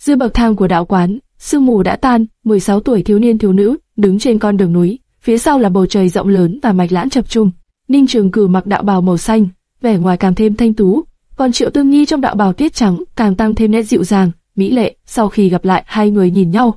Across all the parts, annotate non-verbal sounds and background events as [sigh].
Dưới bậc thang của đạo quán, sương mù đã tan, 16 tuổi thiếu niên thiếu nữ đứng trên con đường núi, phía sau là bầu trời rộng lớn và mạch lãng chập trung. Ninh Trường Cử mặc đạo bào màu xanh, vẻ ngoài càng thêm thanh tú, còn Triệu Tương Nhi trong đạo bào tuyết trắng càng tăng thêm nét dịu dàng, mỹ lệ. Sau khi gặp lại, hai người nhìn nhau,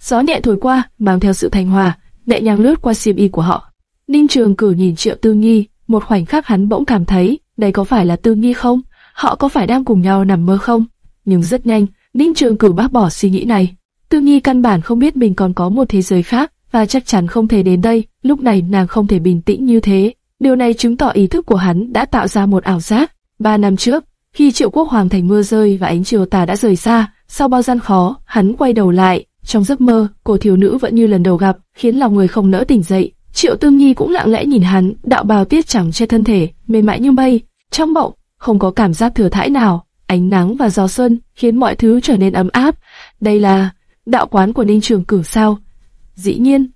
gió nhẹ thổi qua, mang theo sự thanh hòa, nhẹ nhàng lướt qua xiêm y của họ. Ninh Trường Cử nhìn Triệu Tương Nhi, một khoảnh khắc hắn bỗng cảm thấy, đây có phải là Tương Nhi không? Họ có phải đang cùng nhau nằm mơ không? Nhưng rất nhanh, Ninh Trường Cử bác bỏ suy nghĩ này. Tư Nhi căn bản không biết mình còn có một thế giới khác, và chắc chắn không thể đến đây. Lúc này nàng không thể bình tĩnh như thế. Điều này chứng tỏ ý thức của hắn đã tạo ra một ảo giác. Ba năm trước, khi Triệu Quốc Hoàng thành mưa rơi và ánh chiều tà đã rời xa, sau bao gian khó, hắn quay đầu lại. Trong giấc mơ, cô thiếu nữ vẫn như lần đầu gặp, khiến lòng người không nỡ tỉnh dậy. Triệu Tương Nhi cũng lặng lẽ nhìn hắn, đạo bào tiết chẳng che thân thể, mềm mại như mây. Trong mộng, không có cảm giác thừa thãi nào. Ánh nắng và gió xuân khiến mọi thứ trở nên ấm áp. Đây là đạo quán của Ninh Trường Cửu sao? Dĩ nhiên,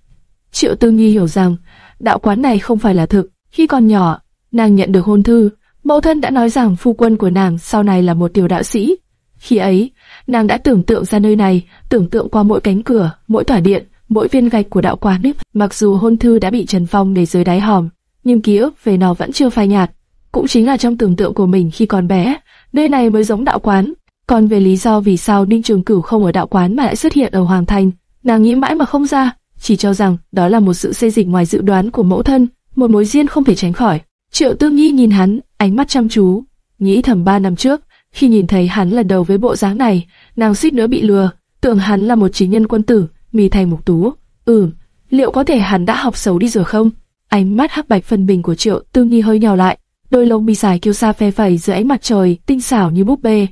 Triệu Tư Nhi hiểu rằng đạo quán này không phải là thực. Khi còn nhỏ, nàng nhận được hôn thư, mẫu thân đã nói rằng phu quân của nàng sau này là một tiểu đạo sĩ. Khi ấy, nàng đã tưởng tượng ra nơi này, tưởng tượng qua mỗi cánh cửa, mỗi tỏa điện, mỗi viên gạch của đạo quán. Mặc dù hôn thư đã bị Trần Phong để dưới đáy hòm, nhưng ký ức về nó vẫn chưa phai nhạt. Cũng chính là trong tưởng tượng của mình khi còn bé, nơi này mới giống đạo quán. Còn về lý do vì sao Ninh Trường Cửu không ở đạo quán mà lại xuất hiện ở Hoàng Thành, nàng nghĩ mãi mà không ra, chỉ cho rằng đó là một sự xây dịch ngoài dự đoán của mẫu thân, một mối duyên không thể tránh khỏi. Triệu Tương Nhi nhìn hắn, ánh mắt chăm chú, nghĩ thầm ba năm trước, khi nhìn thấy hắn lần đầu với bộ dáng này, nàng suýt nữa bị lừa, tưởng hắn là một chính nhân quân tử, mì thành mục tú. Ừ, liệu có thể hắn đã học xấu đi rồi không? Ánh mắt hắc bạch phân bình của Triệu Tương Nhi hơi nhào lại, đôi lông mi dài kiêu sa phe phẩy dưới ánh mặt trời, tinh xảo như búp bê.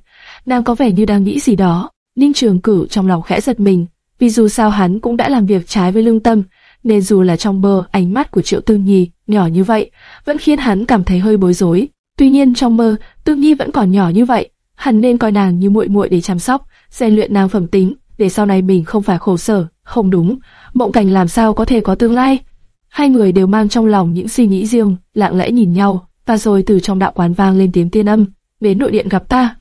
Nàng có vẻ như đang nghĩ gì đó. Ninh Trường Cửu trong lòng khẽ giật mình, vì dù sao hắn cũng đã làm việc trái với lương tâm, nên dù là trong mơ, ánh mắt của Triệu Tương Nhi nhỏ như vậy, vẫn khiến hắn cảm thấy hơi bối rối. Tuy nhiên trong mơ, Tương Nhi vẫn còn nhỏ như vậy, hắn nên coi nàng như muội muội để chăm sóc, rèn luyện nàng phẩm tính, để sau này mình không phải khổ sở. Không đúng, mộng cảnh làm sao có thể có tương lai? Hai người đều mang trong lòng những suy nghĩ riêng, lặng lẽ nhìn nhau, và rồi từ trong đạo quán vang lên tiếng tiên âm, đến nội điện gặp ta.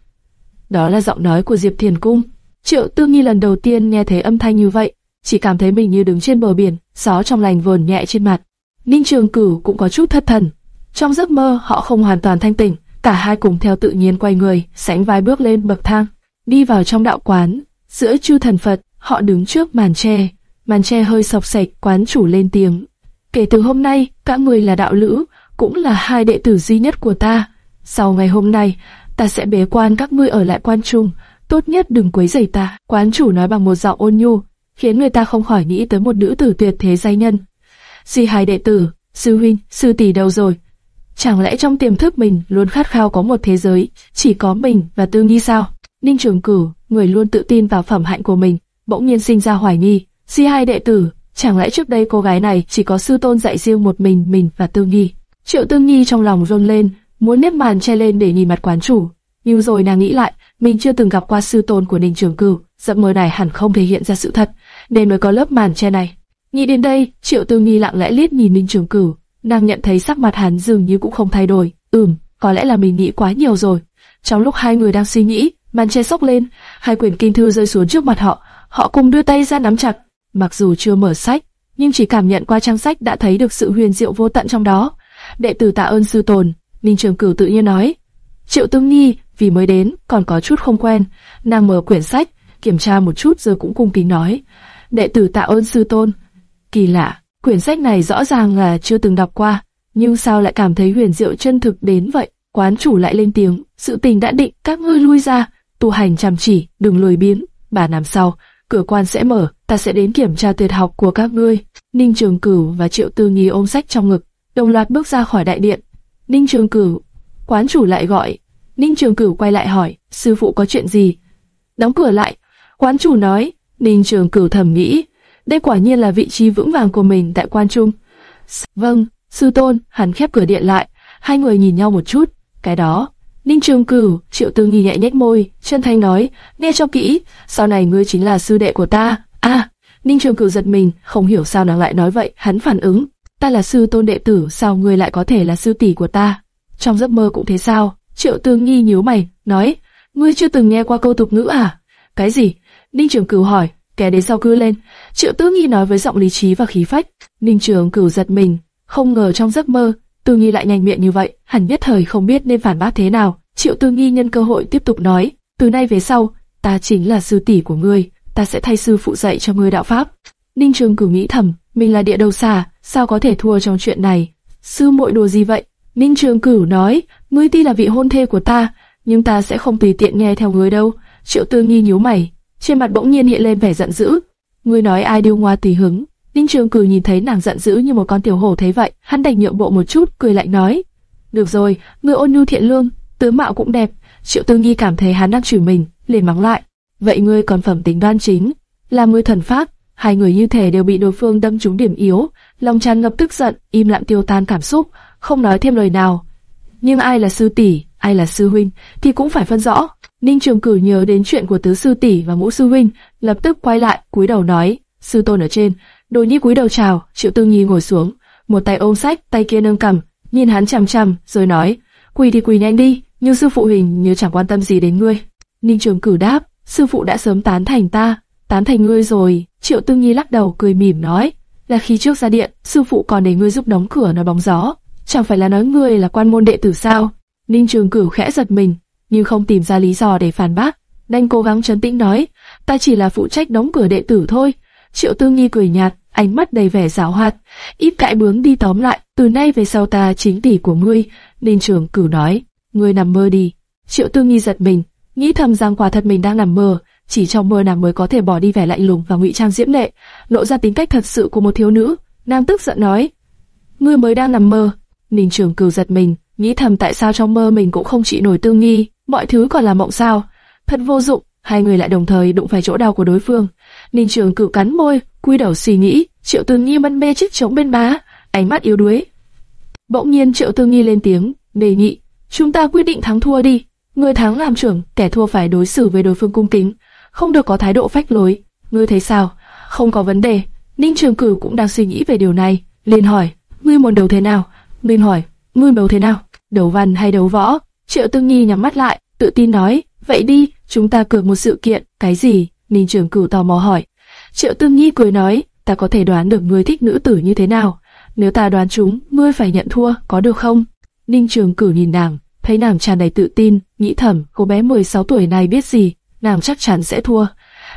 Đó là giọng nói của Diệp Thiền Cung. Triệu Tư Nhi lần đầu tiên nghe thấy âm thanh như vậy, chỉ cảm thấy mình như đứng trên bờ biển, gió trong lành vờn nhẹ trên mặt. Ninh Trường Cửu cũng có chút thất thần. Trong giấc mơ, họ không hoàn toàn thanh tỉnh, cả hai cùng theo tự nhiên quay người, sánh vai bước lên bậc thang, đi vào trong đạo quán. Giữa chư thần Phật, họ đứng trước màn tre, màn tre hơi sọc sạch, quán chủ lên tiếng. Kể từ hôm nay, cả người là đạo lữ, cũng là hai đệ tử duy nhất của ta. Sau ngày hôm nay, ta sẽ bế quan các ngươi ở lại quan trung, tốt nhất đừng quấy rầy ta. Quán chủ nói bằng một giọng ôn nhu, khiến người ta không khỏi nghĩ tới một nữ tử tuyệt thế giai nhân. Di hai đệ tử, sư huynh, sư tỷ đâu rồi? Chẳng lẽ trong tiềm thức mình luôn khát khao có một thế giới, chỉ có mình và Tương Nhi sao? Ninh Trường Cửu, người luôn tự tin vào phẩm hạnh của mình, bỗng nhiên sinh ra hoài nghi. Di hai đệ tử, chẳng lẽ trước đây cô gái này chỉ có sư tôn dạy riêng một mình mình và Tương Nhi? Triệu Tương Nhi trong lòng run lên, muốn nếp màn che lên để nhìn mặt quán chủ, nhưng rồi nàng nghĩ lại, mình chưa từng gặp qua sư tôn của Ninh Trường Cửu, giấc mơ này hẳn không thể hiện ra sự thật, nên mới có lớp màn che này. Nghĩ đến đây, Triệu Tương Nhi lặng lẽ liếc nhìn Ninh Trường Cửu, nàng nhận thấy sắc mặt hắn dường như cũng không thay đổi. Ừm, có lẽ là mình nghĩ quá nhiều rồi. Trong lúc hai người đang suy nghĩ, màn che sốc lên, hai quyển kinh thư rơi xuống trước mặt họ, họ cùng đưa tay ra nắm chặt. Mặc dù chưa mở sách, nhưng chỉ cảm nhận qua trang sách đã thấy được sự huyền diệu vô tận trong đó. Đệ tử tạ ơn sư tồn, Ninh Trường Cửu tự nhiên nói. Triệu Tương Nhi vì mới đến còn có chút không quen, nàng mở quyển sách, kiểm tra một chút rồi cũng cung kính nói. Đệ tử tạ ơn sư tôn. Kỳ lạ, quyển sách này rõ ràng là chưa từng đọc qua, nhưng sao lại cảm thấy huyền diệu chân thực đến vậy? Quán chủ lại lên tiếng, sự tình đã định, các ngươi lui ra, tu hành chăm chỉ, đừng lười biếng. Bà nằm sau, cửa quan sẽ mở, ta sẽ đến kiểm tra tuyệt học của các ngươi. Ninh Trường Cửu và Triệu Tư Nhi ôm sách trong ngực, đồng loạt bước ra khỏi đại điện. Ninh Trường Cửu, quán chủ lại gọi. Ninh Trường Cửu quay lại hỏi, sư phụ có chuyện gì? Đóng cửa lại, quán chủ nói. Ninh Trường Cửu thầm nghĩ, đây quả nhiên là vị trí vững vàng của mình tại quan trung. Vâng, sư tôn, hắn khép cửa điện lại, hai người nhìn nhau một chút. Cái đó, Ninh Trường Cửu, Triệu Tư Nghi nhẹ nhếch môi, chân thành nói, nghe cho kỹ, sau này ngươi chính là sư đệ của ta. À, Ninh Trường Cửu giật mình, không hiểu sao nàng lại nói vậy, hắn phản ứng, ta là sư tôn đệ tử, sao ngươi lại có thể là sư tỷ của ta? Trong giấc mơ cũng thế sao? Triệu tương Nghi nhíu mày, nói, ngươi chưa từng nghe qua câu tục ngữ à? Cái gì? Ninh Trường Cửu hỏi, kẻ đến sau cứ lên. Triệu tương Nghi nói với giọng lý trí và khí phách. Ninh Trường Cửu giật mình, không ngờ trong giấc mơ, tương Nghi lại nhanh miệng như vậy, hẳn biết thời không biết nên phản bác thế nào. Triệu tương Nghi nhân cơ hội tiếp tục nói, từ nay về sau, ta chính là sư tỷ của ngươi, ta sẽ thay sư phụ dạy cho ngươi đạo pháp. Ninh Trường Cửu nghĩ thầm, mình là địa đầu xà, sao có thể thua trong chuyện này? Sư muội đùa gì vậy? Ninh Trường Cửu nói, ngươi tuy là vị hôn thê của ta, nhưng ta sẽ không tùy tiện nghe theo ngươi đâu. Triệu Tư Nghi nhíu mày, trên mặt bỗng nhiên hiện lên vẻ giận dữ. Ngươi nói ai điêu ngoa tùy hứng? Ninh Trường Cửu nhìn thấy nàng giận dữ như một con tiểu hổ thấy vậy, hắn đành nhượng bộ một chút, cười lạnh nói: "Được rồi, ngươi ôn nhu thiện lương, tướng mạo cũng đẹp." Triệu Tư Nghi cảm thấy hắn đang chửi mình, liền mắng lại: "Vậy ngươi còn phẩm tính đoan chính, là ngươi thần pháp?" Hai người như thể đều bị đối phương đâm trúng điểm yếu, lòng tràn ngập tức giận, im lặng tiêu tan cảm xúc, không nói thêm lời nào. Nhưng ai là sư tỷ, ai là sư huynh thì cũng phải phân rõ. Ninh Trường Cử nhớ đến chuyện của tứ sư tỷ và ngũ sư huynh, lập tức quay lại, cúi đầu nói: "Sư tôn ở trên." Đồ Nhi cúi đầu chào, Triệu Tư Nhi ngồi xuống, một tay ôm sách, tay kia nâng cằm, nhìn hắn chằm chằm, rồi nói: "Quỳ thì quỳ nhanh đi, nhưng sư phụ hình như chẳng quan tâm gì đến ngươi." Ninh Trường Cử đáp: "Sư phụ đã sớm tán thành ta, tán thành ngươi rồi." Triệu Tư Nhi lắc đầu cười mỉm nói: "Là khi trước ra điện, sư phụ còn để ngươi giúp đóng cửa nói bóng gió, chẳng phải là nói ngươi là quan môn đệ tử sao?" Ninh Trường Cửu khẽ giật mình, nhưng không tìm ra lý do để phản bác, đành cố gắng trấn tĩnh nói: "Ta chỉ là phụ trách đóng cửa đệ tử thôi." Triệu Tư Nghi cười nhạt, ánh mắt đầy vẻ giáo hoạt, ít cãi bướng đi tóm lại, từ nay về sau ta chính tỷ của ngươi. Ninh Trường Cửu nói: "Ngươi nằm mơ đi." Triệu Tư Nghi giật mình, nghĩ thầm rằng quả thật mình đang nằm mơ, chỉ trong mơ nàng mới có thể bỏ đi vẻ lạnh lùng và ngụy trang diễm lệ, lộ ra tính cách thật sự của một thiếu nữ. Nàng tức giận nói: "Ngươi mới đang nằm mơ." Ninh Trường Cửu giật mình, nghĩ thầm tại sao trong mơ mình cũng không chịu nổi Tư Nghi, mọi thứ còn là mộng sao? Thật vô dụng, hai người lại đồng thời đụng phải chỗ đau của đối phương. Ninh Trường Cửu cắn môi, cúi đầu suy nghĩ. Triệu Tư Nghi mân mê chiếc trống bên má, ánh mắt yếu đuối. Bỗng nhiên Triệu Tư Nghi lên tiếng, đề nghị: chúng ta quyết định thắng thua đi. Người thắng làm trưởng, kẻ thua phải đối xử với đối phương cung kính, không được có thái độ phách lối. Ngươi thấy sao? Không có vấn đề. Ninh Trường Cửu cũng đang suy nghĩ về điều này, liền hỏi: ngươi muốn đấu thế nào? Ninh hỏi: ngươi đấu thế nào? Đấu văn hay đấu võ? Triệu tương Nghi nhắm mắt lại, tự tin nói: vậy đi, chúng ta cược một sự kiện. Cái gì? Ninh Trường Cửu tò mò hỏi. Triệu tương Nghi cười nói: ta có thể đoán được ngươi thích nữ tử như thế nào. Nếu ta đoán chúng, ngươi phải nhận thua, có được không? Ninh Trường Cửu nhìn nàng, thấy nàng tràn đầy tự tin, nghĩ thầm, cô bé 16 tuổi này biết gì, nàng chắc chắn sẽ thua.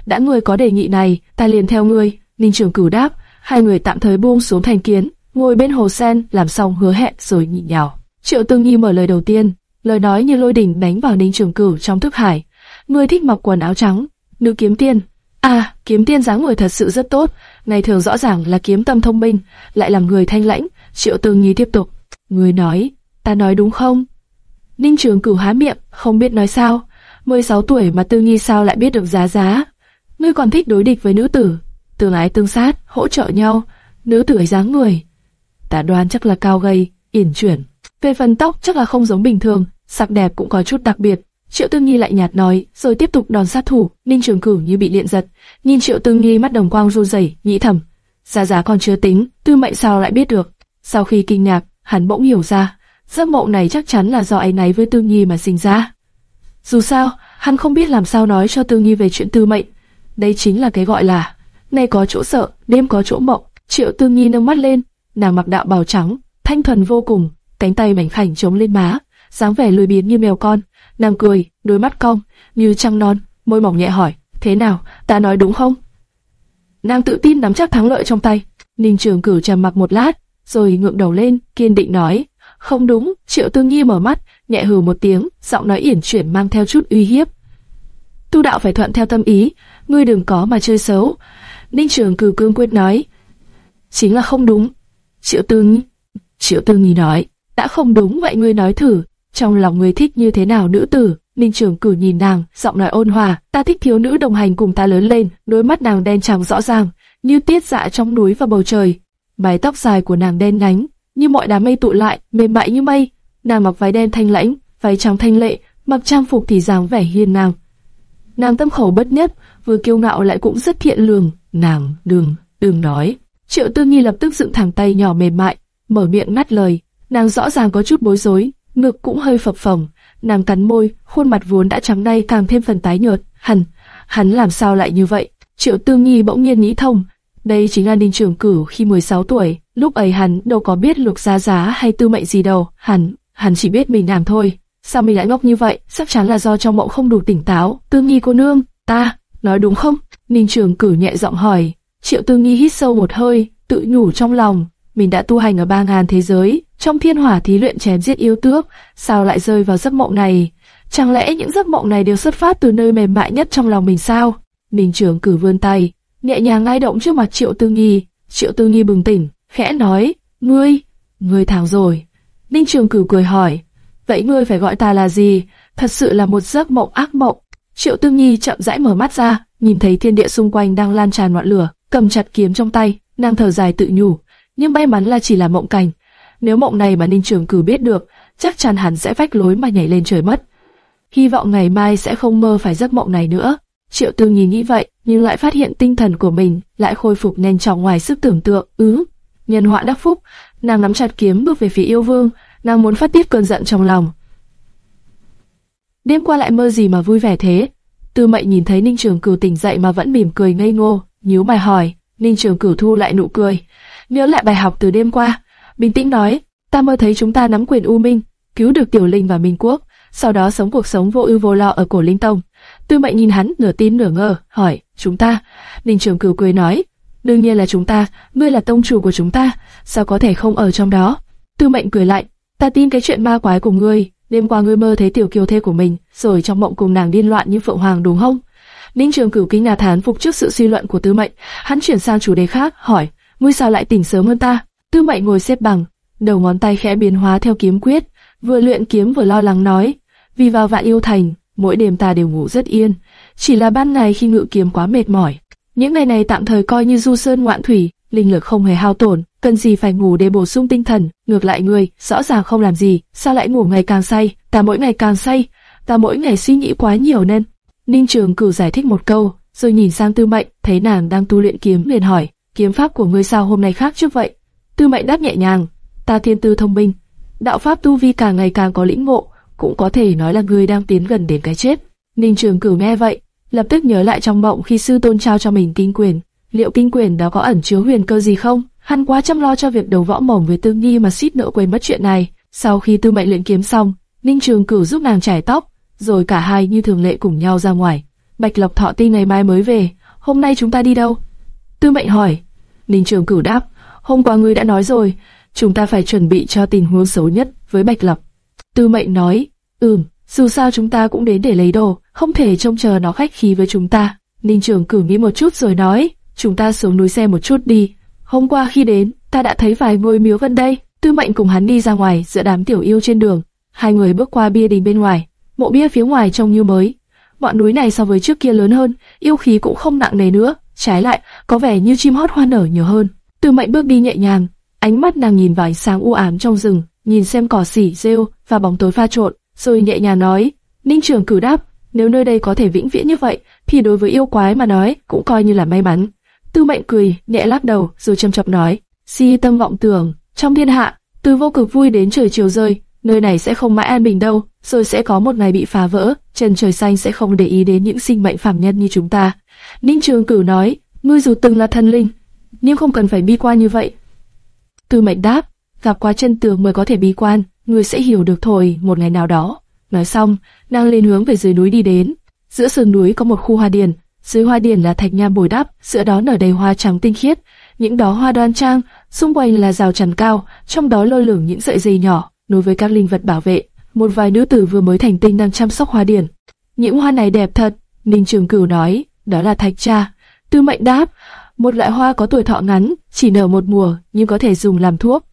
Đã ngươi có đề nghị này, ta liền theo ngươi. Ninh Trường Cửu đáp, hai người tạm thời buông xuống thành kiến, ngồi bên hồ sen, làm xong hứa hẹn rồi nhịn nhào. Triệu Tương Nhi mở lời đầu tiên, lời nói như lôi đỉnh đánh vào Ninh Trường Cửu trong thức hải. Ngươi thích mặc quần áo trắng, nữ kiếm tiên. À, kiếm tiên dáng người thật sự rất tốt, ngày thường rõ ràng là kiếm tâm thông minh, lại làm người thanh lãnh. Triệu Tương Nhi tiếp tục, ngươi nói, ta nói đúng không? Ninh Trường Cửu há miệng, không biết nói sao. 16 tuổi mà Tư nghi sao lại biết được giá giá? Ngươi còn thích đối địch với nữ tử, tương ái tương sát, hỗ trợ nhau. Nữ tử dáng người, tả đoan chắc là cao gầy, yển chuyển. Về phần tóc chắc là không giống bình thường, sắc đẹp cũng có chút đặc biệt. Triệu Tương Nhi lại nhạt nói, rồi tiếp tục đòn sát thủ. Ninh Trường Cửu như bị điện giật, nhìn Triệu Tương Nhi mắt đồng quang run rẩy, nghĩ thầm, giá giá còn chưa tính, Tư Mệnh sao lại biết được? Sau khi kinh ngạc, hắn bỗng hiểu ra, giấc mộng này chắc chắn là do ấy náy với Tương Nhi mà sinh ra. Dù sao, hắn không biết làm sao nói cho Tương Nhi về chuyện Tư Mệnh. Đây chính là cái gọi là, nay có chỗ sợ, đêm có chỗ mộng. Triệu Tương Nhi nâng mắt lên, nàng mặc đạo bào trắng, thanh thuần vô cùng, cánh tay mảnh khảnh chống lên má, dáng vẻ lười biếng như mèo con. Nàng cười, đôi mắt cong, như trăng non, môi mỏng nhẹ hỏi, thế nào, ta nói đúng không? Nàng tự tin nắm chắc thắng lợi trong tay. Ninh Trường Cửu trầm mặc một lát, rồi ngượng đầu lên, kiên định nói, không đúng. Triệu Tương Nhi mở mắt, nhẹ hừ một tiếng, giọng nói yển chuyển mang theo chút uy hiếp. Tu đạo phải thuận theo tâm ý, ngươi đừng có mà chơi xấu. Ninh Trường Cửu cương quyết nói, chính là không đúng. Triệu Tương, Triệu Tương Nhi nói, đã không đúng vậy ngươi nói thử, trong lòng ngươi thích như thế nào nữ tử? Ninh Trường Cửu nhìn nàng, giọng nói ôn hòa, ta thích thiếu nữ đồng hành cùng ta lớn lên, đôi mắt nàng đen trắng rõ ràng, như tiết dạ trong núi và bầu trời. Mái tóc dài của nàng đen nhánh, như mọi đám mây tụ lại, mềm mại như mây. Nàng mặc váy đen thanh lãnh, váy trắng thanh lệ, mặc trang phục thì dáng vẻ hiền nàng. Nàng tâm khẩu bất nhất, vừa kiêu ngạo lại cũng rất thiện lương. Nàng, đừng, đừng nói. Triệu Tư nghi lập tức dựng thẳng tay nhỏ mềm mại, mở miệng ngắt lời. Nàng rõ ràng có chút bối rối, ngực cũng hơi phập phồng. Nàng cắn môi, khuôn mặt vốn đã trắng nay càng thêm phần tái nhợt. Hẳn, hắn làm sao lại như vậy? Triệu Tư Nghi bỗng nhiên nghĩ thông, đây chính là Ninh Trường Cửu khi 16 tuổi, lúc ấy hắn đâu có biết Lục Giá Giá hay Tư Mệnh gì đâu, hắn, hắn chỉ biết mình làm thôi. Sao mình lại ngốc như vậy? Chắc chắn là do trong mộng không đủ tỉnh táo. Tư Nghi cô nương, ta, nói đúng không? Ninh Trường cử nhẹ giọng hỏi. Triệu Tư Nghi hít sâu một hơi, tự nhủ trong lòng, mình đã tu hành ở ba ngàn thế giới, trong thiên hỏa thí luyện chém giết yêu tước, sao lại rơi vào giấc mộng này? Chẳng lẽ những giấc mộng này đều xuất phát từ nơi mềm mại nhất trong lòng mình sao? Ninh Trường cử vươn tay, nhẹ nhàng lay động trước mặt Triệu Tư Nghi. Triệu Tư Nghi bừng tỉnh, khẽ nói, ngươi, ngươi thảo rồi. Ninh Trường Cửu cười hỏi, vậy ngươi phải gọi ta là gì? Thật sự là một giấc mộng ác mộng. Triệu tương nhi chậm rãi mở mắt ra, nhìn thấy thiên địa xung quanh đang lan tràn ngọn lửa, cầm chặt kiếm trong tay, nàng thở dài tự nhủ, nhưng may mắn là chỉ là mộng cảnh. Nếu mộng này mà Ninh Trường Cửu biết được, chắc chắn hắn sẽ vách lối mà nhảy lên trời mất. Hy vọng ngày mai sẽ không mơ phải giấc mộng này nữa. Triệu tương Nhi nghĩ vậy, nhưng lại phát hiện tinh thần của mình lại khôi phục nhanh chóng ngoài sức tưởng tượng. Ứ, nhân họa đắc phúc, nàng nắm chặt kiếm bước về phía yêu vương, nàng muốn phát tiết cơn giận trong lòng. Đêm qua lại mơ gì mà vui vẻ thế? Tư Mệnh nhìn thấy Ninh Trường Cửu tỉnh dậy mà vẫn mỉm cười ngây ngô, nhíu mày hỏi. Ninh Trường Cửu thu lại nụ cười, nhớ lại bài học từ đêm qua, bình tĩnh nói: Ta mơ thấy chúng ta nắm quyền U Minh, cứu được Tiểu Linh và Minh Quốc, sau đó sống cuộc sống vô ưu vô lo ở cổ Linh Tông. Tư Mệnh nhìn hắn nửa tin nửa ngờ, hỏi, chúng ta? Ninh Trường Cửu cười nói, đương nhiên là chúng ta, ngươi là tông chủ của chúng ta, sao có thể không ở trong đó? Tư Mệnh cười lạnh, ta tin cái chuyện ma quái của ngươi, đêm qua ngươi mơ thấy tiểu kiều thê của mình, rồi trong mộng cùng nàng điên loạn như phượng hoàng đúng không? Ninh Trường Cửu kinh ngạc thán phục trước sự suy luận của Tư Mệnh, hắn chuyển sang chủ đề khác, hỏi, ngươi sao lại tỉnh sớm hơn ta? Tư Mệnh ngồi xếp bằng, đầu ngón tay khẽ biến hóa theo kiếm quyết, vừa luyện kiếm vừa lo lắng nói, vì vào vạn yêu thành, mỗi đêm ta đều ngủ rất yên, chỉ là ban ngày khi ngự kiếm quá mệt mỏi. Những ngày này tạm thời coi như du sơn ngoạn thủy, linh lực không hề hao tổn, cần gì phải ngủ để bổ sung tinh thần. Ngược lại ngươi, rõ ràng không làm gì, sao lại ngủ ngày càng say? Ta mỗi ngày càng say, ta mỗi ngày suy nghĩ quá nhiều nên. Ninh Trường Cửu giải thích một câu, rồi nhìn sang Tư Mệnh, thấy nàng đang tu luyện kiếm liền hỏi, kiếm pháp của ngươi sao hôm nay khác trước vậy? Tư Mệnh đáp nhẹ nhàng, ta thiên tư thông minh, đạo pháp tu vi càng ngày càng có lĩnh ngộ, cũng có thể nói là ngươi đang tiến gần đến cái chết. Ninh Trường Cửu nghe vậy, lập tức nhớ lại trong mộng khi sư tôn trao cho mình kinh quyền, liệu kinh quyền đó có ẩn chứa huyền cơ gì không? Hắn quá chăm lo cho việc đấu võ mồm với Tư Nghi mà suýt nợ quên mất chuyện này. Sau khi Tư Mệnh luyện kiếm xong, Ninh Trường Cửu giúp nàng chải tóc, rồi cả hai như thường lệ cùng nhau ra ngoài. Bạch Lộc Thọ tin ngày mai mới về, hôm nay chúng ta đi đâu? Tư Mệnh hỏi. Ninh Trường Cửu đáp, hôm qua ngươi đã nói rồi, chúng ta phải chuẩn bị cho tình huống xấu nhất với Bạch Lộc. Tư Mệnh nói, ừm, dù sao chúng ta cũng đến để lấy đồ, không thể trông chờ nó khách khí với chúng ta. Ninh trưởng cử nghĩ một chút rồi nói, chúng ta xuống núi xe một chút đi. Hôm qua khi đến, ta đã thấy vài ngôi miếu gần đây. Tư Mệnh cùng hắn đi ra ngoài giữa đám tiểu yêu trên đường. Hai người bước qua bia đình bên ngoài, mộ bia phía ngoài trông như mới. Ngọn núi này so với trước kia lớn hơn, yêu khí cũng không nặng nề nữa, trái lại có vẻ như chim hót hoa nở nhiều hơn. Tư Mệnh bước đi nhẹ nhàng, ánh mắt nàng nhìn vào ánh sáng u ám trong rừng, nhìn xem cỏ xỉ, rêu và bóng tối pha trộn, rồi nhẹ nhàng nói, Ninh Trường cử đáp, nếu nơi đây có thể vĩnh viễn như vậy, thì đối với yêu quái mà nói, cũng coi như là may mắn. Tư Mệnh cười, nhẹ lắc đầu, rồi châm chọc nói, si tâm vọng tưởng, trong thiên hạ, từ vô cực vui đến trời chiều rơi, nơi này sẽ không mãi an bình đâu, rồi sẽ có một ngày bị phá vỡ, chân trời xanh sẽ không để ý đến những sinh mệnh phàm nhân như chúng ta. Ninh Trường Cửu nói, ngươi dù từng là thần linh, nhưng không cần phải bi quan như vậy. Tư Mệnh đáp, gặp qua chân tường mới có thể bi quan, ngươi sẽ hiểu được thôi một ngày nào đó. Nói xong, nàng lên hướng về dưới núi đi đến. Giữa sườn núi có một khu hoa điền, dưới hoa điền là thạch nham bồi đắp, giữa đó nở đầy hoa trắng tinh khiết, những đó hoa đoan trang, xung quanh là rào chắn cao, trong đó lôi lửng những sợi dây nhỏ, nối với các linh vật bảo vệ. Một vài nữ tử vừa mới thành tinh đang chăm sóc hoa điền. Những hoa này đẹp thật, Ninh Trường Cửu nói, đó là thạch cha. Tư Mệnh đáp, một loại hoa có tuổi thọ ngắn, chỉ nở một mùa nhưng có thể dùng làm thuốc.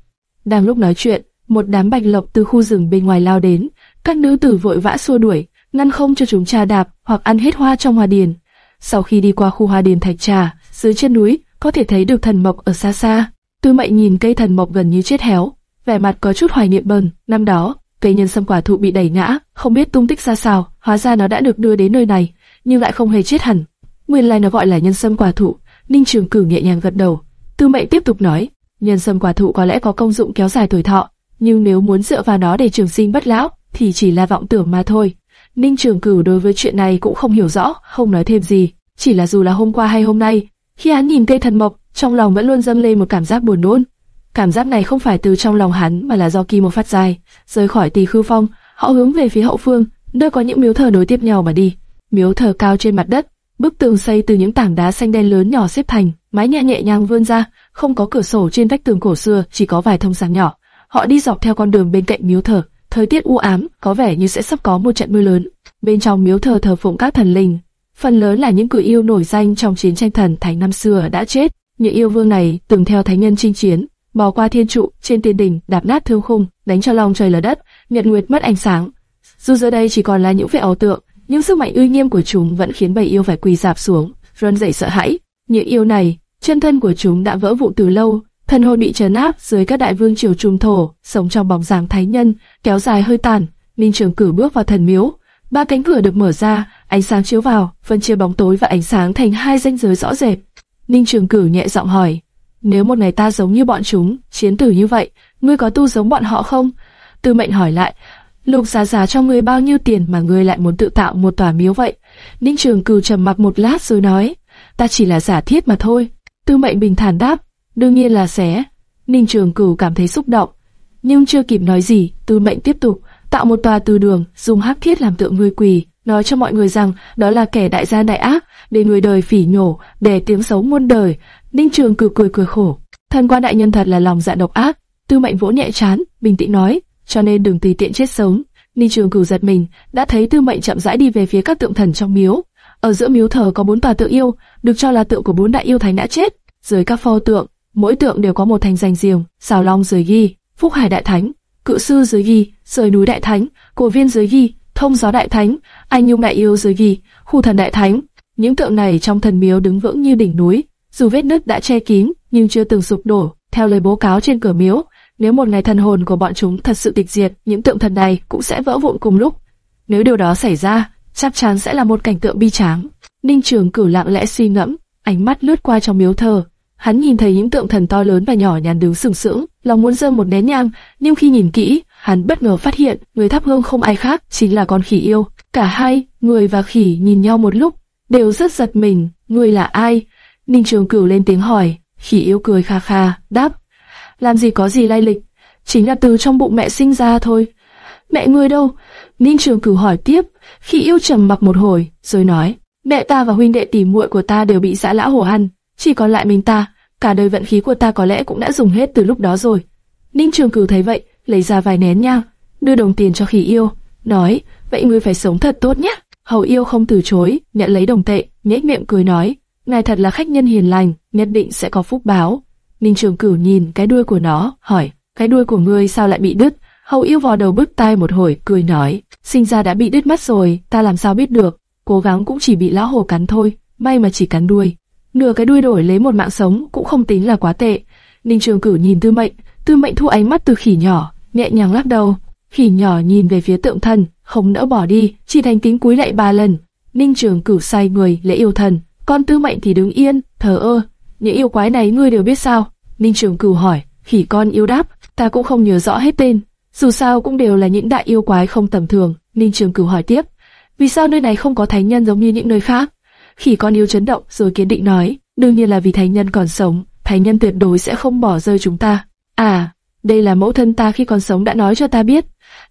Đang lúc nói chuyện, một đám bạch lộc từ khu rừng bên ngoài lao đến, các nữ tử vội vã xua đuổi, ngăn không cho chúng trà đạp hoặc ăn hết hoa trong hoa điền. Sau khi đi qua khu hoa điền thạch trà, dưới chân núi có thể thấy được thần mộc ở xa xa. Tư Mệnh nhìn cây thần mộc gần như chết héo, vẻ mặt có chút hoài niệm bần. Năm đó, cây nhân sâm quả thụ bị đẩy ngã, không biết tung tích ra sao, hóa ra nó đã được đưa đến nơi này, nhưng lại không hề chết hẳn. Nguyên lai nó gọi là nhân sâm quả thụ. Ninh Trường Cử nhẹ nhàng gật đầu. Tư Mệnh tiếp tục nói, nhân sâm quả thụ có lẽ có công dụng kéo dài tuổi thọ, nhưng nếu muốn dựa vào nó để trường sinh bất lão, thì chỉ là vọng tưởng mà thôi. Ninh Trường Cửu đối với chuyện này cũng không hiểu rõ, không nói thêm gì. Chỉ là dù là hôm qua hay hôm nay, khi hắn nhìn cây thần mộc, trong lòng vẫn luôn dâng lên một cảm giác buồn nôn. Cảm giác này không phải từ trong lòng hắn mà là do kim một phát dài, rời khỏi tỳ khư phong, họ hướng về phía hậu phương, nơi có những miếu thờ nối tiếp nhau mà đi. Miếu thờ cao trên mặt đất, bức tường xây từ những tảng đá xanh đen lớn nhỏ xếp thành, mái nhà nhẹ nhàng vươn ra, không có cửa sổ trên vách tường cổ xưa, chỉ có vài thông sáng nhỏ. Họ đi dọc theo con đường bên cạnh miếu thờ, thời tiết u ám, có vẻ như sẽ sắp có một trận mưa lớn. Bên trong miếu thờ thờ phụng các thần linh, phần lớn là những cử yêu nổi danh trong chiến tranh thần thánh năm xưa đã chết. Những yêu vương này từng theo thánh nhân chinh chiến, bò qua thiên trụ trên tiên đỉnh, đạp nát thương khung, đánh cho lòng trời lở đất, nhật nguyệt mất ánh sáng. Dù giờ đây chỉ còn là những vẻ ảo tượng, nhưng sức mạnh uy nghiêm của chúng vẫn khiến bầy yêu phải quỳ dạp xuống, run rẩy sợ hãi. Những yêu này, chân thân của chúng đã vỡ vụn từ lâu, Thần hồn bị trấn áp dưới các đại vương triều trung thổ, sống trong bóng dáng thái nhân, kéo dài hơi tàn. Ninh Trường Cử bước vào thần miếu, ba cánh cửa được mở ra, ánh sáng chiếu vào, phân chia bóng tối và ánh sáng thành hai ranh giới rõ rệt. Ninh Trường Cử nhẹ giọng hỏi, nếu một ngày ta giống như bọn chúng, chiến tử như vậy, ngươi có tu giống bọn họ không? Tư mệnh hỏi lại, lục giá giá cho ngươi bao nhiêu tiền mà ngươi lại muốn tự tạo một tòa miếu vậy? Ninh Trường Cử trầm mặc một lát rồi nói, ta chỉ là giả thiết mà thôi. Tư mệnh bình thản đáp, đương nhiên là sẽ. Ninh Trường Cửu cảm thấy xúc động, nhưng chưa kịp nói gì, Tư Mệnh tiếp tục tạo một tòa từ đường, dùng hắc thiết làm tượng người quỳ, nói cho mọi người rằng đó là kẻ đại gia đại ác, để người đời phỉ nhổ, để tiếng xấu muôn đời. Ninh Trường Cửu cười cười khổ, thần quan đại nhân thật là lòng dạ độc ác. Tư Mệnh vỗ nhẹ chán, bình tĩnh nói, cho nên đừng tùy tiện chết sống. Ninh Trường Cửu giật mình, đã thấy Tư Mệnh chậm rãi đi về phía các tượng thần trong miếu. Ở giữa miếu thờ có bốn tòa tượng yêu, được cho là tượng của bốn đại yêu thánh đã chết. Dưới các pho tượng, mỗi tượng đều có một thành danh riêng. Xào Long dưới ghi, Phúc Hải Đại Thánh, Cự Sư dưới ghi, rời Núi Đại Thánh, Cổ Viên dưới ghi, Thông Gió Đại Thánh, Anh Nhung Đại Yêu dưới ghi, Khu Thần Đại Thánh. Những tượng này trong thần miếu đứng vững như đỉnh núi, dù vết nứt đã che kín nhưng chưa từng sụp đổ. Theo lời bố cáo trên cửa miếu, nếu một ngày thần hồn của bọn chúng thật sự tịch diệt, những tượng thần này cũng sẽ vỡ vụn cùng lúc. Nếu điều đó xảy ra, chắc chắn sẽ là một cảnh tượng bi tráng. Ninh Trường Cửu lặng lẽ suy ngẫm, ánh mắt lướt qua trong miếu thờ. Hắn nhìn thấy những tượng thần to lớn và nhỏ nhắn đứng sừng sững, lòng muốn dâng một nén nhang, nhưng khi nhìn kỹ, hắn bất ngờ phát hiện người thắp hương không ai khác, chính là con khỉ yêu. Cả hai, người và khỉ nhìn nhau một lúc, đều rất giật mình. Người là ai? Ninh Trường Cửu lên tiếng hỏi. Khỉ yêu cười kha kha, đáp: làm gì có gì lai lịch, chính là từ trong bụng mẹ sinh ra thôi. Mẹ ngươi đâu? Ninh Trường Cửu hỏi tiếp. Khỉ yêu trầm mặc một hồi, rồi nói: Mẹ ta và huynh đệ tỷ muội của ta đều bị dã lão hổ ăn, chỉ còn lại mình ta, cả đời vận khí của ta có lẽ cũng đã dùng hết từ lúc đó rồi. Ninh Trường Cửu thấy vậy, lấy ra vài nén nhang, đưa đồng tiền cho khỉ yêu, nói, vậy ngươi phải sống thật tốt nhé. Hầu yêu không từ chối, nhận lấy đồng tệ, nhếch miệng cười nói, ngài thật là khách nhân hiền lành, nhất định sẽ có phúc báo. Ninh Trường Cửu nhìn cái đuôi của nó, hỏi, cái đuôi của ngươi sao lại bị đứt? Hầu yêu vò đầu bứt tai một hồi, cười nói, sinh ra đã bị đứt mất rồi, ta làm sao biết được? cố gắng cũng chỉ bị lão hổ cắn thôi, may mà chỉ cắn đuôi. Nửa cái đuôi đổi lấy một mạng sống cũng không tính là quá tệ. Ninh Trường Cửu nhìn Tư Mệnh, Tư Mệnh thu ánh mắt từ khỉ nhỏ, nhẹ nhàng lắc đầu. Khỉ nhỏ nhìn về phía tượng thần, không nỡ bỏ đi, chỉ thành kính cúi lạy ba lần. Ninh Trường Cửu sai người lễ yêu thần, con Tư Mệnh thì đứng yên, thờ ơ. Những yêu quái này ngươi đều biết sao? Ninh Trường Cửu hỏi. Khỉ con yêu đáp, ta cũng không nhớ rõ hết tên. Dù sao cũng đều là những đại yêu quái không tầm thường. Ninh Trường Cửu hỏi tiếp, vì sao nơi này không có thánh nhân giống như những nơi khác? Khỉ con yêu chấn động rồi kiên định nói, đương nhiên là vì thánh nhân còn sống, thánh nhân tuyệt đối sẽ không bỏ rơi chúng ta. À, đây là mẫu thân ta khi còn sống đã nói cho ta biết.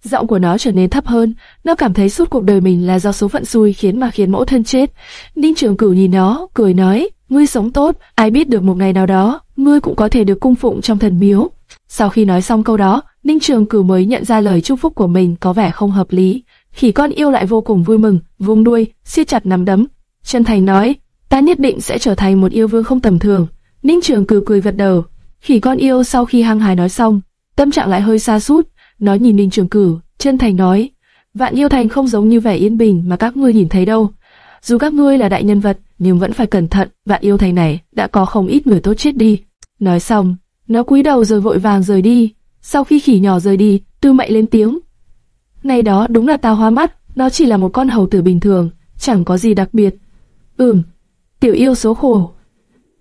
Giọng của nó trở nên thấp hơn, nó cảm thấy suốt cuộc đời mình là do số phận xui khiến mà khiến mẫu thân chết. Ninh Trường Cửu nhìn nó, cười nói, ngươi sống tốt, ai biết được một ngày nào đó, ngươi cũng có thể được cung phụng trong thần miếu. Sau khi nói xong câu đó, Ninh Trường Cửu mới nhận ra lời chúc phúc của mình có vẻ không hợp lý. Khỉ con yêu lại vô cùng vui mừng, vung đuôi, siết chặt nắm đấm. Chân thành nói, ta nhất định sẽ trở thành một yêu vương không tầm thường. Ninh Trường cười cười gật đầu. Khỉ con yêu sau khi hăng hái nói xong, tâm trạng lại hơi xa sút nó nhìn Ninh Trường Cử, chân thành nói, vạn yêu thành không giống như vẻ yên bình mà các ngươi nhìn thấy đâu. Dù các ngươi là đại nhân vật, nhưng vẫn phải cẩn thận, vạn yêu thành này đã có không ít người tốt chết đi. Nói xong, nó cúi đầu rồi vội vàng rời đi. Sau khi khỉ nhỏ rời đi, Tư Mệnh lên tiếng, Ngày đó đúng là tao hoa mắt, nó chỉ là một con hầu tử bình thường, chẳng có gì đặc biệt. Ừm, tiểu yêu số khổ.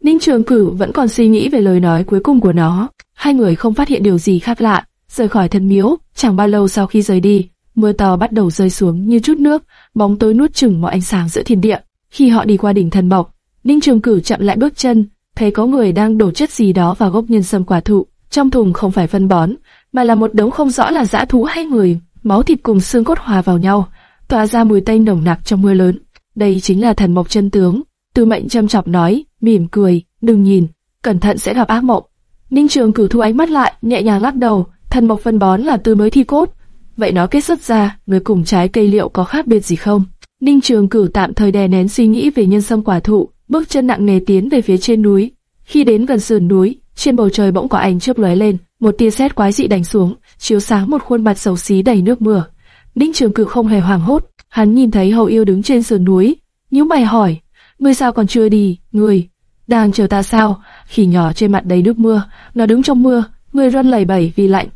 Ninh Trường Cửu vẫn còn suy nghĩ về lời nói cuối cùng của nó. Hai người không phát hiện điều gì khác lạ, rời khỏi thần miếu. Chẳng bao lâu sau khi rời đi, mưa to bắt đầu rơi xuống như chút nước, bóng tối nuốt chửng mọi ánh sáng giữa thiên địa. Khi họ đi qua đỉnh thần mộc, Ninh Trường Cửu chậm lại bước chân, thấy có người đang đổ chất gì đó vào gốc nhân sâm quả thụ. Trong thùng không phải phân bón, mà là một đống không rõ là dã thú hay người, máu thịt cùng xương cốt hòa vào nhau, tỏa ra mùi tanh nồng nặc trong mưa lớn. Đây chính là thần mộc chân tướng. Tư Mệnh châm chọc nói, mỉm cười, đừng nhìn, cẩn thận sẽ gặp ác mộng. Ninh Trường Cửu thu ánh mắt lại, nhẹ nhàng lắc đầu, thần mộc phân bón là từ mới thi cốt. Vậy nó kết xuất ra, người cùng trái cây liệu có khác biệt gì không? Ninh Trường Cửu tạm thời đè nén suy nghĩ về nhân sâm quả thụ, bước chân nặng nề tiến về phía trên núi. Khi đến gần sườn núi, trên bầu trời bỗng có ánh chớp lóe lên, một tia sét quái dị đánh xuống, chiếu sáng một khuôn mặt xấu xí đầy nước mưa. Ninh Trường Cửu không hề hoảng hốt, hắn nhìn thấy Hầu Yêu đứng trên sườn núi, nhíu mày hỏi: "Ngươi sao còn chưa đi? Ngươi đang chờ ta sao?" Khỉ nhỏ trên mặt đầy nước mưa, nó đứng trong mưa, người run lẩy bẩy vì lạnh.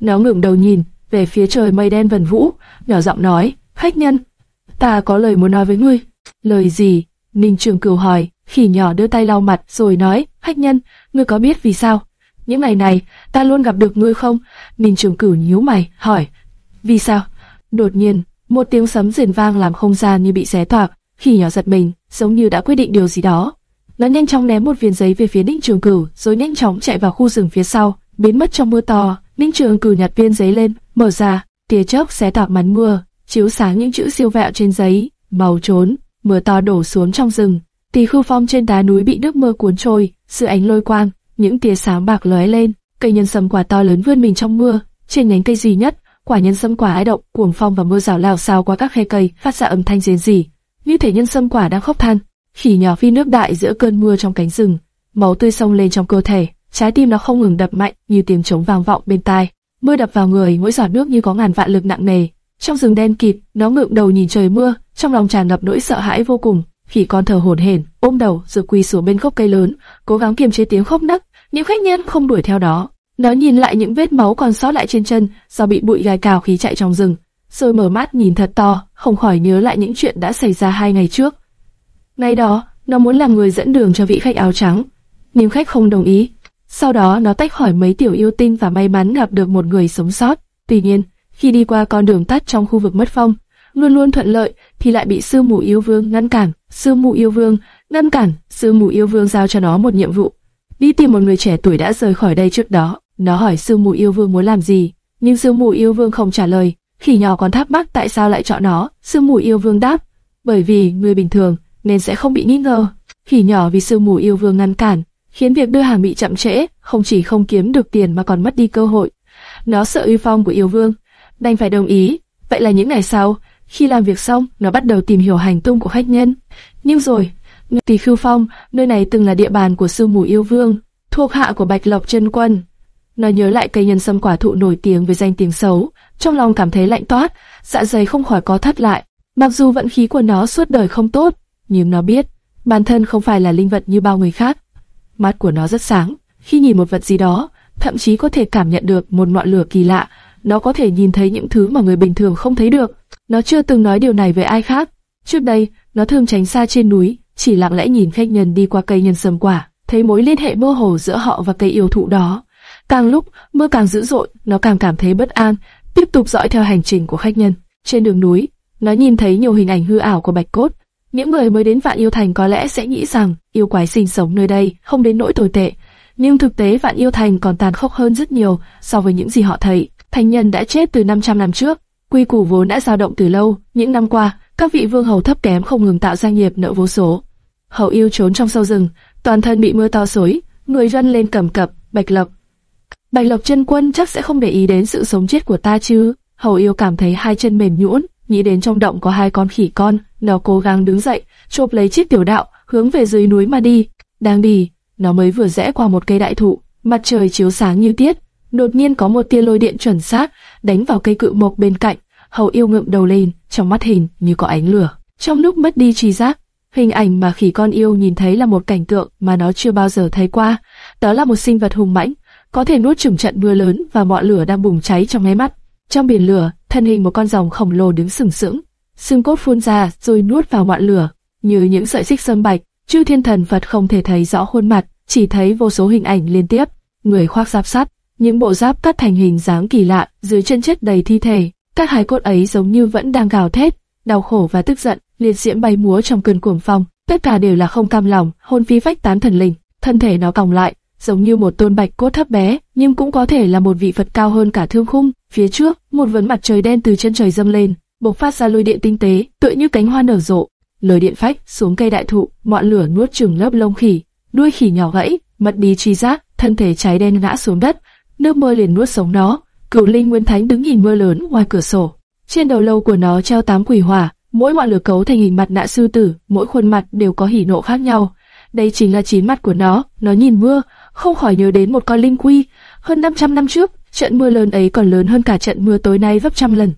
Nó ngẩng đầu nhìn về phía trời mây đen vần vũ, nhỏ giọng nói: "Khách nhân, ta có lời muốn nói với ngươi." "Lời gì?" Ninh Trường Cửu hỏi. Khỉ nhỏ đưa tay lau mặt rồi nói: "Khách nhân, ngươi có biết vì sao những ngày này ta luôn gặp được ngươi không?" Ninh Trường Cửu nhíu mày hỏi: "Vì sao?" Đột nhiên, một tiếng sấm rền vang làm không gian như bị xé toạc. Khỉ nhỏ giật mình, giống như đã quyết định điều gì đó. Nó nhanh chóng ném một viên giấy về phía Ninh Trường Cửu, rồi nhanh chóng chạy vào khu rừng phía sau, biến mất trong mưa to. Ninh Trường Cửu nhặt viên giấy lên, mở ra, tia chớp xé toạc màn mưa, chiếu sáng những chữ siêu vẹo trên giấy. Màu trốn, mưa to đổ xuống trong rừng. Tỳ khưu phong trên đá núi bị nước mưa cuốn trôi, sự ánh lôi quang, những tia sáng bạc lóe lên. Cây nhân sâm quả to lớn vươn mình trong mưa, trên nhánh cây duy nhất, quả nhân sâm quả ai động, cuồng phong và mưa rào lao sao qua các khe cây, phát ra âm thanh rền rỉ, như thể nhân sâm quả đang khóc than. Khỉ nhỏ phi nước đại giữa cơn mưa trong cánh rừng, máu tươi sông lên trong cơ thể, trái tim nó không ngừng đập mạnh như tiếng trống vang vọng bên tai. Mưa đập vào người, mỗi giọt nước như có ngàn vạn lực nặng nề. Trong rừng đen kịt, nó ngượng đầu nhìn trời mưa, trong lòng tràn ngập nỗi sợ hãi vô cùng. Khỉ con thở hổn hển, ôm đầu rồi quỳ xuống bên gốc cây lớn, cố gắng kiềm chế tiếng khóc nấc. Những khách nhân không đuổi theo đó. Nó nhìn lại những vết máu còn sót lại trên chân do bị bụi gai cào khi chạy trong rừng, rồi mở mắt nhìn thật to, không khỏi nhớ lại những chuyện đã xảy ra hai ngày trước. Ngày đó, nó muốn làm người dẫn đường cho vị khách áo trắng, nhưng khách không đồng ý. Sau đó nó tách khỏi mấy tiểu yêu tinh và may mắn gặp được một người sống sót. Tuy nhiên, khi đi qua con đường tắt trong khu vực mất phong, luôn luôn thuận lợi thì lại bị sư mù yêu vương ngăn cản. Sư mù yêu vương ngăn cản, sư mù yêu vương giao cho nó một nhiệm vụ, đi tìm một người trẻ tuổi đã rời khỏi đây trước đó. Nó hỏi sư mù yêu vương muốn làm gì, nhưng sư mù yêu vương không trả lời. Khỉ nhỏ còn thắc mắc tại sao lại chọn nó. Sư mù yêu vương đáp, bởi vì người bình thường nên sẽ không bị nghi ngờ. Khỉ nhỏ vì sư mù yêu vương ngăn cản, khiến việc đưa hàng bị chậm trễ, không chỉ không kiếm được tiền mà còn mất đi cơ hội. Nó sợ uy phong của yêu vương, đành phải đồng ý. Vậy là những ngày sau, khi làm việc xong, nó bắt đầu tìm hiểu hành tung của khách nhân. Nhưng rồi, Tỳ Khưu Phong, nơi này từng là địa bàn của sư mù yêu vương, thuộc hạ của Bạch Lộc chân quân. Nó nhớ lại cây nhân sâm quả thụ nổi tiếng với danh tiếng xấu, trong lòng cảm thấy lạnh toát, dạ dày không khỏi có thắt lại. Mặc dù vận khí của nó suốt đời không tốt, nhưng nó biết, bản thân không phải là linh vật như bao người khác. Mắt của nó rất sáng, khi nhìn một vật gì đó, thậm chí có thể cảm nhận được một ngọn lửa kỳ lạ, nó có thể nhìn thấy những thứ mà người bình thường không thấy được. Nó chưa từng nói điều này với ai khác. Trước đây, nó thường tránh xa trên núi, chỉ lặng lẽ nhìn khách nhân đi qua cây nhân sâm quả, thấy mối liên hệ mơ hồ giữa họ và cây yêu thụ đó. Càng lúc, mưa càng dữ dội, nó càng cảm thấy bất an, tiếp tục dõi theo hành trình của khách nhân. Trên đường núi, nó nhìn thấy nhiều hình ảnh hư ảo của bạch cốt. Những người mới đến Vạn Yêu Thành có lẽ sẽ nghĩ rằng yêu quái sinh sống nơi đây không đến nỗi tồi tệ, nhưng thực tế Vạn Yêu Thành còn tàn khốc hơn rất nhiều so với những gì họ thấy. Thành nhân đã chết từ 500 năm trước, quy củ vốn đã dao động từ lâu. Những năm qua, các vị vương hầu thấp kém không ngừng tạo ra nghiệp nợ vô số. Hầu yêu trốn trong sâu rừng, toàn thân bị mưa to xối, người dân lên cầm cập, bạch lộc. Bạch lộc chân quân chắc sẽ không để ý đến sự sống chết của ta chứ. Hầu yêu cảm thấy hai chân mềm nhũn, nghĩ đến trong động có hai con khỉ con, nó cố gắng đứng dậy, chộp lấy chiếc tiểu đạo, hướng về dưới núi mà đi. Đang đi, nó mới vừa rẽ qua một cây đại thụ, mặt trời chiếu sáng như tiết, đột nhiên có một tia lôi điện chuẩn xác đánh vào cây cự mộc bên cạnh. Hầu yêu ngượng đầu lên, trong mắt hình như có ánh lửa. Trong lúc mất đi trí giác, hình ảnh mà khỉ con yêu nhìn thấy là một cảnh tượng mà nó chưa bao giờ thấy qua. Đó là một sinh vật hùng mãnh, có thể nuốt chửng trận mưa lớn và ngọn lửa đang bùng cháy trong ngay mắt. Trong biển lửa, thân hình một con rồng khổng lồ đứng sừng sững, xương cốt phun ra rồi nuốt vào ngọn lửa, như những sợi xích sơn bạch. Chư thiên thần Phật không thể thấy rõ khuôn mặt, chỉ thấy vô số hình ảnh liên tiếp, người khoác giáp sắt, những bộ giáp cắt thành hình dáng kỳ lạ, dưới chân chất đầy thi thể, Các hài cốt ấy giống như vẫn đang gào thét, đau khổ và tức giận, liệt diễm bay múa trong cơn cuồng phong. Tất cả đều là không cam lòng, hôn phi phách tán thần linh. Thân thể nó còng lại, giống như một tôn bạch cốt thấp bé, nhưng cũng có thể là một vị Phật cao hơn cả thương khung. Phía trước, một vấn mặt trời đen từ chân trời dâng lên, bộc phát ra lôi điện tinh tế, tựa như cánh hoa nở rộ. Lời điện phách xuống cây đại thụ, ngọn lửa nuốt chửng lớp lông khỉ, đuôi khỉ nhỏ gãy, mất đi chi giác, thân thể cháy đen ngã xuống đất, nước mưa liền nuốt sống nó. Cửu Linh Nguyên Thánh đứng nhìn mưa lớn ngoài cửa sổ. Trên đầu lâu của nó treo tám quỷ hỏa, mỗi ngọn lửa cấu thành hình mặt nạ sư tử, mỗi khuôn mặt đều có hỉ nộ khác nhau. Đây chính là chín mắt của nó. Nó nhìn mưa, không khỏi nhớ đến một con linh quy. Hơn 500 năm trước, trận mưa lớn ấy còn lớn hơn cả trận mưa tối nay gấp trăm lần.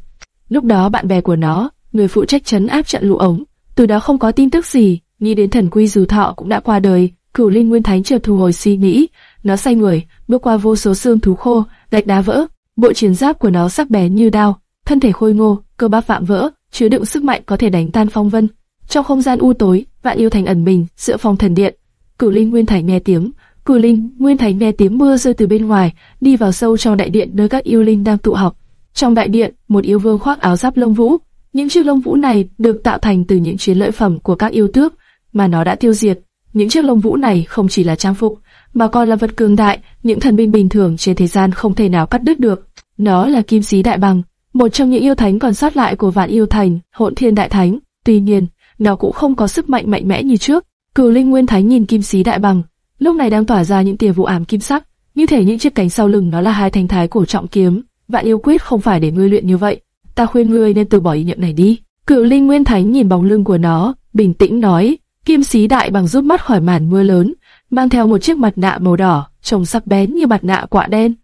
Lúc đó bạn bè của nó, người phụ trách chấn áp trận lũ ống, từ đó không có tin tức gì. Nghĩ đến thần quy dù thọ cũng đã qua đời, cửu linh nguyên thánh chợt thu hồi suy nghĩ, nó say người, bước qua vô số xương thú khô, gạch đá vỡ, bộ chiến giáp của nó sắc bén như đao, thân thể khôi ngô, cơ bắp vạm vỡ, chứa đựng sức mạnh có thể đánh tan phong vân. Trong không gian u tối, vạn yêu thành ẩn mình, giữa phòng thần điện. Cửu linh nguyên thánh nghe tiếng, Cử linh nguyên Thánh nghe tiếng mưa rơi từ bên ngoài, đi vào sâu trong đại điện nơi các yêu linh đang tụ họp. Trong đại điện, một yêu vương khoác áo giáp lông vũ. Những chiếc lông vũ này được tạo thành từ những chiến lợi phẩm của các yêu tước mà nó đã tiêu diệt. Những chiếc lông vũ này không chỉ là trang phục, mà còn là vật cường đại, những thần binh bình thường trên thế gian không thể nào cắt đứt được. Nó là kim Sí đại bằng, một trong những yêu thánh còn sót lại của vạn yêu thành, hỗn thiên đại thánh. Tuy nhiên, nó cũng không có sức mạnh mạnh mẽ như trước. Cửu linh nguyên thánh nhìn kim Sí đại bằng, lúc này đang tỏa ra những tia vụ ám kim sắc, như thể những chiếc cánh sau lưng nó là hai thanh thái cổ trọng kiếm. Vạn yêu quyết không phải để ngươi luyện như vậy, ta khuyên ngươi nên từ bỏ ý niệm này đi. Cựu linh nguyên thánh nhìn bóng lưng của nó, bình tĩnh nói, kim sĩ đại bằng rút mắt khỏi màn mưa lớn, mang theo một chiếc mặt nạ màu đỏ, trông sắc bén như mặt nạ quạ đen.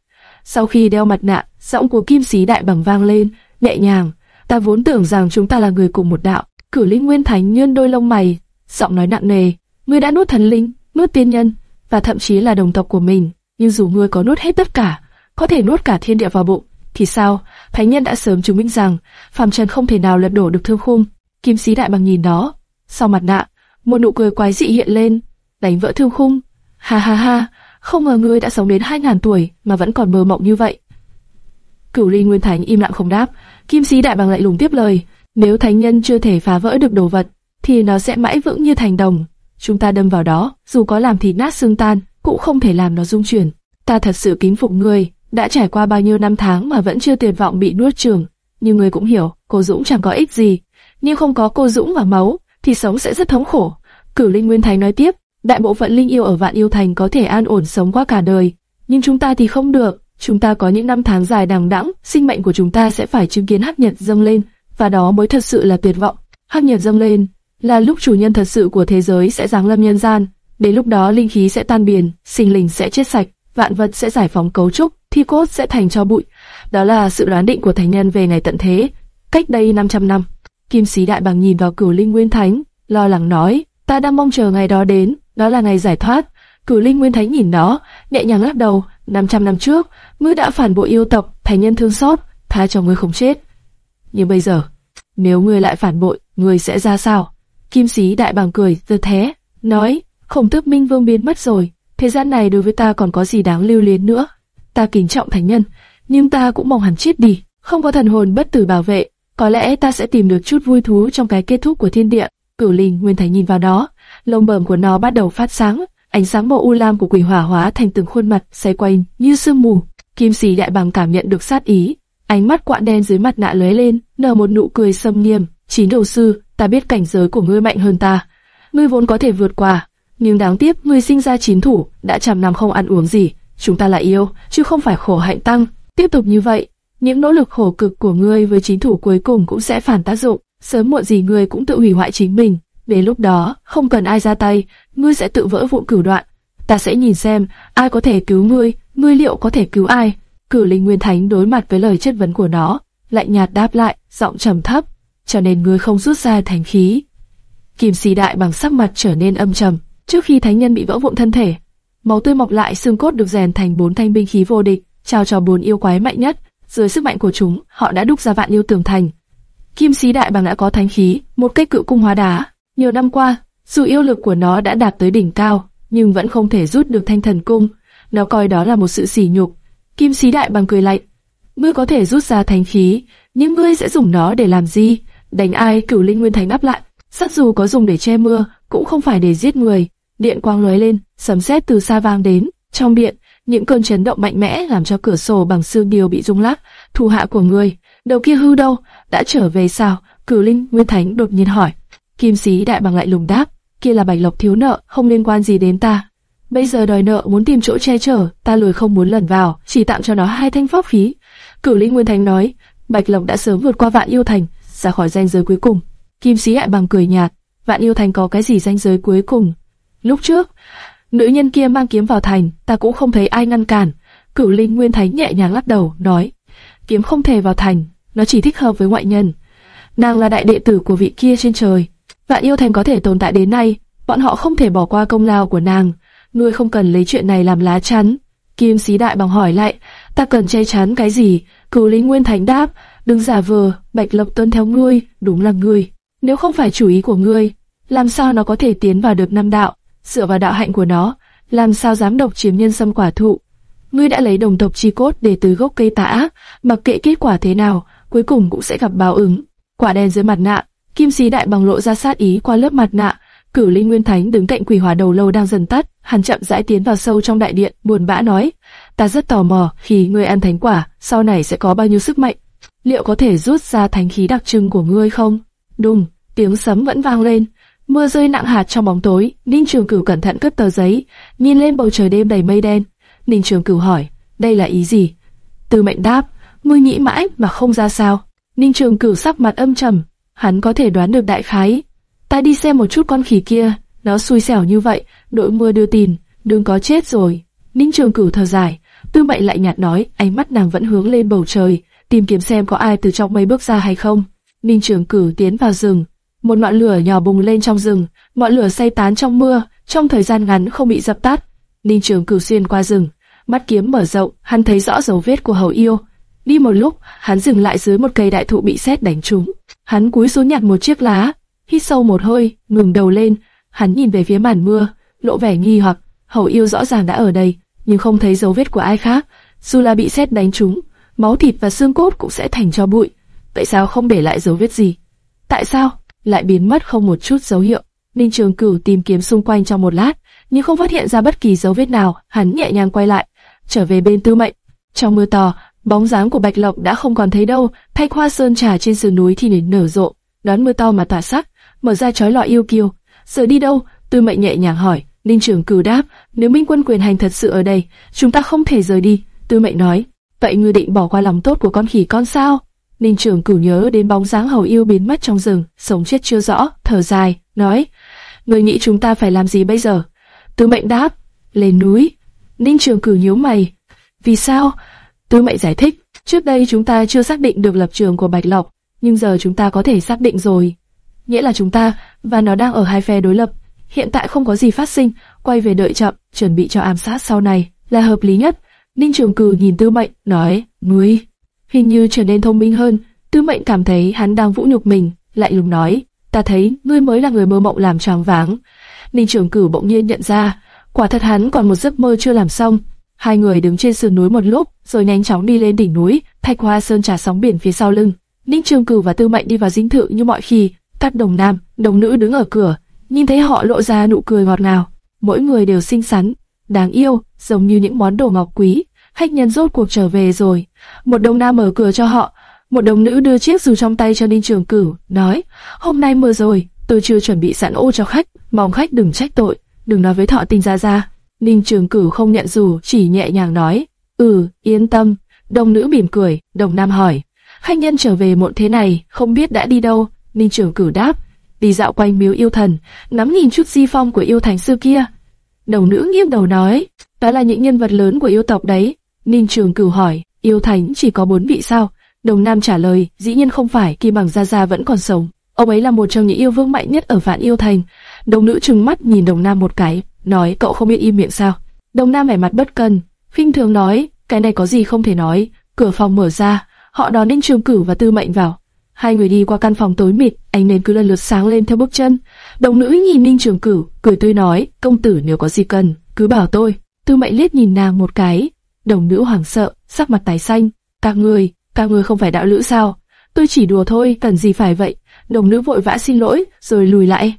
Sau khi đeo mặt nạ, giọng của kim sĩ đại bằng vang lên, nhẹ nhàng. Ta vốn tưởng rằng chúng ta là người cùng một đạo. Cử linh nguyên thánh nhơn đôi lông mày, giọng nói nặng nề. Ngươi đã nuốt thần linh, nuốt tiên nhân, và thậm chí là đồng tộc của mình. Nhưng dù ngươi có nuốt hết tất cả, có thể nuốt cả thiên địa vào bụng, thì sao? Thánh nhân đã sớm chứng minh rằng, phàm trần không thể nào lật đổ được thương khung. Kim sĩ đại bằng nhìn nó, sau mặt nạ, một nụ cười quái dị hiện lên, đánh vỡ thương khung. Ha ha ha, không ngờ ngươi đã sống đến hai ngàn tuổi mà vẫn còn mơ mộng như vậy. Cửu Ly Nguyên Thánh im lặng không đáp, Kim Sĩ Đại Bằng lại lùng tiếp lời, nếu thánh nhân chưa thể phá vỡ được đồ vật, thì nó sẽ mãi vững như thành đồng. Chúng ta đâm vào đó, dù có làm thịt nát xương tan, cũng không thể làm nó rung chuyển. Ta thật sự kính phục ngươi, đã trải qua bao nhiêu năm tháng mà vẫn chưa tuyệt vọng bị nuốt chửng. Nhưng ngươi cũng hiểu, cô Dũng chẳng có ích gì. nếu không có cô Dũng và máu, thì sống sẽ rất thống khổ. Cửu Linh Nguyên Thánh nói tiếp, đại bộ phận linh yêu ở Vạn Yêu Thành có thể an ổn sống qua cả đời, nhưng chúng ta thì không được. Chúng ta có những năm tháng dài đằng đẵng, sinh mệnh của chúng ta sẽ phải chứng kiến hắc nhật dâng lên, và đó mới thật sự là tuyệt vọng. Hắc nhật dâng lên là lúc chủ nhân thật sự của thế giới sẽ giáng lâm nhân gian. Đến lúc đó linh khí sẽ tan biến, sinh linh sẽ chết sạch, vạn vật sẽ giải phóng cấu trúc, thi cốt sẽ thành cho bụi. Đó là sự đoán định của thánh nhân về ngày tận thế. Cách đây 500 năm, Kim Sĩ Đại Bằng nhìn vào Cửu Linh Nguyên Thánh, lo lắng nói: Ta đang mong chờ ngày đó đến, đó là ngày giải thoát. Cửu Linh Nguyên Thánh nhìn nó, nhẹ nhàng lắc đầu. 500 năm trước, ngươi đã phản bội yêu tộc, thánh nhân thương xót, tha cho ngươi không chết. Nhưng bây giờ, nếu ngươi lại phản bội, ngươi sẽ ra sao? Kim sĩ đại bàng cười, giật thế, nói, khổng tước minh vương biến mất rồi, thế gian này đối với ta còn có gì đáng lưu luyến nữa. Ta kính trọng thánh nhân, nhưng ta cũng mong hắn chết đi, không có thần hồn bất tử bảo vệ, có lẽ ta sẽ tìm được chút vui thú trong cái kết thúc của thiên địa. Cửu Linh Nguyên Thánh nhìn vào đó, lông bờm của nó bắt đầu phát sáng, ánh sáng màu u lam của quỷ hỏa hóa thành từng khuôn mặt xoay quanh như sương mù. Kim sĩ đại bàng cảm nhận được sát ý, ánh mắt quạ đen dưới mặt nạ lóe lên, nở một nụ cười sâm nghiêm. Chín đầu sư, ta biết cảnh giới của ngươi mạnh hơn ta, ngươi vốn có thể vượt qua, nhưng đáng tiếc ngươi sinh ra chín thủ, đã trăm năm không ăn uống gì. Chúng ta là yêu, chứ không phải khổ hạnh tăng. Tiếp tục như vậy, những nỗ lực khổ cực của ngươi với chín thủ cuối cùng cũng sẽ phản tác dụng, sớm muộn gì ngươi cũng tự hủy hoại chính mình. Đến lúc đó, không cần ai ra tay, ngươi sẽ tự vỡ vụn cửu đoạn. Ta sẽ nhìn xem ai có thể cứu ngươi, ngươi liệu có thể cứu ai? Cửu Linh Nguyên Thánh đối mặt với lời chất vấn của nó, lạnh nhạt đáp lại, giọng trầm thấp, cho nên ngươi không rút ra thánh khí. Kim sĩ Đại bằng sắc mặt trở nên âm trầm, trước khi thánh nhân bị vỡ vụn thân thể, máu tươi mọc lại xương cốt được rèn thành bốn thanh binh khí vô địch, trao cho bốn yêu quái mạnh nhất. Dưới sức mạnh của chúng, họ đã đúc ra vạn yêu tường thành. Kim sĩ đại bằng đã có thánh khí, một cây cự cung hóa đá. Nhiều năm qua, dù yêu lực của nó đã đạt tới đỉnh cao, nhưng vẫn không thể rút được thanh thần cung. Nó coi đó là một sự sỉ nhục. Kim sĩ đại bằng cười lạnh. Ngươi có thể rút ra thánh khí, Nhưng ngươi sẽ dùng nó để làm gì? Đánh ai? Cửu Linh Nguyên Thánh đáp lại. Sắt dù có dùng để che mưa, cũng không phải để giết người. Điện quang lóe lên, sấm sét từ xa vang đến. Trong điện, những cơn chấn động mạnh mẽ làm cho cửa sổ bằng xương điều bị rung lắc. Thủ hạ của ngươi, đầu kia hư đâu? Đã trở về sao? Cửu Linh Nguyên Thánh đột nhiên hỏi. Kim sĩ đại bằng lại lùng đáp, kia là bạch lộc thiếu nợ, không liên quan gì đến ta. Bây giờ đòi nợ muốn tìm chỗ che chở, ta lười không muốn lẩn vào, chỉ tặng cho nó hai thanh pháp khí. Cửu Linh Nguyên Thánh nói, Bạch Lộc đã sớm vượt qua Vạn Yêu Thành, ra khỏi danh giới cuối cùng. Kim Sĩ Đại Bằng cười nhạt, Vạn Yêu Thành có cái gì danh giới cuối cùng? Lúc trước, nữ nhân kia mang kiếm vào thành, ta cũng không thấy ai ngăn cản. Cửu Linh Nguyên Thánh nhẹ nhàng lắc đầu, nói, kiếm không thể vào thành, nó chỉ thích hợp với ngoại nhân. Nàng là đại đệ tử của vị kia trên trời. Vạn Yêu Thành có thể tồn tại đến nay, bọn họ không thể bỏ qua công lao của nàng. Ngươi không cần lấy chuyện này làm lá chắn. Kim Sĩ Đại Bằng hỏi lại, ta cần che chắn cái gì? Cửu Linh Nguyên Thánh đáp, đừng giả vờ, Bạch Lộc tuân theo ngươi, đúng là ngươi. Nếu không phải chủ ý của ngươi, làm sao nó có thể tiến vào được năm đạo? Dựa vào đạo hạnh của nó, làm sao dám độc chiếm nhân sâm quả thụ? Ngươi đã lấy đồng tộc chi cốt để từ gốc cây tả, mặc kệ kết quả thế nào, cuối cùng cũng sẽ gặp báo ứng. Quả đen dưới mặt nạ, Kim Sĩ Đại Bằng lộ ra sát ý qua lớp mặt nạ, Cửu Linh Nguyên Thánh đứng cạnh quỷ hỏa đầu lâu đang dần tắt, hắn chậm rãi tiến vào sâu trong đại điện, buồn bã nói: "Ta rất tò mò, khi ngươi ăn thánh quả, sau này sẽ có bao nhiêu sức mạnh? Liệu có thể rút ra thánh khí đặc trưng của ngươi không?" Đùng, tiếng sấm vẫn vang lên, mưa rơi nặng hạt trong bóng tối. Ninh Trường Cửu cẩn thận cất tờ giấy, nhìn lên bầu trời đêm đầy mây đen. Ninh Trường Cửu hỏi: "Đây là ý gì?" Từ Mệnh đáp: "Ngươi nghĩ mãi mà không ra sao." Ninh Trường Cửu sắc mặt âm trầm, hắn có thể đoán được đại khái Ta đi xem một chút con khỉ kia, nó xui xẻo như vậy, đội mưa đưa tin, đừng có chết rồi. Ninh Trường Cửu thở dài, Tư Mệnh lại nhạt nói, ánh mắt nàng vẫn hướng lên bầu trời, tìm kiếm xem có ai từ trong mây bước ra hay không. Ninh Trường Cử tiến vào rừng, một ngọn lửa nhỏ bùng lên trong rừng, ngọn lửa say tán trong mưa, trong thời gian ngắn không bị dập tắt. Ninh Trường Cử xuyên qua rừng, mắt kiếm mở rộng, hắn thấy rõ dấu vết của Hầu Yêu. Đi một lúc, hắn dừng lại dưới một cây đại thụ bị sét đánh trúng. Hắn cúi xuống nhặt một chiếc lá, hít sâu một hơi, ngừng đầu lên, hắn nhìn về phía màn mưa, lộ vẻ nghi hoặc, hầu yêu rõ ràng đã ở đây, nhưng không thấy dấu vết của ai khác, dù là bị xét đánh trúng, máu thịt và xương cốt cũng sẽ thành cho bụi, vậy sao không để lại dấu vết gì? Tại sao lại biến mất không một chút dấu hiệu? Ninh Trường Cửu tìm kiếm xung quanh trong một lát, nhưng không phát hiện ra bất kỳ dấu vết nào, hắn nhẹ nhàng quay lại, trở về bên Tư Mệnh. Trong mưa to, bóng dáng của Bạch Lộc đã không còn thấy đâu, thay hoa sơn trà trên sườn núi thì nở rộ, đón mưa to mà tỏa sắc, mở ra chói lọi yêu kiêu. Giờ đi đâu? Tư mệnh nhẹ nhàng hỏi. Ninh Trường Cửu đáp, nếu Minh quân quyền hành thật sự ở đây, chúng ta không thể rời đi. Tư mệnh nói, vậy ngươi định bỏ qua lòng tốt của con khỉ con sao? Ninh trưởng cử nhớ đến bóng dáng hầu yêu biến mất trong rừng, sống chết chưa rõ, thở dài, nói, ngươi nghĩ chúng ta phải làm gì bây giờ? tứ mệnh đáp, lên núi. Ninh trường cử nhíu mày. Vì sao? tứ mệnh giải thích, trước đây chúng ta chưa xác định được lập trường của Bạch Lộc, nhưng giờ chúng ta có thể xác định rồi nghĩa là chúng ta và nó đang ở hai phe đối lập. Hiện tại không có gì phát sinh, quay về đợi chậm, chuẩn bị cho ám sát sau này là hợp lý nhất. Ninh Trường Cử nhìn Tư Mệnh, nói, ngươi hình như trở nên thông minh hơn. Tư Mệnh cảm thấy hắn đang vũ nhục mình, lại lùng nói, ta thấy ngươi mới là người mơ mộng làm choáng váng. Ninh Trường Cử bỗng nhiên nhận ra, quả thật hắn còn một giấc mơ chưa làm xong. Hai người đứng trên sườn núi một lúc, rồi nhanh chóng đi lên đỉnh núi, thạch hoa sơn trà sóng biển phía sau lưng. Ninh Trường Cử và Tư Mệnh đi vào dinh thự như mọi khi, các đồng nam, đồng nữ đứng ở cửa, nhìn thấy họ lộ ra nụ cười ngọt ngào. Mỗi người đều xinh xắn, đáng yêu, giống như những món đồ ngọc quý. Khách nhân rốt cuộc trở về rồi. Một đồng nam mở cửa cho họ, một đồng nữ đưa chiếc dù trong tay cho Ninh Trường Cửu, nói: "Hôm nay mưa rồi, tôi chưa chuẩn bị sẵn ô cho khách, mong khách đừng trách tội, đừng nói với Thọ Tinh gia gia." Ninh Trường Cửu không nhận dù, chỉ nhẹ nhàng nói: "Ừ, yên tâm." Đồng nữ mỉm cười, đồng nam hỏi: "Khách nhân trở về muộn thế này, không biết đã đi đâu?" Ninh Trường Cửu đáp, đi dạo quanh miếu yêu thần, ngắm nhìn chút di phong của yêu thành xưa kia. Đầu nữ nghiêng đầu nói, đó là những nhân vật lớn của yêu tộc đấy. Ninh Trường Cửu hỏi, yêu thành chỉ có bốn vị sao? Đồng Nam trả lời, dĩ nhiên không phải, Kim Bằng Gia Gia vẫn còn sống. Ông ấy là một trong những yêu vương mạnh nhất ở vạn yêu thành. Đồng nữ trừng mắt nhìn Đồng Nam một cái, nói cậu không biết im miệng sao? Đồng Nam vẻ mặt bất cần, khinh thường nói, cái này có gì không thể nói. Cửa phòng mở ra, họ đón Ninh Trường Cửu và Tư Mệnh vào. Hai người đi qua căn phòng tối mịt, ánh nến cứ lần lượt sáng lên theo bước chân. Đồng nữ nhìn Ninh Trường Cửu, cười tươi nói, công tử nếu có gì cần, cứ bảo tôi. Tư Mệnh liếc nhìn nàng một cái. Đồng nữ hoảng sợ, sắc mặt tái xanh. Các người, các người không phải đạo lữ sao? tôi chỉ đùa thôi, cần gì phải vậy? Đồng nữ vội vã xin lỗi, rồi lùi lại.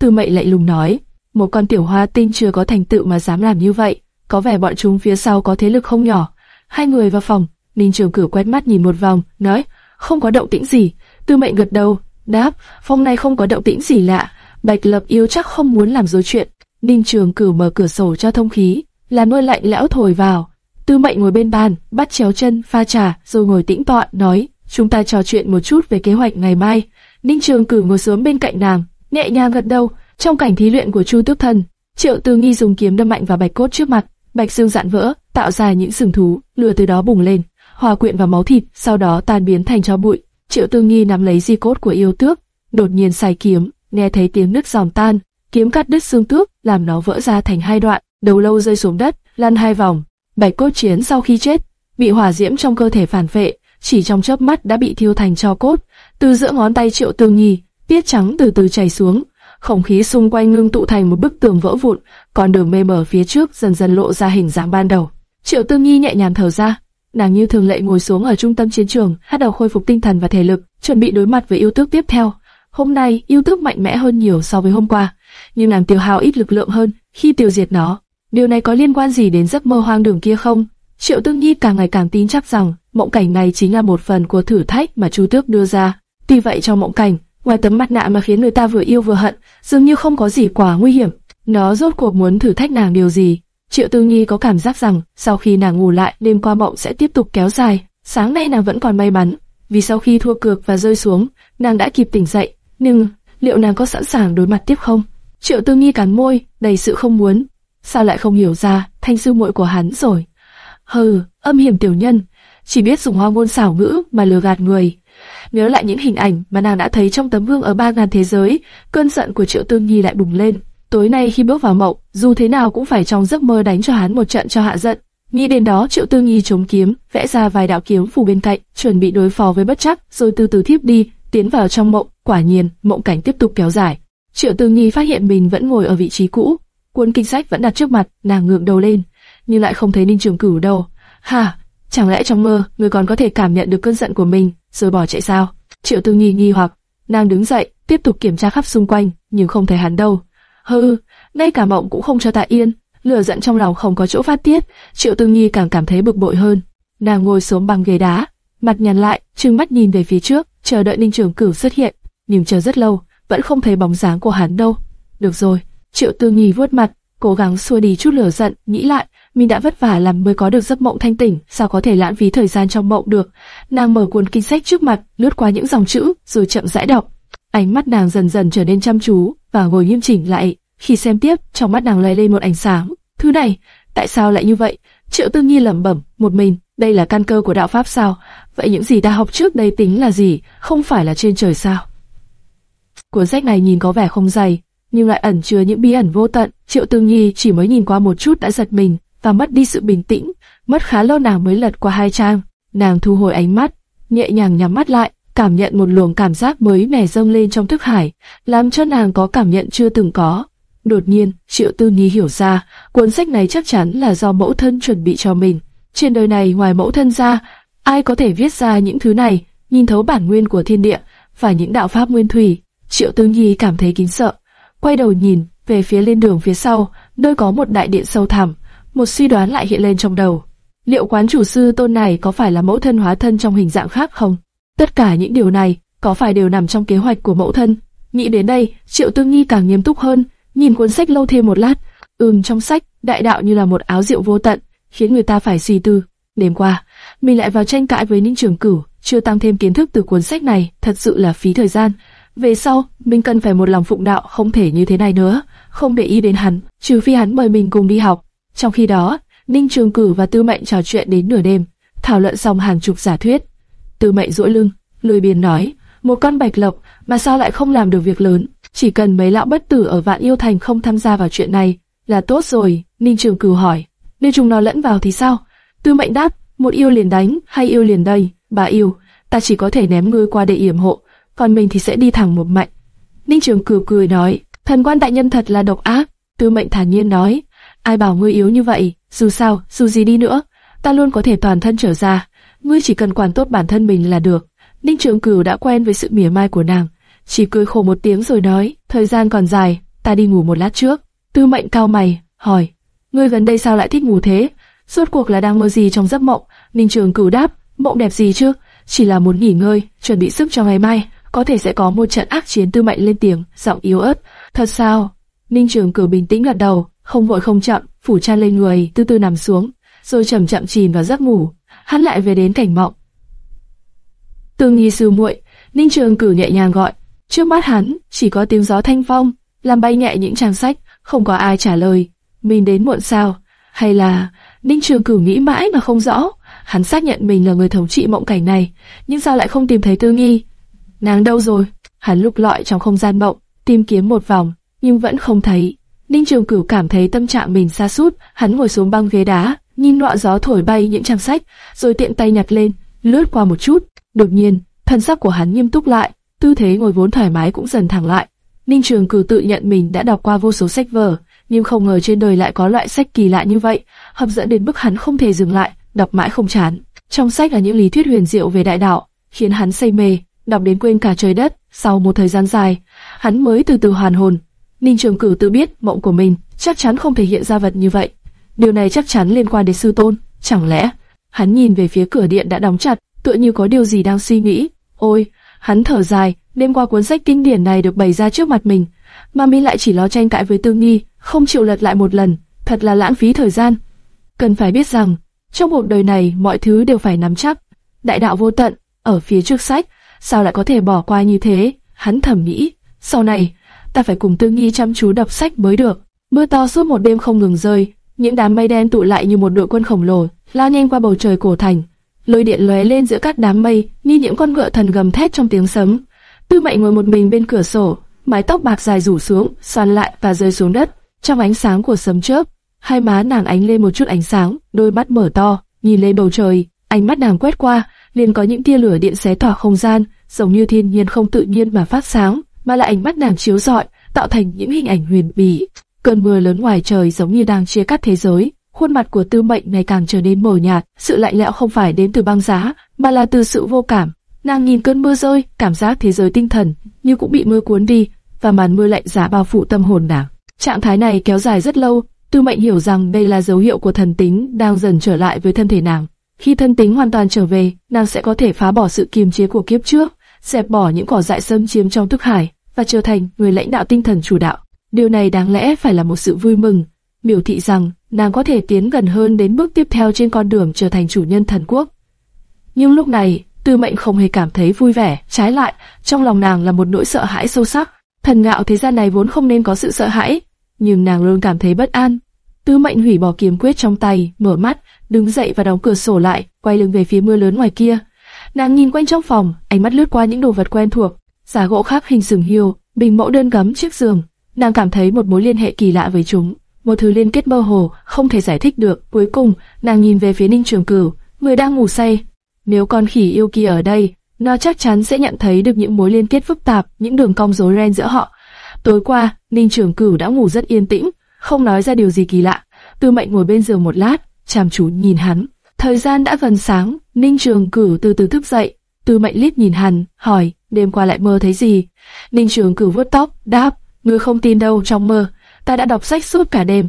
Tư mệnh lạnh lùng nói, một con tiểu hoa tinh chưa có thành tựu mà dám làm như vậy, có vẻ bọn chúng phía sau có thế lực không nhỏ. Hai người vào phòng, Ninh Trường Cửu quét mắt nhìn một vòng, nói, không có động tĩnh gì. Tư mệnh gật đầu, đáp, phòng này không có động tĩnh gì lạ. Bạch Lập yêu chắc không muốn làm dối chuyện. Ninh Trường cử mở cửa sổ cho thông khí, làm nuôi lạnh lẽo thổi vào. Tư mệnh ngồi bên bàn, bắt chéo chân, pha trà, rồi ngồi tĩnh tọa, nói, chúng ta trò chuyện một chút về kế hoạch ngày mai. Ninh Trường cử ngồi xuống bên cạnh nàng, nhẹ nhàng gật đầu. Trong cảnh thí luyện của Chu Tước Thần, Triệu Tư Nghi dùng kiếm đâm mạnh vào bạch cốt trước mặt, bạch xương dạn vỡ, tạo ra những sừng thú, lửa từ đó bùng lên, hòa quyện vào máu thịt, sau đó tan biến thành cho bụi. Triệu Tư Nghi nắm lấy di cốt của yêu tước, đột nhiên xài kiếm, nghe thấy tiếng nứt giòn tan, kiếm cắt đứt xương tước, làm nó vỡ ra thành hai đoạn, đầu lâu rơi xuống đất, lăn hai vòng. Bạch cốt chiến sau khi chết, bị hỏa diễm trong cơ thể phản vệ, chỉ trong chớp mắt đã bị thiêu thành tro cốt. Từ giữa ngón tay Triệu Tư Nghi, tiết trắng từ từ chảy xuống, không khí xung quanh ngưng tụ thành một bức tường vỡ vụn, con đường mê mờ phía trước dần dần lộ ra hình dáng ban đầu. Triệu Tư Nghi nhẹ nhàng thở ra, nàng như thường lệ ngồi xuống ở trung tâm chiến trường, bắt đầu khôi phục tinh thần và thể lực, chuẩn bị đối mặt với yêu tước tiếp theo. Hôm nay, yêu tước mạnh mẽ hơn nhiều so với hôm qua, nhưng nàng tiêu hao ít lực lượng hơn khi tiêu diệt nó. Điều này có liên quan gì đến giấc mơ hoang đường kia không? Triệu Tương Nhi càng ngày càng tin chắc rằng mộng cảnh này chính là một phần của thử thách mà Chu Tước đưa ra. Tuy vậy trong mộng cảnh, ngoài tấm mặt nạ mà khiến người ta vừa yêu vừa hận, dường như không có gì quá nguy hiểm. Nó rốt cuộc muốn thử thách nàng điều gì? Triệu Tương Nhi có cảm giác rằng sau khi nàng ngủ lại, đêm qua mộng sẽ tiếp tục kéo dài. Sáng nay nàng vẫn còn may mắn, vì sau khi thua cược và rơi xuống, nàng đã kịp tỉnh dậy. Nhưng liệu nàng có sẵn sàng đối mặt tiếp không? Triệu Tương Nhi cắn môi, đầy sự không muốn. Sao lại không hiểu ra, thanh sư muội của hắn rồi? Hừ, âm hiểm tiểu nhân, chỉ biết dùng hoa ngôn xảo ngữ mà lừa gạt người. Nhớ lại những hình ảnh mà nàng đã thấy trong tấm gương ở ba ngàn thế giới, cơn giận của Triệu Tương Nhi lại bùng lên. Tối nay khi bước vào mộng, dù thế nào cũng phải trong giấc mơ đánh cho hắn một trận cho hạ giận. Nghĩ đến đó, Triệu tư nghi chống kiếm, vẽ ra vài đạo kiếm phủ bên cạnh, chuẩn bị đối phó với bất chắc, rồi từ từ thiếp đi, tiến vào trong mộng. Quả nhiên, mộng cảnh tiếp tục kéo dài. Triệu tư nghi phát hiện mình vẫn ngồi ở vị trí cũ, cuốn kinh sách vẫn đặt trước mặt, nàng ngượng đầu lên, nhưng lại không thấy Ninh Trường Cửu đâu. Hả? Chẳng lẽ trong mơ, người còn có thể cảm nhận được cơn giận của mình, rồi bỏ chạy sao? Triệu Tư nghi nghi hoặc, nàng đứng dậy, tiếp tục kiểm tra khắp xung quanh, nhưng không thấy hắn đâu. Hừ, ngay cả mộng cũng không cho ta yên, lửa giận trong lòng không có chỗ phát tiết, Triệu Tư Nhi càng cảm thấy bực bội hơn. Nàng ngồi xuống bằng ghế đá, mặt nhăn lại, trừng mắt nhìn về phía trước, chờ đợi Ninh Trường Cửu xuất hiện, nhưng chờ rất lâu, vẫn không thấy bóng dáng của hắn đâu. Được rồi, Triệu Tư Nhi vuốt mặt, cố gắng xua đi chút lửa giận, nghĩ lại, mình đã vất vả làm mới có được giấc mộng thanh tỉnh, sao có thể lãng phí thời gian trong mộng được? Nàng mở cuốn kinh sách trước mặt, lướt qua những dòng chữ, rồi chậm rãi đọc. Ánh mắt nàng dần dần trở nên chăm chú và ngồi nghiêm chỉnh lại. Khi xem tiếp, trong mắt nàng lóe lên một ánh sáng. Thứ này, tại sao lại như vậy? Triệu Tư Nhi lẩm bẩm, một mình, đây là căn cơ của đạo pháp sao? Vậy những gì ta học trước đây tính là gì? Không phải là trên trời sao? Cuốn sách này nhìn có vẻ không dày, nhưng lại ẩn chứa những bí ẩn vô tận. Triệu Tương Nhi chỉ mới nhìn qua một chút đã giật mình và mất đi sự bình tĩnh. Mất khá lâu nàng mới lật qua hai trang. Nàng thu hồi ánh mắt, nhẹ nhàng nhắm mắt lại, cảm nhận một luồng cảm giác mới mẻ dâng lên trong thức hải, làm cho nàng có cảm nhận chưa từng có. Đột nhiên, Triệu Tư Nhi hiểu ra, cuốn sách này chắc chắn là do mẫu thân chuẩn bị cho mình. Trên đời này ngoài mẫu thân ra, ai có thể viết ra những thứ này, nhìn thấu bản nguyên của thiên địa và những đạo pháp nguyên thủy. Triệu Tư Nhi cảm thấy kính sợ, quay đầu nhìn về phía lên đường phía sau, nơi có một đại điện sâu thẳm. Một suy đoán lại hiện lên trong đầu. Liệu quán chủ sư tôn này có phải là mẫu thân hóa thân trong hình dạng khác không? Tất cả những điều này có phải đều nằm trong kế hoạch của mẫu thân? Nghĩ đến đây, Triệu Tương Nhi càng nghiêm túc hơn, nhìn cuốn sách lâu thêm một lát. Ừm, trong sách, đại đạo như là một áo rượu vô tận, khiến người ta phải suy tư. Đêm qua, mình lại vào tranh cãi với những trường cửu, chưa tăng thêm kiến thức từ cuốn sách này, thật sự là phí thời gian. Về sau, mình cần phải một lòng phụng đạo, không thể như thế này nữa, không để ý đến hắn, trừ phi hắn mời mình cùng đi học. Trong khi đó, Ninh Trường Cử và Tư Mệnh trò chuyện đến nửa đêm, thảo luận xong hàng chục giả thuyết. Tư Mệnh duỗi lưng, lười biếng nói, một con bạch lộc mà sao lại không làm được việc lớn, chỉ cần mấy lão bất tử ở Vạn Yêu Thành không tham gia vào chuyện này là tốt rồi. Ninh Trường cửu hỏi, nếu chúng nó lẫn vào thì sao? Tư Mệnh đáp, một yêu liền đánh, hay yêu liền đây, bà yêu, ta chỉ có thể ném ngươi qua để yểm hộ, còn mình thì sẽ đi thẳng một mạnh. Ninh Trường cửu cười nói, thần quan đại nhân thật là độc ác. Tư Mệnh thản nhiên nói, ai bảo ngươi yếu như vậy, dù sao, dù gì đi nữa, ta luôn có thể toàn thân trở ra, ngươi chỉ cần quản tốt bản thân mình là được. Ninh Trường Cửu đã quen với sự mỉa mai của nàng, chỉ cười khổ một tiếng rồi nói, thời gian còn dài, ta đi ngủ một lát trước. Tư mệnh cao mày, hỏi, ngươi gần đây sao lại thích ngủ thế? Rốt cuộc là đang mơ gì trong giấc mộng? Ninh Trường Cửu đáp, mộng đẹp gì chứ? Chỉ là muốn nghỉ ngơi, chuẩn bị sức cho ngày mai, có thể sẽ có một trận ác chiến. Tư mệnh lên tiếng, giọng yếu ớt. Thật sao? Ninh Trường Cửu bình tĩnh gật đầu, không vội không chậm, phủ chăn lên người, từ từ nằm xuống, rồi chậm chậm chìm vào giấc ngủ. Hắn lại về đến cảnh mộng. Tương Nhi sư muội, Ninh Trường cử nhẹ nhàng gọi. Trước mắt hắn chỉ có tiếng gió thanh phong, làm bay nhẹ những trang sách, không có ai trả lời. Mình đến muộn sao? Hay là Ninh Trường cử nghĩ mãi mà không rõ. Hắn xác nhận mình là người thống trị mộng cảnh này, nhưng sao lại không tìm thấy Tư Nghi? Nàng đâu rồi? Hắn lục lọi trong không gian mộng, tìm kiếm một vòng, nhưng vẫn không thấy. Ninh Trường Cửu cảm thấy tâm trạng mình xa sút, hắn ngồi xuống băng ghế đá, nhìn nọ gió thổi bay những trang sách, rồi tiện tay nhặt lên, lướt qua một chút. Đột nhiên, thân sắc của hắn nghiêm túc lại, tư thế ngồi vốn thoải mái cũng dần thẳng lại. Ninh Trường Cử tự nhận mình đã đọc qua vô số sách vở, nhưng không ngờ trên đời lại có loại sách kỳ lạ như vậy, hấp dẫn đến mức hắn không thể dừng lại, đọc mãi không chán. Trong sách là những lý thuyết huyền diệu về đại đạo, khiến hắn say mê, đọc đến quên cả trời đất. Sau một thời gian dài, hắn mới từ từ hoàn hồn. Ninh Trường Cử tự biết mộng của mình chắc chắn không thể hiện ra vật như vậy. Điều này chắc chắn liên quan đến sư tôn. Chẳng lẽ? Hắn nhìn về phía cửa điện đã đóng chặt, tựa như có điều gì đang suy nghĩ. Ôi, hắn thở dài, đêm qua cuốn sách kinh điển này được bày ra trước mặt mình, mà mình lại chỉ lo tranh cãi với Tương nghi, không chịu lật lại một lần, thật là lãng phí thời gian. Cần phải biết rằng, trong cuộc đời này mọi thứ đều phải nắm chắc. Đại đạo vô tận, ở phía trước sách, sao lại có thể bỏ qua như thế? Hắn thầm nghĩ, sau này, ta phải cùng Tương nghi chăm chú đọc sách mới được. Mưa to suốt một đêm không ngừng rơi, những đám mây đen tụ lại như một đội quân khổng lồ, lao nhanh qua bầu trời cổ thành. Lôi điện lóe lên giữa các đám mây, như những con ngựa thần gầm thét trong tiếng sấm. Tư Mệnh ngồi một mình bên cửa sổ, mái tóc bạc dài rủ xuống, xoăn lại và rơi xuống đất. Trong ánh sáng của sấm chớp, hai má nàng ánh lên một chút ánh sáng, đôi mắt mở to, nhìn lên bầu trời, ánh mắt nàng quét qua, liền có những tia lửa điện xé tỏa không gian, giống như thiên nhiên không tự nhiên mà phát sáng, mà là ánh mắt nàng chiếu rọi, tạo thành những hình ảnh huyền bí. Cơn mưa lớn ngoài trời giống như đang chia cắt thế giới, khuôn mặt của Tư Mệnh ngày càng trở nên mờ nhạt, sự lạnh lẽo không phải đến từ băng giá, mà là từ sự vô cảm. Nàng nhìn cơn mưa rơi, cảm giác thế giới tinh thần như cũng bị mưa cuốn đi, và màn mưa lạnh giá bao phủ tâm hồn nàng. Trạng thái này kéo dài rất lâu, Tư Mệnh hiểu rằng đây là dấu hiệu của thần tính đang dần trở lại với thân thể nàng. Khi thân tính hoàn toàn trở về, nàng sẽ có thể phá bỏ sự kiềm chế của kiếp trước, dẹp bỏ những cỏ dại xâm chiếm trong thức hải và trở thành người lãnh đạo tinh thần chủ đạo. Điều này đáng lẽ phải là một sự vui mừng, biểu thị rằng nàng có thể tiến gần hơn đến bước tiếp theo trên con đường trở thành chủ nhân thần quốc. Nhưng lúc này, Tư Mệnh không hề cảm thấy vui vẻ, trái lại, trong lòng nàng là một nỗi sợ hãi sâu sắc. Thần ngạo thế gian này vốn không nên có sự sợ hãi, nhưng nàng luôn cảm thấy bất an. Tư Mệnh hủy bỏ kiếm quyết trong tay, mở mắt, đứng dậy và đóng cửa sổ lại, quay lưng về phía mưa lớn ngoài kia. Nàng nhìn quanh trong phòng, ánh mắt lướt qua những đồ vật quen thuộc, giả gỗ khác hình sừng hiêu, bình mẫu đơn gấm chiếc giường. Nàng cảm thấy một mối liên hệ kỳ lạ với chúng, một thứ liên kết mơ hồ, không thể giải thích được. Cuối cùng, nàng nhìn về phía Ninh Trường Cửu, người đang ngủ say. Nếu con khỉ yêu kia ở đây, nó chắc chắn sẽ nhận thấy được những mối liên kết phức tạp, những đường cong rối ren giữa họ. Tối qua, Ninh Trường Cửu đã ngủ rất yên tĩnh, không nói ra điều gì kỳ lạ. Tư Mệnh ngồi bên giường một lát, chăm chú nhìn hắn. Thời gian đã gần sáng, Ninh Trường Cửu từ từ thức dậy. Tư Mệnh liếc nhìn hắn, hỏi, đêm qua lại mơ thấy gì? Ninh Trường Cửu vuốt tóc, đáp, ngươi không tin đâu trong mơ, ta đã đọc sách suốt cả đêm.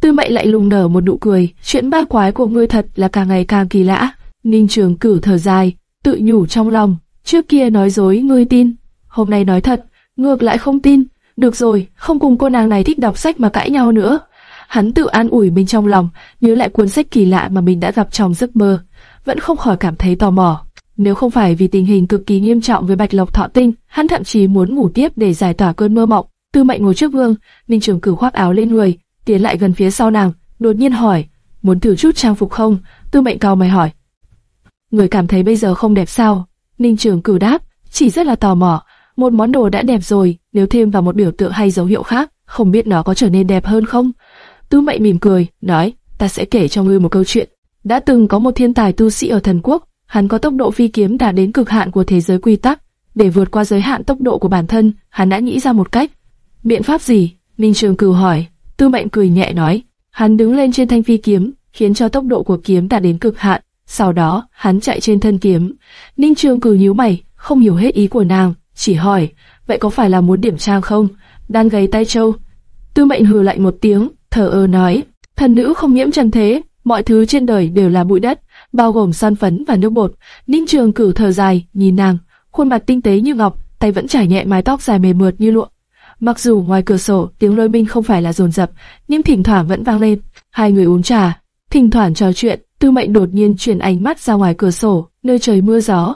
Tư Mệnh lại lùng nở một nụ cười, chuyện ba quái của ngươi thật là càng ngày càng kỳ lạ. Ninh Trường Cửu thở dài, tự nhủ trong lòng, trước kia nói dối ngươi tin, hôm nay nói thật, ngược lại không tin. Được rồi, không cùng cô nàng này thích đọc sách mà cãi nhau nữa. Hắn tự an ủi mình trong lòng, nhớ lại cuốn sách kỳ lạ mà mình đã gặp trong giấc mơ, vẫn không khỏi cảm thấy tò mò. Nếu không phải vì tình hình cực kỳ nghiêm trọng với Bạch Lộc Thọ Tinh, hắn thậm chí muốn ngủ tiếp để giải tỏa cơn mơ mộng. Tư Mệnh ngồi trước gương, Ninh Trường Cửu khoác áo lên người, tiến lại gần phía sau nàng, đột nhiên hỏi, muốn thử chút trang phục không? Tư Mệnh cao mày hỏi. Người cảm thấy bây giờ không đẹp sao? Ninh Trường Cửu đáp, chỉ rất là tò mò. Một món đồ đã đẹp rồi, nếu thêm vào một biểu tượng hay dấu hiệu khác, không biết nó có trở nên đẹp hơn không? Tư Mệnh mỉm cười, nói, ta sẽ kể cho ngươi một câu chuyện. Đã từng có một thiên tài tu sĩ ở thần quốc, hắn có tốc độ phi kiếm đạt đến cực hạn của thế giới quy tắc. Để vượt qua giới hạn tốc độ của bản thân, hắn đã nghĩ ra một cách. Biện pháp gì? Ninh Trường Cửu hỏi. Tư Mệnh cười nhẹ nói, hắn đứng lên trên thanh phi kiếm, khiến cho tốc độ của kiếm đạt đến cực hạn. Sau đó, hắn chạy trên thân kiếm. Ninh Trường Cửu nhíu mày, không hiểu hết ý của nàng, chỉ hỏi, vậy có phải là muốn điểm trang không? Đan gầy tay châu. Tư mệnh hừ lạnh một tiếng, thở ơ nói, thần nữ không nhiễm trần thế, mọi thứ trên đời đều là bụi đất, bao gồm son phấn và nước bột. Ninh Trường cử thở dài, nhìn nàng, khuôn mặt tinh tế như ngọc, tay vẫn trải nhẹ mái tóc dài mềm mượt như lụa. Mặc dù ngoài cửa sổ tiếng lôi binh không phải là dồn dập, nhưng thỉnh thoảng vẫn vang lên. Hai người uống trà, thỉnh thoảng trò chuyện. Tư Mệnh đột nhiên chuyển ánh mắt ra ngoài cửa sổ, nơi trời mưa gió.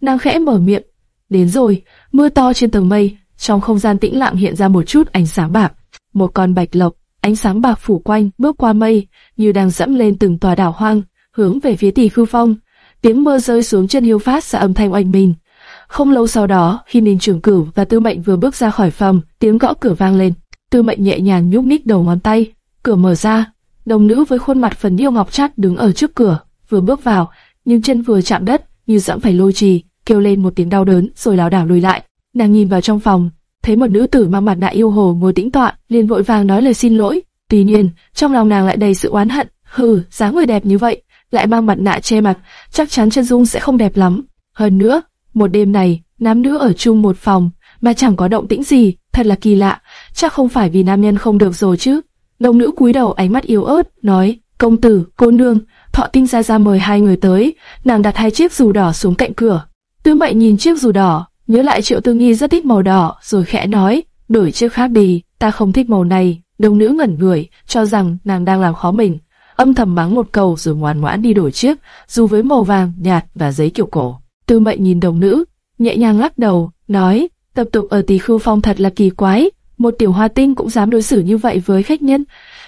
Nàng khẽ mở miệng. Đến rồi, mưa to trên tầng mây, trong không gian tĩnh lặng hiện ra một chút ánh sáng bạc. Một con bạch lộc, ánh sáng bạc phủ quanh, bước qua mây, như đang dẫm lên từng tòa đảo hoang, hướng về phía tỷ khư phong. Tiếng mưa rơi xuống chân hiu phát ra âm thanh oanh minh. Không lâu sau đó, khi Ninh Trường Cửu và Tư Mệnh vừa bước ra khỏi phòng, tiếng gõ cửa vang lên. Tư Mệnh nhẹ nhàng nhúc nhích đầu ngón tay, cửa mở ra. Đồng nữ với khuôn mặt phần yêu ngọc chát đứng ở trước cửa, vừa bước vào, nhưng chân vừa chạm đất, như dẫm phải lôi trì, kêu lên một tiếng đau đớn, rồi lảo đảo lùi lại. Nàng nhìn vào trong phòng, thấy một nữ tử mang mặt nạ yêu hồ ngồi tĩnh tọa, liền vội vàng nói lời xin lỗi. Tuy nhiên, trong lòng nàng lại đầy sự oán hận. Hừ, dáng người đẹp như vậy, lại mang mặt nạ che mặt, chắc chắn chân dung sẽ không đẹp lắm. Hơn nữa, một đêm này, nam nữ ở chung một phòng, mà chẳng có động tĩnh gì, thật là kỳ lạ, chắc không phải vì nam nhân không được rồi chứ. Đồng nữ cúi đầu ánh mắt yếu ớt, nói, công tử, cô nương, thọ tinh ra ra mời hai người tới, nàng đặt hai chiếc dù đỏ xuống cạnh cửa. Tư mệnh nhìn chiếc dù đỏ, nhớ lại triệu tư nghi rất thích màu đỏ, rồi khẽ nói, đổi chiếc khác đi, ta không thích màu này. Đồng nữ ngẩn người, cho rằng nàng đang làm khó mình, âm thầm mắng một câu rồi ngoan ngoãn đi đổi chiếc, dù với màu vàng, nhạt và giấy kiểu cổ. Tư mệnh nhìn đồng nữ, nhẹ nhàng lắc đầu, nói, tập tục ở tỷ khưu phong thật là kỳ quái, một tiểu hoa tinh cũng dám đối xử như vậy với khách nhân.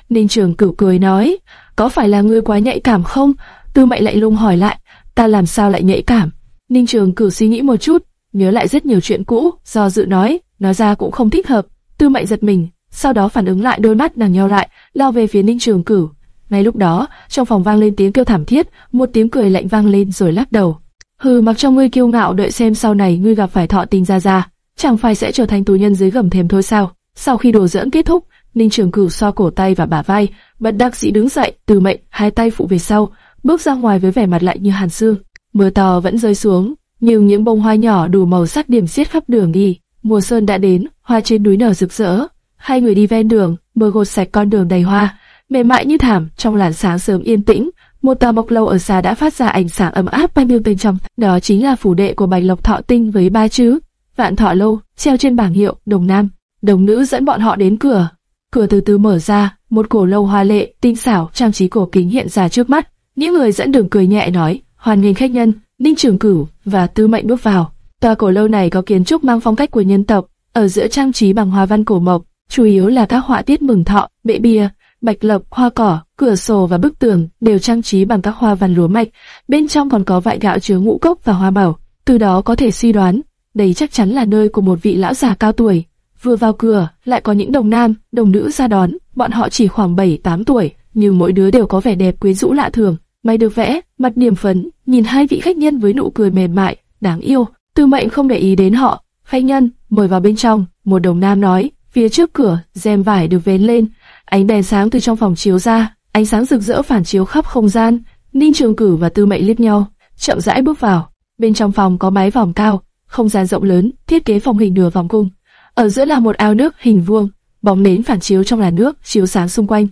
Ninh trường cửu cười nói, có phải là ngươi quá nhạy cảm không? Tư mệnh lại lung hỏi lại, ta làm sao lại nhạy cảm? Ninh trường cửu suy nghĩ một chút, nhớ lại rất nhiều chuyện cũ, do dự nói, nói ra cũng không thích hợp. Tư mệnh giật mình, sau đó phản ứng lại đôi mắt nàng nheo lại, lao về phía Ninh trường cửu. Ngay lúc đó, trong phòng vang lên tiếng kêu thảm thiết, một tiếng cười lạnh vang lên rồi lắc đầu. Hừ mặc cho ngươi kiêu ngạo đợi xem sau này ngươi gặp phải thọ tình ra ra, chẳng phải sẽ trở thành tù nhân dưới gầm thềm thôi sao? Sau khi đồ dưỡng kết thúc, Ninh Trường Cửu so cổ tay và bả vai, bất đắc dĩ đứng dậy, từ mệnh, hai tay phụ về sau, bước ra ngoài với vẻ mặt lạnh như hàn xương. Mưa to vẫn rơi xuống, nhưng những bông hoa nhỏ đủ màu sắc điểm xiết khắp đường đi. Mùa xuân đã đến, hoa trên núi nở rực rỡ. Hai người đi ven đường, mưa gột sạch con đường đầy hoa, mềm mại như thảm trong làn sáng sớm yên tĩnh. Một tòa mộc lâu ở xa đã phát ra ánh sáng ấm áp bay bên trong, đó chính là phủ đệ của Bạch Lộc Thọ Tinh với ba chữ Vạn Thọ Lâu treo trên bảng hiệu Đồng Nam. Đồng nữ dẫn bọn họ đến cửa, cửa từ từ mở ra, một cổ lâu hoa lệ, tinh xảo, trang trí cổ kính hiện ra trước mắt. Những người dẫn đường cười nhẹ nói, hoan nghênh khách nhân, Ninh Trường Cửu và Tư Mệnh bước vào. Tòa cổ lâu này có kiến trúc mang phong cách của nhân tộc, ở giữa trang trí bằng hoa văn cổ mộc, chủ yếu là các họa tiết mừng thọ, bệ bia, bạch lộc, hoa cỏ, cửa sổ và bức tường đều trang trí bằng các hoa văn lúa mạch, bên trong còn có vại gạo chứa ngũ cốc và hoa bảo. Từ đó có thể suy đoán, đây chắc chắn là nơi của một vị lão già cao tuổi. Vừa vào cửa, lại có những đồng nam, đồng nữ ra đón, bọn họ chỉ khoảng 7-8 tuổi, nhưng mỗi đứa đều có vẻ đẹp quyến rũ lạ thường. Mày được vẽ, mặt niềm phấn, nhìn hai vị khách nhân với nụ cười mềm mại, đáng yêu. Tư mệnh không để ý đến họ. Khách nhân, mời vào bên trong, một đồng nam nói. Phía trước cửa, rèm vải được vén lên, ánh đèn sáng từ trong phòng chiếu ra, ánh sáng rực rỡ phản chiếu khắp không gian. Ninh Trường Cử và Tư Mệnh liếc nhau, chậm rãi bước vào. Bên trong phòng có mái vòm cao, không gian rộng lớn, thiết kế phòng hình nửa vòng cung. Ở giữa là một ao nước hình vuông, bóng nến phản chiếu trong làn nước, chiếu sáng xung quanh.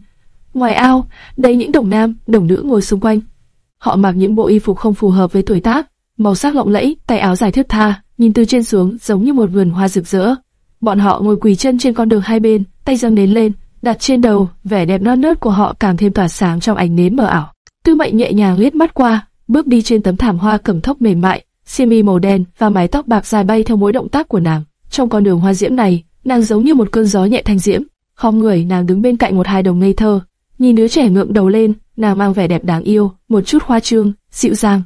Ngoài ao, đây những đồng nam, đồng nữ ngồi xung quanh. Họ mặc những bộ y phục không phù hợp với tuổi tác, màu sắc lộng lẫy, tay áo dài thướt tha, nhìn từ trên xuống giống như một vườn hoa rực rỡ. Bọn họ ngồi quỳ chân trên con đường hai bên, tay dâng nến lên, đặt trên đầu, vẻ đẹp non nớt của họ càng thêm tỏa sáng trong ánh nến mờ ảo. Tư Mệnh nhẹ nhàng liếc mắt qua, bước đi trên tấm thảm hoa cẩm thốc mềm mại, xiêm y màu đen và mái tóc bạc dài bay theo mỗi động tác của nàng. Trong con đường hoa diễm này, nàng giống như một cơn gió nhẹ thanh diễm. Khom người, nàng đứng bên cạnh một hai đồng ngây thơ, nhìn đứa trẻ ngượng đầu lên, nàng mang vẻ đẹp đáng yêu, một chút khoa trương, dịu dàng.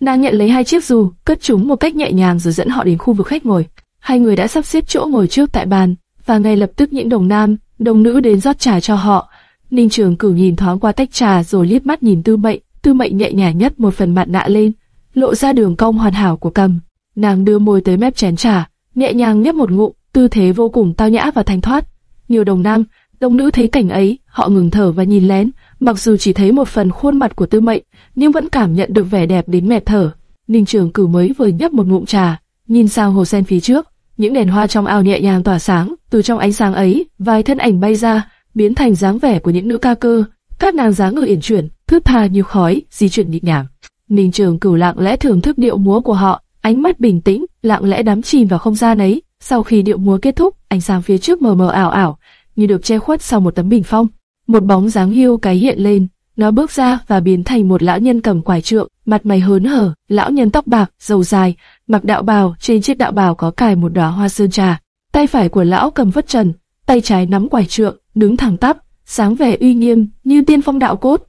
Nàng nhận lấy hai chiếc dù, cất chúng một cách nhẹ nhàng rồi dẫn họ đến khu vực khách ngồi. Hai người đã sắp xếp chỗ ngồi trước tại bàn, và ngay lập tức những đồng nam, đồng nữ đến rót trà cho họ. Ninh Trường Cửu nhìn thoáng qua tách trà rồi liếc mắt nhìn Tư Mệnh, Tư Mệnh nhẹ nhàng nhất một phần mặt nạ lên, lộ ra đường cong hoàn hảo của cầm. Nàng đưa môi tới mép chén trà, nhẹ nhàng nhấp một ngụm, tư thế vô cùng tao nhã và thanh thoát. Nhiều đồng nam, đồng nữ thấy cảnh ấy, họ ngừng thở và nhìn lén, mặc dù chỉ thấy một phần khuôn mặt của Tư Mệnh, nhưng vẫn cảm nhận được vẻ đẹp đến mệt thở. Ninh Trường Cửu mới vừa nhấp một ngụm trà, nhìn sang hồ sen phía trước, những đèn hoa trong ao nhẹ nhàng tỏa sáng, từ trong ánh sáng ấy, vài thân ảnh bay ra, biến thành dáng vẻ của những nữ ca cơ. Các nàng dáng người uyển chuyển, thướt tha như khói, di chuyển nhịp nhàng. Ninh Trường Cửu lặng lẽ thưởng thức điệu múa của họ, ánh mắt bình tĩnh, lặng lẽ đắm chìm vào không gian ấy. Sau khi điệu múa kết thúc, ánh sáng phía trước mờ mờ ảo ảo, như được che khuất sau một tấm bình phong. Một bóng dáng hiu cái hiện lên, nó bước ra và biến thành một lão nhân cầm quải trượng, mặt mày hớn hở, lão nhân tóc bạc, râu dài, mặc đạo bào, trên chiếc đạo bào có cài một đóa hoa sơn trà. Tay phải của lão cầm vất trần, tay trái nắm quải trượng, đứng thẳng tắp, sáng vẻ uy nghiêm như tiên phong đạo cốt.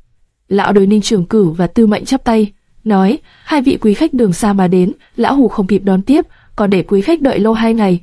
Lão đối Ninh trưởng Cửu và Tư Mệnh chắp tay, nói: hai vị quý khách đường xa mà đến, lão hủ không kịp đón tiếp, còn để quý khách đợi lâu hai ngày.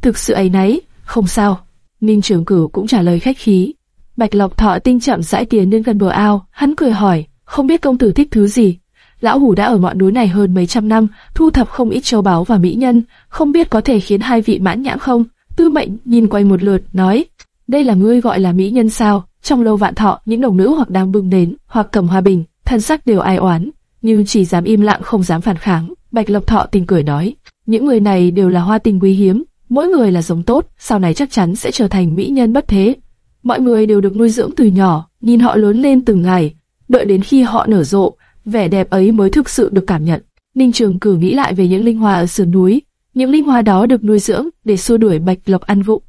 Thực sự ấy nấy, không sao. Ninh trưởng Cửu cũng trả lời khách khí. Bạch Lộc Thọ tinh chậm rãi tiến đến gần bờ ao, hắn cười hỏi, không biết công tử thích thứ gì. Lão hủ đã ở ngọn núi này hơn mấy trăm năm, thu thập không ít châu báu và mỹ nhân, không biết có thể khiến hai vị mãn nhãn không? Tư Mệnh nhìn quay một lượt, nói, đây là ngươi gọi là mỹ nhân sao? Trong lâu vạn thọ, những đồng nữ hoặc đang bưng đến, hoặc cầm hoa bình, thân sắc đều ai oán, nhưng chỉ dám im lặng không dám phản kháng. Bạch Lộc Thọ tình cười nói, những người này đều là hoa tình quý hiếm, mỗi người là giống tốt, sau này chắc chắn sẽ trở thành mỹ nhân bất thế. Mọi người đều được nuôi dưỡng từ nhỏ, nhìn họ lớn lên từng ngày, đợi đến khi họ nở rộ, vẻ đẹp ấy mới thực sự được cảm nhận. Ninh Trường Cử nghĩ lại về những linh hoa ở sườn núi, những linh hoa đó được nuôi dưỡng để xua đuổi bạch lộc ăn vụ.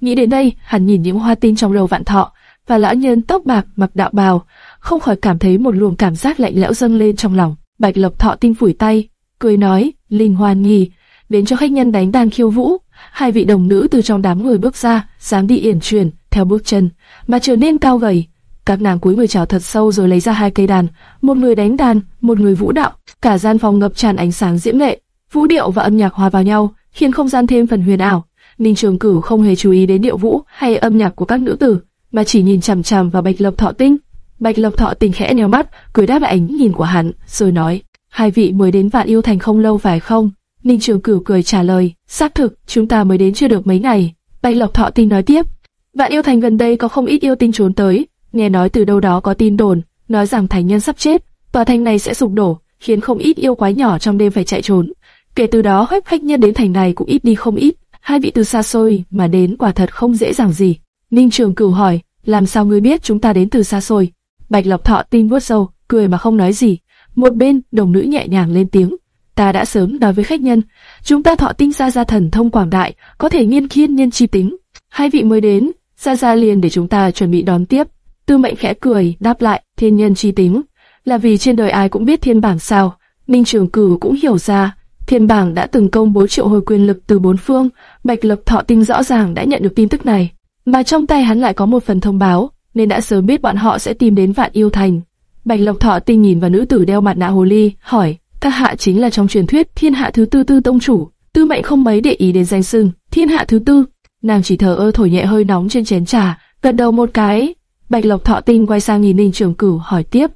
Nghĩ đến đây, hắn nhìn những hoa tinh trong đầu vạn thọ và lão nhân tóc bạc mặc đạo bào, không khỏi cảm thấy một luồng cảm giác lạnh lẽo dâng lên trong lòng. Bạch lộc thọ tinh phủi tay, cười nói, linh hoan nghỉ, đến cho khách nhân đánh đàn khiêu vũ. Hai vị đồng nữ từ trong đám người bước ra, dám đi yển truyền theo bước chân, mà trở nên cao gầy. Các nàng cúi người chào thật sâu rồi lấy ra hai cây đàn, một người đánh đàn, một người vũ đạo. Cả gian phòng ngập tràn ánh sáng diễm lệ, vũ điệu và âm nhạc hòa vào nhau, khiến không gian thêm phần huyền ảo. Ninh Trường Cửu không hề chú ý đến điệu vũ hay âm nhạc của các nữ tử, mà chỉ nhìn chằm chằm vào Bạch Lộc Thọ Tinh. Bạch Lộc Thọ Tinh khẽ nheo mắt, cười đáp lại ánh nhìn của hắn, rồi nói: hai vị mới đến Vạn Yêu Thành không lâu phải không? Ninh Trường Cửu cười trả lời: xác thực, chúng ta mới đến chưa được mấy ngày. Bạch Lộc Thọ Tinh nói tiếp: Vạn Yêu Thành gần đây có không ít yêu tinh trốn tới, nghe nói từ đâu đó có tin đồn, nói rằng thành nhân sắp chết, tòa thành này sẽ sụp đổ, khiến không ít yêu quái nhỏ trong đêm phải chạy trốn. Kể từ đó, khách khách nhân đến thành này cũng ít đi không ít, hai vị từ xa xôi mà đến quả thật không dễ dàng gì. Ninh Trường Cửu hỏi, làm sao ngươi biết chúng ta đến từ xa xôi? Bạch Lộc Thọ tinh vuốt sâu, cười mà không nói gì. Một bên, đồng nữ nhẹ nhàng lên tiếng, ta đã sớm nói với khách nhân, chúng ta thọ tinh xa gia thần thông quảng đại, có thể nghiên khiên nhân chi tính. Hai vị mới đến, ra ra liền để chúng ta chuẩn bị đón tiếp. Tư mệnh khẽ cười, đáp lại, thiên nhân chi tính. Là vì trên đời ai cũng biết thiên bảng sao. Ninh Trường Cử cũng hiểu ra, thiên bảng đã từng công bố triệu hồi quyền lực từ bốn phương, Bạch Lộc Thọ Tinh rõ ràng đã nhận được tin tức này. Mà trong tay hắn lại có một phần thông báo, nên đã sớm biết bọn họ sẽ tìm đến Vạn Yêu Thành. Bạch Lộc Thọ Tinh nhìn vào nữ tử đeo mặt nạ hồ ly, hỏi, các hạ chính là trong truyền thuyết thiên hạ thứ tư tư tông chủ. Tư mệnh không mấy để ý đến danh xưng, thiên hạ thứ tư. Nàng chỉ thở ơ thổi nhẹ hơi nóng trên chén trà, gật đầu một cái. Bạch Lộc Thọ Tinh quay sang nhìn Ninh Trường Cửu hỏi tiếp.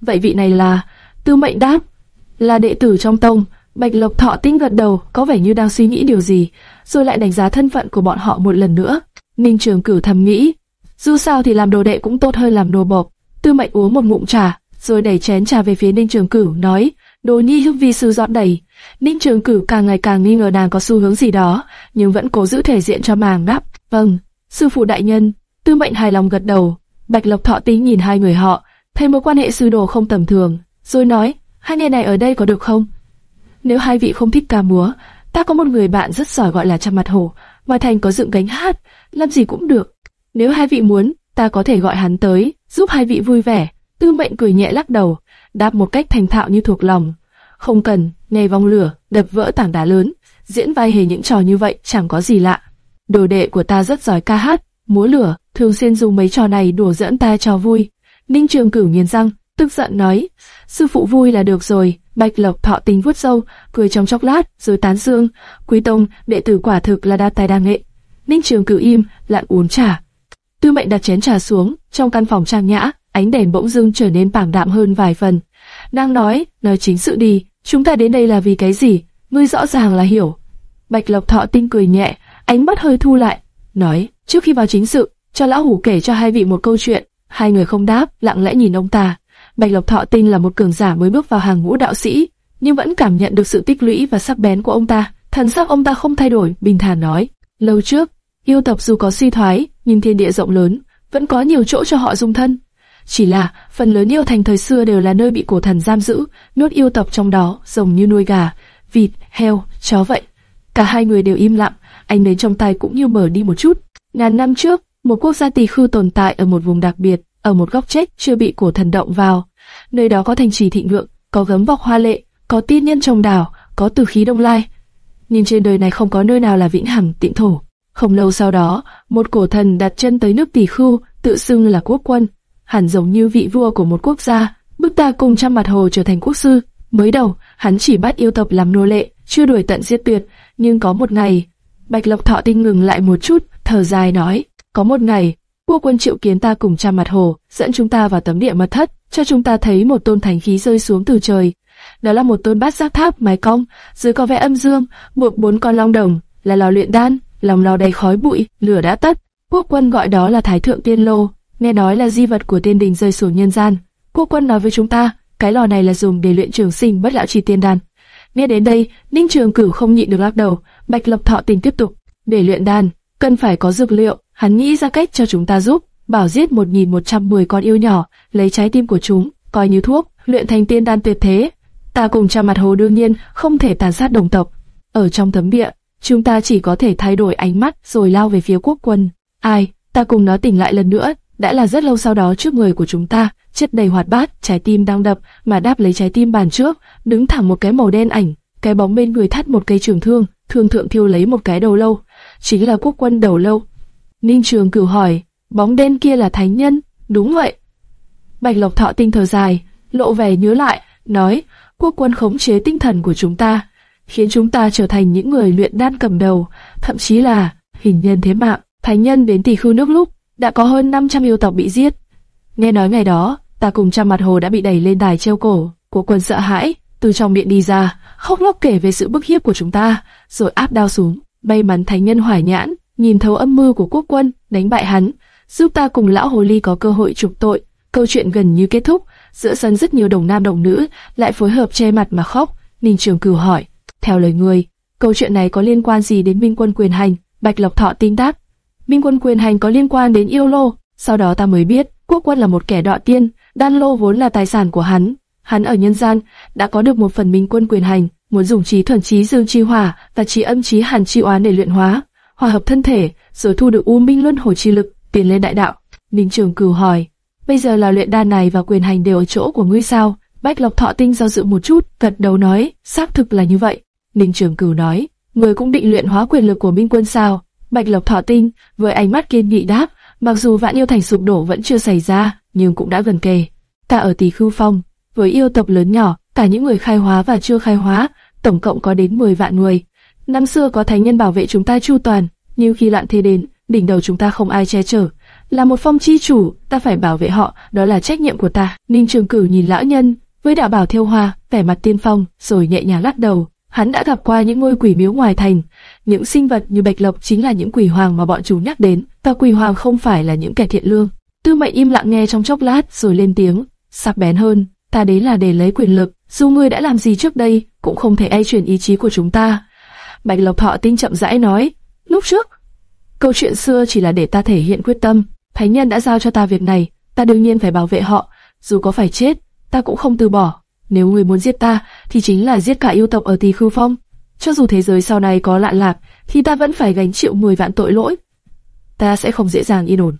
Vậy vị này là... Tư mệnh đáp. Là đệ tử trong tông. Bạch Lộc Thọ Tinh gật đầu, có vẻ như đang suy nghĩ điều gì, rồi lại đánh giá thân phận của bọn họ một lần nữa. Ninh Trường Cửu thầm nghĩ, dù sao thì làm đồ đệ cũng tốt hơn làm đồ bộc. Tư Mệnh uống một ngụm trà, rồi đẩy chén trà về phía Ninh Trường Cửu, nói: "Đồ nhi hương vi sư dọn đẩy." Ninh Trường Cửu càng ngày càng nghi ngờ nàng có xu hướng gì đó, nhưng vẫn cố giữ thể diện cho màng đáp: "Vâng, sư phụ đại nhân." Tư Mệnh hài lòng gật đầu. Bạch Lộc Thọ Tính nhìn hai người họ, thấy mối quan hệ sư đồ không tầm thường, rồi nói: "Hai người này ở đây có được không? Nếu hai vị không thích ca múa, ta có một người bạn rất giỏi gọi là Trăm Mặt Hổ, ngoài thành có dựng gánh hát, làm gì cũng được. Nếu hai vị muốn, ta có thể gọi hắn tới, giúp hai vị vui vẻ." Tư Mệnh cười nhẹ lắc đầu, đáp một cách thành thạo như thuộc lòng. Không cần, nhảy vòng lửa, đập vỡ tảng đá lớn, diễn vai hề những trò như vậy chẳng có gì lạ. Đồ đệ của ta rất giỏi ca hát, múa lửa, thường xuyên dùng mấy trò này đùa dẫn ta cho vui. Ninh Trường Cửu nghiến răng, tức giận nói, sư phụ vui là được rồi. Bạch Lộc thọ tình vuốt sâu, cười trong chốc lát, rồi tán dương, Quý Tông, đệ tử quả thực là đa tài đa nghệ. Ninh Trường Cửu im, lặng uống trà. Tư Mệnh đặt chén trà xuống, trong căn phòng trang nhã, ánh đèn bỗng dưng trở nên bảng đạm hơn vài phần. Đang nói, nói chính sự đi, chúng ta đến đây là vì cái gì? Ngươi rõ ràng là hiểu. Bạch Lộc Thọ tinh cười nhẹ, ánh mắt hơi thu lại, nói, trước khi vào chính sự, cho lão hủ kể cho hai vị một câu chuyện. Hai người không đáp, lặng lẽ nhìn ông ta. Bạch Lộc Thọ tinh là một cường giả mới bước vào hàng ngũ đạo sĩ, nhưng vẫn cảm nhận được sự tích lũy và sắc bén của ông ta. Thần sắc ông ta không thay đổi, bình thản nói. Lâu trước, yêu tộc dù có suy thoái, nhưng thiên địa rộng lớn, vẫn có nhiều chỗ cho họ dung thân. Chỉ là, phần lớn yêu thành thời xưa đều là nơi bị cổ thần giam giữ, nuốt yêu tộc trong đó, giống như nuôi gà, vịt, heo, chó vậy. Cả hai người đều im lặng, anh đến trong tay cũng như mở đi một chút. Ngàn năm trước, một quốc gia tỳ khư tồn tại ở một vùng đặc biệt, ở một góc chết chưa bị cổ thần động vào. Nơi đó có thành trì thịnh vượng, có gấm vóc hoa lệ, có tiên nhân trồng đảo, có tử khí đông lai. Nhưng trên đời này không có nơi nào là vĩnh hằng tịnh thổ. Không lâu sau đó, một cổ thần đặt chân tới nước Tỳ Khưu, tự xưng là quốc quân, hẳn giống như vị vua của một quốc gia. Bức ta cùng trăm mặt hồ trở thành quốc sư. Mới đầu, hắn chỉ bắt yêu tộc làm nô lệ, chưa đuổi tận giết tuyệt. Nhưng có một ngày, Bạch Lộc Thọ Tinh ngừng lại một chút, thở dài nói, có một ngày, vua quân triệu kiến ta cùng trăm mặt hồ, dẫn chúng ta vào tấm địa mật thất, cho chúng ta thấy một tôn thánh khí rơi xuống từ trời. Đó là một tôn bát giác tháp mái cong, dưới có vẽ âm dương, buộc bốn con long đồng, là lò luyện đan, lòng lò đầy khói bụi, lửa đã tắt. Quốc quân gọi đó là Thái Thượng Tiên Lô, nghe nói là di vật của tiên đình rơi xuống nhân gian. Quốc quân nói với chúng ta, cái lò này là dùng để luyện trường sinh bất lão trì tiên đan. Nghe đến đây, Ninh Trường Cửu không nhịn được lắc đầu, Bạch Lộc Thọ tình tiếp tục, để luyện đan, cần phải có dược liệu, hắn nghĩ ra cách cho chúng ta giúp, bảo giết 1110 con yêu nhỏ, lấy trái tim của chúng, coi như thuốc, luyện thành tiên đan tuyệt thế. Ta cùng cha mặt hồ đương nhiên không thể tàn sát đồng tộc. Ở trong tấm địa, chúng ta chỉ có thể thay đổi ánh mắt rồi lao về phía quốc quân. Ai, ta cùng nó tỉnh lại lần nữa, đã là rất lâu sau đó trước người của chúng ta, chất đầy hoạt bát, trái tim đang đập, mà đáp lấy trái tim bàn trước, đứng thẳng một cái màu đen ảnh, cái bóng bên người thắt một cây trường thương, thương thượng thiêu lấy một cái đầu lâu, chính là quốc quân đầu lâu. Ninh Trường Cửu hỏi, bóng đen kia là thánh nhân? Đúng vậy. Bạch Lộc Thọ tinh thở dài, lộ vẻ nhớ lại, nói, quốc quân khống chế tinh thần của chúng ta, khiến chúng ta trở thành những người luyện đan cầm đầu, thậm chí là hình nhân thế mạng. Thánh nhân đến tỷ khư nước lúc, đã có hơn 500 yêu tộc bị giết. Nghe nói ngày đó, ta cùng trăm mặt hồ đã bị đẩy lên đài treo cổ, quốc quân sợ hãi, từ trong miệng đi ra, khóc lóc kể về sự bức hiếp của chúng ta, rồi áp đao xuống. May mắn thánh nhân hoài nhãn, nhìn thấu âm mưu của quốc quân, đánh bại hắn, giúp ta cùng lão hồ ly có cơ hội trục tội. Câu chuyện gần như kết thúc, giữa sân rất nhiều đồng nam đồng nữ lại phối hợp che mặt mà khóc. Ninh Trường Cửu hỏi, theo lời người, câu chuyện này có liên quan gì đến Minh Quân quyền hành? Bạch Lộc Thọ tin đáp, Minh Quân quyền hành có liên quan đến yêu lô. Sau đó ta mới biết, quốc quân là một kẻ đọ tiên, đan lô vốn là tài sản của hắn. Hắn ở nhân gian đã có được một phần Minh Quân quyền hành, muốn dùng trí thuần trí dương chi hỏa và trí âm trí hàn chi oán để luyện hóa, hòa hợp thân thể, rồi thu được u minh luân hồi chi lực, tiến lên đại đạo. Ninh Trường Cửu hỏi, bây giờ là luyện đan này và quyền hành đều ở chỗ của ngươi sao? Bách Lộc Thọ Tinh do dự một chút, gật đầu nói, xác thực là như vậy. Ninh Trường Cửu nói, người cũng định luyện hóa quyền lực của Minh Quân sao? Bạch Lộc Thọ Tinh với ánh mắt kiên nghị đáp, mặc dù vạn yêu thành sụp đổ vẫn chưa xảy ra, nhưng cũng đã gần kề. Ta ở Tỳ Khưu Phong, với yêu tộc lớn nhỏ, cả những người khai hóa và chưa khai hóa, tổng cộng có đến 10 vạn người. Năm xưa có thánh nhân bảo vệ chúng ta chu toàn, nhưng khi loạn thế đến, đỉnh đầu chúng ta không ai che chở. Là một phong chi chủ, ta phải bảo vệ họ, đó là trách nhiệm của ta. Ninh Trường Cử nhìn lão nhân, với đạo bảo thiêu hoa, vẻ mặt tiên phong, rồi nhẹ nhàng lắc đầu. Hắn đã gặp qua những ngôi quỷ miếu ngoài thành, những sinh vật như bạch lộc chính là những quỷ hoàng mà bọn chúng nhắc đến, và quỷ hoàng không phải là những kẻ thiện lương. Tư Mệnh im lặng nghe trong chốc lát, rồi lên tiếng, sắc bén hơn, ta đến là để lấy quyền lực, dù ngươi đã làm gì trước đây, cũng không thể ai chuyển ý chí của chúng ta. Bạch Lộc Thọ tinh chậm rãi nói, lúc trước, câu chuyện xưa chỉ là để ta thể hiện quyết tâm, Thánh nhân đã giao cho ta việc này, ta đương nhiên phải bảo vệ họ, dù có phải chết, ta cũng không từ bỏ. Nếu người muốn giết ta, thì chính là giết cả yêu tộc ở Tỳ Khưu Phong. Cho dù thế giới sau này có lạn lạc, thì ta vẫn phải gánh chịu 10 vạn tội lỗi. Ta sẽ không dễ dàng yên ổn.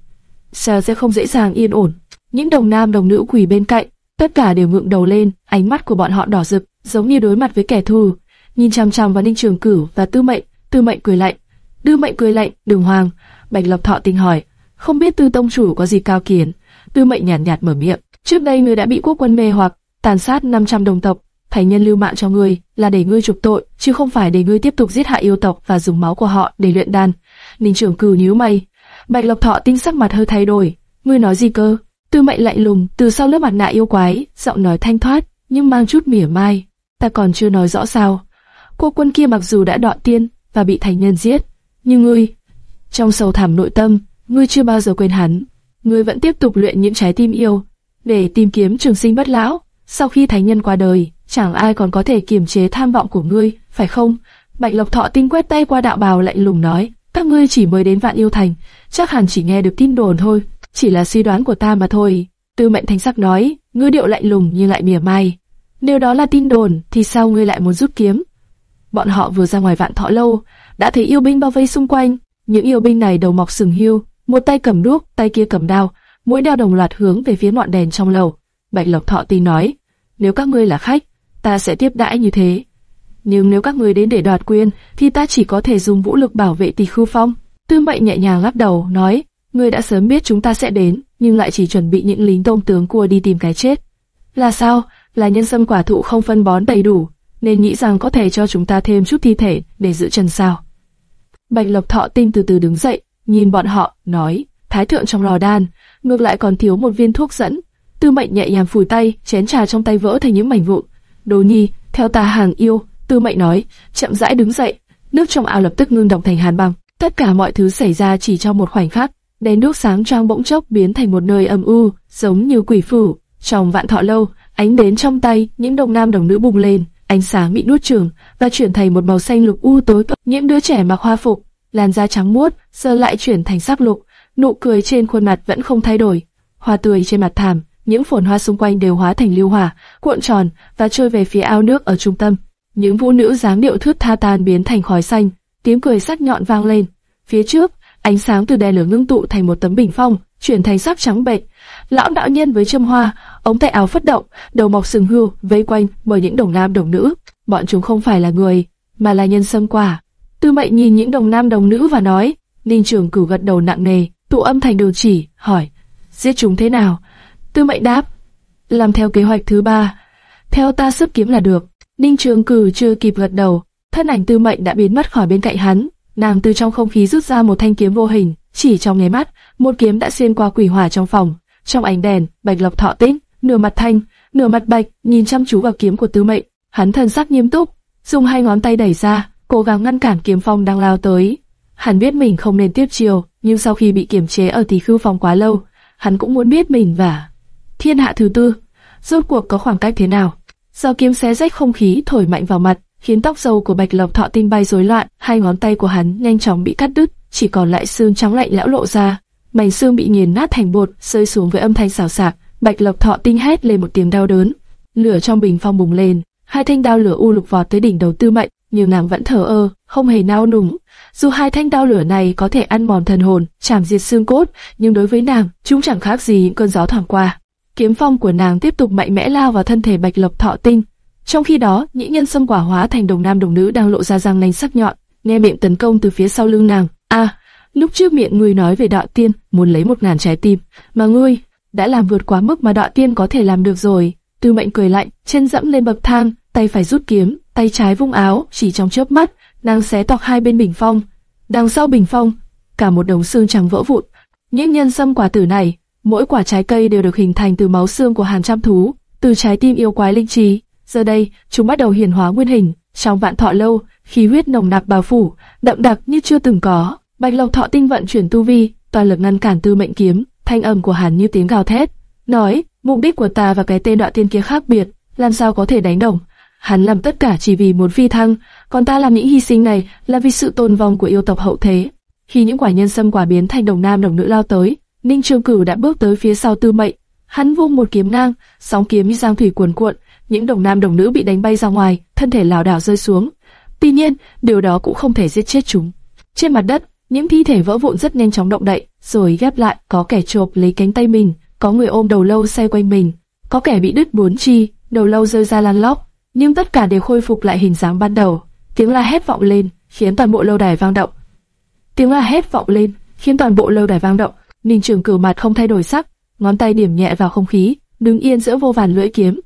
Sao sẽ không dễ dàng yên ổn? Những đồng nam đồng nữ quỳ bên cạnh, tất cả đều ngượng đầu lên, ánh mắt của bọn họ đỏ rực, giống như đối mặt với kẻ thù. Nhìn chằm chằm vào Ninh Trường Cửu và Tư Mệnh, Tư Mệnh cười lạnh. Tư Mệnh cười lạnh, "Đường Hoàng." Bạch Lập Thọ tình hỏi, "Không biết Tư tông chủ có gì cao kiến. Tư Mệnh nhàn nhạt, nhạt mở miệng, "Trước đây ngươi đã bị quốc quân mê hoặc, tàn sát 500 đồng tộc, thánh nhân lưu mạng cho ngươi là để ngươi trục tội, chứ không phải để ngươi tiếp tục giết hại yêu tộc và dùng máu của họ để luyện đan." Ninh trưởng Cửu nhíu mày. Bạch Lộc Thọ tinh sắc mặt hơi thay đổi, "Ngươi nói gì cơ?" Tư Mệnh lạnh lùng từ sau lớp mặt nạ yêu quái, giọng nói thanh thoát nhưng mang chút mỉa mai. Ta còn chưa nói rõ sao? Cô quân kia mặc dù đã đọa tiên và bị thành nhân giết, nhưng ngươi, trong sâu thẳm nội tâm, ngươi chưa bao giờ quên hắn. Ngươi vẫn tiếp tục luyện những trái tim yêu để tìm kiếm trường sinh bất lão. Sau khi thánh nhân qua đời, chẳng ai còn có thể kiềm chế tham vọng của ngươi, phải không? Bạch Lộc Thọ tinh quét tay qua đạo bào lạnh lùng nói, các ngươi chỉ mới đến Vạn Yêu Thành, chắc hẳn chỉ nghe được tin đồn thôi, chỉ là suy đoán của ta mà thôi. Tư Mệnh thánh sắc nói, ngữ điệu lạnh lùng nhưng lại mỉa mai. Nếu đó là tin đồn, thì sao ngươi lại muốn rút kiếm? Bọn họ vừa ra ngoài Vạn Thọ lâu, đã thấy yêu binh bao vây xung quanh. Những yêu binh này đầu mọc sừng hưu, một tay cầm đuốc, tay kia cầm đao, mũi đao đồng loạt hướng về phía ngọn đèn trong lầu. Bạch Lộc Thọ tin nói, nếu các ngươi là khách, ta sẽ tiếp đãi như thế. Nhưng nếu các ngươi đến để đoạt quyền, thì ta chỉ có thể dùng vũ lực bảo vệ tỷ khu phong. Tư mệnh nhẹ nhàng lắc đầu, nói, ngươi đã sớm biết chúng ta sẽ đến, nhưng lại chỉ chuẩn bị những lính tôm tướng cua đi tìm cái chết. Là sao? Là nhân sâm quả thụ không phân bón đầy đủ, nên nghĩ rằng có thể cho chúng ta thêm chút thi thể để giữ chân sao. Bạch Lộc Thọ tinh từ từ đứng dậy, nhìn bọn họ, nói, Thái thượng trong lò đan, ngược lại còn thiếu một viên thuốc dẫn. Tư mệnh nhẹ nhàng phủi tay, chén trà trong tay vỡ thành những mảnh vụn. Đồ nhi, theo ta hàng yêu, tư mệnh nói, chậm rãi đứng dậy, nước trong ao lập tức ngưng động thành hàn băng. Tất cả mọi thứ xảy ra chỉ trong một khoảnh khắc, đèn đuốc sáng trang bỗng chốc biến thành một nơi âm u, giống như quỷ phủ. Trong vạn thọ lâu, ánh đến trong tay, những đồng nam đồng nữ bùng lên, ánh sáng bị nuốt chửng và chuyển thành một màu xanh lục u tối. Những đứa trẻ mặc hoa phục, làn da trắng muốt, giờ lại chuyển thành sắc lục, nụ cười trên khuôn mặt vẫn không thay đổi. Hoa tươi trên mặt thảm, những phồn hoa xung quanh đều hóa thành lưu hỏa, cuộn tròn và trôi về phía ao nước ở trung tâm. Những vũ nữ dáng điệu thướt tha tan biến thành khói xanh, tiếng cười sắc nhọn vang lên. Phía trước, ánh sáng từ đèn lửa ngưng tụ thành một tấm bình phong, chuyển thành sắc trắng bệch. Lão đạo nhân với châm hoa, ống tay áo phất động, đầu mọc sừng hưu, vây quanh bởi những đồng nam đồng nữ. Bọn chúng không phải là người, mà là nhân sâm quả. Tư Mệnh nhìn những đồng nam đồng nữ và nói, Ninh Trường Cửu gật đầu nặng nề, tụ âm thành đường chỉ, hỏi, giết chúng thế nào? Tư Mệnh đáp, làm theo kế hoạch thứ ba, theo ta sức kiếm là được. Ninh Trường Cửu chưa kịp gật đầu, thân ảnh Tư Mệnh đã biến mất khỏi bên cạnh hắn, nàng từ trong không khí rút ra một thanh kiếm vô hình, chỉ trong nháy mắt, một kiếm đã xuyên qua quỷ hỏa trong phòng. Trong ánh đèn, Bạch Lộc Thọ tĩnh, nửa mặt thanh, nửa mặt bạch, nhìn chăm chú vào kiếm của Tư Mệnh, hắn thần sắc nghiêm túc, dùng hai ngón tay đẩy ra, cố gắng ngăn cản kiếm phong đang lao tới. Hắn biết mình không nên tiếp chiều, nhưng sau khi bị kiểm chế ở tỷ khư phòng quá lâu, hắn cũng muốn biết mình và thiên hạ thứ tư rốt cuộc có khoảng cách thế nào. Giao kiếm xé rách không khí thổi mạnh vào mặt, khiến tóc râu của Bạch Lộc Thọ tinh bay rối loạn, hai ngón tay của hắn nhanh chóng bị cắt đứt, chỉ còn lại xương trắng lạnh lão lộ ra. Mảnh xương bị nghiền nát thành bột, rơi xuống với âm thanh xào xạc. Bạch Lộc Thọ tinh hét lên một tiếng đau đớn. Lửa trong bình phong bùng lên, hai thanh đao lửa u lục vọt tới đỉnh đầu Tư Mệnh, nhưng nàng vẫn thở ơ, không hề nao núng. Dù hai thanh đao lửa này có thể ăn mòn thần hồn, chảm diệt xương cốt, nhưng đối với nàng, chúng chẳng khác gì những cơn gió thoảng qua. Kiếm phong của nàng tiếp tục mạnh mẽ lao vào thân thể Bạch Lộc Thọ Tinh. Trong khi đó, Nhĩ nhân sâm quả hóa thành đồng nam đồng nữ đang lộ ra răng nanh sắc nhọn, nghe miệng tấn công từ phía sau lưng nàng. A, lúc trước miệng ngươi nói về đạo tiên muốn lấy một ngàn trái tim, mà ngươi đã làm vượt quá mức mà đạo tiên có thể làm được rồi. Tư Mệnh cười lạnh, chân dẫm lên bậc thang, tay phải rút kiếm, tay trái vung áo, chỉ trong chớp mắt, nàng xé toạc hai bên bình phong. Đằng sau bình phong, cả một đống xương trắng vỡ vụn. Những nhân sâm quả tử này, mỗi quả trái cây đều được hình thành từ máu xương của hàng trăm thú, từ trái tim yêu quái linh trí. Giờ đây, chúng bắt đầu hiển hóa nguyên hình, trong vạn thọ lâu, khí huyết nồng nặc bao phủ, đậm đặc như chưa từng có. Bạch Lộc Thọ tinh vận chuyển tu vi, toàn lực ngăn cản Tư Mệnh kiếm, thanh âm của hắn như tiếng gào thét, nói: mục đích của ta và cái tên đoạn tiên kia khác biệt, làm sao có thể đánh đồng? Hắn làm tất cả chỉ vì một phi thăng, còn ta làm những hy sinh này là vì sự tồn vong của yêu tộc hậu thế. Khi những quả nhân sâm quả biến thành đồng nam đồng nữ lao tới, Ninh Trường Cửu đã bước tới phía sau Tư Mệnh, hắn vung một kiếm ngang, sóng kiếm như giang thủy cuồn cuộn, những đồng nam đồng nữ bị đánh bay ra ngoài, thân thể lảo đảo rơi xuống. Tuy nhiên, điều đó cũng không thể giết chết chúng. Trên mặt đất, những thi thể vỡ vụn rất nhanh chóng động đậy, rồi ghép lại, có kẻ chộp lấy cánh tay mình, có người ôm đầu lâu xoay quanh mình, có kẻ bị đứt bốn chi, đầu lâu rơi ra lăn lóc, nhưng tất cả đều khôi phục lại hình dáng ban đầu. Tiếng la hét vọng lên, khiến toàn bộ lâu đài vang động. Tiếng la hét vọng lên, khiến toàn bộ lâu đài vang động. Ninh Trường Cửu mặt không thay đổi sắc, ngón tay điểm nhẹ vào không khí, đứng yên giữa vô vàn lưỡi kiếm.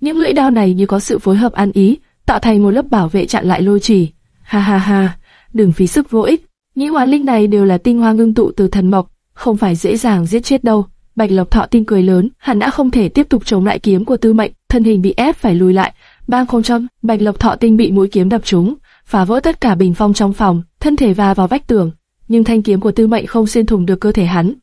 Những lưỡi đao này như có sự phối hợp ăn ý, tạo thành một lớp bảo vệ chặn lại lôi chỉ. Ha ha ha, đừng phí sức vô ích. Những hoàn linh này đều là tinh hoa ngưng tụ từ thần mộc, không phải dễ dàng giết chết đâu. Bạch Lộc Thọ tin cười lớn, hắn đã không thể tiếp tục chống lại kiếm của Tư Mệnh, thân hình bị ép phải lùi lại. Bang không châm, Bạch Lộc Thọ tinh bị mũi kiếm đập trúng, phá vỡ tất cả bình phong trong phòng, thân thể va vào vách tường, nhưng thanh kiếm của Tư Mệnh không xuyên thủng được cơ thể hắn.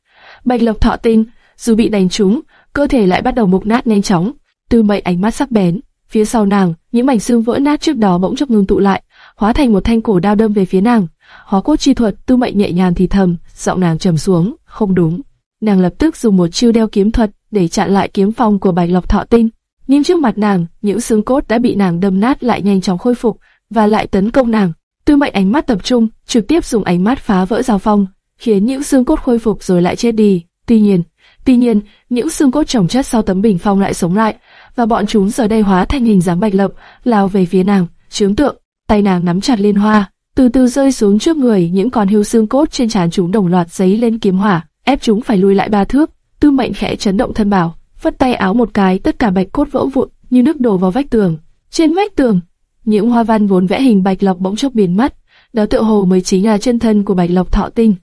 Bạch Lộc Thọ tinh, dù bị đánh trúng, cơ thể lại bắt đầu mục nát nhanh chóng. Tư Mệnh ánh mắt sắc bén, phía sau nàng, những mảnh xương vỡ nát trước đó bỗng chốc ngưng tụ lại, hóa thành một thanh cổ đao đâm về phía nàng. Hóa cốt chi thuật, Tư Mệnh nhẹ nhàng thì thầm, giọng nàng trầm xuống, không đúng. Nàng lập tức dùng một chiêu đeo kiếm thuật để chặn lại kiếm phong của Bạch Lộc Thọ Tinh. Nhưng trước mặt nàng, những xương cốt đã bị nàng đâm nát lại nhanh chóng khôi phục và lại tấn công nàng. Tư Mệnh ánh mắt tập trung, trực tiếp dùng ánh mắt phá vỡ giao phong, khiến những xương cốt khôi phục rồi lại chết đi. Tuy nhiên, tuy nhiên, những xương cốt trồng chất sau tấm bình phong lại sống lại, và bọn chúng giờ đây hóa thành hình dáng bạch lộc, lao về phía nàng. Chướng tượng, tay nàng nắm chặt liên hoa, từ từ rơi xuống trước người, những con hưu xương cốt trên trán chúng đồng loạt giấy lên kiếm hỏa, ép chúng phải lùi lại ba thước. Tư Mệnh khẽ chấn động thân bảo, vất tay áo một cái, tất cả bạch cốt vỡ vụn như nước đổ vào vách tường. Trên vách tường, những hoa văn vốn vẽ hình bạch lộc bỗng chốc biến mất, đó tựa hồ mới chính là chân thân của bạch lộc thọ tinh.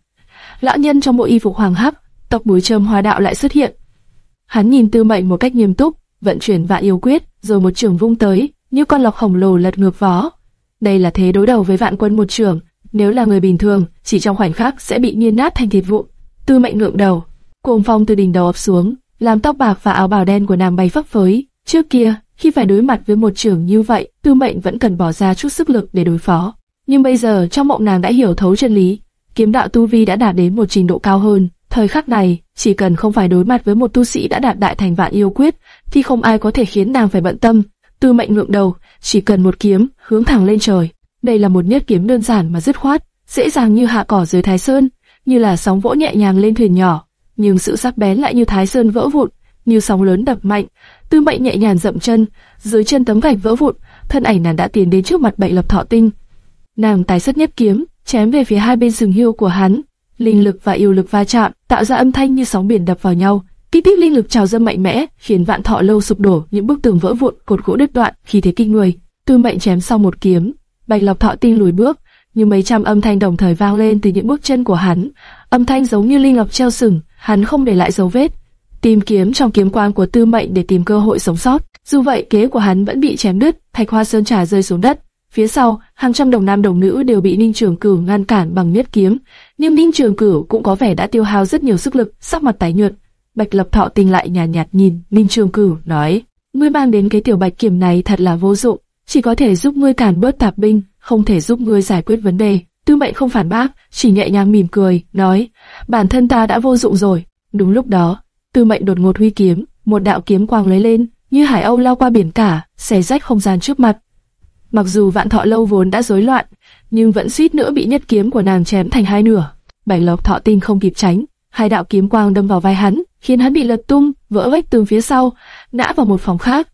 Lão nhân trong bộ y phục hoàng hấp, tóc búi trơm hoa đạo lại xuất hiện. Hắn nhìn Tư Mệnh một cách nghiêm túc, vận chuyển vạn yêu quyết, rồi một trường vung tới, như con lộc khổng lồ lật ngược vó. Đây là thế đối đầu với vạn quân một trường, nếu là người bình thường, chỉ trong khoảnh khắc sẽ bị nghiền nát thành thịt vụn. Tư Mệnh ngượng đầu, cuồng phong từ đỉnh đầu ập xuống, làm tóc bạc và áo bào đen của nàng bay phấp phới. Trước kia, khi phải đối mặt với một trường như vậy, Tư Mệnh vẫn cần bỏ ra chút sức lực để đối phó. Nhưng bây giờ, trong mộng nàng đã hiểu thấu chân lý, kiếm đạo tu vi đã đạt đến một trình độ cao hơn. Thời khắc này, chỉ cần không phải đối mặt với một tu sĩ đã đạt đại thành vạn yêu quyết, thì không ai có thể khiến nàng phải bận tâm. Tư mệnh ngượng đầu, chỉ cần một kiếm, hướng thẳng lên trời. Đây là một nhất kiếm đơn giản mà dứt khoát, dễ dàng như hạ cỏ dưới thái sơn, như là sóng vỗ nhẹ nhàng lên thuyền nhỏ. Nhưng sự sắc bén lại như thái sơn vỡ vụn, như sóng lớn đập mạnh. Tư mệnh nhẹ nhàng dậm chân, dưới chân tấm gạch vỡ vụn, thân ảnh nàng đã tiến đến trước mặt Bạch lập thọ tinh. Nàng tái xuất nhất kiếm, chém về phía hai bên sừng hươu của hắn. Linh lực và yêu lực va chạm, tạo ra âm thanh như sóng biển đập vào nhau. Kích thích linh lực trào dâng mạnh mẽ, khiến vạn thọ lâu sụp đổ, những bức tường vỡ vụn, cột gỗ đứt đoạn, khi thế kinh người. Tư mệnh chém sau một kiếm, bạch lộc thọ tinh lùi bước, như mấy trăm âm thanh đồng thời vang lên từ những bước chân của hắn. Âm thanh giống như linh ngọc treo sừng, hắn không để lại dấu vết. Tìm kiếm trong kiếm quan của tư mệnh để tìm cơ hội sống sót. Dù vậy, kế của hắn vẫn bị chém đứt, thạch hoa sơn trà rơi xuống đất. Phía sau, hàng trăm đồng nam đồng nữ đều bị Ninh Trường Cửu ngăn cản bằng miết kiếm, nhưng Ninh Trường Cửu cũng có vẻ đã tiêu hao rất nhiều sức lực, sắc mặt tái nhợt. Bạch Lập Thọ tình lại nhàn nhạt, nhạt nhìn Ninh Trường Cửu, nói: "Ngươi mang đến cái tiểu bạch kiểm này thật là vô dụng, chỉ có thể giúp ngươi cản bớt tạp binh, không thể giúp ngươi giải quyết vấn đề." Tư Mệnh không phản bác, chỉ nhẹ nhàng mỉm cười, nói: "Bản thân ta đã vô dụng rồi." Đúng lúc đó, Tư Mệnh đột ngột huy kiếm, một đạo kiếm quang lấy lên, như hải âu lao qua biển cả, xé rách không gian trước mặt. Mặc dù vạn thọ lâu vốn đã rối loạn, nhưng vẫn suýt nữa bị nhất kiếm của nàng chém thành hai nửa. Bạch lộc thọ tinh không kịp tránh, hai đạo kiếm quang đâm vào vai hắn, khiến hắn bị lật tung, vỡ vách tường phía sau, ngã vào một phòng khác.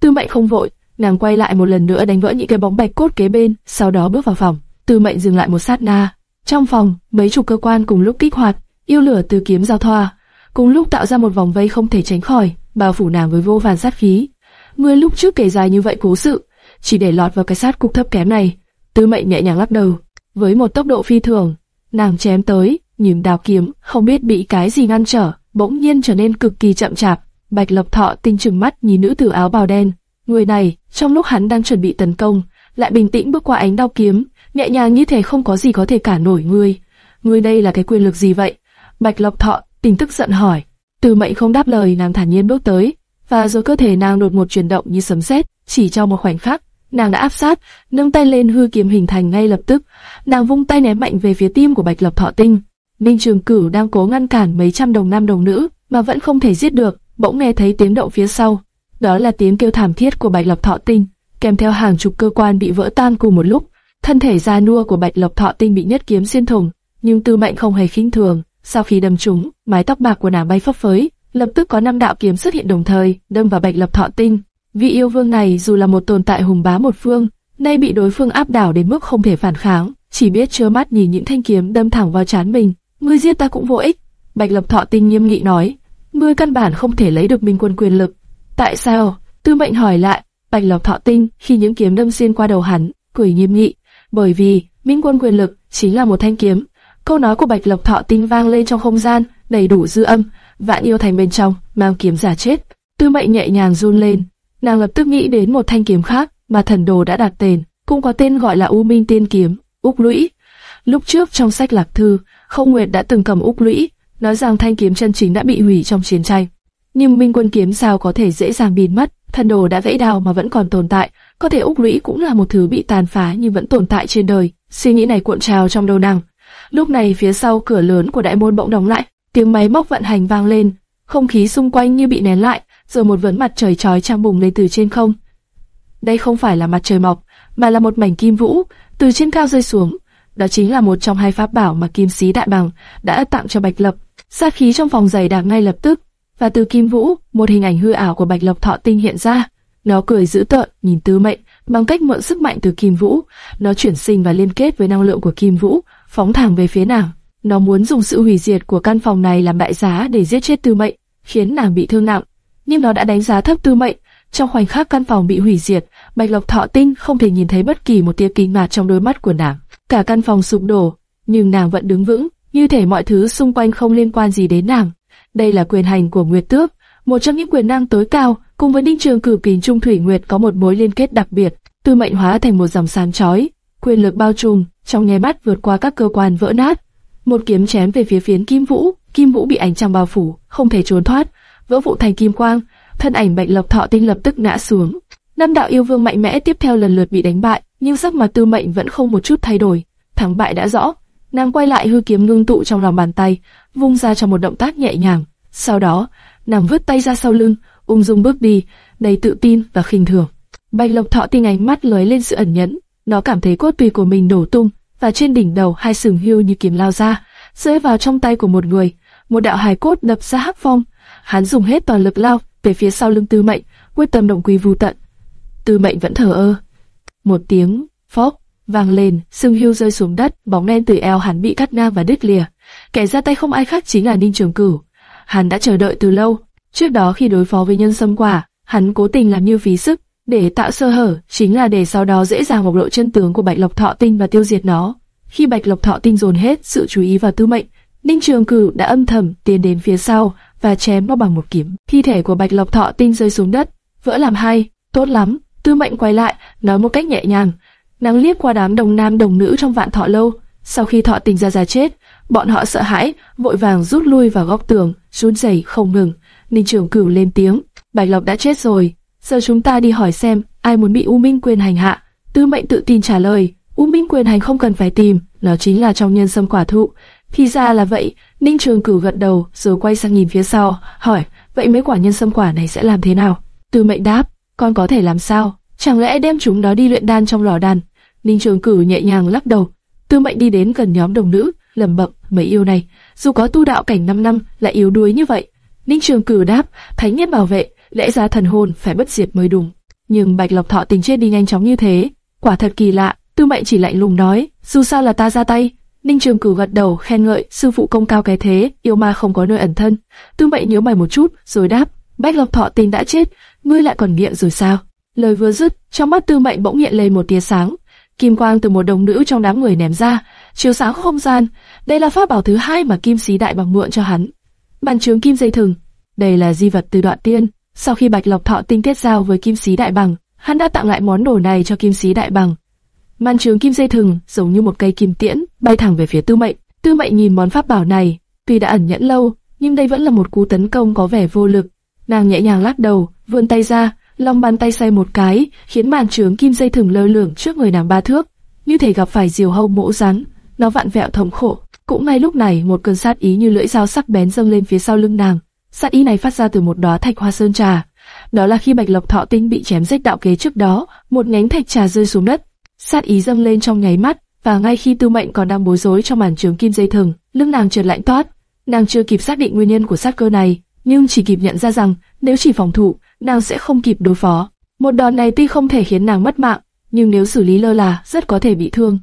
Tư mệnh không vội, nàng quay lại một lần nữa đánh vỡ những cái bóng bạch cốt kế bên, sau đó bước vào phòng. Tư mệnh dừng lại một sát na. Trong phòng, mấy chục cơ quan cùng lúc kích hoạt, yêu lửa từ kiếm giao thoa, cùng lúc tạo ra một vòng vây không thể tránh khỏi, bao phủ nàng với vô vàn sát khí. Người lúc trước kể dài như vậy cố sự, chỉ để lọt vào cái sát cục thấp kém này. Tư mệnh nhẹ nhàng lắc đầu, với một tốc độ phi thường, nàng chém tới, nhìn đào kiếm không biết bị cái gì ngăn trở, bỗng nhiên trở nên cực kỳ chậm chạp. Bạch Lộc Thọ tinh trừng mắt nhìn nữ tử áo bào đen, người này trong lúc hắn đang chuẩn bị tấn công, lại bình tĩnh bước qua ánh đao kiếm, nhẹ nhàng như thể không có gì có thể cản nổi ngươi. Ngươi đây là cái quyền lực gì vậy? Bạch Lộc Thọ tình tức giận hỏi. Từ mệnh không đáp lời, nàng thản nhiên bước tới, và rồi cơ thể nàng đột một chuyển động như sấm sét, chỉ trong một khoảnh khắc, nàng đã áp sát, nâng tay lên hư kiếm hình thành ngay lập tức. Nàng vung tay ném mạnh về phía tim của Bạch Lập Thọ Tinh. Ninh Trường Cửu đang cố ngăn cản mấy trăm đồng nam đồng nữ, mà vẫn không thể giết được. Bỗng nghe thấy tiếng động phía sau, đó là tiếng kêu thảm thiết của Bạch Lập Thọ Tinh, kèm theo hàng chục cơ quan bị vỡ tan cùng một lúc. Thân thể da nua của Bạch Lập Thọ Tinh bị nhất kiếm xuyên thủng, nhưng Tư Mệnh không hề khinh thường. Sau khi đâm trúng, mái tóc bạc của nàng bay phấp phới, lập tức có năm đạo kiếm xuất hiện đồng thời, đâm vào Bạch Lập Thọ Tinh. Vị yêu vương này dù là một tồn tại hùng bá một phương, nay bị đối phương áp đảo đến mức không thể phản kháng, chỉ biết trơ mắt nhìn những thanh kiếm đâm thẳng vào trán mình. Ngươi giết ta cũng vô ích. Bạch Lập Thọ Tinh nghiêm nghị nói, ngươi căn bản không thể lấy được minh quân quyền lực. Tại sao? Tư Mệnh hỏi lại. Bạch Lập Thọ Tinh khi những kiếm đâm xuyên qua đầu hắn, cười nghiêm nghị, bởi vì minh quân quyền lực chính là một thanh kiếm. Câu nói của Bạch lộc Thọ Tinh vang lên trong không gian, đầy đủ dư âm, vạn yêu thành bên trong, mang kiếm giả chết. Tư Mệnh nhẹ nhàng run lên, nàng lập tức nghĩ đến một thanh kiếm khác mà thần đồ đã đặt tên, cũng có tên gọi là U Minh Tiên Kiếm, Úc Lũy. Lúc trước trong sách lạc thư, Không Nguyệt đã từng cầm Úc Lũy, nói rằng thanh kiếm chân chính đã bị hủy trong chiến tranh. Nhưng Minh Quân kiếm sao có thể dễ dàng biến mất? thần đồ đã vẫy đào mà vẫn còn tồn tại, có thể úc lũy cũng là một thứ bị tàn phá nhưng vẫn tồn tại trên đời. Suy nghĩ này cuộn trào trong đầu nàng. Lúc này phía sau cửa lớn của đại môn bỗng đóng lại, tiếng máy móc vận hành vang lên, không khí xung quanh như bị nén lại, rồi một vấn mặt trời chói chang bùng lên từ trên không. Đây không phải là mặt trời mọc, mà là một mảnh kim vũ từ trên cao rơi xuống. Đó chính là một trong hai pháp bảo mà Kim Sĩ Đại Bằng đã tặng cho Bạch Lập. Sát khí trong phòng dày đặc ngay lập tức, và từ kim vũ, một hình ảnh hư ảo của Bạch Lộc Thọ Tinh hiện ra. Nó cười dữ tợn, nhìn Tư Mệnh, bằng cách mượn sức mạnh từ kim vũ, nó chuyển sinh và liên kết với năng lượng của kim vũ, phóng thẳng về phía nàng. Nó muốn dùng sự hủy diệt của căn phòng này làm đại giá để giết chết Tư Mệnh, khiến nàng bị thương nặng. Nhưng nó đã đánh giá thấp Tư Mệnh. Trong khoảnh khắc căn phòng bị hủy diệt, Bạch Lộc Thọ Tinh không thể nhìn thấy bất kỳ một tia kinh ngạc trong đôi mắt của nàng. Cả căn phòng sụp đổ, nhưng nàng vẫn đứng vững, như thể mọi thứ xung quanh không liên quan gì đến nàng. Đây là quyền hành của Nguyệt Tước, một trong những quyền năng tối cao, cùng với đinh Trường Cử Kình Trung Thủy Nguyệt có một mối liên kết đặc biệt, tư mệnh hóa thành một dòng sáng chói, quyền lực bao trùm, trong nháy mắt vượt qua các cơ quan vỡ nát. Một kiếm chém về phía phiến Kim Vũ, Kim Vũ bị ánh trăng bao phủ, không thể trốn thoát, vỡ vụ thành kim quang, thân ảnh Bạch Lộc Thọ Tinh lập tức ngã xuống. Năm đạo yêu vương mạnh mẽ tiếp theo lần lượt bị đánh bại, nhưng sắc mặt Tư Mệnh vẫn không một chút thay đổi, thắng bại đã rõ. Nàng quay lại hư kiếm ngưng tụ trong lòng bàn tay, vung ra trong một động tác nhẹ nhàng. Sau đó, nàng vứt tay ra sau lưng, ung dung bước đi, đầy tự tin và khinh thường. Bạch Lộc Thọ tinh ánh mắt lóe lên sự ẩn nhẫn, nó cảm thấy cốt tùy của mình nổ tung, và trên đỉnh đầu hai sừng hưu như kiếm lao ra, rơi vào trong tay của một người. Một đạo hài cốt đập ra hắc phong, hắn dùng hết toàn lực lao về phía sau lưng Tư Mệnh, quyết tâm động quy vu tận. Tư Mệnh vẫn thở ơ. Một tiếng phốc vang lên, sừng hưu rơi xuống đất, bóng đen từ eo hắn bị cắt ngang và đứt lìa. Kẻ ra tay không ai khác chính là Ninh Trường Cửu. Hắn đã chờ đợi từ lâu. Trước đó khi đối phó với nhân sâm quả, hắn cố tình làm như phí sức để tạo sơ hở, chính là để sau đó dễ dàng bộc lộ chân tướng của Bạch Lộc Thọ Tinh và tiêu diệt nó. Khi Bạch Lộc Thọ Tinh dồn hết sự chú ý vào Tư Mệnh, Ninh Trường Cửu đã âm thầm tiến đến phía sau và chém nó bằng một kiếm. Thi thể của Bạch Lộc Thọ Tinh rơi xuống đất, vỡ làm hai. Tốt lắm. Tư Mệnh quay lại, nói một cách nhẹ nhàng. Nàng liếc qua đám đồng nam đồng nữ trong vạn thọ lâu. Sau khi Thọ Tinh ra ra chết, bọn họ sợ hãi, vội vàng rút lui vào góc tường, run rẩy không ngừng. Ninh Trường Cửu lên tiếng, Bạch Lộc đã chết rồi, giờ chúng ta đi hỏi xem ai muốn bị U Minh Quyền hành hạ. Tư Mệnh tự tin trả lời, U Minh Quyền hành không cần phải tìm, nó chính là trong nhân sâm quả thụ. Thì ra là vậy, Ninh Trường Cửu gật đầu, rồi quay sang nhìn phía sau, hỏi, vậy mấy quả nhân sâm quả này sẽ làm thế nào? Tư Mệnh đáp, con có thể làm sao? Chẳng lẽ đem chúng đó đi luyện đan trong lò đan? Ninh Trường Cửu nhẹ nhàng lắc đầu. Tư Mệnh đi đến gần nhóm đồng nữ, lẩm bẩm, mấy yêu này, dù có tu đạo cảnh 5 năm lại yếu đuối như vậy. Ninh Trường cử đáp, thánh nhất bảo vệ, lẽ ra thần hồn phải bất diệt mới đúng. Nhưng Bạch Lộc Thọ tình chết đi nhanh chóng như thế, quả thật kỳ lạ. Tư Mệnh chỉ lạnh lùng nói, dù sao là ta ra tay. Ninh Trường Cửu gật đầu khen ngợi, sư phụ công cao cái thế, yêu ma không có nơi ẩn thân. Tư Mệnh nhíu mày một chút, rồi đáp, Bạch Lộc Thọ tình đã chết, ngươi lại còn nghiện rồi sao? Lời vừa dứt, trong mắt Tư Mệnh bỗng hiện lên một tia sáng, kim quang từ một đồng nữ trong đám người ném ra, chiếu sáng không gian. Đây là pháp bảo thứ hai mà Kim Sí Đại Bằng mượn cho hắn. Bàn chướng kim dây thừng, đây là di vật từ đoạn tiên. Sau khi Bạch Lộc Thọ tinh kết giao với Kim Sĩ Đại Bằng, hắn đã tặng lại món đồ này cho Kim Sĩ Đại Bằng. Màn trường kim dây thừng giống như một cây kim tiễn bay thẳng về phía Tư Mệnh. Tư Mệnh nhìn món pháp bảo này, tuy đã ẩn nhẫn lâu, nhưng đây vẫn là một cú tấn công có vẻ vô lực. Nàng nhẹ nhàng lắc đầu, vươn tay ra, lòng bàn tay xoay một cái, khiến màn trướng kim dây thừng lơ lửng trước người nàng ba thước, như thể gặp phải diều hâu mỗ rắn. Nó vặn vẹo thống khổ. Cũng ngay lúc này, một cơn sát ý như lưỡi dao sắc bén dâng lên phía sau lưng nàng. Sát ý này phát ra từ một đóa thạch hoa sơn trà. Đó là khi Bạch Lộc Thọ Tinh bị chém rách đạo kế trước đó, một nhánh thạch trà rơi xuống đất. Sát ý dâng lên trong nháy mắt, và ngay khi Tư Mệnh còn đang bối rối trong màn trường kim dây thừng, lưng nàng trượt lạnh toát. Nàng chưa kịp xác định nguyên nhân của sát cơ này, nhưng chỉ kịp nhận ra rằng nếu chỉ phòng thủ, nàng sẽ không kịp đối phó. Một đòn này tuy không thể khiến nàng mất mạng, nhưng nếu xử lý lơ là, rất có thể bị thương.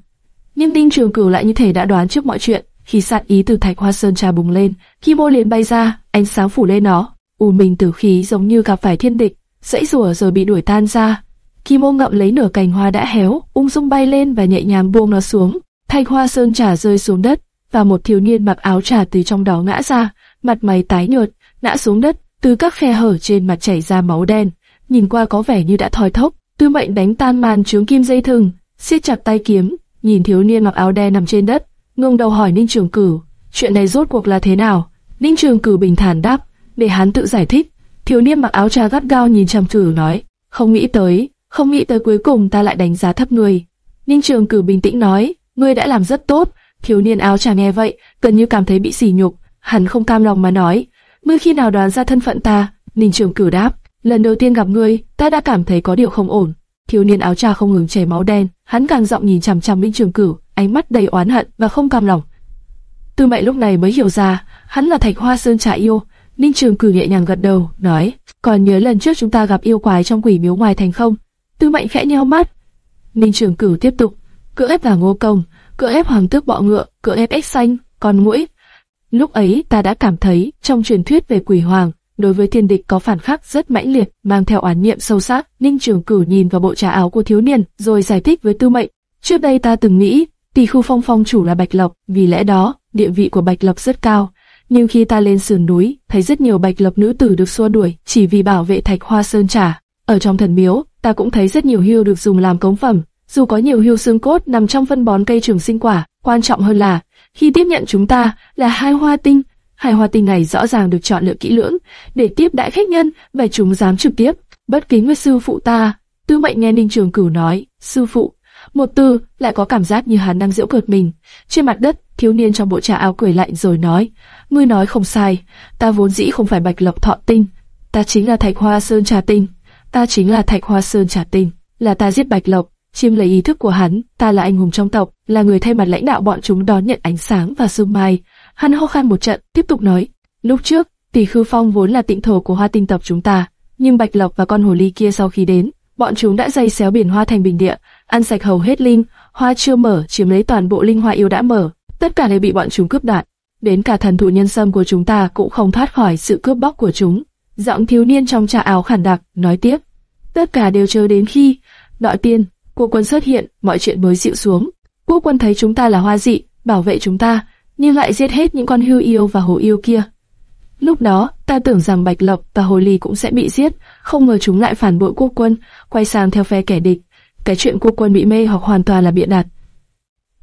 Nhưng Đinh Trường Cửu lại như thể đã đoán trước mọi chuyện, khi sát ý từ thạch hoa sơn trà bùng lên, khi mô liền bay ra, ánh sáng phủ lên nó, u minh tử khí giống như gặp phải thiên địch, dãy rủa rồi bị đuổi tan ra. Khi mô ngậm lấy nửa cành hoa đã héo, ung dung bay lên và nhẹ nhàng buông nó xuống. Thạch hoa sơn trà rơi xuống đất, và một thiếu niên mặc áo trà từ trong đó ngã ra, mặt mày tái nhợt, ngã xuống đất, từ các khe hở trên mặt chảy ra máu đen, nhìn qua có vẻ như đã thoi thóp. Tư mệnh đánh tan màn trướng kim dây thừng, siết chặt tay kiếm, nhìn thiếu niên mặc áo đen nằm trên đất, Ngương đầu hỏi Ninh Trường Cửu, chuyện này rốt cuộc là thế nào? Ninh Trường Cửu bình thản đáp, để hắn tự giải thích. Thiếu niên mặc áo trà gắt gao nhìn Trầm Cửu nói, Không nghĩ tới, không nghĩ tới cuối cùng ta lại đánh giá thấp ngươi. Ninh Trường Cử bình tĩnh nói, ngươi đã làm rất tốt. Thiếu niên áo trà nghe vậy, gần như cảm thấy bị sỉ nhục, hắn không cam lòng mà nói, ngươi khi nào đoán ra thân phận ta? Ninh Trường Cử đáp, lần đầu tiên gặp ngươi, ta đã cảm thấy có điều không ổn. Thiếu niên áo trà không ngừng chảy máu đen, hắn càng giọng nhìn chằm chằm Ninh Trường Cử, ánh mắt đầy oán hận và không cam lòng. Tư Mệnh lúc này mới hiểu ra, hắn là Thạch Hoa Sơn trà yêu. Ninh Trường Cử nhẹ nhàng gật đầu, nói, còn nhớ lần trước chúng ta gặp yêu quái trong quỷ miếu ngoài thành không? Tư Mệnh khẽ nheo mắt. Ninh Trường Cử tiếp tục, cưỡng ép là ngô công, cưỡng ép hoàng tước bọ ngựa, cưỡng ép ếch xanh, con mũi. Lúc ấy ta đã cảm thấy, trong truyền thuyết về quỷ hoàng, đối với thiên địch có phản khắc rất mãnh liệt, mang theo oán niệm sâu sắc. Ninh Trường Cử nhìn vào bộ trà áo của thiếu niên, rồi giải thích với Tư Mệnh. Trước đây ta từng nghĩ, tỷ khu phong phong chủ là Bạch Lộc, vì lẽ đó, địa vị của Bạch Lộc rất cao. Nhưng khi ta lên sườn núi, thấy rất nhiều Bạch Lộc nữ tử được xua đuổi, chỉ vì bảo vệ thạch hoa sơn trà. Ở trong thần miếu, ta cũng thấy rất nhiều hươu được dùng làm cống phẩm. Dù có nhiều hươu xương cốt nằm trong phân bón cây trường sinh quả, quan trọng hơn là khi tiếp nhận chúng ta là hai hoa tinh. Hai hoa tinh này rõ ràng được chọn lựa kỹ lưỡng để tiếp đại khách nhân và chúng dám trực tiếp bất kính với sư phụ ta. Tư mệnh nghe Ninh Trường Cửu nói, sư phụ, một từ lại có cảm giác như hắn đang giễu cợt mình. Trên mặt đất, thiếu niên trong bộ trà áo cười lạnh rồi nói, ngươi nói không sai, ta vốn dĩ không phải bạch lộc thọ tinh, ta chính là thạch hoa sơn trà tinh, ta chính là thạch hoa sơn trà tinh, là ta giết bạch lộc, chiếm lấy ý thức của hắn, ta là anh hùng trong tộc, là người thay mặt lãnh đạo bọn chúng đón nhận ánh sáng và sương mai. Hắn ho khan một trận, tiếp tục nói, lúc trước, tỷ khư phong vốn là tịnh thổ của hoa tinh tộc chúng ta, nhưng bạch lộc và con hồ ly kia sau khi đến, bọn chúng đã dây xéo biển hoa thành bình địa, ăn sạch hầu hết linh, hoa chưa mở, chiếm lấy toàn bộ linh hoa yêu đã mở, tất cả đều bị bọn chúng cướp đoạt. Đến cả thần thụ nhân sâm của chúng ta cũng không thoát khỏi sự cướp bóc của chúng. Giọng thiếu niên trong trà áo khản đặc nói tiếp, tất cả đều chờ đến khi đội tiên, quốc quân xuất hiện, mọi chuyện mới dịu xuống. Quốc quân thấy chúng ta là hoa dị, bảo vệ chúng ta, nhưng lại giết hết những con hưu yêu và hồ yêu kia. Lúc đó, ta tưởng rằng Bạch Lộc và Hồ Ly cũng sẽ bị giết, không ngờ chúng lại phản bội quốc quân, quay sang theo phe kẻ địch. Cái chuyện quốc quân bị mê hoặc hoàn toàn là bịa đặt.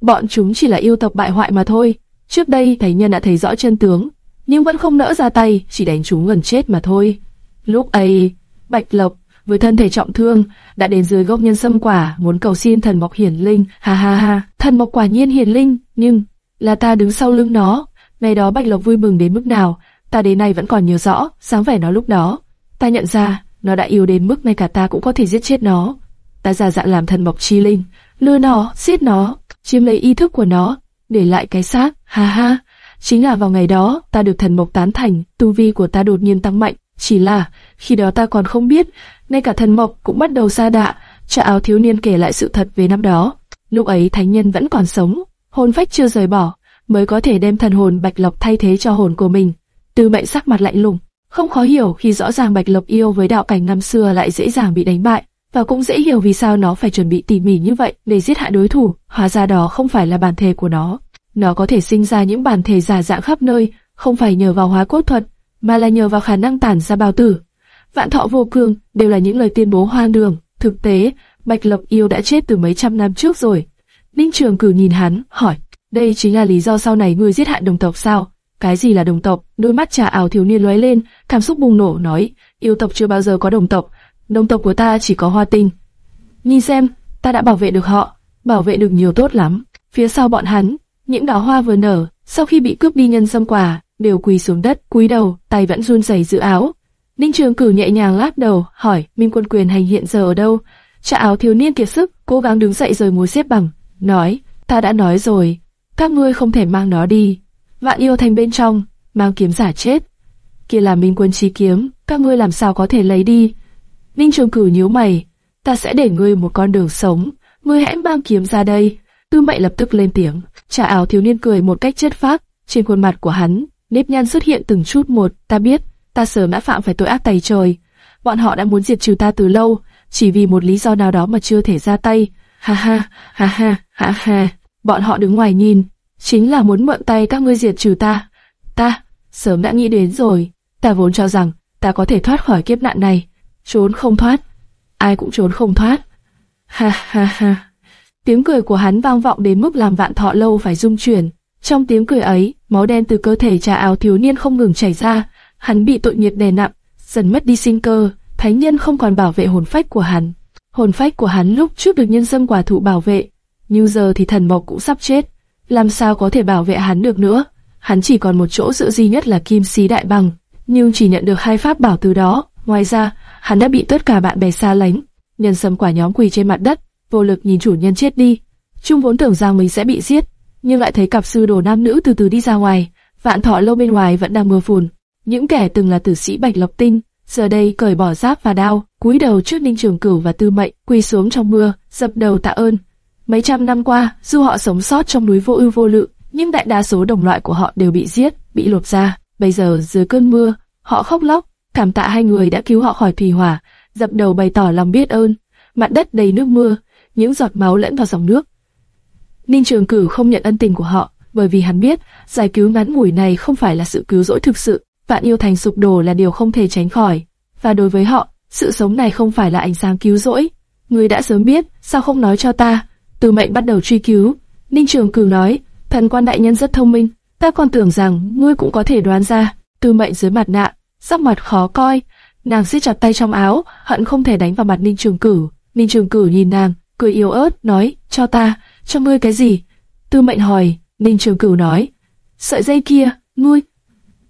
Bọn chúng chỉ là yêu tộc bại hoại mà thôi. Trước đây, thầy nhân đã thấy rõ chân tướng, nhưng vẫn không nỡ ra tay, chỉ đánh chúng gần chết mà thôi. Lúc ấy, Bạch Lộc với thân thể trọng thương đã đến dưới gốc nhân sâm quả muốn cầu xin thần mộc hiển linh. Ha ha ha, thần mộc quả nhiên hiển linh, nhưng là ta đứng sau lưng nó. Ngày đó Bạch Lộc vui mừng đến mức nào, ta đến nay vẫn còn nhớ rõ, sáng vẻ nó lúc đó. Ta nhận ra, nó đã yêu đến mức ngay cả ta cũng có thể giết chết nó. Ta giả dạng làm thần mộc chi linh, lừa nó, giết nó, chiếm lấy ý thức của nó, để lại cái xác, ha ha. Chính là vào ngày đó, ta được thần mộc tán thành, tu vi của ta đột nhiên tăng mạnh. Chỉ là, khi đó ta còn không biết, ngay cả thần mộc cũng bắt đầu xa đạ. Cha áo thiếu niên kể lại sự thật về năm đó. Lúc ấy thánh nhân vẫn còn sống, hồn phách chưa rời bỏ, mới có thể đem thần hồn bạch lộc thay thế cho hồn của mình. Tư mệnh sắc mặt lạnh lùng, không khó hiểu khi rõ ràng bạch lộc yêu với đạo cảnh năm xưa lại dễ dàng bị đánh bại, và cũng dễ hiểu vì sao nó phải chuẩn bị tỉ mỉ như vậy để giết hại đối thủ. Hóa ra đó không phải là bản thể của nó, nó có thể sinh ra những bản thể giả dạng khắp nơi, không phải nhờ vào hóa cốt thuật, mà là nhờ vào khả năng tản ra bào tử. Vạn thọ vô cương đều là những lời tuyên bố hoang đường. Thực tế, Bạch Lộc Yêu đã chết từ mấy trăm năm trước rồi. Ninh Trường Cử nhìn hắn, hỏi, đây chính là lý do sau này ngươi giết hại đồng tộc sao? Cái gì là đồng tộc? Đôi mắt trà ảo thiếu niên lóe lên, cảm xúc bùng nổ nói, yêu tộc chưa bao giờ có đồng tộc, đồng tộc của ta chỉ có hoa tinh. Nhìn xem, ta đã bảo vệ được họ, bảo vệ được nhiều tốt lắm. Phía sau bọn hắn, những đóa hoa vừa nở, sau khi bị cướp đi nhân sâm quả, đều quỳ xuống đất, cúi đầu, tay vẫn run rẩy giữ áo. Ninh Trường Cử nhẹ nhàng lắc đầu, hỏi Minh Quân Quyền hành hiện giờ ở đâu? Cha áo thiếu niên kiệt sức, cố gắng đứng dậy rồi ngồi xếp bằng, nói, ta đã nói rồi, các ngươi không thể mang nó đi. Vạn yêu thành bên trong, mang kiếm giả chết. Kia là Minh Quân chi kiếm, các ngươi làm sao có thể lấy đi? Ninh Trường Cửu nhíu mày, ta sẽ để ngươi một con đường sống, ngươi hãy mang kiếm ra đây. Tư Mệnh lập tức lên tiếng, trả áo thiếu niên cười một cách chất phác, trên khuôn mặt của hắn, nếp nhăn xuất hiện từng chút một, ta biết, ta sớm đã phạm phải tội ác tày trời. Bọn họ đã muốn diệt trừ ta từ lâu, chỉ vì một lý do nào đó mà chưa thể ra tay. Ha ha, ha ha, ha ha. Bọn họ đứng ngoài nhìn, chính là muốn mượn tay các ngươi diệt trừ ta. Ta, sớm đã nghĩ đến rồi. Ta vốn cho rằng ta có thể thoát khỏi kiếp nạn này. Trốn không thoát. Ai cũng trốn không thoát. Ha ha ha. Tiếng cười của hắn vang vọng đến mức làm vạn thọ lâu phải rung chuyển. Trong tiếng cười ấy, máu đen từ cơ thể trà áo thiếu niên không ngừng chảy ra. Hắn bị tội nghiệp đè nặng, dần mất đi sinh cơ, thánh nhân không còn bảo vệ hồn phách của hắn. Hồn phách của hắn lúc trước được nhân dân quả thụ bảo vệ, nhưng giờ thì thần mộc cũng sắp chết, làm sao có thể bảo vệ hắn được nữa? Hắn chỉ còn một chỗ dựa duy nhất là kim sĩ đại bằng, nhưng chỉ nhận được hai pháp bảo từ đó. Ngoài ra, hắn đã bị tất cả bạn bè xa lánh. Nhân sâm quả nhóm quỳ trên mặt đất, vô lực nhìn chủ nhân chết đi. Trung vốn tưởng rằng mình sẽ bị giết, nhưng lại thấy cặp sư đồ nam nữ từ từ đi ra ngoài. Vạn thọ lâu bên ngoài vẫn đang mưa phùn. Những kẻ từng là tử sĩ bạch lộc tinh, giờ đây cởi bỏ giáp và đao, cúi đầu trước Ninh Trường Cửu và Tư Mệnh, quỳ xuống trong mưa, dập đầu tạ ơn. Mấy trăm năm qua, dù họ sống sót trong núi vô ưu vô lự, nhưng đại đa số đồng loại của họ đều bị giết, bị lột ra. Bây giờ dưới cơn mưa, họ khóc lóc, cảm tạ hai người đã cứu họ khỏi thủy hỏa, dập đầu bày tỏ lòng biết ơn. Mặt đất đầy nước mưa, những giọt máu lẫn vào dòng nước. Ninh Trường Cửu không nhận ân tình của họ, bởi vì hắn biết giải cứu ngắn ngủi này không phải là sự cứu rỗi thực sự. Vạn yêu thành sụp đổ là điều không thể tránh khỏi, và đối với họ, sự sống này không phải là ánh sáng cứu rỗi. Ngươi đã sớm biết, sao không nói cho ta? Từ mệnh bắt đầu truy cứu. Ninh Trường Cửu nói, thần quan đại nhân rất thông minh, ta còn tưởng rằng ngươi cũng có thể đoán ra. Từ mệnh dưới mặt nạ, sắc mặt khó coi, nàng siết chặt tay trong áo, hận không thể đánh vào mặt Ninh Trường Cửu. Ninh Trường Cửu nhìn nàng, cười yếu ớt, nói, cho ta, cho ngươi cái gì? Tư mệnh hỏi, Ninh Trường Cửu nói, sợi dây kia, ngươi,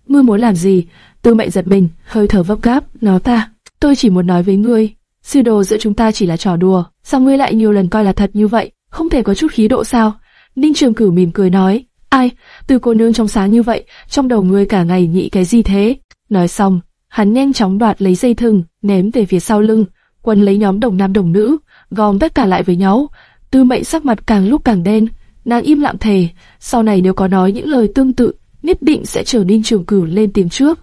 ngươi muốn làm gì? Tư mệnh giật mình, hơi thở vấp gáp, nói ta, tôi chỉ muốn nói với ngươi, sư đồ giữa chúng ta chỉ là trò đùa, sao ngươi lại nhiều lần coi là thật như vậy, không thể có chút khí độ sao? Ninh Trường Cửu mỉm cười nói, ai, từ cô nương trong sáng như vậy, trong đầu ngươi cả ngày nghĩ cái gì thế? Nói xong, hắn nhanh chóng đoạt lấy dây thừng, ném về phía sau lưng, Quân lấy nhóm đồng nam đồng nữ, gom tất cả lại với nhau. Tư mệnh sắc mặt càng lúc càng đen, nàng im lặng thề, sau này nếu có nói những lời tương tự, nhất định sẽ trở nên Trường Cửu lên tìm trước.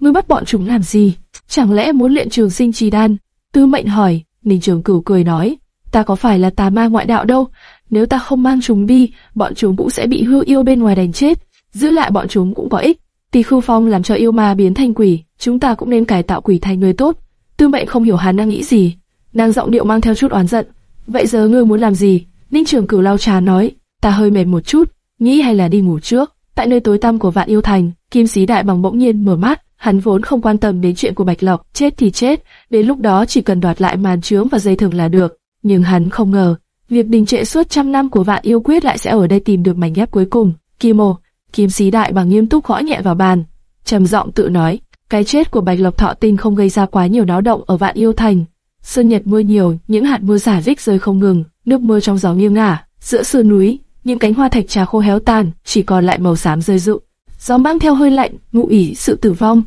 Ngươi bắt bọn chúng làm gì? Chẳng lẽ muốn luyện trường sinh trì đan? Tư mệnh hỏi, Ninh Trường Cửu cười nói, ta có phải là tà ma ngoại đạo đâu, nếu ta không mang chúng đi, bọn chúng cũng sẽ bị hư yêu bên ngoài đánh chết, giữ lại bọn chúng cũng có ích. Tỳ Khưu Phong làm cho yêu ma biến thành quỷ, chúng ta cũng nên cải tạo quỷ thành người tốt. Tư Mệnh không hiểu hắn đang nghĩ gì, nàng giọng điệu mang theo chút oán giận. Vậy giờ ngươi muốn làm gì? Ninh Trường Cửu lau trà nói, ta hơi mệt một chút, nghĩ hay là đi ngủ trước. Tại nơi tối tăm của Vạn Yêu Thành, Kim Sĩ Đại Bằng bỗng nhiên mở mắt, hắn vốn không quan tâm đến chuyện của Bạch Lộc, chết thì chết, đến lúc đó chỉ cần đoạt lại màn trướng và dây thừng là được. Nhưng hắn không ngờ, việc đình trệ suốt trăm năm của Vạn Yêu Quyết lại sẽ ở đây tìm được mảnh ghép cuối cùng. Kim Ô, Kim Sĩ Đại Bằng nghiêm túc gõ nhẹ vào bàn, trầm giọng tự nói, cái chết của Bạch Lộc Thọ Tinh không gây ra quá nhiều náo động ở Vạn Yêu Thành. Sơn nhật mưa nhiều, những hạt mưa giả rích rơi không ngừng, nước mưa trong gió nghiêng ngả, giữa sườn núi, những cánh hoa thạch trà khô héo tàn, chỉ còn lại màu xám rơi rụng. Gió mang theo hơi lạnh, ngụ ý sự tử vong.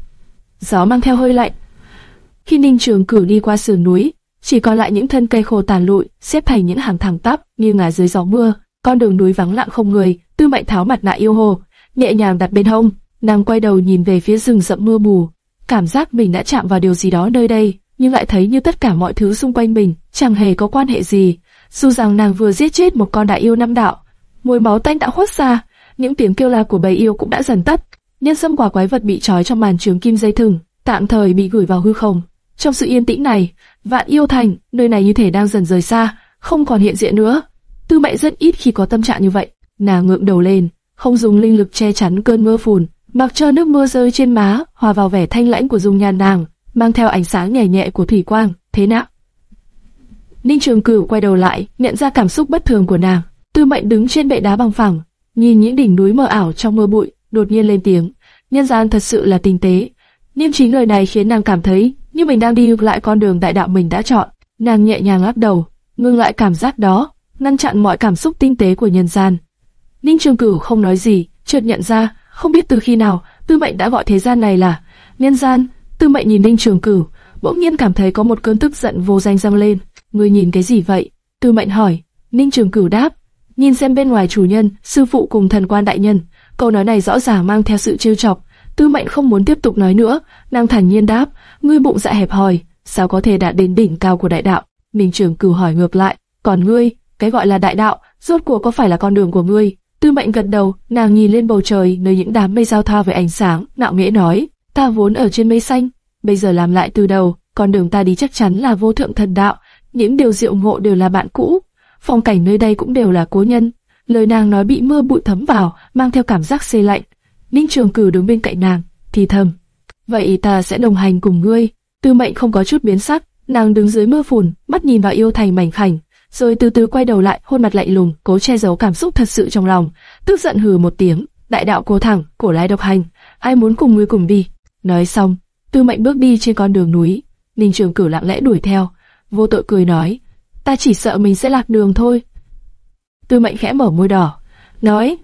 Gió mang theo hơi lạnh. Khi Ninh Trường Cửu đi qua sườn núi, chỉ còn lại những thân cây khô tàn lụi, xếp thành những hàng thẳng tắp, như ngả dưới gió mưa. Con đường núi vắng lặng không người, Tư Mệnh tháo mặt nạ yêu hồ, nhẹ nhàng đặt bên hông, nàng quay đầu nhìn về phía rừng rậm mưa mù, cảm giác mình đã chạm vào điều gì đó nơi đây, nhưng lại thấy như tất cả mọi thứ xung quanh mình chẳng hề có quan hệ gì. Dù rằng nàng vừa giết chết một con đại yêu năm đạo, mùi máu tanh đã khuất xa, những tiếng kêu la của bầy yêu cũng đã dần tắt. Nhân sâm quả quái vật bị trói trong màn trường kim dây thừng, tạm thời bị gửi vào hư không. Trong sự yên tĩnh này, vạn yêu thành, nơi này như thể đang dần rời xa, không còn hiện diện nữa. Tư mệnh rất ít khi có tâm trạng như vậy. Nàng ngượng đầu lên, không dùng linh lực che chắn cơn mưa phùn, mặc cho nước mưa rơi trên má, hòa vào vẻ thanh lãnh của dung nhan nàng, mang theo ánh sáng nhẹ nhẹ của thủy quang. Thế nào? Ninh Trường Cửu quay đầu lại, nhận ra cảm xúc bất thường của nàng. Tư Mệnh đứng trên bệ đá bằng phẳng, nhìn những đỉnh núi mờ ảo trong mưa bụi, đột nhiên lên tiếng. Nhân gian thật sự là tinh tế. Niêm chính lời này khiến nàng cảm thấy như mình đang đi ngược lại con đường đại đạo mình đã chọn. Nàng nhẹ nhàng lắc đầu, ngưng lại cảm giác đó, ngăn chặn mọi cảm xúc tinh tế của nhân gian. Ninh Trường Cửu không nói gì, chợt nhận ra, không biết từ khi nào, Tư Mệnh đã gọi thế gian này là nhân gian. Tư Mệnh nhìn Ninh Trường Cửu, bỗng nhiên cảm thấy có một cơn tức giận vô danh dâng lên. Ngươi nhìn cái gì vậy? Tư Mệnh hỏi. Ninh Trường Cửu đáp, nhìn xem bên ngoài chủ nhân, sư phụ cùng thần quan đại nhân. Câu nói này rõ ràng mang theo sự trêu chọc. Tư Mệnh không muốn tiếp tục nói nữa, nàng thản nhiên đáp, ngươi bụng dạ hẹp hòi, sao có thể đạt đến đỉnh cao của đại đạo? Ninh Trường Cửu hỏi ngược lại, còn ngươi, cái gọi là đại đạo, rốt cuộc có phải là con đường của ngươi? Tư Mệnh gật đầu, nàng nhìn lên bầu trời nơi những đám mây giao thoa với ánh sáng, nạo nghễ nói, ta vốn ở trên mây xanh, bây giờ làm lại từ đầu, con đường ta đi chắc chắn là vô thượng thần đạo, những điều diệu ngộ đều là bạn cũ, phong cảnh nơi đây cũng đều là cố nhân. Lời nàng nói bị mưa bụi thấm vào, mang theo cảm giác xê lạnh. Ninh Trường Cử đứng bên cạnh nàng, thì thầm, vậy ta sẽ đồng hành cùng ngươi. Tư Mệnh không có chút biến sắc, nàng đứng dưới mưa phùn, mắt nhìn vào yêu thành mảnh khảnh, rồi từ từ quay đầu lại, khuôn mặt lạnh lùng, cố che giấu cảm xúc thật sự trong lòng, tức giận hừ một tiếng, đại đạo cố thẳng, cổ lái độc hành, ai muốn cùng ngươi cùng đi. Nói xong, Tư Mệnh bước đi trên con đường núi, Ninh Trường Cửu lặng lẽ đuổi theo, vô tội cười nói, ta chỉ sợ mình sẽ lạc đường thôi. Tư Mệnh khẽ mở môi đỏ, nói,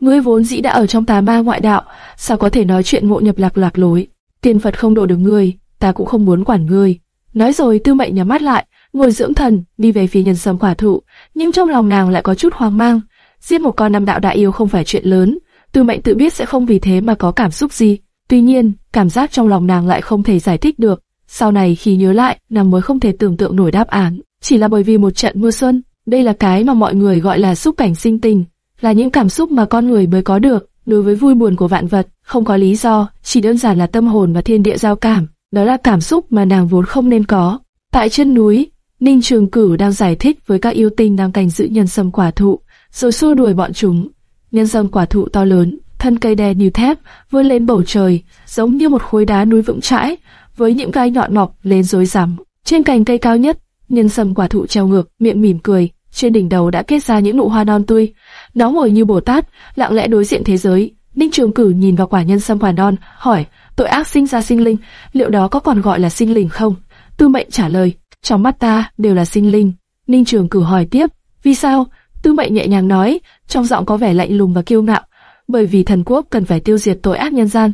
ngươi vốn dĩ đã ở trong tà ma ngoại đạo, sao có thể nói chuyện ngộ nhập lạc lạc lối? tiền Phật không độ được ngươi, ta cũng không muốn quản ngươi. Nói rồi Tư Mệnh nhắm mắt lại, ngồi dưỡng thần, đi về phía nhân sâm quả thụ, nhưng trong lòng nàng lại có chút hoang mang. Giết một con năm đạo đại yêu không phải chuyện lớn, Tư Mệnh tự biết sẽ không vì thế mà có cảm xúc gì. Tuy nhiên, cảm giác trong lòng nàng lại không thể giải thích được. Sau này khi nhớ lại, nàng mới không thể tưởng tượng nổi đáp án. Chỉ là bởi vì một trận mưa xuân, đây là cái mà mọi người gọi là xúc cảnh sinh tình, là những cảm xúc mà con người mới có được. Đối với vui buồn của vạn vật, không có lý do, chỉ đơn giản là tâm hồn và thiên địa giao cảm. Đó là cảm xúc mà nàng vốn không nên có. Tại chân núi, Ninh Trường Cửu đang giải thích với các yêu tinh đang canh giữ nhân sâm quả thụ, rồi xua đuổi bọn chúng. Nhân sâm quả thụ to lớn, thân cây đè như thép, vươn lên bầu trời, giống như một khối đá núi vững chãi, với những gai nhọn mọc lên rối rắm. Trên cành cây cao nhất, nhân sâm quả thụ treo ngược, miệng mỉm cười, trên đỉnh đầu đã kết ra những nụ hoa non tươi. Nó ngồi như Bồ Tát, lặng lẽ đối diện thế giới. Ninh Trường Cửu nhìn vào quả nhân sâm quả non, hỏi: tội ác sinh ra sinh linh, liệu đó có còn gọi là sinh linh không? Tư Mệnh trả lời: trong mắt ta đều là sinh linh. Ninh Trường cử hỏi tiếp: vì sao? Tư Mệnh nhẹ nhàng nói, trong giọng có vẻ lạnh lùng và kiêu ngạo. Bởi vì thần quốc cần phải tiêu diệt tội ác nhân gian.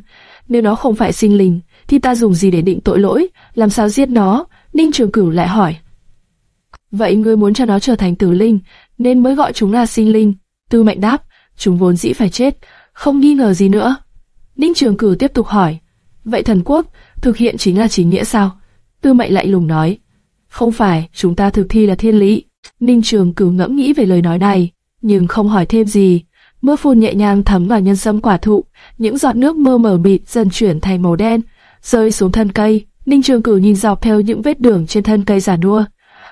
Nếu nó không phải sinh linh, thì ta dùng gì để định tội lỗi? Làm sao giết nó? Ninh Trường Cửu lại hỏi. Vậy ngươi muốn cho nó trở thành tử linh, nên mới gọi chúng là sinh linh. Tư Mệnh đáp, chúng vốn dĩ phải chết, không nghi ngờ gì nữa. Ninh Trường Cửu tiếp tục hỏi, vậy thần quốc thực hiện chính là chính nghĩa sao? Tư Mệnh lạnh lùng nói, không phải, chúng ta thực thi là thiên lý. Ninh Trường Cửu ngẫm nghĩ về lời nói này, nhưng không hỏi thêm gì. Mưa phùn nhẹ nhàng thấm vào nhân sâm quả thụ, những giọt nước mơ mờ mịt dần chuyển thành màu đen, rơi xuống thân cây. Ninh Trường Cửu nhìn dọc theo những vết đường trên thân cây giả nua,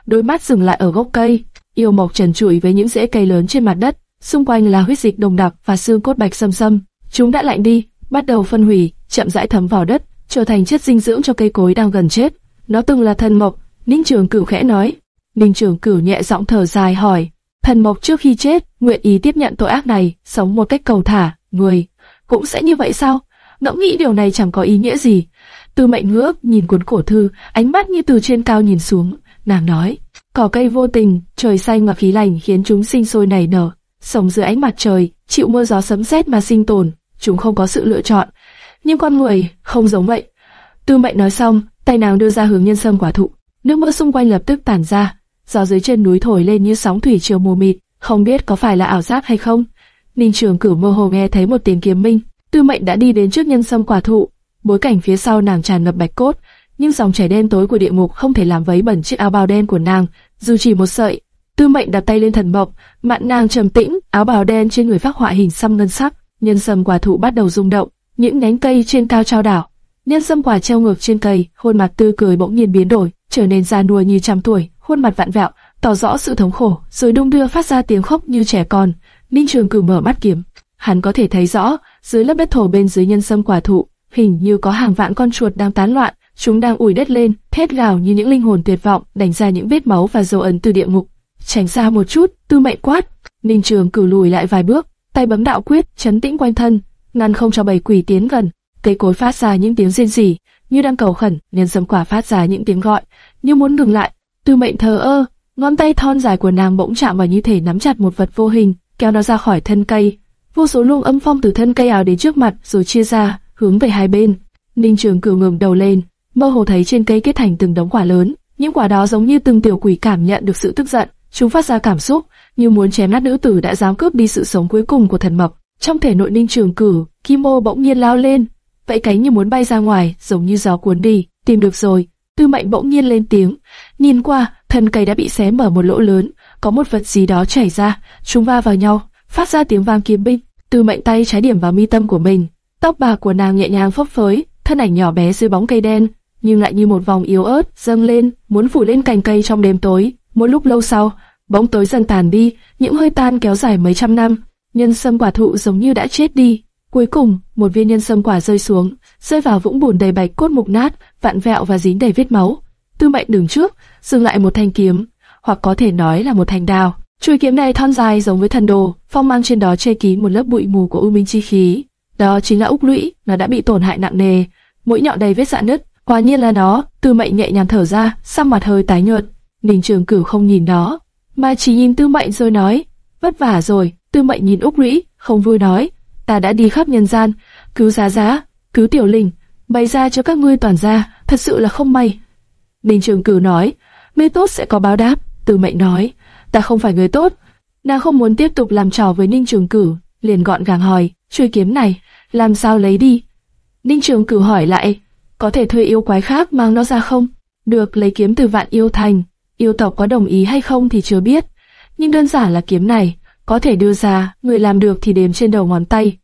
đôi mắt dừng lại ở gốc cây, yêu mộc trần trụi với những rễ cây lớn trên mặt đất, xung quanh là huyết dịch đồng đặc và xương cốt bạch sâm sâm. Chúng đã lạnh đi, bắt đầu phân hủy, chậm rãi thấm vào đất, trở thành chất dinh dưỡng cho cây cối đang gần chết. Nó từng là thân mộc, Ninh Trường Cửu khẽ nói. Ninh Trường Cửu nhẹ giọng thở dài hỏi, thần mộc trước khi chết, nguyện ý tiếp nhận tội ác này, sống một cách cầu thả, người cũng sẽ như vậy sao? Ngẫm nghĩ điều này chẳng có ý nghĩa gì. Tư Mệnh ngước nhìn cuốn cổ thư, ánh mắt như từ trên cao nhìn xuống, nàng nói, cỏ cây vô tình, trời xanh và khí lành khiến chúng sinh sôi nảy nở, sống dưới ánh mặt trời, chịu mưa gió sấm sét mà sinh tồn, chúng không có sự lựa chọn. Nhưng con người không giống vậy. Tư Mệnh nói xong, tay nàng đưa ra hướng nhân sâm quả thụ, nước mưa xung quanh lập tức tản ra, gió dưới chân núi thổi lên như sóng thủy triều mù mịt, không biết có phải là ảo giác hay không. Ninh Trường Cửu mơ hồ nghe thấy một tiếng kiếm minh, Tư Mệnh đã đi đến trước nhân sâm quả thụ, bối cảnh phía sau nàng tràn ngập bạch cốt, nhưng dòng chảy đen tối của địa ngục không thể làm vấy bẩn chiếc áo bào đen của nàng, dù chỉ một sợi. Tư Mệnh đặt tay lên thần mộc, mạn nàng trầm tĩnh, áo bào đen trên người phát họa hình xăm ngân sắc, nhân sâm quả thụ bắt đầu rung động, những nhánh cây trên cao trao đảo, nhân sâm quả treo ngược trên cây, khuôn mặt tươi cười bỗng nhiên biến đổi, trở nên già nua như trăm tuổi, khuôn mặt vặn vẹo, tỏ rõ sự thống khổ, rồi đung đưa phát ra tiếng khóc như trẻ con. Ninh Trường Cửu mở mắt kiếm, hắn có thể thấy rõ, dưới lớp đất thổ bên dưới nhân sâm quả thụ, hình như có hàng vạn con chuột đang tán loạn, chúng đang ủi đất lên, thét gào như những linh hồn tuyệt vọng, đánh ra những vết máu và dấu ấn từ địa ngục. Tránh xa một chút, Tư Mệnh quát. Ninh Trường Cửu lùi lại vài bước, tay bấm đạo quyết, chấn tĩnh quanh thân, ngăn không cho bầy quỷ tiến gần. Cây cối phát ra những tiếng rên rỉ, như đang cầu khẩn, nhân sâm quả phát ra những tiếng gọi, như muốn ngừng lại. Tư Mệnh thờ ơ, ngón tay thon dài của nàng bỗng chạm vào như thể nắm chặt một vật vô hình, kéo nó ra khỏi thân cây. Vô số luồng âm phong từ thân cây ảo đến trước mặt, rồi chia ra, hướng về hai bên. Ninh Trường Cửu ngẩng đầu lên, mơ hồ thấy trên cây kết thành từng đống quả lớn, những quả đó giống như từng tiểu quỷ cảm nhận được sự tức giận, chúng phát ra cảm xúc như muốn chém nát nữ tử đã dám cướp đi sự sống cuối cùng của thần mộc. Trong thể nội Ninh Trường Cửu, Kim Mô bỗng nhiên lao lên, vẫy cánh như muốn bay ra ngoài, giống như gió cuốn đi. Tìm được rồi. Tư Mệnh bỗng nhiên lên tiếng, nhìn qua, thân cây đã bị xé mở một lỗ lớn, có một vật gì đó chảy ra, chúng va vào nhau, phát ra tiếng vang kiếm binh. Tư Mệnh tay trái điểm vào mi tâm của mình, tóc bạc của nàng nhẹ nhàng phấp phới, thân ảnh nhỏ bé dưới bóng cây đen, nhưng lại như một vòng yếu ớt dâng lên, muốn phủ lên cành cây trong đêm tối. Một lúc lâu sau, bóng tối dần tàn đi, những hơi tan kéo dài mấy trăm năm, nhân sâm quả thụ giống như đã chết đi. Cuối cùng, một viên nhân sâm quả rơi xuống, rơi vào vũng bùn đầy bạch cốt mục nát, vạn vẹo và dính đầy vết máu. Tư Mệnh đứng trước, dừng lại một thanh kiếm, hoặc có thể nói là một thanh đao. Chuôi kiếm này thon dài giống với thần đồ, phong mang trên đó che kín một lớp bụi mù của u minh chi khí. Đó chính là úc lũy, nó đã bị tổn hại nặng nề, mũi nhọn đầy vết rạn nứt. Quả nhiên là nó. Tư Mệnh nhẹ nhàng thở ra, sắc mặt hơi tái nhợt. Ninh Trường Cửu không nhìn nó, mà chỉ nhìn Tư Mệnh rồi nói, vất vả rồi. Tư Mệnh nhìn úc lũy, không vui nói, ta đã đi khắp nhân gian, cứu giá giá, cứu tiểu linh, bày ra cho các ngươi toàn ra, thật sự là không may. Ninh Trường Cửu nói, mê tốt sẽ có báo đáp. Từ Mệnh nói, ta không phải người tốt. Nàng không muốn tiếp tục làm trò với Ninh Trường Cửu, liền gọn gàng hỏi, chuôi kiếm này, làm sao lấy đi? Ninh Trường Cửu hỏi lại, có thể thuê yêu quái khác mang nó ra không? Được lấy kiếm từ vạn yêu thành, yêu tộc có đồng ý hay không thì chưa biết, nhưng đơn giản là kiếm này, có thể đưa ra, người làm được thì đếm trên đầu ngón tay.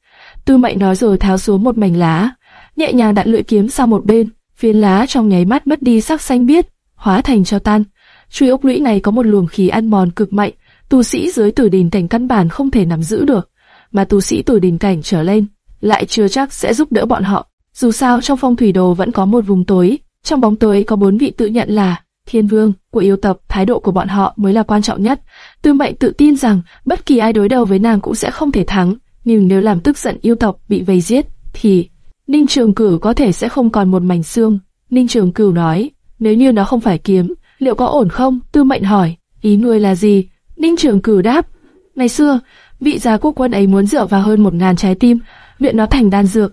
Tư Mệnh nói rồi tháo xuống một mảnh lá, nhẹ nhàng đặt lưỡi kiếm sang một bên, phiến lá trong nháy mắt mất đi sắc xanh biếc, hóa thành cho tan. Chuôi ốc lũy này có một luồng khí ăn mòn cực mạnh, tu sĩ dưới tử đình cảnh căn bản không thể nắm giữ được, mà tu sĩ tử đình cảnh trở lên lại chưa chắc sẽ giúp đỡ bọn họ. Dù sao trong phong thủy đồ vẫn có một vùng tối, trong bóng tối có bốn vị tự nhận là thiên vương của yêu tộc, thái độ của bọn họ mới là quan trọng nhất. Tư Mệnh tự tin rằng bất kỳ ai đối đầu với nàng cũng sẽ không thể thắng, nhưng nếu làm tức giận yêu tộc bị vây giết, thì Ninh Trường Cửu có thể sẽ không còn một mảnh xương. Ninh Trường Cửu nói, nếu như nó không phải kiếm, liệu có ổn không? Tư Mệnh hỏi, ý ngươi là gì? Ninh Trường Cửu đáp, ngày xưa, vị gia quốc quân ấy muốn dựa vào hơn một ngàn trái tim, luyện nó thành đan dược.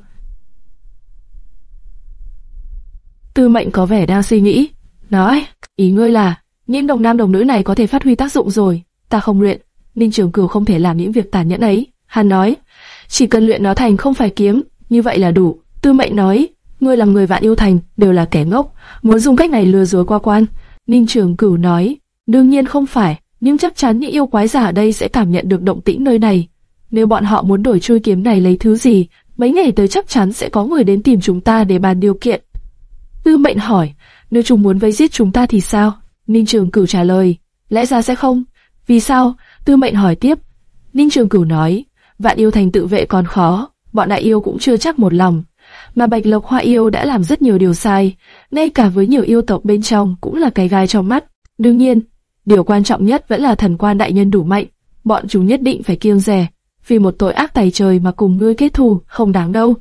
Tư Mệnh có vẻ đang suy nghĩ, nói, ý ngươi là, những đồng nam đồng nữ này có thể phát huy tác dụng rồi, ta không luyện. Ninh Trường Cửu không thể làm những việc tàn nhẫn ấy. Hắn nói, chỉ cần luyện nó thành không phải kiếm, như vậy là đủ. Tư Mệnh nói, ngươi làm người vạn yêu thành đều là kẻ ngốc, muốn dùng cách này lừa dối qua quan. Ninh Trường Cửu nói, đương nhiên không phải, nhưng chắc chắn những yêu quái giả ở đây sẽ cảm nhận được động tĩnh nơi này. Nếu bọn họ muốn đổi chui kiếm này lấy thứ gì, mấy ngày tới chắc chắn sẽ có người đến tìm chúng ta để bàn điều kiện. Tư Mệnh hỏi, nếu chúng muốn vây giết chúng ta thì sao? Ninh Trường Cửu trả lời, lẽ ra sẽ không. Vì sao? Tư Mệnh hỏi tiếp. Ninh Trường Cửu nói, vạn yêu thành tự vệ còn khó, bọn đại yêu cũng chưa chắc một lòng. Mà Bạch Lộc Hoa yêu đã làm rất nhiều điều sai, ngay cả với nhiều yêu tộc bên trong cũng là cái gai trong mắt. Đương nhiên, điều quan trọng nhất vẫn là thần quan đại nhân đủ mạnh, bọn chúng nhất định phải kiêng dè, vì một tội ác tày trời mà cùng ngươi kết thù không đáng đâu.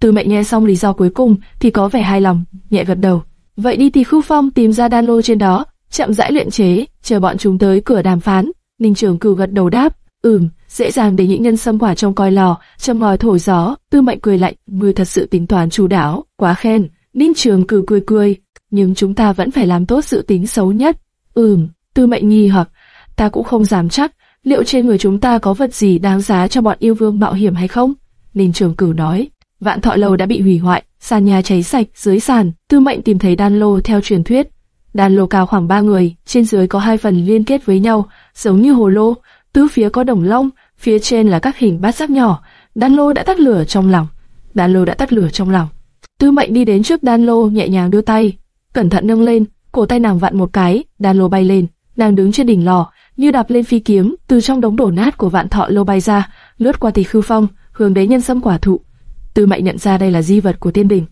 tư mệnh nghe xong lý do cuối cùng thì có vẻ hài lòng, nhẹ gật đầu. Vậy đi thì khu phong tìm ra đan lô trên đó, chậm rãi luyện chế, chờ bọn chúng tới cửa đàm phán. Ninh Trường Cửu gật đầu đáp, ừm, dễ dàng để những nhân sâm quả trong coi lò, châm ngòi thổi gió. Tư Mệnh cười lạnh, ngươi thật sự tính toán chu đáo, quá khen. Ninh Trường Cửu cười cười, nhưng chúng ta vẫn phải làm tốt sự tính xấu nhất. Ừm, Tư Mệnh nghi hoặc, ta cũng không dám chắc, liệu trên người chúng ta có vật gì đáng giá cho bọn yêu vương mạo hiểm hay không? Ninh Trường Cửu nói, vạn thọ lầu đã bị hủy hoại, sàn nhà cháy sạch, dưới sàn, Tư Mệnh tìm thấy đan lô theo truyền thuyết. Đan lô cao khoảng ba người, trên dưới có hai phần liên kết với nhau, giống như hồ lô, tứ phía có đồng long, phía trên là các hình bát giác nhỏ. Đan lô đã tắt lửa trong lòng. Đan lô đã tắt lửa trong lòng. Tư Mệnh đi đến trước đan lô nhẹ nhàng đưa tay, cẩn thận nâng lên, cổ tay nàng vặn một cái, đan lô bay lên. Nàng đứng trên đỉnh lò, như đạp lên phi kiếm, từ trong đống đổ nát của vạn thọ lô bay ra, lướt qua tỷ khư phong, hướng đến nhân sâm quả thụ. Tư Mệnh nhận ra đây là di vật của tiên Bình,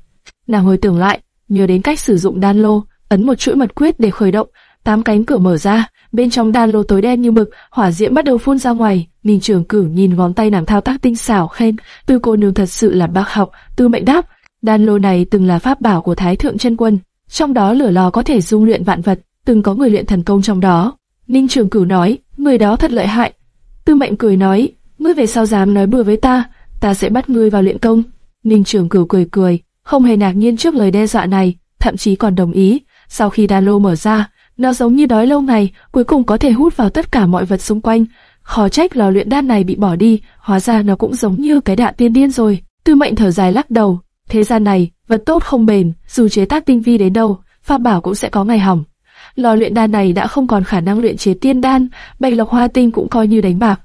Nàng hồi tưởng lại, nhớ đến cách sử dụng đan lô, ấn một chuỗi mật quyết để khởi động, tám cánh cửa mở ra, bên trong đan lô tối đen như mực, hỏa diễm bắt đầu phun ra ngoài. Ninh Trường Cửu nhìn ngón tay nàng thao tác tinh xảo khen, Tư cô nương thật sự là bác học. Tư Mệnh đáp, đan lô này từng là pháp bảo của Thái thượng chân quân, trong đó lửa lò có thể dung luyện vạn vật, từng có người luyện thần công trong đó. Ninh Trường Cửu nói, người đó thật lợi hại. Tư Mệnh cười nói, ngươi về sau dám nói bừa với ta, ta sẽ bắt ngươi vào luyện công. Ninh Trường Cửu cười cười, không hề ngạc nhiên trước lời đe dọa này, thậm chí còn đồng ý. Sau khi đan lô mở ra, nó giống như đói lâu ngày, cuối cùng có thể hút vào tất cả mọi vật xung quanh. Khó trách lò luyện đan này bị bỏ đi, hóa ra nó cũng giống như cái đạn tiên điên rồi. Tư Mệnh thở dài lắc đầu, thế gian này, vật tốt không bền, dù chế tác tinh vi đến đâu, pháp bảo cũng sẽ có ngày hỏng. Lò luyện đan này đã không còn khả năng luyện chế tiên đan, Bạch Lộc Hoa Tinh cũng coi như đánh bạc.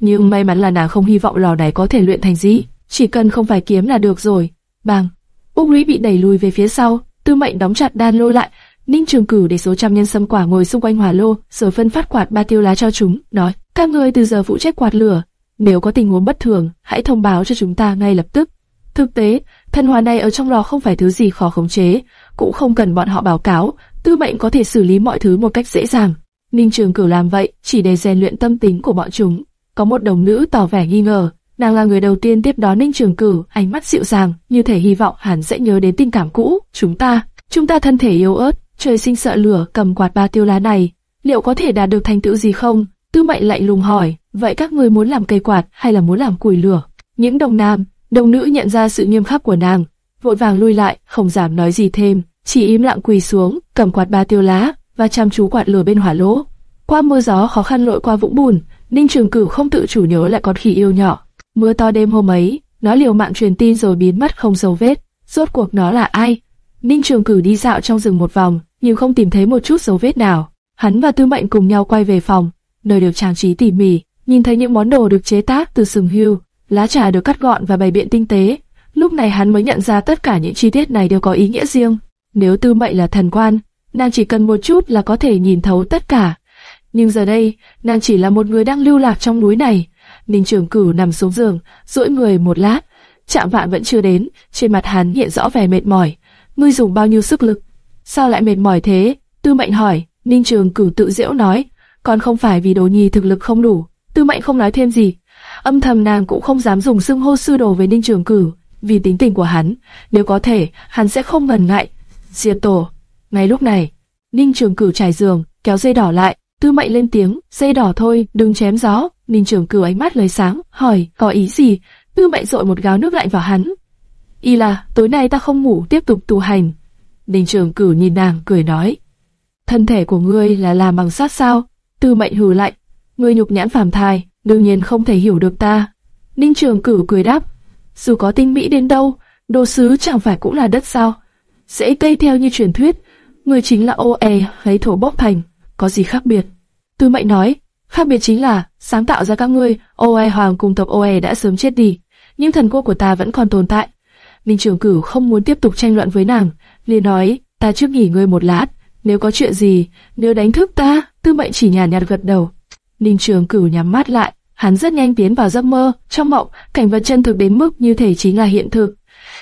Nhưng may mắn là nàng không hy vọng lò này có thể luyện thành gì, chỉ cần không phải kiếm là được rồi. Bang, Úc Lũy bị đẩy lùi về phía sau, Tư Mệnh đóng chặt đan lô lại, Ninh Trường Cửu để số trăm nhân sâm quả ngồi xung quanh hỏa lô, rồi phân phát quạt ba tiêu lá cho chúng, nói: các ngươi từ giờ phụ trách quạt lửa, Nếu có tình huống bất thường, hãy thông báo cho chúng ta ngay lập tức. Thực tế, thần hỏa này ở trong lò không phải thứ gì khó khống chế, cũng không cần bọn họ báo cáo, tư mệnh có thể xử lý mọi thứ một cách dễ dàng. Ninh Trường Cửu làm vậy chỉ để rèn luyện tâm tính của bọn chúng. Có một đồng nữ tỏ vẻ nghi ngờ, nàng là người đầu tiên tiếp đón Ninh Trường Cử, ánh mắt dịu dàng, như thể hy vọng hắn sẽ nhớ đến tình cảm cũ. Chúng ta, chúng ta thân thể yếu ớt, trời sinh sợ lửa, cầm quạt ba tiêu lá này, liệu có thể đạt được thành tựu gì không? Tư Mệnh lạnh lùng hỏi, vậy các ngươi muốn làm cây quạt hay là muốn làm củi lửa? Những đồng nam, đồng nữ nhận ra sự nghiêm khắc của nàng, vội vàng lui lại, không dám nói gì thêm, chỉ im lặng quỳ xuống, cầm quạt ba tiêu lá và chăm chú quạt lửa bên hỏa lỗ. Qua mưa gió khó khăn lội qua vũng bùn, Ninh Trường Cửu không tự chủ nhớ lại con khỉ yêu nhỏ. Mưa to đêm hôm ấy, nó liều mạng truyền tin rồi biến mất không dấu vết. Rốt cuộc nó là ai? Ninh Trường Cửu đi dạo trong rừng một vòng, nhưng không tìm thấy một chút dấu vết nào. Hắn và Tư Mệnh cùng nhau quay về phòng, nơi được trang trí tỉ mỉ, nhìn thấy những món đồ được chế tác từ sừng hươu, lá trà được cắt gọn và bày biện tinh tế. Lúc này hắn mới nhận ra tất cả những chi tiết này đều có ý nghĩa riêng. Nếu Tư Mệnh là thần quan, nàng chỉ cần một chút là có thể nhìn thấu tất cả. Nhưng giờ đây, nàng chỉ là một người đang lưu lạc trong núi này. Ninh Trường Cửu nằm xuống giường, duỗi người một lát, chạm vạn vẫn chưa đến, trên mặt hắn hiện rõ vẻ mệt mỏi. Ngươi dùng bao nhiêu sức lực? Sao lại mệt mỏi thế? Tư Mệnh hỏi. Ninh Trường Cửu tự giễu nói, còn không phải vì Đồ Nhi thực lực không đủ. Tư Mệnh không nói thêm gì. Âm thầm nàng cũng không dám dùng xưng hô sư đồ với Ninh Trường Cửu, vì tính tình của hắn, nếu có thể, hắn sẽ không ngần ngại. Diệt tổ. Ngay lúc này, Ninh Trường Cửu trải giường, kéo dây đỏ lại, Tư Mệnh lên tiếng, dây đỏ thôi, đừng chém gió. Ninh Trường Cửu ánh mắt lời sáng, hỏi, có ý gì? Tư Mệnh dội một gáo nước lạnh vào hắn. Y là, tối nay ta không ngủ, tiếp tục tu hành. Ninh Trường Cửu nhìn nàng, cười nói, thân thể của ngươi là làm bằng sắt sao? Tư Mệnh hừ lạnh, ngươi nhục nhãn phàm thai, đương nhiên không thể hiểu được ta. Ninh Trường Cửu cười đáp, dù có tinh mỹ đến đâu, đồ sứ chẳng phải cũng là đất sao? Dễ cây theo như truyền thuyết, ngươi chính là ô e lấy thổ bốc thành, có gì khác biệt? Tư Mệnh nói, khác biệt chính là sáng tạo ra các ngươi, Oai hoàng cùng tộc Oai đã sớm chết đi, nhưng thần quốc của ta vẫn còn tồn tại. Ninh Trường Cửu không muốn tiếp tục tranh luận với nàng, liền nói, ta trước nghỉ ngơi một lát, nếu có chuyện gì, nếu đánh thức ta, Tư Mệnh chỉ nhàn nhạt gật đầu. Ninh Trường Cửu nhắm mắt lại, hắn rất nhanh tiến vào giấc mơ, trong mộng, cảnh vật chân thực đến mức như thể chính là hiện thực.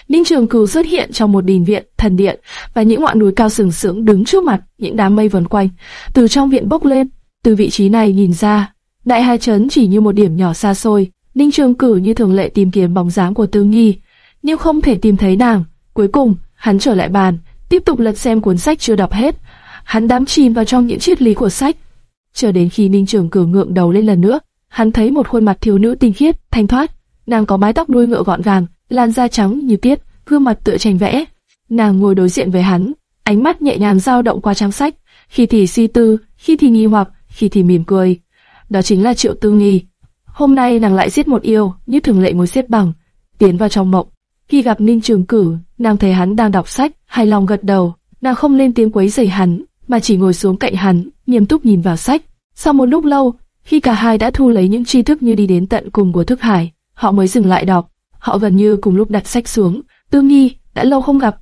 Ninh Trường Cửu xuất hiện trong một đình viện, thần điện, và những ngọn núi cao sừng sững đứng trước mặt, những đám mây vần quanh, từ trong viện bốc lên. Từ vị trí này nhìn ra, đại Hà trấn chỉ như một điểm nhỏ xa xôi. Ninh Trường Cửu như thường lệ tìm kiếm bóng dáng của Tư Nghi, nhưng không thể tìm thấy nàng. Cuối cùng, hắn trở lại bàn, tiếp tục lật xem cuốn sách chưa đọc hết. Hắn đắm chìm vào trong những triết lý của sách. Chờ đến khi Ninh Trường Cửu ngượng đầu lên lần nữa, hắn thấy một khuôn mặt thiếu nữ tinh khiết, thanh thoát. Nàng có mái tóc đuôi ngựa gọn gàng, làn da trắng như tiết, gương mặt tựa tranh vẽ. Nàng ngồi đối diện với hắn, ánh mắt nhẹ nhàng dao động qua trang sách, khi thì suy tư, khi thì nghi hoặc, khi thì mỉm cười. Đó chính là Triệu Tư Nghi. Hôm nay nàng lại giết một yêu, như thường lệ ngồi xếp bằng, tiến vào trong mộng. Khi gặp Ninh Trường Cử, nàng thấy hắn đang đọc sách, hài lòng gật đầu. Nàng không lên tiếng quấy rầy hắn, mà chỉ ngồi xuống cạnh hắn, nghiêm túc nhìn vào sách. Sau một lúc lâu, khi cả hai đã thu lấy những tri thức như đi đến tận cùng của thức hải, họ mới dừng lại đọc. Họ gần như cùng lúc đặt sách xuống. Tương Nghi đã lâu không gặp,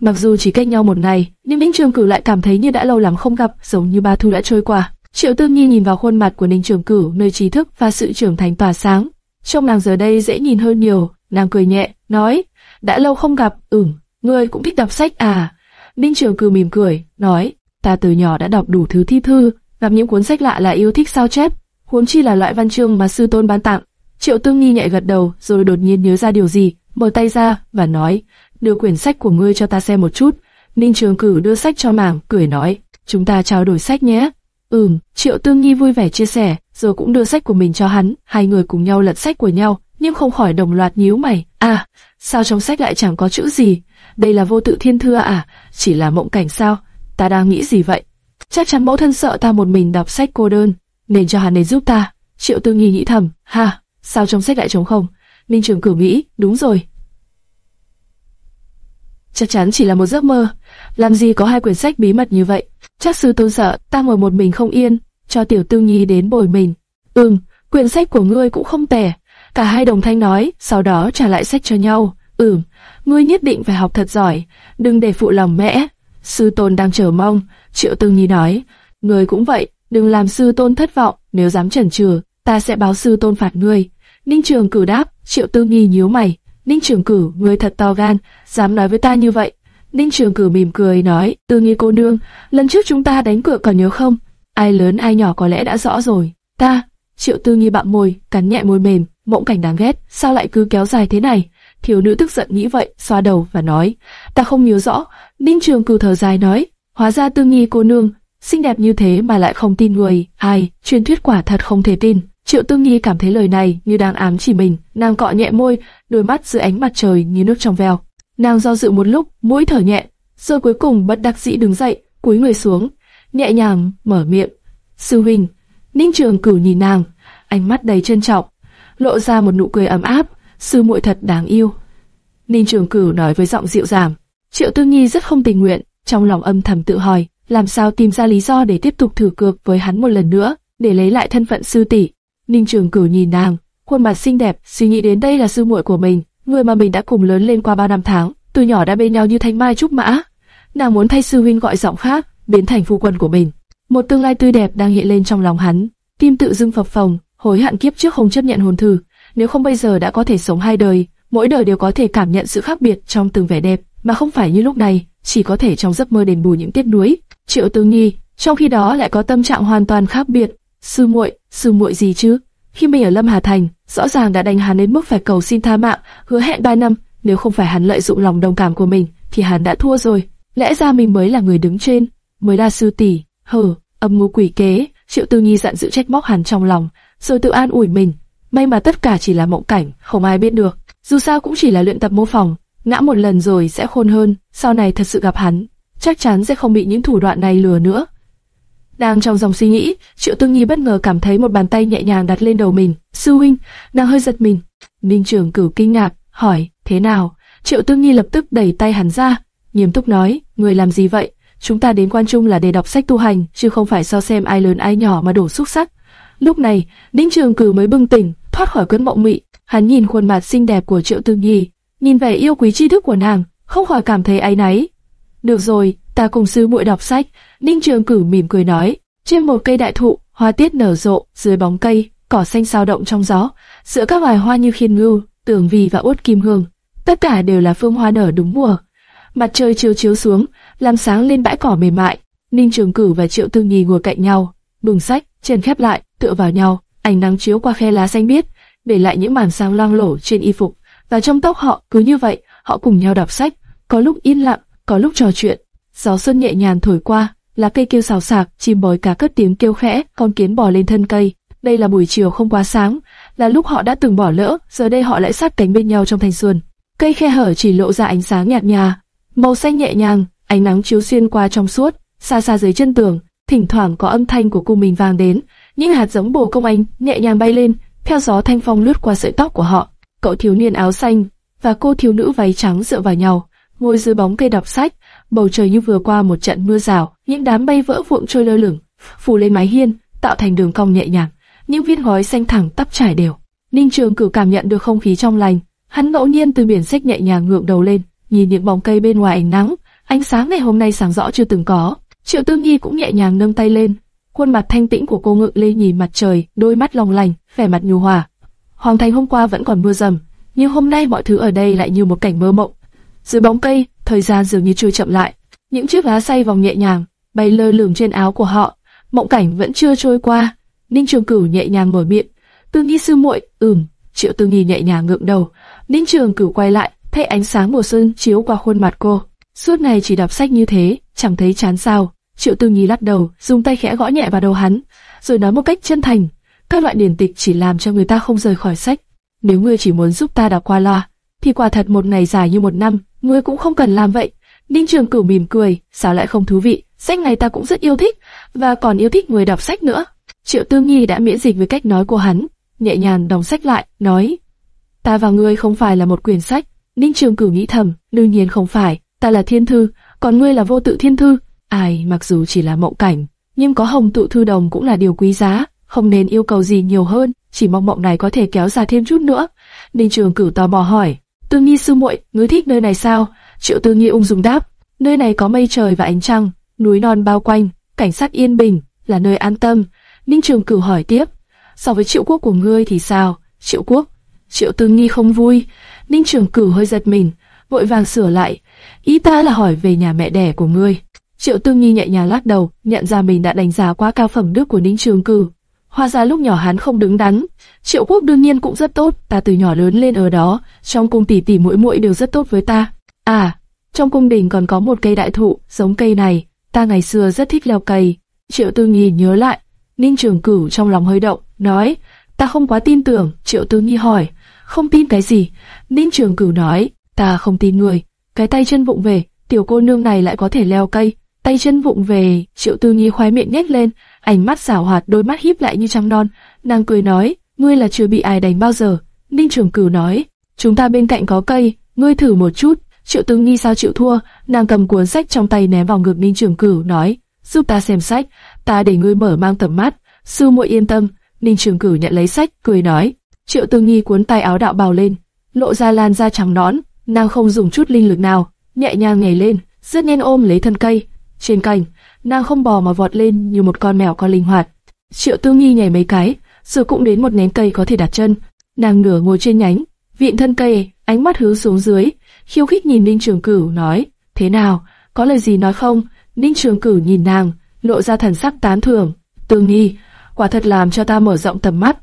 mặc dù chỉ cách nhau một ngày, nhưng Ninh Trường Cửu lại cảm thấy như đã lâu lắm không gặp, giống như ba thu đã trôi qua. Triệu Tương Nhi nhìn vào khuôn mặt của Ninh Trường Cửu, nơi trí thức và sự trưởng thành tỏa sáng. Trông nàng giờ đây dễ nhìn hơn nhiều, nàng cười nhẹ, nói, đã lâu không gặp, ừm, ngươi cũng thích đọc sách à? Ninh Trường Cửu mỉm cười, nói, ta từ nhỏ đã đọc đủ thứ thi thư, gặp những cuốn sách lạ là yêu thích sao chép, huống chi là loại văn chương mà sư tôn ban tặng. Triệu Tương Nhi nhẹ gật đầu, rồi đột nhiên nhớ ra điều gì, mở tay ra và nói, đưa quyển sách của ngươi cho ta xem một chút. Ninh Trường Cử đưa sách cho nàng, cười nói, chúng ta trao đổi sách nhé. Ừm, Triệu Tương Nhi vui vẻ chia sẻ, rồi cũng đưa sách của mình cho hắn, hai người cùng nhau lật sách của nhau, nhưng không khỏi đồng loạt nhíu mày. À, sao trong sách lại chẳng có chữ gì? Đây là vô tự thiên thư à? Chỉ là mộng cảnh sao? Ta đang nghĩ gì vậy? Chắc chắn mẫu thân sợ ta một mình đọc sách cô đơn, nên cho hắn đến giúp ta. Triệu Tương Nhi nghĩ thầm, ha, sao trong sách lại trống không? minh Trường Cửu mỹ đúng rồi. Chắc chắn chỉ là một giấc mơ, làm gì có hai quyển sách bí mật như vậy? Chắc sư tôn sợ ta ngồi một mình không yên, cho tiểu tư nhi đến bồi mình. Ừm, quyển sách của ngươi cũng không tẻ. Cả hai đồng thanh nói, sau đó trả lại sách cho nhau. Ừm, ngươi nhất định phải học thật giỏi, đừng để phụ lòng mẹ. Sư tôn đang chờ mong, triệu tư nhi nói. Ngươi cũng vậy, đừng làm sư tôn thất vọng, nếu dám chần chừ, ta sẽ báo sư tôn phạt ngươi. Ninh Trường Cử đáp, Triệu Tư Nghi nhíu mày. Ninh Trường Cử, ngươi thật to gan, dám nói với ta như vậy. Ninh Trường Cử mỉm cười nói, Tư Nghi cô nương, lần trước chúng ta đánh cược còn nhớ không? Ai lớn ai nhỏ có lẽ đã rõ rồi. Ta, Triệu Tư Nghi bặm môi, cắn nhẹ môi mềm, mộng cảnh đáng ghét, sao lại cứ kéo dài thế này? Thiếu nữ tức giận nghĩ vậy, xoa đầu và nói, ta không nhớ rõ. Ninh Trường Cử thở dài nói, hóa ra Tư Nghi cô nương, xinh đẹp như thế mà lại không tin người, ai, truyền thuyết quả thật không thể tin. Triệu Tư Nghi cảm thấy lời này như đang ám chỉ mình, nàng cọ nhẹ môi, đôi mắt dưới ánh mặt trời như nước trong veo. Nàng do dự một lúc, mũi thở nhẹ, rồi cuối cùng bất đắc dĩ đứng dậy, cúi người xuống, nhẹ nhàng mở miệng. Sư huynh, Ninh Trường Cửu nhìn nàng, ánh mắt đầy trân trọng, lộ ra một nụ cười ấm áp. Sư muội thật đáng yêu. Ninh Trường Cửu nói với giọng dịu dàng. Triệu Tư nghi rất không tình nguyện, trong lòng âm thầm tự hỏi, làm sao tìm ra lý do để tiếp tục thử cược với hắn một lần nữa, để lấy lại thân phận sư tỷ. Ninh Trường Cửu nhìn nàng, khuôn mặt xinh đẹp, suy nghĩ đến đây là sư muội của mình, người mà mình đã cùng lớn lên qua bao năm tháng, từ nhỏ đã bên nhau như thanh mai trúc mã. Nàng muốn thay sư huynh gọi giọng khác, biến thành phu quân của mình. Một tương lai tươi đẹp đang hiện lên trong lòng hắn, tim tự dưng phập phồng, hối hận kiếp trước không chấp nhận hồn thư, nếu không bây giờ đã có thể sống hai đời, mỗi đời đều có thể cảm nhận sự khác biệt trong từng vẻ đẹp, mà không phải như lúc này, chỉ có thể trong giấc mơ đền bù những tiếc nuối. Triệu Tư Nhi, trong khi đó lại có tâm trạng hoàn toàn khác biệt. Sư muội, sư muội gì chứ? Khi mình ở Lâm Hà Thành, rõ ràng đã đánh hắn đến mức phải cầu xin tha mạng, hứa hẹn ba năm, nếu không phải hắn lợi dụng lòng đồng cảm của mình, thì hắn đã thua rồi. Lẽ ra mình mới là người đứng trên, mới là sư tỷ. Hừ, âm mưu quỷ kế. Triệu Tư Nhi giận dữ trách móc hắn trong lòng, rồi tự an ủi mình. May mà tất cả chỉ là mộng cảnh, không ai biết được. Dù sao cũng chỉ là luyện tập mô phỏng, ngã một lần rồi sẽ khôn hơn. Sau này thật sự gặp hắn, chắc chắn sẽ không bị những thủ đoạn này lừa nữa. Đang trong dòng suy nghĩ, Triệu Tương Nhi bất ngờ cảm thấy một bàn tay nhẹ nhàng đặt lên đầu mình. Sư huynh, nàng hơi giật mình. Ninh Trường Cửu kinh ngạc, hỏi, thế nào? Triệu Tương Nhi lập tức đẩy tay hắn ra, nghiêm túc nói, người làm gì vậy? Chúng ta đến quan trung là để đọc sách tu hành, chứ không phải so xem ai lớn ai nhỏ mà đổ xúc sắc. Lúc này, Ninh Trường Cửu mới bừng tỉnh, thoát khỏi cơn mộng mị. Hắn nhìn khuôn mặt xinh đẹp của Triệu Tương Nhi, nhìn vẻ yêu quý tri thức của nàng, không khỏi cảm thấy áy náy. Được rồi, ta cùng sư muội đọc sách. Ninh Trường cử mỉm cười nói. Trên một cây đại thụ, hoa tiết nở rộ, dưới bóng cây, cỏ xanh sao động trong gió. Giữa các loài hoa như khiên ngưu, tường vì và uất kim hương, tất cả đều là phương hoa nở đúng mùa. Mặt trời chiếu chiếu xuống, làm sáng lên bãi cỏ mềm mại. Ninh Trường cử và Triệu Tương Nhi ngồi cạnh nhau, bừng sách, chân khép lại, tựa vào nhau. Ánh nắng chiếu qua khe lá xanh biếc, để lại những màn sáng loang lổ trên y phục, và trong tóc họ cứ như vậy, họ cùng nhau đọc sách, có lúc yên lặng, có lúc trò chuyện. Gió xuân nhẹ nhàng thổi qua, lá cây kêu xào xạc, chim bói cá cất tiếng kêu khẽ, con kiến bò lên thân cây. Đây là buổi chiều không quá sáng, là lúc họ đã từng bỏ lỡ, giờ đây họ lại sát cánh bên nhau trong thành xuân. Cây khe hở chỉ lộ ra ánh sáng nhạt nhòa, màu xanh nhẹ nhàng, ánh nắng chiếu xuyên qua trong suốt, xa xa dưới chân tường, thỉnh thoảng có âm thanh của cung mình vang đến, những hạt giống bồ công anh nhẹ nhàng bay lên, theo gió thanh phong lướt qua sợi tóc của họ. Cậu thiếu niên áo xanh và cô thiếu nữ váy trắng dựa vào nhau, ngồi dưới bóng cây đọc sách, bầu trời như vừa qua một trận mưa rào, những đám bay vỡ vụn trôi lơ lửng, phủ lên mái hiên, tạo thành đường cong nhẹ nhàng, những viên gói xanh thẳng tắp trải đều. Ninh Trường Cửu cảm nhận được không khí trong lành, hắn ngẫu nhiên từ biển sách nhẹ nhàng ngượng đầu lên, nhìn những bóng cây bên ngoài ánh nắng, ánh sáng ngày hôm nay sáng rõ chưa từng có. Triệu Tương Nhi cũng nhẹ nhàng nâng tay lên, khuôn mặt thanh tĩnh của cô ngượng lên nhìn mặt trời, đôi mắt long lành, vẻ mặt nhu hòa. Hoàng thành hôm qua vẫn còn mưa rầm, nhưng hôm nay mọi thứ ở đây lại như một cảnh mơ mộng. Dưới bóng cây, thời gian dường như trôi chậm lại. Những chiếc lá xay vòng nhẹ nhàng, bay lơ lửng trên áo của họ. Mộng cảnh vẫn chưa trôi qua. Ninh Trường Cửu nhẹ nhàng mở miệng. Tư Nghi sư muội, ừm. Triệu tư nghi nhẹ nhàng ngượng đầu. Ninh Trường Cửu quay lại, thấy ánh sáng mùa xuân chiếu qua khuôn mặt cô. Suốt ngày chỉ đọc sách như thế, chẳng thấy chán sao. Triệu tư nghi lắc đầu, dùng tay khẽ gõ nhẹ vào đầu hắn, rồi nói một cách chân thành, các loại điển tịch chỉ làm cho người ta không rời khỏi sách. Nếu ngươi chỉ muốn giúp ta đọc qua loa, thì quả thật một ngày dài như một năm, ngươi cũng không cần làm vậy. Ninh Trường Cửu mỉm cười, sao lại không thú vị? Sách này ta cũng rất yêu thích, và còn yêu thích người đọc sách nữa. Triệu Tư Nhi đã miễn dịch với cách nói của hắn, nhẹ nhàng đóng sách lại, nói: Ta và ngươi không phải là một quyển sách. Ninh Trường Cửu nghĩ thầm, đương nhiên không phải, ta là thiên thư, còn ngươi là vô tự thiên thư. Ai, mặc dù chỉ là mộng cảnh, nhưng có hồng tụ thư đồng cũng là điều quý giá, không nên yêu cầu gì nhiều hơn, chỉ mong mộng này có thể kéo dài thêm chút nữa. Ninh Trường Cửu tò mò hỏi, Tương Nhi sư muội, ngươi thích nơi này sao? Triệu Tương Nhi ung dung đáp, nơi này có mây trời và ánh trăng, núi non bao quanh, cảnh sát yên bình, là nơi an tâm. Ninh Trường Cửu hỏi tiếp, so với triệu quốc của ngươi thì sao? Triệu Quốc. Triệu Tư Nghi không vui, Ninh Trường Cửu hơi giật mình, vội vàng sửa lại. Ý ta là hỏi về nhà mẹ đẻ của ngươi. Triệu Tư Nghi nhẹ nhàng lắc đầu, nhận ra mình đã đánh giá quá cao phẩm đức của Ninh Trường Cửu. Hoa ra lúc nhỏ hắn không đứng đắn. Triệu Quốc đương nhiên cũng rất tốt, ta từ nhỏ lớn lên ở đó, trong cung tỷ tỷ muội muội đều rất tốt với ta. À, trong cung đình còn có một cây đại thụ, giống cây này, ta ngày xưa rất thích leo cây. Triệu Tư Nghi nhớ lại, Ninh Trường Cửu trong lòng hơi động, nói, ta không quá tin tưởng. Triệu Tư Nghi hỏi, không tin cái gì? Ninh Trường Cửu nói, ta không tin người. Cái tay chân vụng về, tiểu cô nương này lại có thể leo cây. Tay chân vụng về, Triệu Tư nhi khoái miệng nhếch lên, ánh mắt xảo hoạt, đôi mắt híp lại như trăng non. Nàng cười nói, ngươi là chưa bị ai đánh bao giờ. Ninh Trường Cửu nói, chúng ta bên cạnh có cây, ngươi thử một chút. Triệu Tư nhi sao chịu thua, nàng cầm cuốn sách trong tay ném vào ngực Ninh Trường Cửu, nói, giúp ta xem sách, ta để ngươi mở mang tầm mắt. Sư muội yên tâm. Ninh Trường Cửu nhận lấy sách, cười nói. Triệu Tư nhi cuốn tay áo đạo bào lên, lộ ra làn da trắng nõn, nàng không dùng chút linh lực nào, nhẹ nhàng nhảy lên, rất nhanh ôm lấy thân cây. Trên cành, nàng không bò mà vọt lên như một con mèo con linh hoạt. Triệu Tư Nghi nhảy mấy cái, rồi cũng đến một nén cây có thể đặt chân. Nàng nửa ngồi trên nhánh, viện thân cây, ánh mắt hướng xuống dưới, khiêu khích nhìn Ninh Trường Cửu nói, thế nào, có lời gì nói không? Ninh Trường Cửu nhìn nàng, lộ ra thần sắc tán thưởng. Tư Nghi, quả thật làm cho ta mở rộng tầm mắt.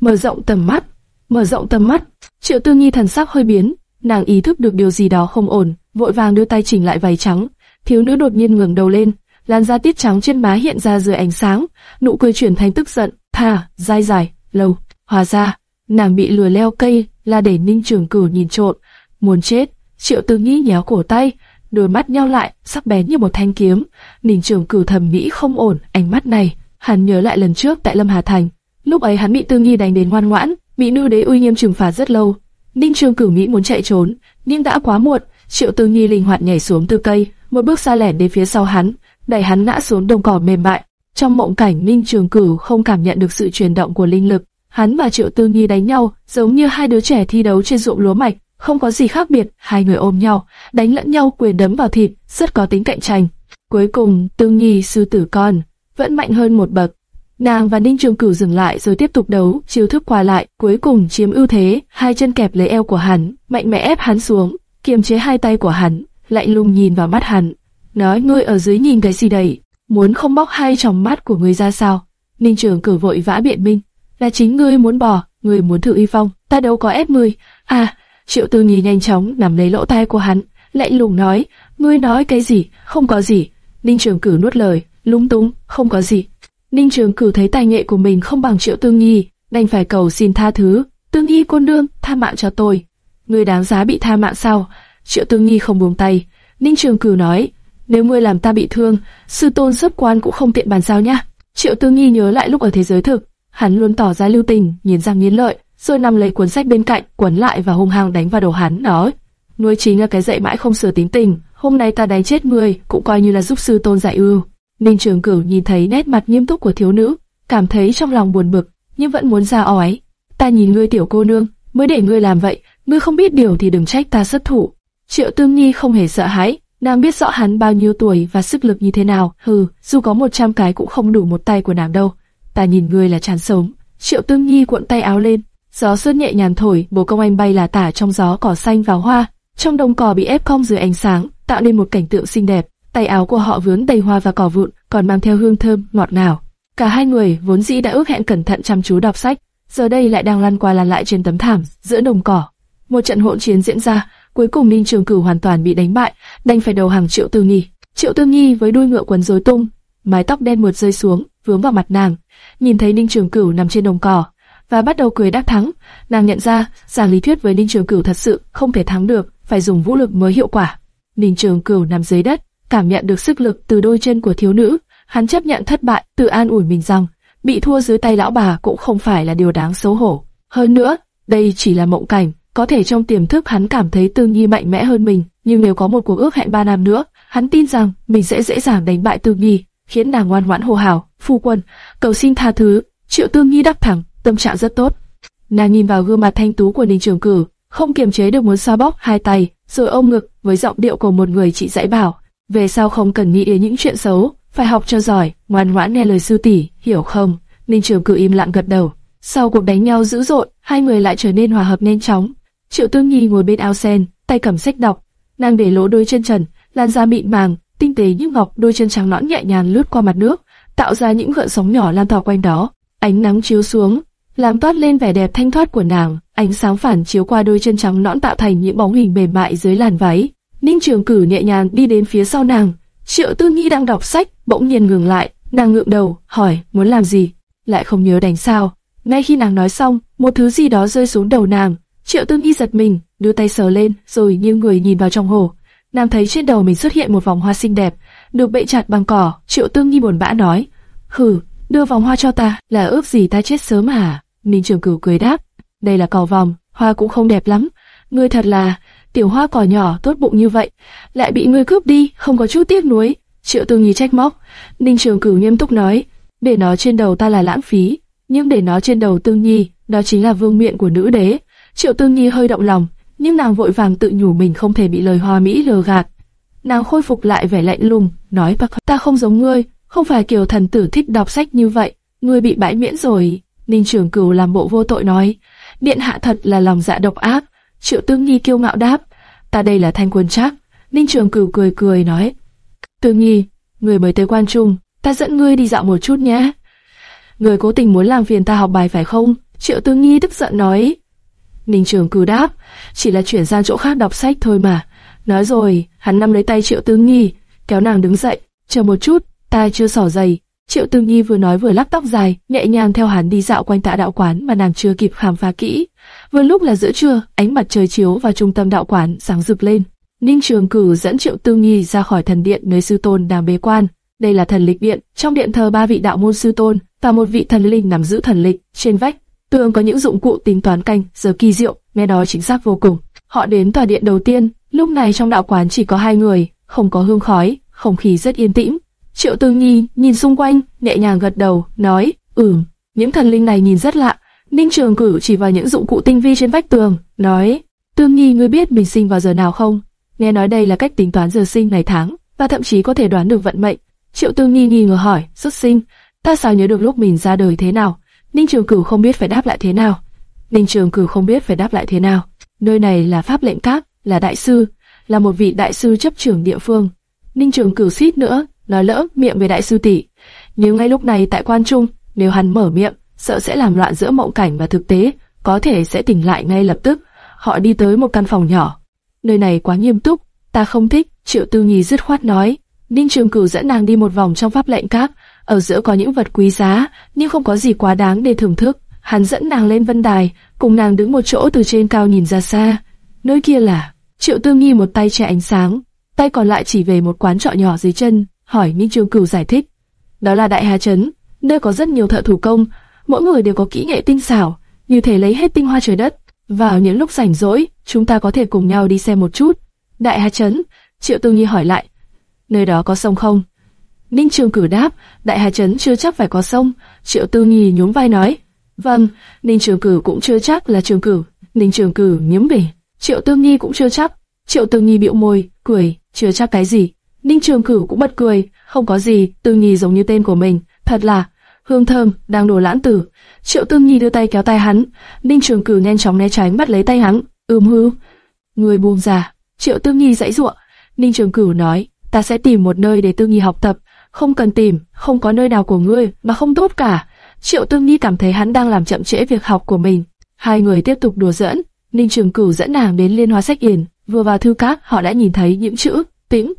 Mở rộng tầm mắt, mở rộng tầm mắt. Triệu Tư Nghi thần sắc hơi biến, nàng ý thức được điều gì đó không ổn, vội vàng đưa tay chỉnh lại váy trắng. Thiếu nữ đột nhiên ngẩng đầu lên, làn da tiết trắng trên má hiện ra dưới ánh sáng, nụ cười chuyển thành tức giận, thà dai dài, lâu. hòa ra, nàng bị lừa leo cây là để Ninh Trường Cửu nhìn trộn, muốn chết. Triệu Tư nghĩ nhéo cổ tay, đôi mắt nhau lại, sắc bén như một thanh kiếm. Ninh Trường Cửu thầm nghĩ không ổn, ánh mắt này, hắn nhớ lại lần trước tại Lâm Hà Thành, lúc ấy hắn bị Tư Nghi đánh đến ngoan ngoãn, bị nữ đế uy nghiêm trừng phạt rất lâu. Ninh Trường Cửu nghĩ muốn chạy trốn, nhưng đã quá muộn. Triệu Tư Nghi linh hoạt nhảy xuống từ cây, một bước xa lẻn đến phía sau hắn, đẩy hắn ngã xuống đồng cỏ mềm mại. Trong mộng cảnh Ninh Trường Cửu không cảm nhận được sự chuyển động của linh lực, hắn và Triệu Tư Nhi đánh nhau, giống như hai đứa trẻ thi đấu trên ruộng lúa mạch, không có gì khác biệt, hai người ôm nhau, đánh lẫn nhau quyền đấm vào thịt, rất có tính cạnh tranh. Cuối cùng, Tư Nhi sư tử con vẫn mạnh hơn một bậc. Nàng và Ninh Trường Cửu dừng lại rồi tiếp tục đấu, chiêu thức qua lại, cuối cùng chiếm ưu thế, hai chân kẹp lấy eo của hắn, mạnh mẽ ép hắn xuống, kiềm chế hai tay của hắn, lạnh lùng nhìn vào mắt hắn, nói ngươi ở dưới nhìn cái gì đấy, muốn không bóc hai tròng mắt của ngươi ra sao? Ninh Trường Cử vội vã biện minh, là chính ngươi muốn bỏ, ngươi muốn thử y phong, ta đâu có ép ngươi. À, Triệu Tư Nghi nhanh chóng nắm lấy lỗ tai của hắn, lạnh lùng nói, ngươi nói cái gì? Không có gì. Ninh Trường Cử nuốt lời, lúng túng, không có gì. Ninh Trường Cử thấy tài nghệ của mình không bằng Triệu Tư Nghi, đành phải cầu xin tha thứ. tương Nghi cô nương, tha mạng cho tôi. Ngươi đáng giá bị tha mạng sao? Triệu Tương Nhi không buông tay. Ninh Trường Cửu nói, nếu ngươi làm ta bị thương, sư tôn sấp quan cũng không tiện bàn giao nhá. Triệu Tương Nhi nhớ lại lúc ở thế giới thực, hắn luôn tỏ ra lưu tình, nghiến răng nghiến lợi, rồi nằm lấy cuốn sách bên cạnh, quấn lại và hung hăng đánh vào đầu hắn, nói: "Nuôi chính là cái dạy mãi không sửa tính tình, hôm nay ta đánh chết ngươi, cũng coi như là giúp sư tôn giải ưu." Ninh Trường Cửu nhìn thấy nét mặt nghiêm túc của thiếu nữ, cảm thấy trong lòng buồn bực, nhưng vẫn muốn ra ói. "Ta nhìn ngươi tiểu cô nương, mới để ngươi làm vậy, ngươi không biết điều thì đừng trách ta xuất thủ." Triệu Tương Nhi không hề sợ hãi, nàng biết rõ hắn bao nhiêu tuổi và sức lực như thế nào. Hừ, dù có một trăm cái cũng không đủ một tay của nàng đâu. Ta nhìn ngươi là chán sống. Triệu Tương Nhi cuộn tay áo lên, gió xuân nhẹ nhàng thổi, bồ công anh bay là tả trong gió cỏ xanh và hoa, trong đồng cỏ bị ép cong dưới ánh sáng, tạo nên một cảnh tượng xinh đẹp. Tay áo của họ vướng đầy hoa và cỏ vụn, còn mang theo hương thơm ngọt ngào. Cả hai người vốn dĩ đã ước hẹn cẩn thận chăm chú đọc sách, giờ đây lại đang lăn qua lăn lại trên tấm thảm giữa đồng cỏ. Một trận hỗn chiến diễn ra, cuối cùng Ninh Trường Cửu hoàn toàn bị đánh bại, đành phải đầu hàng Triệu Tư Nghi. Triệu Tư Nghi với đuôi ngựa quấn rối tung, mái tóc đen mượt rơi xuống, vướng vào mặt nàng. Nhìn thấy Ninh Trường Cửu nằm trên đồng cỏ và bắt đầu cười đắc thắng, nàng nhận ra giảng lý thuyết với Ninh Trường Cửu thật sự không thể thắng được, phải dùng vũ lực mới hiệu quả. Ninh Trường Cửu nằm dưới đất, cảm nhận được sức lực từ đôi chân của thiếu nữ, hắn chấp nhận thất bại, tự an ủi mình rằng bị thua dưới tay lão bà cũng không phải là điều đáng xấu hổ. Hơn nữa, đây chỉ là mộng cảnh, có thể trong tiềm thức hắn cảm thấy Tương Nhi mạnh mẽ hơn mình, nhưng nếu có một cuộc ước hẹn ba năm nữa, hắn tin rằng mình sẽ dễ dàng đánh bại Tương Nhi, khiến nàng ngoan ngoãn hồ hào, "Phu quân, cầu xin tha thứ." Triệu Tương Nhi đáp thẳng, tâm trạng rất tốt. Nàng nhìn vào gương mặt thanh tú của Ninh Trường Cử, không kiềm chế được muốn xoa bóp hai tay, rồi ôm ngực với giọng điệu của một người chị dạy bảo, về sau không cần nghĩ đến những chuyện xấu, phải học cho giỏi, ngoan ngoãn nghe lời sư tỷ, hiểu không? Ninh Trường Cử im lặng gật đầu. Sau cuộc đánh nhau dữ dội, hai người lại trở nên hòa hợp nhanh chóng. Triệu Tương Nhi ngồi bên ao sen, tay cầm sách đọc, nàng để lỗ đôi chân trần, làn da mịn màng, tinh tế như ngọc, đôi chân trắng nõn nhẹ nhàng lướt qua mặt nước, tạo ra những gợn sóng nhỏ lan tỏa quanh đó. Ánh nắng chiếu xuống, làm toát lên vẻ đẹp thanh thoát của nàng. Ánh sáng phản chiếu qua đôi chân trắng nõn tạo thành những bóng hình mềm mại dưới làn váy. Ninh Trường Cử nhẹ nhàng đi đến phía sau nàng. Triệu Tư Nhi đang đọc sách, bỗng nhiên ngừng lại, nàng ngượng đầu, hỏi muốn làm gì, lại không nhớ đánh sao. Ngay khi nàng nói xong, một thứ gì đó rơi xuống đầu nàng. Triệu tương Nhi giật mình, đưa tay sờ lên, rồi nghiêng người nhìn vào trong hồ. nam thấy trên đầu mình xuất hiện một vòng hoa xinh đẹp, được bệ chặt bằng cỏ. Triệu tương Nhi buồn bã nói, hừ, đưa vòng hoa cho ta, là ước gì ta chết sớm à? Ninh Trường Cửu cười đáp, đây là cỏ vòng, hoa cũng không đẹp lắm. Ngươi thật là, tiểu hoa cỏ nhỏ tốt bụng như vậy, lại bị ngươi cướp đi, không có chút tiếc nuối. Triệu tương Nhi trách móc, Ninh Trường Cửu nghiêm túc nói, để nó trên đầu ta là lãng phí, nhưng để nó trên đầu Tương Nhi, đó chính là vương miện của nữ đế. Triệu Tương Nhi hơi động lòng, nhưng nàng vội vàng tự nhủ mình không thể bị lời hoa mỹ lừa gạt. Nàng khôi phục lại vẻ lạnh lùng, nói bác ta không giống ngươi, không phải kiểu thần tử thích đọc sách như vậy, ngươi bị bãi miễn rồi. Ninh Trường Cửu làm bộ vô tội nói, điện hạ thật là lòng dạ độc ác. Triệu Tương Nhi kiêu ngạo đáp, ta đây là thanh quân chắc. Ninh Trường Cửu cười cười nói, Tương Nhi, người mới tới quan trung, ta dẫn ngươi đi dạo một chút nhé. Người cố tình muốn làm phiền ta học bài phải không? Triệu Tương Nhi tức giận nói. Ninh Trường cứ đáp, chỉ là chuyển sang chỗ khác đọc sách thôi mà. Nói rồi, hắn nắm lấy tay Triệu Tương Nhi, kéo nàng đứng dậy, chờ một chút, ta chưa xỏ giày. Triệu Tương Nhi vừa nói vừa lắc tóc dài, nhẹ nhàng theo hắn đi dạo quanh tạ đạo quán mà nàng chưa kịp khám phá kỹ. Vừa lúc là giữa trưa, ánh mặt trời chiếu vào trung tâm đạo quán sáng rực lên. Ninh Trường Cử dẫn Triệu Tương Nhi ra khỏi thần điện nơi sư tôn đang bế quan. Đây là thần lịch điện, trong điện thờ ba vị đạo môn sư tôn và một vị thần linh nằm giữ thần lịch. Trên vách, tường có những dụng cụ tính toán canh, giờ kỳ diệu, nghe đó chính xác vô cùng. Họ đến tòa điện đầu tiên, lúc này trong đạo quán chỉ có hai người, không có hương khói, không khí rất yên tĩnh. Triệu Tương Nhi nhìn xung quanh, nhẹ nhàng gật đầu, nói, ừm, những thần linh này nhìn rất lạ. Ninh Trường Cử chỉ vào những dụng cụ tinh vi trên vách tường, nói, Tương Nhi ngươi biết mình sinh vào giờ nào không? Nghe nói đây là cách tính toán giờ sinh ngày tháng, và thậm chí có thể đoán được vận mệnh. Triệu Tương Nhi nghi ngờ hỏi, xuất sinh, ta sao nhớ được lúc mình ra đời thế nào? Ninh Trường Cửu không biết phải đáp lại thế nào. Ninh Trường Cửu không biết phải đáp lại thế nào. Nơi này là pháp lệnh các, là đại sư, là một vị đại sư chấp trưởng địa phương. Ninh Trường Cửu xít nữa, nói lỡ miệng về đại sư tỷ. Nếu ngay lúc này tại quan trung, nếu hắn mở miệng, sợ sẽ làm loạn giữa mộng cảnh và thực tế, có thể sẽ tỉnh lại ngay lập tức. Họ đi tới một căn phòng nhỏ. Nơi này quá nghiêm túc, ta không thích. Triệu Tư Nhi dứt khoát nói. Ninh Trường Cửu dẫn nàng đi một vòng trong pháp lệnh các, ở giữa có những vật quý giá, nhưng không có gì quá đáng để thưởng thức. Hắn dẫn nàng lên vân đài, cùng nàng đứng một chỗ từ trên cao nhìn ra xa. Nơi kia là Triệu Tư Nghi một tay che ánh sáng, tay còn lại chỉ về một quán trọ nhỏ dưới chân, hỏi minh Trường Cửu giải thích. Đó là Đại Hà Trấn, nơi có rất nhiều thợ thủ công, mỗi người đều có kỹ nghệ tinh xảo, như thể lấy hết tinh hoa trời đất. Vào những lúc rảnh rỗi, chúng ta có thể cùng nhau đi xem một chút. Đại Hà Trấn, Triệu Tư Nghi hỏi lại, nơi đó có sông không? Ninh Trường Cử đáp, Đại Hà Trấn chưa chắc phải có sông. Triệu Tư Nghi nhún vai nói, vâng, Ninh Trường Cử cũng chưa chắc là Trường Cử. Ninh Trường Cử nhím bể, Triệu Tư Nghi cũng chưa chắc. Triệu Tư Nghi bĩu môi, cười, chưa chắc cái gì. Ninh Trường Cử cũng bật cười, không có gì, Tư Nghi giống như tên của mình, thật là hương thơm đang đổ lãng tử. Triệu Tư Nhi đưa tay kéo tay hắn, Ninh Trường Cử nhanh chóng né tránh bắt lấy tay hắn, ưm hư, người buông ra. Triệu Tư Nhi dãy giụa, Ninh Trường Cử nói, ta sẽ tìm một nơi để Tư Nhi học tập, không cần tìm, không có nơi nào của ngươi mà không tốt cả. Triệu Tương Nhi cảm thấy hắn đang làm chậm trễ việc học của mình. Hai người tiếp tục đùa giỡn, Ninh Trường Cửu dẫn nàng đến Liên Hoa Sách Yển, vừa vào thư các họ đã nhìn thấy những chữ tĩnh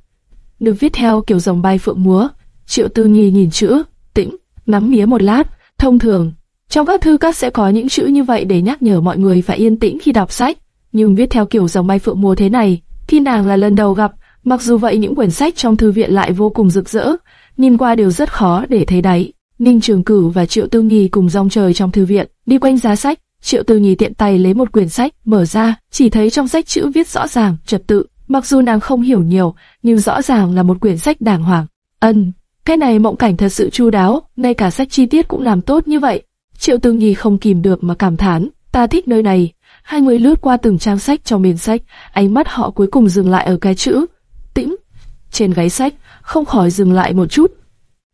được viết theo kiểu dòng bay phượng múa. Triệu Tư Nhi nhìn chữ tĩnh, nắm mía một lát. Thông thường, trong các thư các sẽ có những chữ như vậy để nhắc nhở mọi người phải yên tĩnh khi đọc sách, nhưng viết theo kiểu dòng bay phượng múa thế này, thì nàng là lần đầu gặp. Mặc dù vậy những quyển sách trong thư viện lại vô cùng rực rỡ, nhìn qua đều rất khó để thấy đáy. Ninh Trường Cửu và Triệu Tư Nhi cùng rong trời trong thư viện, đi quanh giá sách. Triệu Tư Nhi tiện tay lấy một quyển sách, mở ra, chỉ thấy trong sách chữ viết rõ ràng, trật tự. Mặc dù nàng không hiểu nhiều, nhưng rõ ràng là một quyển sách đàng hoàng. Ân, cái này mộng cảnh thật sự chu đáo, ngay cả sách chi tiết cũng làm tốt như vậy. Triệu Tư Nhi không kìm được mà cảm thán, ta thích nơi này. Hai người lướt qua từng trang sách trong miền sách, ánh mắt họ cuối cùng dừng lại ở cái chữ tĩnh trên gáy sách không khỏi dừng lại một chút.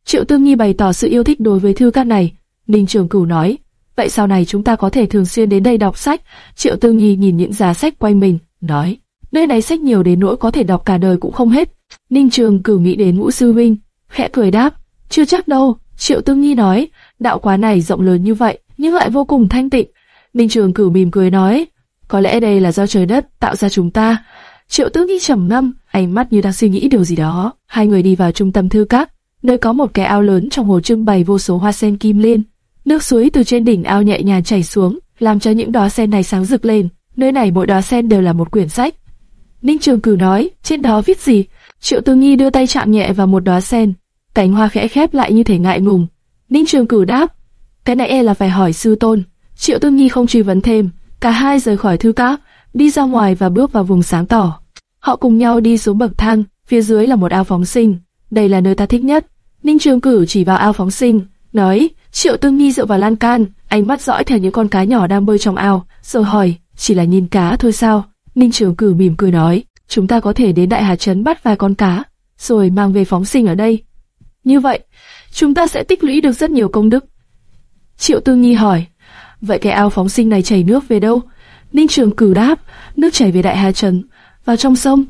Triệu Tương Nhi bày tỏ sự yêu thích đối với thư các này. Ninh Trường Cửu nói, vậy sau này chúng ta có thể thường xuyên đến đây đọc sách. Triệu Tư Nhi nhìn những giá sách quanh mình, nói, nơi này sách nhiều đến nỗi có thể đọc cả đời cũng không hết. Ninh Trường cử nghĩ đến ngũ sư huynh, khẽ cười đáp, chưa chắc đâu. Triệu Tư Nhi nói, đạo quán này rộng lớn như vậy, nhưng lại vô cùng thanh tịnh. Ninh Trường cử mỉm cười nói, có lẽ đây là do trời đất tạo ra chúng ta. Triệu Tư nghi trầm ngâm, ánh mắt như đang suy nghĩ điều gì đó. Hai người đi vào trung tâm thư các, nơi có một cái ao lớn trong hồ trưng bày vô số hoa sen kim liên. Nước suối từ trên đỉnh ao nhẹ nhàng chảy xuống, làm cho những đóa sen này sáng rực lên. Nơi này mỗi đóa sen đều là một quyển sách. Ninh Trường Cử nói, trên đó viết gì? Triệu Tư Nghi đưa tay chạm nhẹ vào một đóa sen, cánh hoa khẽ khép lại như thể ngại ngùng. Ninh Trường Cử đáp, cái này e là phải hỏi sư tôn. Triệu Tư Nghi không truy vấn thêm, cả hai rời khỏi thư các, đi ra ngoài và bước vào vùng sáng tỏ. Họ cùng nhau đi xuống bậc thang, phía dưới là một ao phóng sinh. Đây là nơi ta thích nhất. Ninh Trường Cử chỉ vào ao phóng sinh, nói, Triệu Tương Nhi dựa vào lan can, ánh mắt dõi theo những con cá nhỏ đang bơi trong ao, rồi hỏi, chỉ là nhìn cá thôi sao? Ninh Trường Cử mỉm cười nói, chúng ta có thể đến Đại Hà Trấn bắt vài con cá, rồi mang về phóng sinh ở đây. Như vậy, chúng ta sẽ tích lũy được rất nhiều công đức. Triệu Tương Nhi hỏi, vậy cái ao phóng sinh này chảy nước về đâu? Ninh Trường Cử đáp, nước chảy về Đại Hà Trấn, vào trong sông.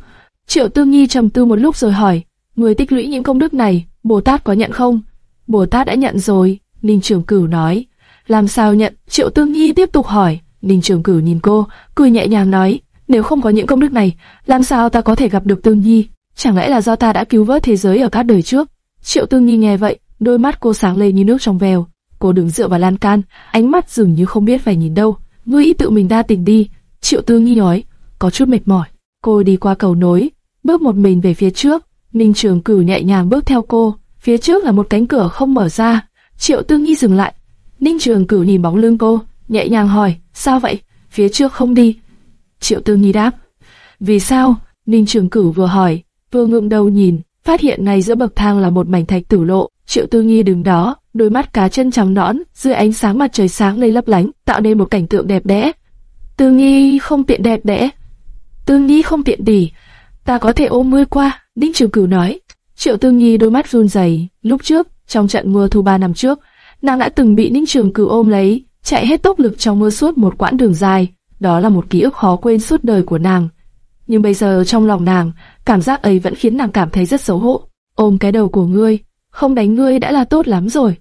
Triệu Tương Nhi trầm tư một lúc rồi hỏi, người tích lũy những công đức này, Bồ Tát có nhận không? Bồ Tát đã nhận rồi, Ninh Trường Cửu nói. Làm sao nhận? Triệu Tương Nhi tiếp tục hỏi. Ninh Trường Cửu nhìn cô, cười nhẹ nhàng nói, nếu không có những công đức này, làm sao ta có thể gặp được Tương Nhi? Chẳng lẽ là do ta đã cứu vớt thế giới ở các đời trước? Triệu Tương Nhi nghe vậy, đôi mắt cô sáng lên như nước trong veo. Cô đứng dựa vào lan can, ánh mắt dường như không biết phải nhìn đâu. Ngươi ý tự mình đa tình đi. Triệu Tương Nhi nói, có chút mệt mỏi. Cô đi qua cầu nối, bước một mình về phía trước. Ninh Trường Cửu nhẹ nhàng bước theo cô. Phía trước là một cánh cửa không mở ra. Triệu tư nghi dừng lại. Ninh Trường Cửu nhìn bóng lưng cô, nhẹ nhàng hỏi, sao vậy? Phía trước không đi. Triệu tư nghi đáp. Vì sao? Ninh Trường Cửu vừa hỏi, vừa ngượng đầu nhìn, phát hiện ngay giữa bậc thang là một mảnh thạch tử lộ. Triệu tư nghi đứng đó, đôi mắt cá chân trắng nõn, dưới ánh sáng mặt trời sáng lây lấp lánh, tạo nên một cảnh tượng đẹp đẽ. tư nghi không tiện đẹp đẽ. Tương Nhi không tiện đỉ. Ta có thể ôm ngươi qua, Ninh Trường Cửu nói. Triệu Tương Nhi đôi mắt run rẩy. Lúc trước, trong trận mưa thu ba năm trước, nàng đã từng bị Ninh Trường Cửu ôm lấy, chạy hết tốc lực trong mưa suốt một quãng đường dài. Đó là một ký ức khó quên suốt đời của nàng. Nhưng bây giờ trong lòng nàng, cảm giác ấy vẫn khiến nàng cảm thấy rất xấu hổ. Ôm cái đầu của ngươi, không đánh ngươi đã là tốt lắm rồi.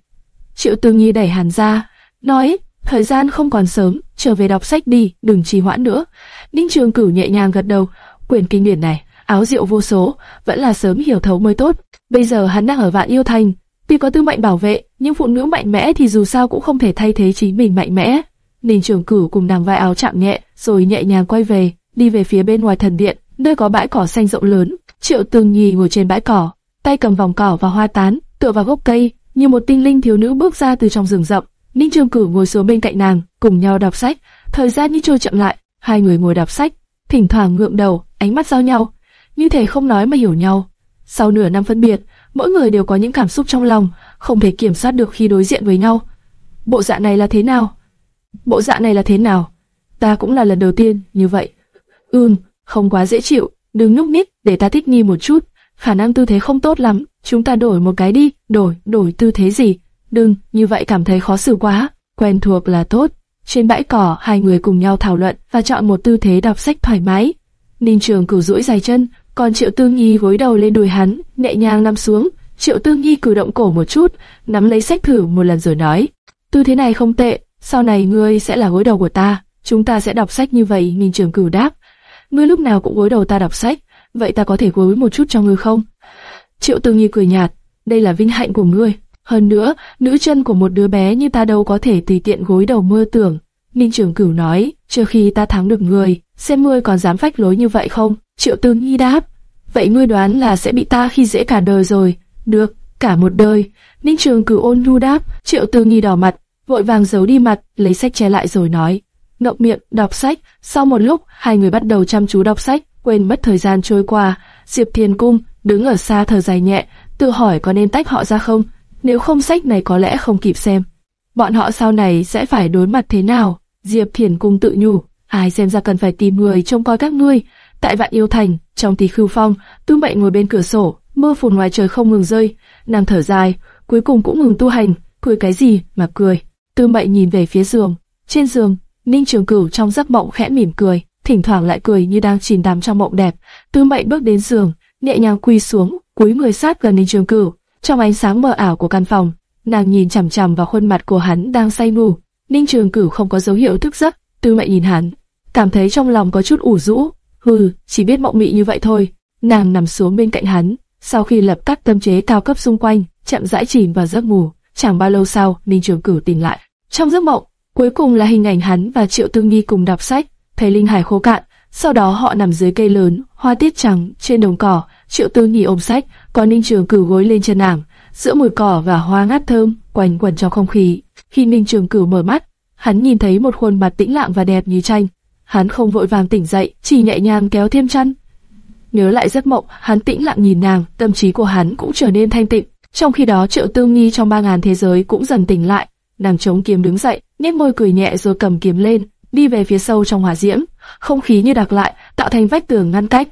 Triệu Tương Nhi đẩy Hàn ra, nói, thời gian không còn sớm, trở về đọc sách đi, đừng trì hoãn nữa. Ninh Trường Cửu nhẹ nhàng gật đầu, quyển kinh điển này, áo rượu vô số, vẫn là sớm hiểu thấu mới tốt. Bây giờ hắn đang ở vạn yêu thành, tuy có tư mệnh bảo vệ, nhưng phụ nữ mạnh mẽ thì dù sao cũng không thể thay thế chính mình mạnh mẽ. Ninh Trường Cửu cùng nàng vai áo chạm nhẹ, rồi nhẹ nhàng quay về, đi về phía bên ngoài thần điện, nơi có bãi cỏ xanh rộng lớn. Triệu Tường Nhi ngồi trên bãi cỏ, tay cầm vòng cỏ và hoa tán, tựa vào gốc cây, như một tinh linh thiếu nữ bước ra từ trong rừng rậm. Ninh Trường Cửu ngồi xuống bên cạnh nàng, cùng nhau đọc sách. Thời gian như trôi chậm lại, hai người ngồi đọc sách, thỉnh thoảng ngượng đầu, ánh mắt giao nhau, như thể không nói mà hiểu nhau. Sau nửa năm phân biệt, mỗi người đều có những cảm xúc trong lòng, không thể kiểm soát được khi đối diện với nhau. Bộ dạng này là thế nào? Bộ dạng này là thế nào? Ta cũng là lần đầu tiên như vậy. Ừm, không quá dễ chịu, đừng nhúc nhích để ta thích nghi một chút. Khả năng tư thế không tốt lắm, chúng ta đổi một cái đi, đổi, đổi tư thế gì? Đừng, như vậy cảm thấy khó xử quá. Quen thuộc là tốt. Trên bãi cỏ, hai người cùng nhau thảo luận và chọn một tư thế đọc sách thoải mái. Ninh Trường cửu duỗi dài chân, còn Triệu Tương Nhi gối đầu lên đùi hắn, nhẹ nhàng nằm xuống. Triệu Tương Nhi cử động cổ một chút, nắm lấy sách thử một lần rồi nói: "Tư thế này không tệ, sau này ngươi sẽ là gối đầu của ta, chúng ta sẽ đọc sách như vậy." Ninh Trường Cửu đáp: "Ngươi lúc nào cũng gối đầu ta đọc sách, vậy ta có thể gối một chút cho ngươi không?" Triệu Tương Nhi cười nhạt: "Đây là vinh hạnh của ngươi." Hơn nữa, nữ chân của một đứa bé như ta đâu có thể tùy tiện gối đầu mơ tưởng. Ninh Trường Cửu nói, trước khi ta thắng được người, xem ngươi còn dám phách lối như vậy không? Triệu tư nghi đáp, vậy ngươi đoán là sẽ bị ta khi dễ cả đời rồi. Được, cả một đời. Ninh Trường Cửu ôn nhu đáp, Triệu tư nghi đỏ mặt, vội vàng giấu đi mặt, lấy sách che lại rồi nói, ngậm miệng, đọc sách. Sau một lúc, hai người bắt đầu chăm chú đọc sách, quên mất thời gian trôi qua. Diệp Thiền Cung đứng ở xa thở dài nhẹ, tự hỏi có nên tách họ ra không? Nếu không sách này có lẽ không kịp xem. Bọn họ sau này sẽ phải đối mặt thế nào? Diệp Thiền Cung tự nhủ, ai xem ra cần phải tìm người trông coi các ngươi. Tại vạn yêu thành, trong tí khưu phong, tư mệnh ngồi bên cửa sổ, mưa phùn ngoài trời không ngừng rơi. Nàng thở dài, cuối cùng cũng ngừng tu hành, cười cái gì mà cười. Tư Mệnh nhìn về phía giường. Trên giường, Ninh Trường Cửu trong giấc mộng khẽ mỉm cười, thỉnh thoảng lại cười như đang chìm đắm trong mộng đẹp. Tư Mệnh bước đến giường, nhẹ nhàng quỳ xuống, cúi người sát gần Ninh Trường Cửu. Trong ánh sáng mờ ảo của căn phòng, nàng nhìn chằm chằm vào khuôn mặt của hắn đang say ngủ. Ninh Trường Cửu không có dấu hiệu thức giấc, Tư Mệnh nhìn hắn, cảm thấy trong lòng có chút ủ rũ. Hừ, chỉ biết mộng mị như vậy thôi. Nàng nằm xuống bên cạnh hắn, sau khi lập các tâm chế cao cấp xung quanh, chậm rãi chìm vào giấc ngủ. Chẳng bao lâu sau, Ninh Trường Cửu tỉnh lại. Trong giấc mộng, cuối cùng là hình ảnh hắn và Triệu Tương nghi cùng đọc sách, thấy linh hải khô cạn. Sau đó họ nằm dưới cây lớn, hoa tiết trắng trên đồng cỏ. Triệu Tương nghi ôm sách, còn Ninh Trường Cửu gối lên chân nàng. Giữa mùi cỏ và hoa ngát thơm quanh quẩn trong không khí. Khi Ninh Trường Cửu mở mắt, hắn nhìn thấy một khuôn mặt tĩnh lặng và đẹp như tranh. Hắn không vội vàng tỉnh dậy, chỉ nhẹ nhàng kéo thêm chăn. Nhớ lại giấc mộng, hắn tĩnh lặng nhìn nàng, tâm trí của hắn cũng trở nên thanh tịnh. Trong khi đó Triệu Tư Nghi trong ba ngàn thế giới cũng dần tỉnh lại, nàng chống kiếm đứng dậy, nhếch môi cười nhẹ rồi cầm kiếm lên, đi về phía sâu trong hỏa diễm, không khí như đặc lại, tạo thành vách tường ngăn cách.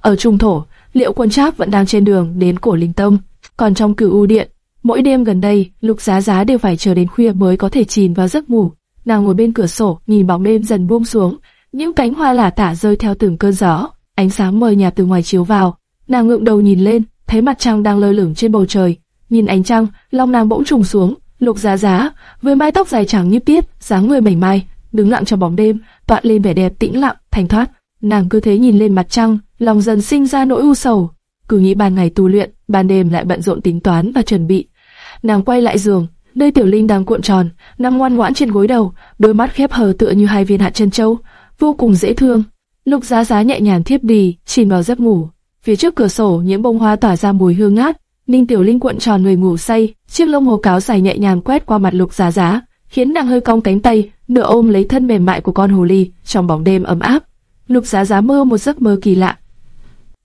Ở trung thổ, Liệu Quân Trác vẫn đang trên đường đến cổ Linh Tông, còn trong Cửu U Điện, mỗi đêm gần đây, Lục Giá Giá đều phải chờ đến khuya mới có thể chìm vào giấc ngủ. Nàng ngồi bên cửa sổ, nhìn bóng đêm dần buông xuống, những cánh hoa lả tả rơi theo từng cơn gió, ánh sáng mờ nhạt từ ngoài chiếu vào. Nàng ngượng đầu nhìn lên, thấy mặt trăng đang lơ lửng trên bầu trời. Nhìn ánh trăng, lòng nàng bỗng trùng xuống. Lục Giá Giá, với mái tóc dài trắng như tiết, dáng người mảnh mai, đứng lặng trong bóng đêm, toát lên vẻ đẹp tĩnh lặng, thanh thoát. Nàng cứ thế nhìn lên mặt trăng, lòng dần sinh ra nỗi u sầu. Cứ nghĩ ban ngày tu luyện, ban đêm lại bận rộn tính toán và chuẩn bị. Nàng quay lại giường, nơi Tiểu Linh đang cuộn tròn, nằm ngoan ngoãn trên gối đầu, đôi mắt khép hờ tựa như hai viên hạt chân châu, vô cùng dễ thương. Lục Giá Giá nhẹ nhàng thiếp đi, chìm vào giấc ngủ. Phía trước cửa sổ những bông hoa tỏa ra mùi hương ngát. Ninh Tiểu Linh cuộn tròn người ngủ say, chiếc lông hồ cáo dài nhẹ nhàng quét qua mặt Lục Giá Giá, khiến nàng hơi cong cánh tay, nửa ôm lấy thân mềm mại của con hồ ly trong bóng đêm ấm áp. Lục Giá Giá mơ một giấc mơ kỳ lạ.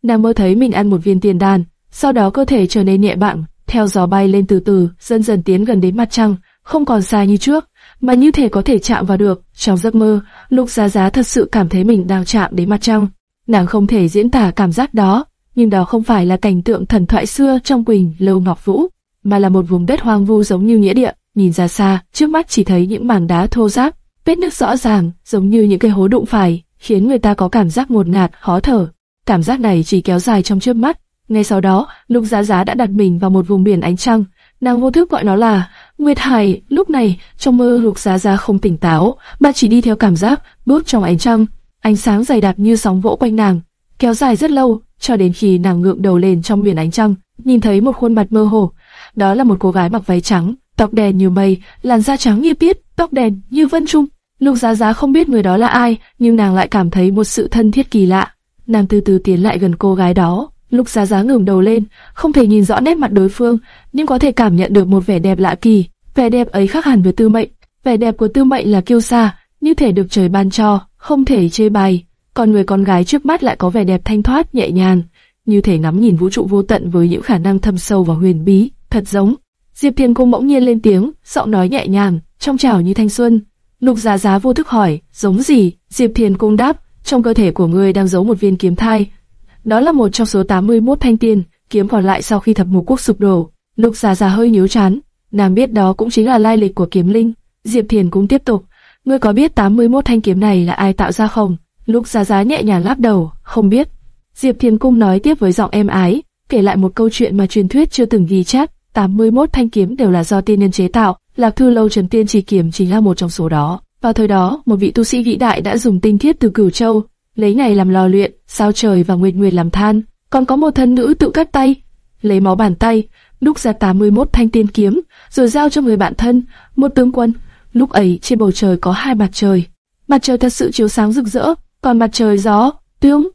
Nàng mơ thấy mình ăn một viên tiền đan, sau đó cơ thể trở nên nhẹ bạng, theo gió bay lên từ từ, dần dần tiến gần đến mặt trăng, không còn xa như trước, mà như thể có thể chạm vào được. Trong giấc mơ, Lục Giá Giá thật sự cảm thấy mình đang chạm đến mặt trăng. Nàng không thể diễn tả cảm giác đó, nhưng đó không phải là cảnh tượng thần thoại xưa trong Quỳnh Lâu Ngọc Vũ, mà là một vùng đất hoang vu giống như nghĩa địa. Nhìn ra xa, trước mắt chỉ thấy những mảng đá thô ráp, vết nước rõ ràng, giống như những cái hố đụng phải, khiến người ta có cảm giác ngột ngạt, khó thở. Cảm giác này chỉ kéo dài trong chớp mắt. Ngay sau đó, Lục Giá Giá đã đặt mình vào một vùng biển ánh trăng. Nàng vô thức gọi nó là Nguyệt Hải. Lúc này, trong mơ Lục Giá Giá không tỉnh táo, mà chỉ đi theo cảm giác, bước trong ánh trăng. Ánh sáng dày đặc như sóng vỗ quanh nàng, kéo dài rất lâu, cho đến khi nàng ngượng đầu lên trong biển ánh trăng, nhìn thấy một khuôn mặt mơ hồ. Đó là một cô gái mặc váy trắng, tóc đen như mây, làn da trắng như tiết, tóc đen như vân trung. Lục Giá Giá không biết người đó là ai, nhưng nàng lại cảm thấy một sự thân thiết kỳ lạ. Nàng từ từ tiến lại gần cô gái đó. Lục Giá Giá ngẩng đầu lên, không thể nhìn rõ nét mặt đối phương, nhưng có thể cảm nhận được một vẻ đẹp lạ kỳ. Vẻ đẹp ấy khác hẳn với Tư Mệnh. Vẻ đẹp của Tư Mệnh là kiêu sa, như thể được trời ban cho, không thể chê bai Còn người con gái trước mắt lại có vẻ đẹp thanh thoát, nhẹ nhàng, như thể ngắm nhìn vũ trụ vô tận với những khả năng thâm sâu và huyền bí, thật giống. Diệp Thiên cô bỗng nhiên lên tiếng, giọng nói nhẹ nhàng, trong trào như thanh xuân. Lục Giá Giá vô thức hỏi, giống gì? Diệp Thiên Cung đáp, trong cơ thể của ngươi đang giấu một viên kiếm thai. Đó là một trong số 81 thanh tiên, kiếm còn lại sau khi thập ngũ quốc sụp đổ. Lục Giá Giá hơi nhíu chán, nàng biết đó cũng chính là lai lịch của kiếm linh. Diệp Thiền cũng tiếp tục, ngươi có biết 81 thanh kiếm này là ai tạo ra không? Lục Giá Giá nhẹ nhàng lắc đầu, không biết. Diệp Thiền Cung nói tiếp với giọng êm ái, kể lại một câu chuyện mà truyền thuyết chưa từng ghi chép. 81 thanh kiếm đều là do tiên nhân chế tạo, Lạc Thư Lâu Trần Tiên Chỉ Kiếm chính là một trong số đó. Vào thời đó, một vị tu sĩ vĩ đại đã dùng tinh thiết từ Cửu Châu, lấy ngày làm lò luyện, sao trời và nguyệt nguyệt làm than. Còn có một thân nữ tự cắt tay, lấy máu bàn tay, đúc ra 81 thanh tiên kiếm, rồi giao cho người bạn thân, một tướng quân. Lúc ấy trên bầu trời có hai mặt trời. Mặt trời thật sự chiếu sáng rực rỡ, còn mặt trời gió, tướng.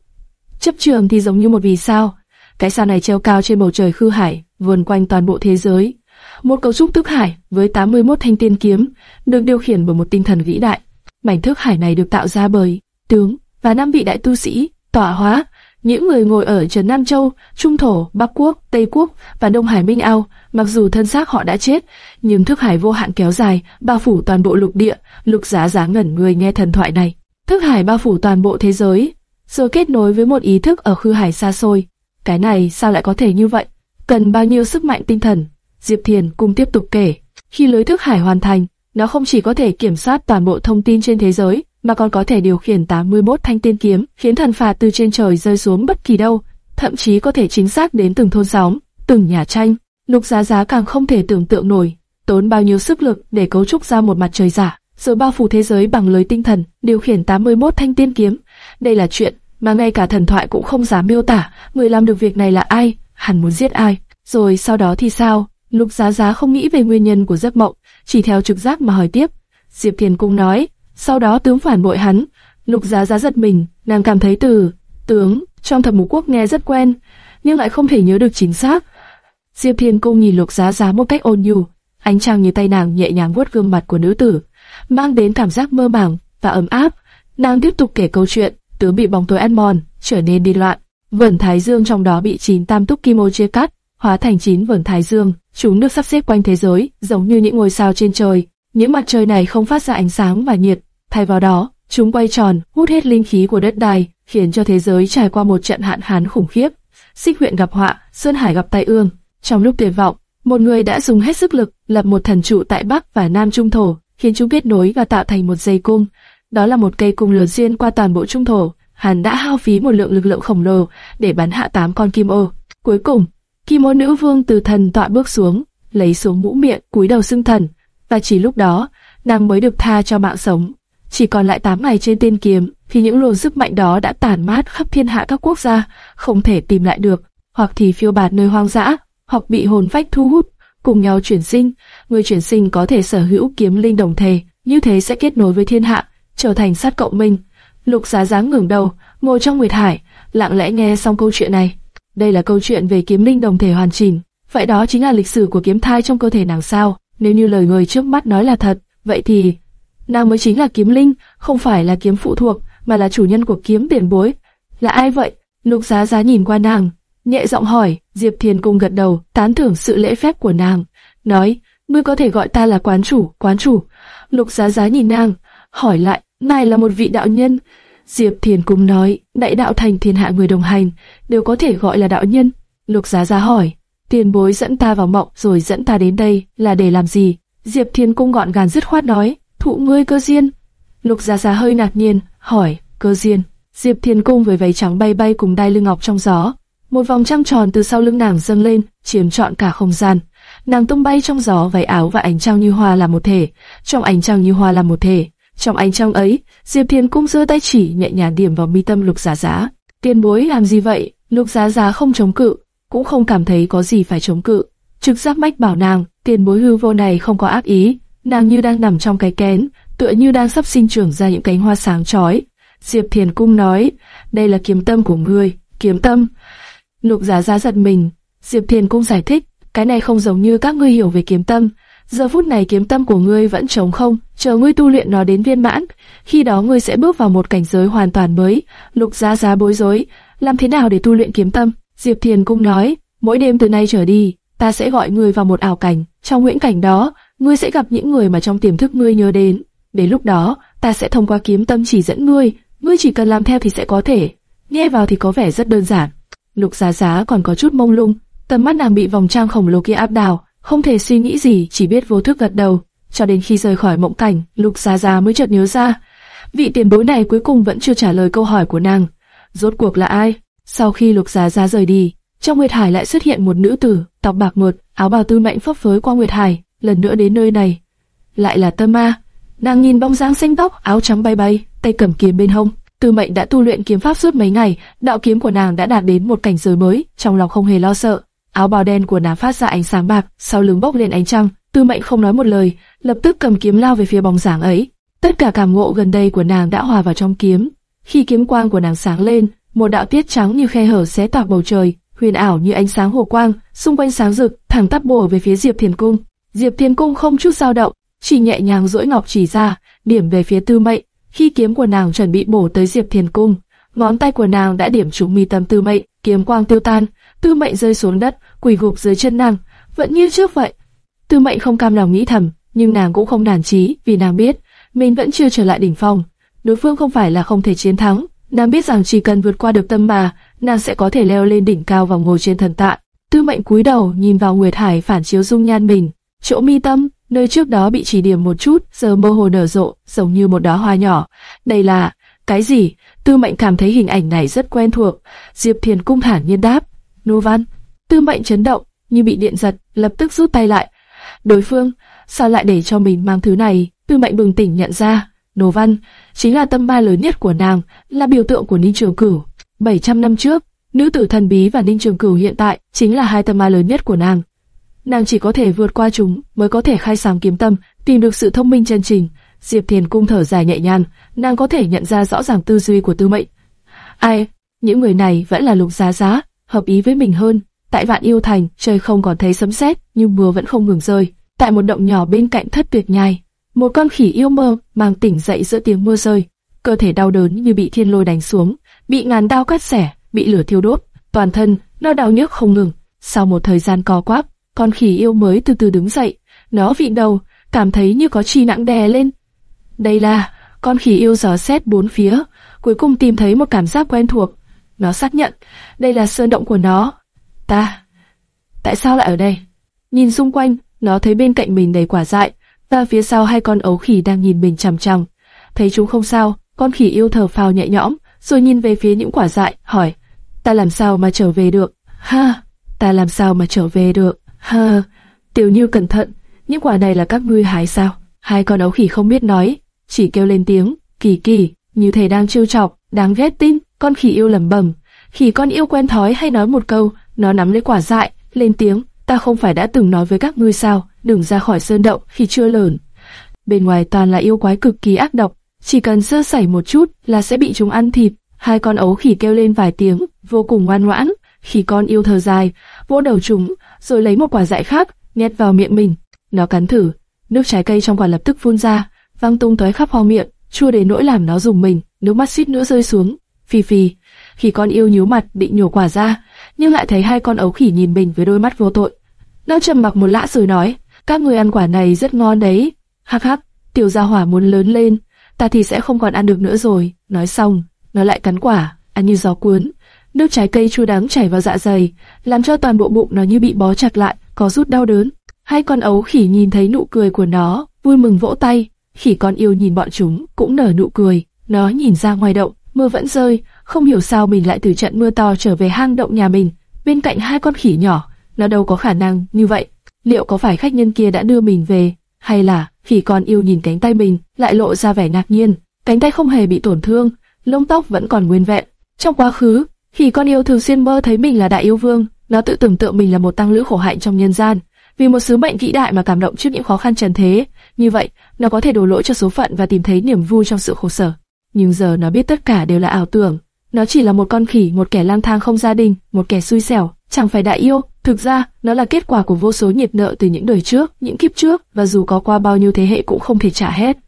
Chấp trường thì giống như một vì sao. Cái sao này treo cao trên bầu trời khư hải, vườn quanh toàn bộ thế giới. Một cấu trúc thức hải với 81 thanh tiên kiếm, được điều khiển bởi một tinh thần vĩ đại. Mảnh thức hải này được tạo ra bởi tướng và năm vị đại tu sĩ, tỏa hóa, những người ngồi ở Trần Nam Châu, Trung Thổ, Bắc Quốc, Tây Quốc và Đông Hải Minh Ao, mặc dù thân xác họ đã chết, nhưng thức hải vô hạn kéo dài, bao phủ toàn bộ lục địa, lục giá giá ngẩn người nghe thần thoại này. Thức hải bao phủ toàn bộ thế giới, rồi kết nối với một ý thức ở khư hải xa xôi. Cái này sao lại có thể như vậy? Cần bao nhiêu sức mạnh tinh thần? Diệp Thiền cùng tiếp tục kể. Khi lưới thức hải hoàn thành, Nó không chỉ có thể kiểm soát toàn bộ thông tin trên thế giới, mà còn có thể điều khiển 81 thanh tiên kiếm, khiến thần phạt từ trên trời rơi xuống bất kỳ đâu, thậm chí có thể chính xác đến từng thôn xóm, từng nhà tranh. Lục Giá Giá càng không thể tưởng tượng nổi, tốn bao nhiêu sức lực để cấu trúc ra một mặt trời giả, rồi bao phủ thế giới bằng lưới tinh thần, điều khiển 81 thanh tiên kiếm. Đây là chuyện mà ngay cả thần thoại cũng không dám miêu tả, người làm được việc này là ai, hẳn muốn giết ai. Rồi sau đó thì sao? Lục Giá Giá không nghĩ về nguyên nhân của giấc mộng, chỉ theo trực giác mà hỏi tiếp. Diệp Thiền Cung nói, sau đó tướng phản bội hắn. Lục Giá Giá giật mình, nàng cảm thấy từ tướng trong thập ngũ quốc nghe rất quen, nhưng lại không thể nhớ được chính xác. Diệp Thiền Cung nhìn Lục Giá Giá một cách ôn nhu, ánh trăng như tay nàng nhẹ nhàng vuốt gương mặt của nữ tử, mang đến cảm giác mơ màng và ấm áp. Nàng tiếp tục kể câu chuyện, tướng bị bóng tối ăn mòn, trở nên đi loạn. Vườn Thái Dương trong đó bị chín tam túc kim ô chia cắt, hóa thành chín vườn Thái Dương. Chúng được sắp xếp quanh thế giới, giống như những ngôi sao trên trời. Những mặt trời này không phát ra ánh sáng và nhiệt, thay vào đó, chúng quay tròn, hút hết linh khí của đất đai, khiến cho thế giới trải qua một trận hạn hán khủng khiếp. Xích huyện gặp họa, Sơn Hải gặp tai ương. Trong lúc tuyệt vọng, một người đã dùng hết sức lực lập một thần trụ tại Bắc và Nam Trung Thổ, khiến chúng kết nối và tạo thành một dây cung. Đó là một cây cung lớn xuyên qua toàn bộ Trung Thổ. Hắn đã hao phí một lượng lực lượng khổng lồ để bắn hạ tám con kim ô. Cuối cùng, khi ô nữ vương từ thần tọa bước xuống, lấy xuống mũ miệng, cúi đầu xưng thần, và chỉ lúc đó, nàng mới được tha cho mạng sống. Chỉ còn lại 8 ngày trên tên kiếm, thì những luồng sức mạnh đó đã tản mát khắp thiên hạ các quốc gia, không thể tìm lại được, hoặc thì phiêu bạt nơi hoang dã, hoặc bị hồn phách thu hút, cùng nhau chuyển sinh. Người chuyển sinh có thể sở hữu kiếm linh đồng thể, như thế sẽ kết nối với thiên hạ, trở thành sát cộng minh. Lục Giá Giá ngẩng đầu, ngồi trong nguyệt hải, lặng lẽ nghe xong câu chuyện này. Đây là câu chuyện về kiếm linh đồng thể hoàn chỉnh, vậy đó chính là lịch sử của kiếm thai trong cơ thể nàng sao? Nếu như lời người trước mắt nói là thật, vậy thì nàng mới chính là kiếm linh, không phải là kiếm phụ thuộc, mà là chủ nhân của kiếm tiền bối. Là ai vậy? Lục Giá Giá nhìn qua nàng, nhẹ giọng hỏi. Diệp Thiền cung gật đầu, tán thưởng sự lễ phép của nàng, nói: ngươi có thể gọi ta là quán chủ, quán chủ. Lục Giá Giá nhìn nàng, hỏi lại: ngài là một vị đạo nhân? Diệp Thiền cung nói: đại đạo thành thiên hạ người đồng hành đều có thể gọi là đạo nhân. Lục Giá Giá hỏi: tiền bối dẫn ta vào mộng rồi dẫn ta đến đây là để làm gì? Diệp Thiên cung gọn gàng dứt khoát nói: thụ ngươi cơ duyên. Lục Giá Giá hơi ngạc nhiên, hỏi, cơ duyên. Diệp Thiên Cung với váy trắng bay bay cùng đai lưng ngọc trong gió. Một vòng trăng tròn từ sau lưng nàng dâng lên, chiếm trọn cả không gian. Nàng tung bay trong gió váy áo và ánh trăng như hoa là một thể, trong ánh trăng như hoa là một thể. Trong ánh trăng ấy, Diệp Thiên Cung giơ tay chỉ nhẹ nhàng điểm vào mi tâm Lục Giá Giá. Tiền bối làm gì vậy? Lục Giá Giá không chống cự, cũng không cảm thấy có gì phải chống cự. Trực giác mách bảo nàng, tiền bối hư vô này không có ác ý, nàng như đang nằm trong cái kén, tựa như đang sắp sinh trưởng ra những cánh hoa sáng chói. Diệp Thiền Cung nói, đây là kiếm tâm của ngươi, kiếm tâm. Lục Giá Giá giật mình, Diệp Thiền Cung giải thích, cái này không giống như các ngươi hiểu về kiếm tâm. Giờ phút này kiếm tâm của ngươi vẫn trống không, chờ ngươi tu luyện nó đến viên mãn, khi đó ngươi sẽ bước vào một cảnh giới hoàn toàn mới. Lục Giá Giá bối rối, làm thế nào để tu luyện kiếm tâm? Diệp Thiền Cung nói, mỗi đêm từ nay trở đi, ta sẽ gọi ngươi vào một ảo cảnh, trong huyễn cảnh đó, ngươi sẽ gặp những người mà trong tiềm thức ngươi nhớ đến, Đến lúc đó, ta sẽ thông qua kiếm tâm chỉ dẫn ngươi, ngươi chỉ cần làm theo thì sẽ có thể. Nghe vào thì có vẻ rất đơn giản. Lục Giá Giá còn có chút mông lung, tầm mắt nàng bị vòng trang khổng lồ kia áp đảo, không thể suy nghĩ gì, chỉ biết vô thức gật đầu. Cho đến khi rời khỏi mộng cảnh, Lục gia gia mới chợt nhớ ra, vị tiền bối này cuối cùng vẫn chưa trả lời câu hỏi của nàng. Rốt cuộc là ai? Sau khi Lục gia gia rời đi, trong Nguyệt Hải lại xuất hiện một nữ tử, tóc bạc mượt, áo bào tư mệnh phấp phới qua Nguyệt Hải, lần nữa đến nơi này. Lại là Tâm Ma. Nàng nhìn bóng dáng xanh tóc, áo trắng bay bay, tay cầm kiếm bên hông. Tư Mệnh đã tu luyện kiếm pháp suốt mấy ngày, đạo kiếm của nàng đã đạt đến một cảnh giới mới, trong lòng không hề lo sợ. Áo bào đen của nàng phát ra ánh sáng bạc, sau lưng bốc lên ánh trăng. Tư Mệnh không nói một lời, lập tức cầm kiếm lao về phía bóng dáng ấy. Tất cả cảm ngộ gần đây của nàng đã hòa vào trong kiếm. Khi kiếm quang của nàng sáng lên, một đạo tiết trắng như khe hở xé toạc bầu trời, huyền ảo như ánh sáng hồ quang, xung quanh sáng rực, thẳng tắp bổ về phía Diệp Thiền Cung. Diệp Thiền Cung không chút dao động, chỉ nhẹ nhàng duỗi ngọc chỉ ra, điểm về phía Tư Mệnh. Khi kiếm của nàng chuẩn bị bổ tới Diệp Thiền Cung, ngón tay của nàng đã điểm trúng mi tâm Tư Mệnh, kiếm quang tiêu tan, Tư Mệnh rơi xuống đất, quỳ gục dưới chân nàng, vẫn như trước vậy. Tư Mệnh không cam lòng nghĩ thầm, nhưng nàng cũng không nản chí, vì nàng biết mình vẫn chưa trở lại đỉnh phong. Đối phương không phải là không thể chiến thắng, nàng biết rằng chỉ cần vượt qua được tâm mà, nàng sẽ có thể leo lên đỉnh cao và ngồi trên thần tạ. Tư Mệnh cúi đầu nhìn vào Nguyệt Hải phản chiếu dung nhan mình, chỗ mi tâm, nơi trước đó bị chỉ điểm một chút, giờ mơ hồ nở rộ, giống như một đóa hoa nhỏ. Đây là cái gì? Tư Mệnh cảm thấy hình ảnh này rất quen thuộc. Diệp Thiền cung thản nhiên đáp, Nô Văn. Tư Mệnh chấn động, như bị điện giật, lập tức rút tay lại. Đối phương, sao lại để cho mình mang thứ này? Tư Mệnh bừng tỉnh nhận ra, Nô Văn chính là tâm ma lớn nhất của nàng, là biểu tượng của Ninh Trường Cửu. 700 năm trước, nữ tử thần bí và Ninh Trường Cửu hiện tại chính là hai tâm ma lớn nhất của nàng. Nàng chỉ có thể vượt qua chúng mới có thể khai sáng kiếm tâm, tìm được sự thông minh chân trình. Diệp Thiền cung thở dài nhẹ nhàng, nàng có thể nhận ra rõ ràng tư duy của Tư Mệnh. Ai, những người này vẫn là Lục Giá Giá, hợp ý với mình hơn. Tại Vạn Yêu Thành, trời không còn thấy sấm sét, nhưng mưa vẫn không ngừng rơi. Tại một động nhỏ bên cạnh Thất Tuyệt Nhai, một con khỉ yêu mơ mang tỉnh dậy giữa tiếng mưa rơi, cơ thể đau đớn như bị thiên lôi đánh xuống, bị ngàn đao cắt xẻ, bị lửa thiêu đốt, toàn thân nó đau nhức không ngừng. Sau một thời gian co quắp, con khỉ yêu mới từ từ đứng dậy, nó vịn đầu, cảm thấy như có chi nặng đè lên. Đây là con khỉ yêu dò xét bốn phía, cuối cùng tìm thấy một cảm giác quen thuộc. Nó xác nhận, đây là sơn động của nó. Ta, tại sao lại ở đây? Nhìn xung quanh, nó thấy bên cạnh mình đầy quả dại, và phía sau hai con ấu khỉ đang nhìn mình chằm chằm. Thấy chúng không sao, con khỉ yêu thở phào nhẹ nhõm, rồi nhìn về phía những quả dại, hỏi, ta làm sao mà trở về được? Ha, ta làm sao mà trở về được? Ha, tiểu như cẩn thận, những quả này là các ngươi hái sao? Hai con ấu khỉ không biết nói, chỉ kêu lên tiếng, kỳ kỳ, như thể đang trêu chọc, đáng ghét tin, con khỉ yêu lẩm bẩm. Khỉ con yêu quen thói hay nói một câu, nó nắm lấy quả dại, lên tiếng, ta không phải đã từng nói với các ngươi sao, đừng ra khỏi sơn động khi chưa lớn. Bên ngoài toàn là yêu quái cực kỳ ác độc, chỉ cần sơ sẩy một chút là sẽ bị chúng ăn thịt. Hai con ấu khỉ kêu lên vài tiếng, vô cùng ngoan ngoãn. Khỉ con yêu thở dài, vỗ đầu chúng, rồi lấy một quả dại khác, nhét vào miệng mình. Nó cắn thử, nước trái cây trong quả lập tức phun ra, văng tung tóe khắp khoang miệng, chua đến nỗi làm nó dùng mình, nước mắt suýt nữa rơi xuống. Phi phi, khi con yêu nhíu mặt định nhổ quả ra, nhưng lại thấy hai con ấu khỉ nhìn mình với đôi mắt vô tội. Nó trầm mặc một lát rồi nói, các người ăn quả này rất ngon đấy. Hắc hắc, tiểu gia hỏa muốn lớn lên, ta thì sẽ không còn ăn được nữa rồi. Nói xong, nó lại cắn quả, ăn như gió cuốn. Nước trái cây chua đắng chảy vào dạ dày, làm cho toàn bộ bụng nó như bị bó chặt lại, có rút đau đớn. Hai con ấu khỉ nhìn thấy nụ cười của nó, vui mừng vỗ tay. Khỉ con yêu nhìn bọn chúng, cũng nở nụ cười. Nó nhìn ra ngoài động, mưa vẫn rơi, không hiểu sao mình lại từ trận mưa to trở về hang động nhà mình, bên cạnh hai con khỉ nhỏ. Nó đâu có khả năng như vậy. Liệu có phải khách nhân kia đã đưa mình về, hay là khỉ con yêu nhìn cánh tay mình, lại lộ ra vẻ ngạc nhiên. Cánh tay không hề bị tổn thương, lông tóc vẫn còn nguyên vẹn. Trong quá khứ, khỉ con yêu thường xuyên mơ thấy mình là đại yêu vương, nó tự tưởng tượng mình là một tăng lữ khổ hạnh trong nhân gian, vì một sứ mệnh vĩ đại mà cảm động trước những khó khăn trần thế. Như vậy, nó có thể đổ lỗi cho số phận và tìm thấy niềm vui trong sự khổ sở. Nhưng giờ nó biết tất cả đều là ảo tưởng. Nó chỉ là một con khỉ, một kẻ lang thang không gia đình, một kẻ xui xẻo, chẳng phải đại yêu. Thực ra, nó là kết quả của vô số nhiệt nợ từ những đời trước, những kiếp trước, và dù có qua bao nhiêu thế hệ cũng không thể trả hết.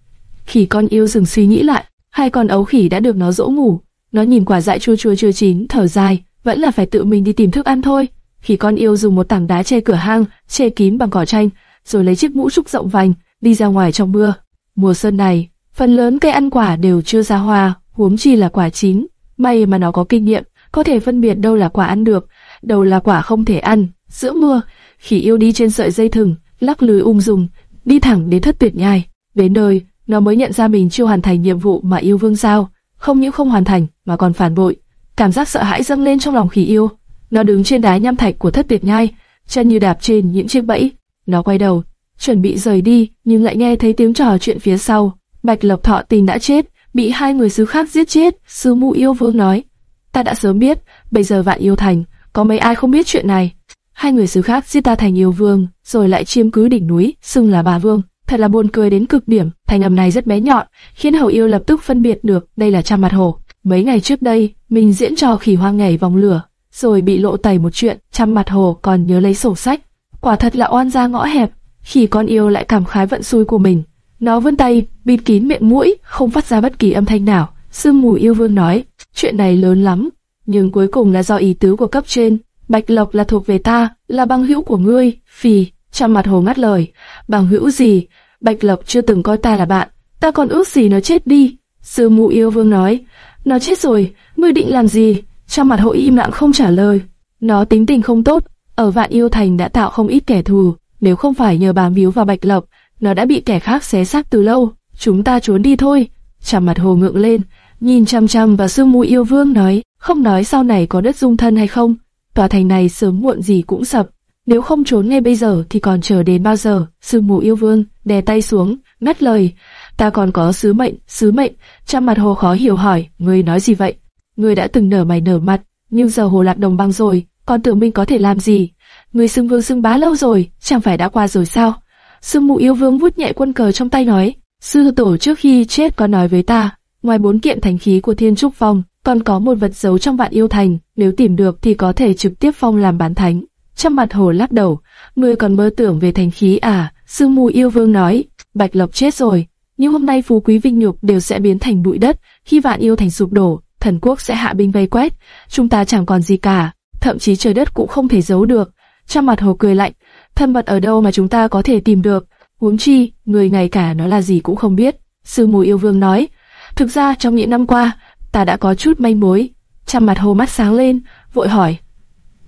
Khỉ con yêu dừng suy nghĩ lại, hai con ấu khỉ đã được nó dỗ ngủ. Nó nhìn quả dại chua chua chưa chín, thở dài, vẫn là phải tự mình đi tìm thức ăn thôi. Khỉ con yêu dùng một tảng đá che cửa hang, che kín bằng cỏ tranh, rồi lấy chiếc mũ trúc rộng vành, đi ra ngoài trong mưa. Mùa xuân này, phần lớn cây ăn quả đều chưa ra hoa, huống chi là quả chín. May mà nó có kinh nghiệm, có thể phân biệt đâu là quả ăn được, đâu là quả không thể ăn. Giữa mưa, khỉ yêu đi trên sợi dây thừng, lắc lưới ung dung, đi thẳng đến thất tuyệt nhai. Đến nơi, nó mới nhận ra mình chưa hoàn thành nhiệm vụ mà yêu vương giao, không những không hoàn thành mà còn phản bội. Cảm giác sợ hãi dâng lên trong lòng khỉ yêu. Nó đứng trên đá nham thạch của thất tuyệt nhai, chân như đạp trên những chiếc bẫy. Nó quay đầu, chuẩn bị rời đi, nhưng lại nghe thấy tiếng trò chuyện phía sau. Bạch Lộc Thọ tình đã chết, bị hai người sứ khác giết chết. Sư Mu Yêu Vương nói, ta đã sớm biết, bây giờ vạn yêu thành, có mấy ai không biết chuyện này. Hai người sứ khác giết ta thành yêu vương, rồi lại chiếm cứ đỉnh núi, xưng là bà vương. Thật là buồn cười đến cực điểm, thành âm này rất bé nhọn, khiến hầu yêu lập tức phân biệt được đây là trăm mặt hổ. Mấy ngày trước đây, mình diễn trò khỉ hoang nhảy vòng lửa, rồi bị lộ tẩy một chuyện, trăm mặt hồ còn nhớ lấy sổ sách. Quả thật là oan gia ngõ hẹp, khi con yêu lại cảm khái vận xui của mình. Nó vươn tay, bịt kín miệng mũi, không phát ra bất kỳ âm thanh nào. Sương mù yêu vương nói, chuyện này lớn lắm, nhưng cuối cùng là do ý tứ của cấp trên. Bạch Lộc là thuộc về ta, là bằng hữu của ngươi. Phì, trong mặt hồ ngắt lời, bằng hữu gì? Bạch Lộc chưa từng coi ta là bạn, ta còn ước gì nó chết đi. Sư mù yêu vương nói, nó chết rồi, ngươi định làm gì? trong mặt hồ im lặng không trả lời. Nó tính tình không tốt, ở vạn yêu thành đã tạo không ít kẻ thù, nếu không phải nhờ bám víu vào Bạch Lộc, nó đã bị kẻ khác xé xác từ lâu. Chúng ta trốn đi thôi. Chằm mặt hồ ngượng lên, nhìn chăm chăm vào sương mù yêu vương nói, không nói sau này có đất dung thân hay không, tòa thành này sớm muộn gì cũng sập. Nếu không trốn ngay bây giờ thì còn chờ đến bao giờ? Sương mù yêu vương đè tay xuống, ngắt lời. Ta còn có sứ mệnh, sứ mệnh. Chăm mặt hồ khó hiểu hỏi, ngươi nói gì vậy? Ngươi đã từng nở mày nở mặt, nhưng giờ hồ lạc đồng băng rồi, còn tưởng mình có thể làm gì? Ngươi xưng vương xưng bá lâu rồi, chẳng phải đã qua rồi sao? Sương mù yêu vương vuốt nhẹ quân cờ trong tay nói, sư tổ trước khi chết có nói với ta, ngoài bốn kiện thánh khí của thiên trúc phong, còn có một vật giấu trong vạn yêu thành, nếu tìm được thì có thể trực tiếp phong làm bán thánh. Trong mặt hồ lắc đầu, ngươi còn mơ tưởng về thánh khí à? Sương mù yêu vương nói, bạch lộc chết rồi, nhưng hôm nay phú quý vinh nhục đều sẽ biến thành bụi đất, khi vạn yêu thành sụp đổ, thần quốc sẽ hạ binh vây quét, chúng ta chẳng còn gì cả, thậm chí trời đất cũng không thể giấu được. Trong mặt hồ cười lạnh, thân mật ở đâu mà chúng ta có thể tìm được? Huống chi, người ngày cả nó là gì cũng không biết. Sư mù yêu vương nói, thực ra trong những năm qua, ta đã có chút manh mối. Trăm mặt hồ mắt sáng lên, vội hỏi,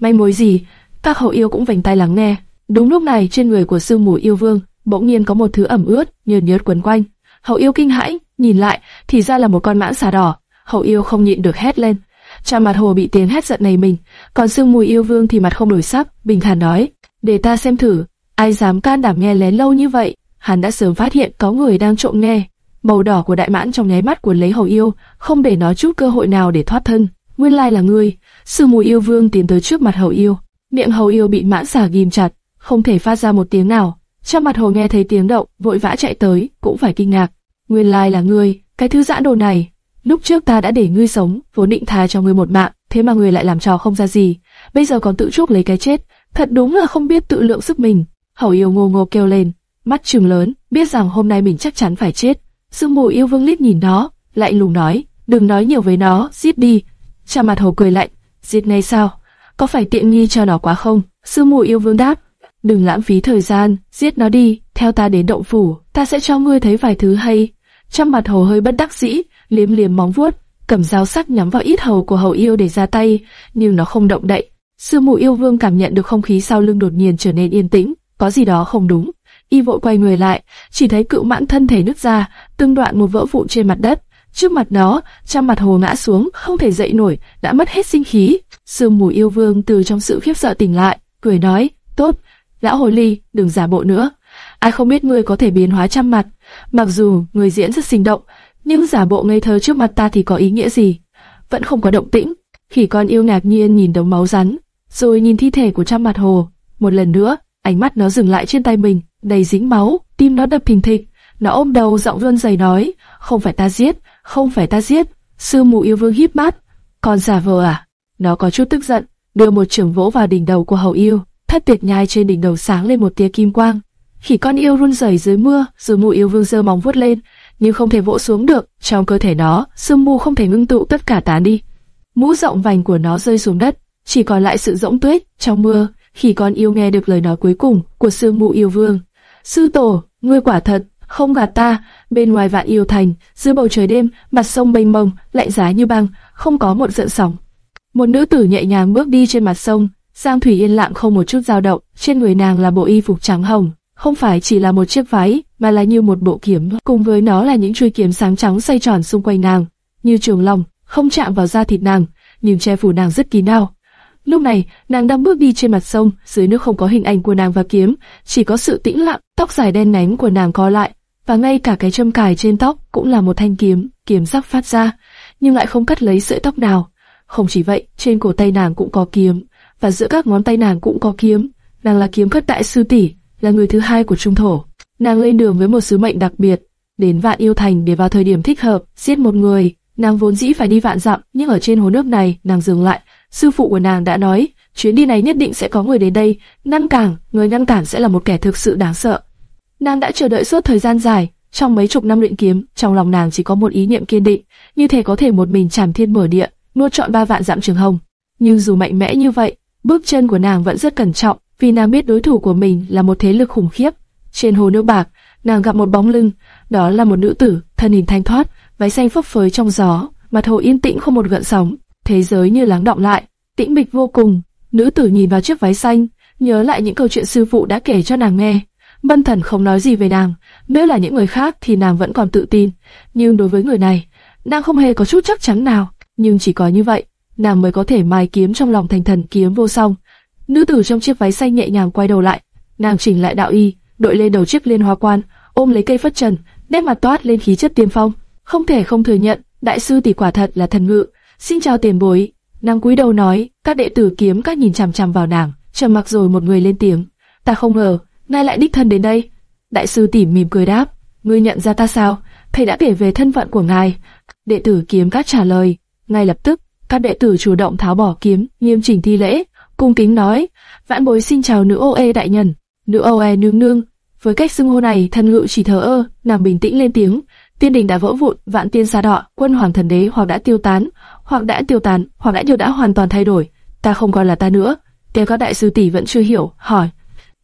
manh mối gì? Các hậu yêu cũng vành tai lắng nghe. Đúng lúc này trên người của sư mù yêu vương bỗng nhiên có một thứ ẩm ướt, nhờn nhớt quấn quanh. Hậu yêu kinh hãi, nhìn lại, thì ra là một con mãng xà đỏ. Hậu yêu không nhịn được hét lên. Cha mặt hồ bị tiếng hét giận này mình, còn sương mùi yêu vương thì mặt không đổi sắc, bình thản nói, để ta xem thử, ai dám can đảm nghe lén lâu như vậy. Hắn đã sớm phát hiện có người đang trộm nghe. Màu đỏ của đại mãn trong nháy mắt của lấy hầu yêu, không để nó chút cơ hội nào để thoát thân. Nguyên lai là ngươi. Sư mùi yêu vương tiến tới trước mặt hầu yêu, miệng hầu yêu bị mãn xà ghim chặt, không thể phát ra một tiếng nào. Trong mặt hồ nghe thấy tiếng động, vội vã chạy tới, cũng phải kinh ngạc. Nguyên lai là ngươi, cái thứ dã đồ này. Lúc trước ta đã để ngươi sống, vốn định tha cho ngươi một mạng, thế mà ngươi lại làm trò không ra gì. Bây giờ còn tự chuốc lấy cái chết, thật đúng là không biết tự lượng sức mình. Hầu yêu ngô ngô kêu lên, mắt trừng lớn, biết rằng hôm nay mình chắc chắn phải chết. Sương mù yêu vương lít nhìn nó, lại lùng nói, đừng nói nhiều với nó, giết đi. Cha mặt hồ cười lạnh, giết ngay sao? Có phải tiện nghi cho nó quá không? Sương mù yêu vương đáp, đừng lãng phí thời gian, giết nó đi, theo ta đến động phủ, ta sẽ cho ngươi thấy vài thứ hay. Trăm mặt hồ hơi bất đắc dĩ, liếm liếm móng vuốt, cầm dao sắc nhắm vào ít hầu của hầu yêu để ra tay, nhưng nó không động đậy. Sư mù yêu vương cảm nhận được không khí sau lưng đột nhiên trở nên yên tĩnh, có gì đó không đúng. Y vội quay người lại, chỉ thấy cựu mãn thân thể nứt ra, tương đoạn một vỡ vụn trên mặt đất. Trước mặt nó, trăm mặt hồ ngã xuống, không thể dậy nổi, đã mất hết sinh khí. Sương mù yêu vương từ trong sự khiếp sợ tỉnh lại, cười nói, tốt, lão hồ ly, đừng giả bộ nữa. Ai không biết ngươi có thể biến hóa trăm mặt, mặc dù người diễn rất sinh động, nhưng giả bộ ngây thơ trước mặt ta thì có ý nghĩa gì? Vẫn không có động tĩnh. Khỉ con yêu ngạc nhiên nhìn đống máu rắn, rồi nhìn thi thể của trăm mặt hồ. Một lần nữa, ánh mắt nó dừng lại trên tay mình, đầy dính máu, tim nó đập thình thịch. Nó ôm đầu giọng run rẩy nói, không phải ta giết, không phải ta giết. Sư mù yêu vương híp mắt, còn giả vờ à? Nó có chút tức giận, đưa một trường vỗ vào đỉnh đầu của hầu yêu. Thất tuyệt nhai trên đỉnh đầu sáng lên một tia kim quang. Khỉ con yêu run rẩy dưới mưa, rồi mù yêu vương giơ móng vuốt lên, nhưng không thể vỗ xuống được. Trong cơ thể nó, sương mù không thể ngưng tụ tất cả tán đi. Mũ rộng vành của nó rơi xuống đất, chỉ còn lại sự rỗng tuyết. Trong mưa, khi con yêu nghe được lời nói cuối cùng của sư mụ yêu vương, sư tổ, ngươi quả thật không gạt ta. Bên ngoài vạn yêu thành, dưới bầu trời đêm, mặt sông mênh mông, lạnh giá như băng, không có một giận sóng. Một nữ tử nhẹ nhàng bước đi trên mặt sông, Giang Thủy yên lặng không một chút dao động, trên người nàng là bộ y phục trắng hồng, không phải chỉ là một chiếc váy, mà là như một bộ kiếm, cùng với nó là những chuôi kiếm sáng trắng xoay tròn xung quanh nàng, như trường lòng, không chạm vào da thịt nàng, nhưng che phủ nàng rất kín đáo. Lúc này, nàng đang bước đi trên mặt sông, dưới nước không có hình ảnh của nàng và kiếm, chỉ có sự tĩnh lặng, tóc dài đen nhánh của nàng co lại, và ngay cả cái châm cài trên tóc cũng là một thanh kiếm, kiếm sắc phát ra, nhưng lại không cắt lấy sợi tóc nào. Không chỉ vậy, trên cổ tay nàng cũng có kiếm, và giữa các ngón tay nàng cũng có kiếm. Nàng là kiếm khất đại sư tỷ, là người thứ hai của trung thổ. Nàng lên đường với một sứ mệnh đặc biệt, đến vạn yêu thành để vào thời điểm thích hợp giết một người. Nàng vốn dĩ phải đi vạn dặm, nhưng ở trên hồ nước này nàng dừng lại. Sư phụ của nàng đã nói, chuyến đi này nhất định sẽ có người đến đây, ngăn cản, người ngăn cản sẽ là một kẻ thực sự đáng sợ. Nàng đã chờ đợi suốt thời gian dài, trong mấy chục năm luyện kiếm, trong lòng nàng chỉ có một ý niệm kiên định, như thể có thể một mình chảm thiên mở địa, nuốt trọn ba vạn dặm trường hồng. Nhưng dù mạnh mẽ như vậy, bước chân của nàng vẫn rất cẩn trọng, vì nàng biết đối thủ của mình là một thế lực khủng khiếp. Trên hồ nước bạc, nàng gặp một bóng lưng, đó là một nữ tử, thân hình thanh thoát, váy xanh phấp phới trong gió, mặt hồ yên tĩnh không một gợn sóng, thế giới như lắng động lại, tĩnh mịch vô cùng. Nữ tử nhìn vào chiếc váy xanh, nhớ lại những câu chuyện sư phụ đã kể cho nàng nghe. bân thần không nói gì về nàng, nếu là những người khác thì nàng vẫn còn tự tin, nhưng đối với người này, nàng không hề có chút chắc chắn nào. Nhưng chỉ có như vậy, nàng mới có thể mài kiếm trong lòng thành thần kiếm vô song. Nữ tử trong chiếc váy xanh nhẹ nhàng quay đầu lại, nàng chỉnh lại đạo y, đội lên đầu chiếc liên hoa quan, ôm lấy cây phất trần, nét mặt toát lên khí chất tiên phong. Không thể không thừa nhận, đại sư tỷ quả thật là thần ngự. Xin chào tiền bối. Nàng cúi đầu nói, các đệ tử kiếm các nhìn chằm chằm vào nàng, trầm mặc rồi một người lên tiếng. Ta không ngờ, nay lại đích thân đến đây. Đại sư tỉ mỉm cười đáp, ngươi nhận ra ta sao? Thầy đã kể về thân phận của ngài. Đệ tử kiếm các trả lời, ngay lập tức, các đệ tử chủ động tháo bỏ kiếm, nghiêm chỉnh thi lễ, cung kính nói, vãn bối xin chào nữ ô ê đại nhân, nữ ô ê nương nương. Với cách xưng hô này, thân ngự chỉ thờ ơ, nàng bình tĩnh lên tiếng, tiên đình đã vỡ vụn, vạn tiên xa đọ, quân hoàng thần đế hoặc đã tiêu tán, hoặc đã tiêu tán, hoặc đã điều đã hoàn toàn thay đổi. Ta không còn là ta nữa. Tiêu các đại sư tỷ vẫn chưa hiểu, hỏi,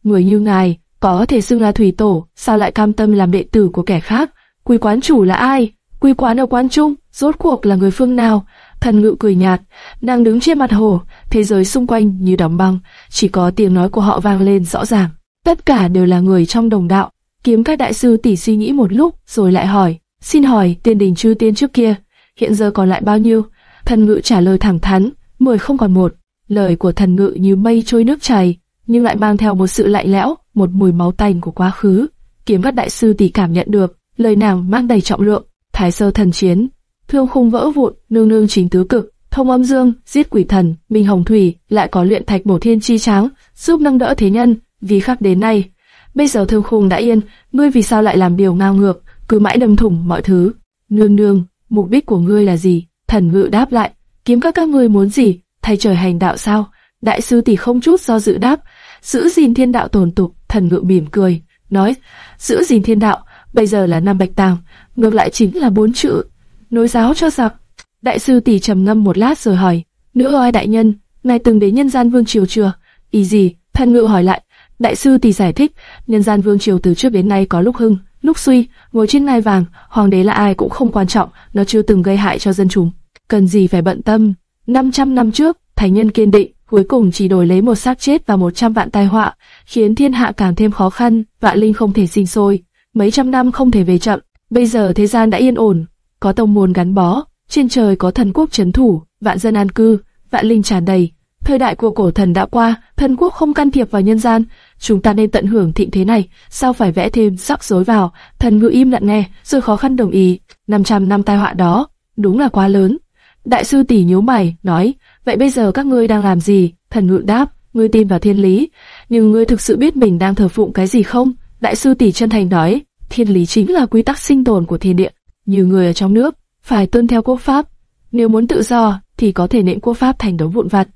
người như ngài có thể xưng là thủy tổ, sao lại cam tâm làm đệ tử của kẻ khác? Quy quán chủ là ai? Quy quán ở quán trung, rốt cuộc là người phương nào? Thần ngự cười nhạt, nàng đứng trên mặt hồ, thế giới xung quanh như đóng băng, chỉ có tiếng nói của họ vang lên rõ ràng. Tất cả đều là người trong đồng đạo. Kiếm các đại sư tỷ suy nghĩ một lúc, rồi lại hỏi, xin hỏi tiên đình chư tiên trước kia, hiện giờ còn lại bao nhiêu? Thần ngự trả lời thẳng thắn, mười không còn một. Lời của thần ngự như mây trôi nước chảy, nhưng lại mang theo một sự lạnh lẽo, một mùi máu tanh của quá khứ. Kiếm các đại sư tỷ cảm nhận được, lời nàng mang đầy trọng lượng. Thái sơ thần chiến, thương khung vỡ vụn, nương nương chính tứ cực, thông âm dương, giết quỷ thần, minh hồng thủy, lại có luyện thạch bổ thiên chi tráng, giúp nâng đỡ thế nhân. Vì khắc đến nay, bây giờ thương khung đã yên, ngươi vì sao lại làm điều ngang ngược, cứ mãi đâm thủng mọi thứ? Nương nương, mục đích của ngươi là gì? Thần ngự đáp lại, kiếm các các ngươi muốn gì? Thay trời hành đạo sao? Đại sư tỷ không chút do dự đáp, giữ gìn thiên đạo tồn tục. Thần ngự mỉm cười, nói, giữ gìn thiên đạo, bây giờ là năm bạch tàng, ngược lại chính là bốn chữ, nối giáo cho giặc. Đại sư tỷ trầm ngâm một lát rồi hỏi, nữ oai đại nhân, ngài từng đến nhân gian vương triều chưa? Ý gì? Thần ngự hỏi lại. Đại sư tỷ giải thích, nhân gian vương triều từ trước đến nay có lúc hưng, lúc suy, ngồi trên ngai vàng, hoàng đế là ai cũng không quan trọng, nó chưa từng gây hại cho dân chúng. Cần gì phải bận tâm? 500 năm trước, thánh nhân kiên định, cuối cùng chỉ đổi lấy một xác chết và 100 vạn tai họa, khiến thiên hạ càng thêm khó khăn, vạn linh không thể sinh sôi, mấy trăm năm không thể về chậm. Bây giờ thế gian đã yên ổn, có tông môn gắn bó, trên trời có thần quốc chấn thủ, vạn dân an cư, vạn linh tràn đầy. Thời đại của cổ thần đã qua, thần quốc không can thiệp vào nhân gian, chúng ta nên tận hưởng thịnh thế này, sao phải vẽ thêm rắc rối vào? Thần ngự im lặng nghe, rồi khó khăn đồng ý. 500 năm tai họa đó, đúng là quá lớn. Đại sư tỷ nhíu mày, nói, vậy bây giờ các ngươi đang làm gì? Thần ngự đáp, ngươi tin vào thiên lý, nhưng ngươi thực sự biết mình đang thờ phụng cái gì không? Đại sư tỷ chân thành nói, thiên lý chính là quy tắc sinh tồn của thiên địa. Như người ở trong nước, phải tuân theo quốc pháp. Nếu muốn tự do, thì có thể nện quốc pháp thành đống vụn vặt.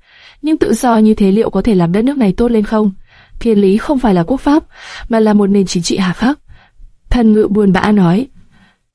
Nhưng tự do như thế liệu có thể làm đất nước này tốt lên không? Thiên lý không phải là quốc pháp, mà là một nền chính trị hà khắc. Thần ngự buồn bã nói,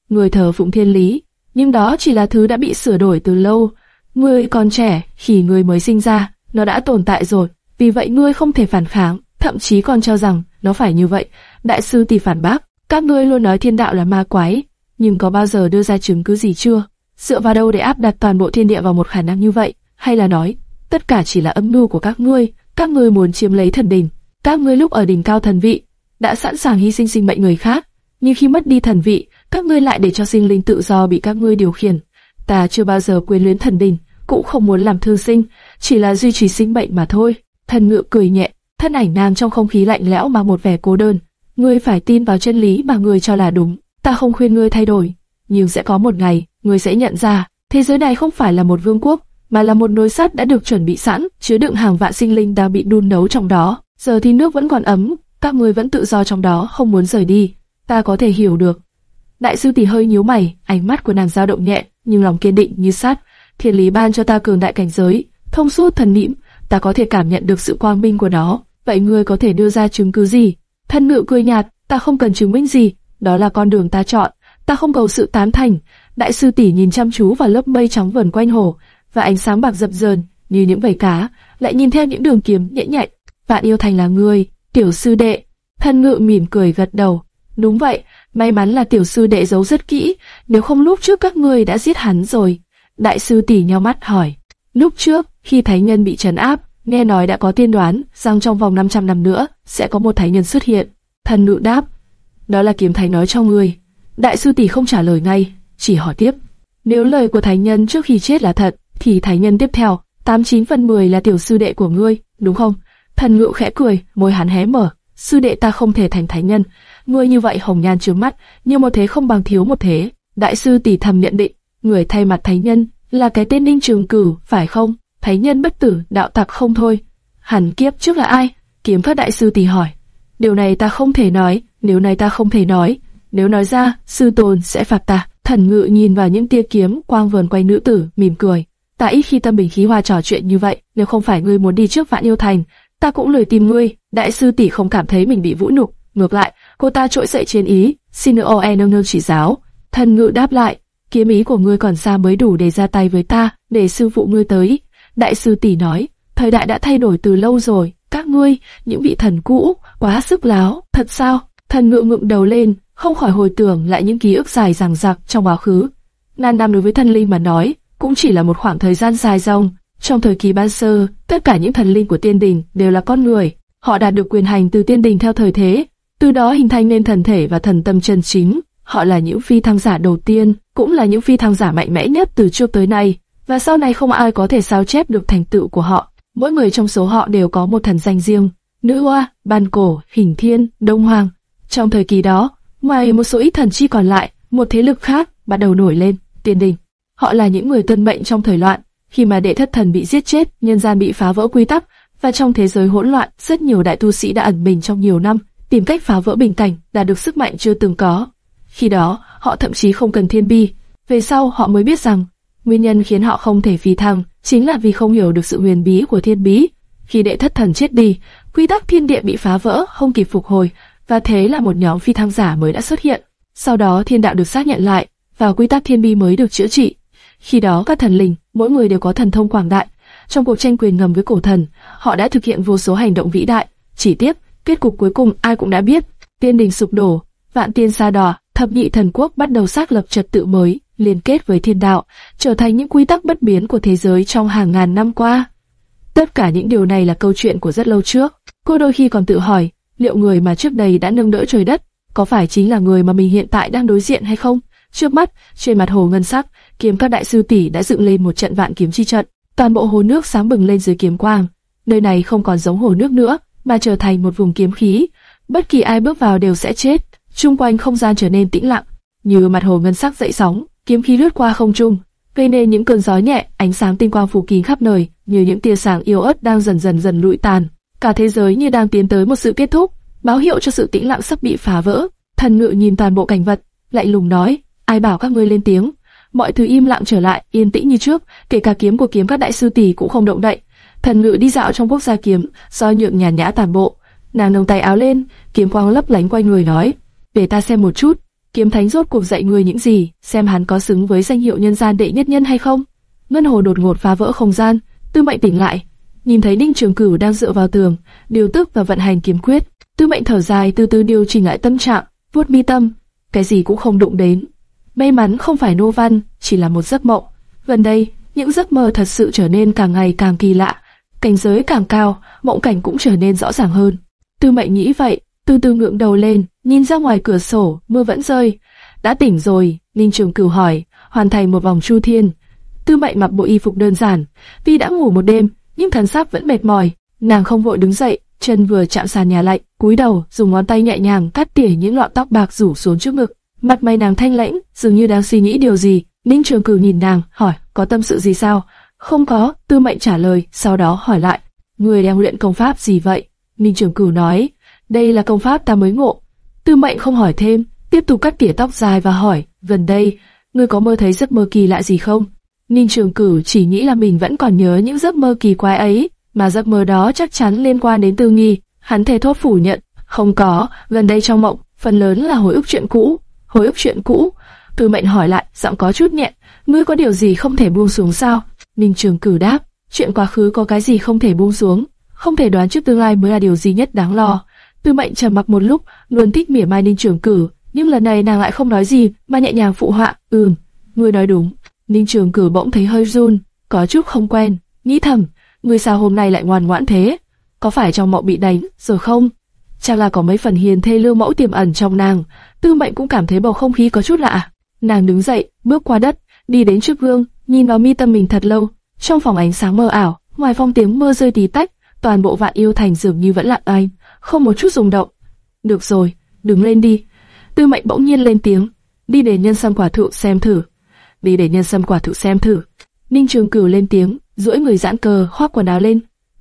người thờ phụng thiên lý, nhưng đó chỉ là thứ đã bị sửa đổi từ lâu. Ngươi còn trẻ, khi ngươi mới sinh ra, nó đã tồn tại rồi, vì vậy ngươi không thể phản kháng, thậm chí còn cho rằng nó phải như vậy. Đại sư tỷ phản bác, các ngươi luôn nói thiên đạo là ma quái, nhưng có bao giờ đưa ra chứng cứ gì chưa? Dựa vào đâu để áp đặt toàn bộ thiên địa vào một khả năng như vậy? Hay là nói, tất cả chỉ là âm mưu của các ngươi, các ngươi muốn chiếm lấy thần đỉnh. Các ngươi lúc ở đỉnh cao thần vị, đã sẵn sàng hy sinh sinh mệnh người khác, nhưng khi mất đi thần vị, các ngươi lại để cho sinh linh tự do bị các ngươi điều khiển. Ta chưa bao giờ quyến luyến thần đình, cũng không muốn làm thương sinh, chỉ là duy trì sinh mệnh mà thôi. Thần ngựa cười nhẹ, thân ảnh nam trong không khí lạnh lẽo mà một vẻ cô đơn. Ngươi phải tin vào chân lý mà ngươi cho là đúng. Ta không khuyên ngươi thay đổi, nhưng sẽ có một ngày, ngươi sẽ nhận ra, thế giới này không phải là một vương quốc, mà là một nồi sắt đã được chuẩn bị sẵn, chứa đựng hàng vạn sinh linh đang bị đun nấu trong đó. Giờ thì nước vẫn còn ấm, các ngươi vẫn tự do trong đó, không muốn rời đi. Ta có thể hiểu được. Đại sư tỷ hơi nhíu mày, ánh mắt của nàng dao động nhẹ, nhưng lòng kiên định như sắt. Thiên lý ban cho ta cường đại cảnh giới, thông suốt thần niệm, ta có thể cảm nhận được sự quang minh của nó. Vậy ngươi có thể đưa ra chứng cứ gì? Thân ngự cười nhạt, ta không cần chứng minh gì, đó là con đường ta chọn, ta không cầu sự tán thành. Đại sư tỷ nhìn chăm chú vào lớp mây trắng vần quanh hồ, và ánh sáng bạc dập dờn như những vảy cá, lại nhìn theo những đường kiếm nhẹ nhạy. Vạn yêu thành là ngươi, tiểu sư đệ. Thân ngự mỉm cười gật đầu. Đúng vậy, may mắn là tiểu sư đệ giấu rất kỹ, nếu không lúc trước các ngươi đã giết hắn rồi. Đại sư tỷ nhau mắt hỏi. Lúc trước, khi thánh nhân bị trấn áp, nghe nói đã có tiên đoán rằng trong vòng 500 năm nữa sẽ có một thái nhân xuất hiện. Thần ngự đáp, đó là kiếm thánh nói cho ngươi. Đại sư tỷ không trả lời ngay, chỉ hỏi tiếp. Nếu lời của thái nhân trước khi chết là thật, thì thái nhân tiếp theo, 89 phần 10 là tiểu sư đệ của ngươi, đúng không? Thần ngự khẽ cười, môi hắn hé mở. Sư đệ ta không thể thành thái nhân, ngươi như vậy hồng nhan chướng mắt, nhưng một thế không bằng thiếu một thế. Đại sư tỷ thầm nhận định, người thay mặt thái nhân là cái tên ninh trường cửu, phải không? Thái nhân bất tử, đạo tặc không thôi. Hẳn kiếp trước là ai? Kiếm pháp đại sư tỷ hỏi. Điều này ta không thể nói, nếu này ta không thể nói, nếu nói ra, sư tôn sẽ phạt ta. Thần ngự nhìn vào những tia kiếm quang vườn quanh nữ tử, mỉm cười. Ta ít khi tâm bình khí hòa trò chuyện như vậy, nếu không phải ngươi muốn đi trước vạn yêu thành, ta cũng lười tìm ngươi. Đại sư tỷ không cảm thấy mình bị vũ nhục, ngược lại, cô ta trỗi dậy chiến ý, xin nữ oe nương nương chỉ giáo. Thần ngự đáp lại, kiếm ý của ngươi còn xa mới đủ để ra tay với ta, để sư phụ ngươi tới. Đại sư tỷ nói, thời đại đã thay đổi từ lâu rồi, các ngươi, những vị thần cũ, quá sức láo, thật sao? Thần ngự ngượng đầu lên, không khỏi hồi tưởng lại những ký ức dài dằng dặc trong quá khứ. Nan nam đối với thần linh mà nói, cũng chỉ là một khoảng thời gian dài dòng. Trong thời kỳ ban sơ, tất cả những thần linh của tiên đình đều là con người. Họ đạt được quyền hành từ tiên đình theo thời thế, từ đó hình thành nên thần thể và thần tâm chân chính. Họ là những phi thăng giả đầu tiên, cũng là những phi thăng giả mạnh mẽ nhất từ trước tới nay, và sau này không ai có thể sao chép được thành tựu của họ. Mỗi người trong số họ đều có một thần danh riêng, nữ hoa, ban cổ, hình thiên, đông hoàng. Trong thời kỳ đó, ngoài một số ít thần chi còn lại, một thế lực khác bắt đầu nổi lên, tiên đình. Họ là những người tân mệnh trong thời loạn, khi mà đệ thất thần bị giết chết, nhân gian bị phá vỡ quy tắc, và trong thế giới hỗn loạn, rất nhiều đại tu sĩ đã ẩn mình trong nhiều năm, tìm cách phá vỡ bình cảnh, đạt được sức mạnh chưa từng có. Khi đó, họ thậm chí không cần thiên bi. Về sau họ mới biết rằng, nguyên nhân khiến họ không thể phi thăng chính là vì không hiểu được sự huyền bí của thiên bí. Khi đệ thất thần chết đi, quy tắc thiên địa bị phá vỡ, không kịp phục hồi, và thế là một nhóm phi thăng giả mới đã xuất hiện. Sau đó thiên đạo được xác nhận lại, và quy tắc thiên bi mới được chữa trị. Khi đó các thần linh, mỗi người đều có thần thông quảng đại. Trong cuộc tranh quyền ngầm với cổ thần, họ đã thực hiện vô số hành động vĩ đại. Chỉ tiếp, kết cục cuối cùng ai cũng đã biết, tiên đình sụp đổ, vạn tiên xa đỏ, thập nhị thần quốc bắt đầu xác lập trật tự mới, liên kết với thiên đạo, trở thành những quy tắc bất biến của thế giới trong hàng ngàn năm qua. Tất cả những điều này là câu chuyện của rất lâu trước. Cô đôi khi còn tự hỏi, liệu người mà trước đây đã nâng đỡ trời đất, có phải chính là người mà mình hiện tại đang đối diện hay không? Trước mắt, trên mặt hồ ngân sắc, kiếm các đại sư tỷ đã dựng lên một trận vạn kiếm chi trận. Toàn bộ hồ nước sáng bừng lên dưới kiếm quang. Nơi này không còn giống hồ nước nữa, mà trở thành một vùng kiếm khí. Bất kỳ ai bước vào đều sẽ chết. Trung quanh không gian trở nên tĩnh lặng, như mặt hồ ngân sắc dậy sóng, kiếm khí lướt qua không trung, gây nên những cơn gió nhẹ, ánh sáng tinh quang phủ kín khắp nơi, như những tia sáng yếu ớt đang dần dần dần lụi tàn. Cả thế giới như đang tiến tới một sự kết thúc, báo hiệu cho sự tĩnh lặng sắp bị phá vỡ. Thần ngự nhìn toàn bộ cảnh vật, lạnh lùng nói: ai bảo các ngươi lên tiếng? Mọi thứ im lặng trở lại, yên tĩnh như trước, kể cả kiếm của kiếm các đại sư tỷ cũng không động đậy. Thần ngự đi dạo trong quốc gia kiếm, do nhượng nhàn nhã toàn bộ. Nàng nâng tay áo lên, kiếm quang lấp lánh quanh người nói: để ta xem một chút, kiếm thánh rốt cuộc dạy ngươi những gì, xem hắn có xứng với danh hiệu nhân gian đệ nhất nhân hay không. Ngân hồ đột ngột phá vỡ không gian, Tư Mệnh tỉnh lại, nhìn thấy Ninh Trường Cửu đang dựa vào tường, điều tức và vận hành kiếm quyết. Tư Mệnh thở dài từ từ điều chỉnh lại tâm trạng, vuốt mi tâm, cái gì cũng không đụng đến. May mắn không phải nô văn, chỉ là một giấc mộng. Gần đây, những giấc mơ thật sự trở nên càng ngày càng kỳ lạ, cảnh giới càng cao, mộng cảnh cũng trở nên rõ ràng hơn. Tư Mệnh nghĩ vậy, từ từ ngượng đầu lên, nhìn ra ngoài cửa sổ, mưa vẫn rơi. Đã tỉnh rồi, Ninh Trường Cửu hỏi, hoàn thành một vòng chu thiên. Tư Mệnh mặc bộ y phục đơn giản, vì đã ngủ một đêm, nhưng thần sắc vẫn mệt mỏi. Nàng không vội đứng dậy, chân vừa chạm sàn nhà lạnh, cúi đầu, dùng ngón tay nhẹ nhàng cắt tỉa những lọn tóc bạc rủ xuống trước ngực. Mặt mày nàng thanh lãnh, dường như đang suy nghĩ điều gì. Ninh Trường Cửu nhìn nàng, hỏi, có tâm sự gì sao? Không có, Tư Mệnh trả lời, sau đó hỏi lại, người đang luyện công pháp gì vậy? Ninh Trường Cửu nói, đây là công pháp ta mới ngộ. Tư mệnh không hỏi thêm, tiếp tục cắt tỉa tóc dài và hỏi, gần đây, ngươi có mơ thấy giấc mơ kỳ lạ gì không? Ninh Trường Cửu chỉ nghĩ là mình vẫn còn nhớ những giấc mơ kỳ quái ấy, mà giấc mơ đó chắc chắn liên quan đến Tư Nghi. Hắn thề thốt phủ nhận, không có, gần đây trong mộng, phần lớn là hồi ức chuyện cũ. Hồi ức chuyện cũ? Tư mệnh hỏi lại, giọng có chút nhẹ, ngươi có điều gì không thể buông xuống sao? Ninh Trường cử đáp, chuyện quá khứ có cái gì không thể buông xuống, không thể đoán trước tương lai mới là điều gì nhất đáng lo. Tư Mệnh trầm mặc một lúc, luôn thích mỉa mai Ninh Trường Cử, nhưng lần này nàng lại không nói gì, mà nhẹ nhàng phụ họa, "Ừm, ngươi nói đúng." Ninh Trường Cử bỗng thấy hơi run, có chút không quen, nghĩ thầm, ngươi sao hôm nay lại ngoan ngoãn thế? Có phải trong mộng bị đánh rồi không? Chắc là có mấy phần hiền thê lưu mẫu tiềm ẩn trong nàng. Tư mệnh cũng cảm thấy bầu không khí có chút lạ. Nàng đứng dậy, bước qua đất, đi đến trước gương, nhìn vào mi tâm mình thật lâu. Trong phòng ánh sáng mờ ảo, ngoài phong tiếng mưa rơi tí tách, toàn bộ vạn yêu thành dường như vẫn lặng anh, không một chút rung động. Được rồi, đứng lên đi. Tư mệnh bỗng nhiên lên tiếng, đi để nhân sâm quả thụ xem thử. Đi để nhân sâm quả thụ xem thử. Ninh Trường Cửu lên tiếng, duỗi người giãn cờ, khoác quần áo lên.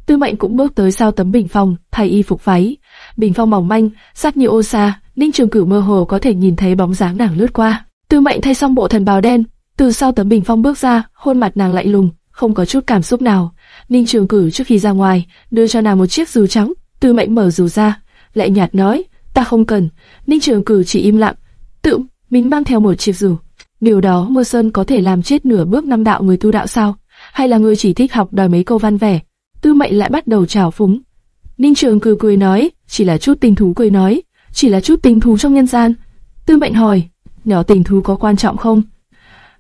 Tư Mệnh cũng bước tới sau tấm bình phong, thay y phục váy. Bình phong mỏng manh, sắc như ô sa, Ninh Trường Cửu mơ hồ có thể nhìn thấy bóng dáng nàng lướt qua. Tư Mệnh thay xong bộ thần bào đen, từ sau tấm bình phong bước ra, khuôn mặt nàng lạnh lùng, không có chút cảm xúc nào. Ninh Trường Cửu trước khi ra ngoài, đưa cho nàng một chiếc dù trắng. Tư Mệnh mở dù ra, lại nhạt nói, ta không cần. Ninh Trường Cửu chỉ im lặng, tự mình mang theo một chiếc dù. Điều đó Mưa Sơn có thể làm chết nửa bước năm đạo người tu đạo sao? Hay là người chỉ thích học đòi mấy câu văn vẻ? Tư Mệnh lại bắt đầu trào phúng. Ninh Trường cười cười nói, chỉ là chút tình thú cười nói, chỉ là chút tình thú trong nhân gian. Tư Mệnh hỏi, nhỏ tình thú có quan trọng không?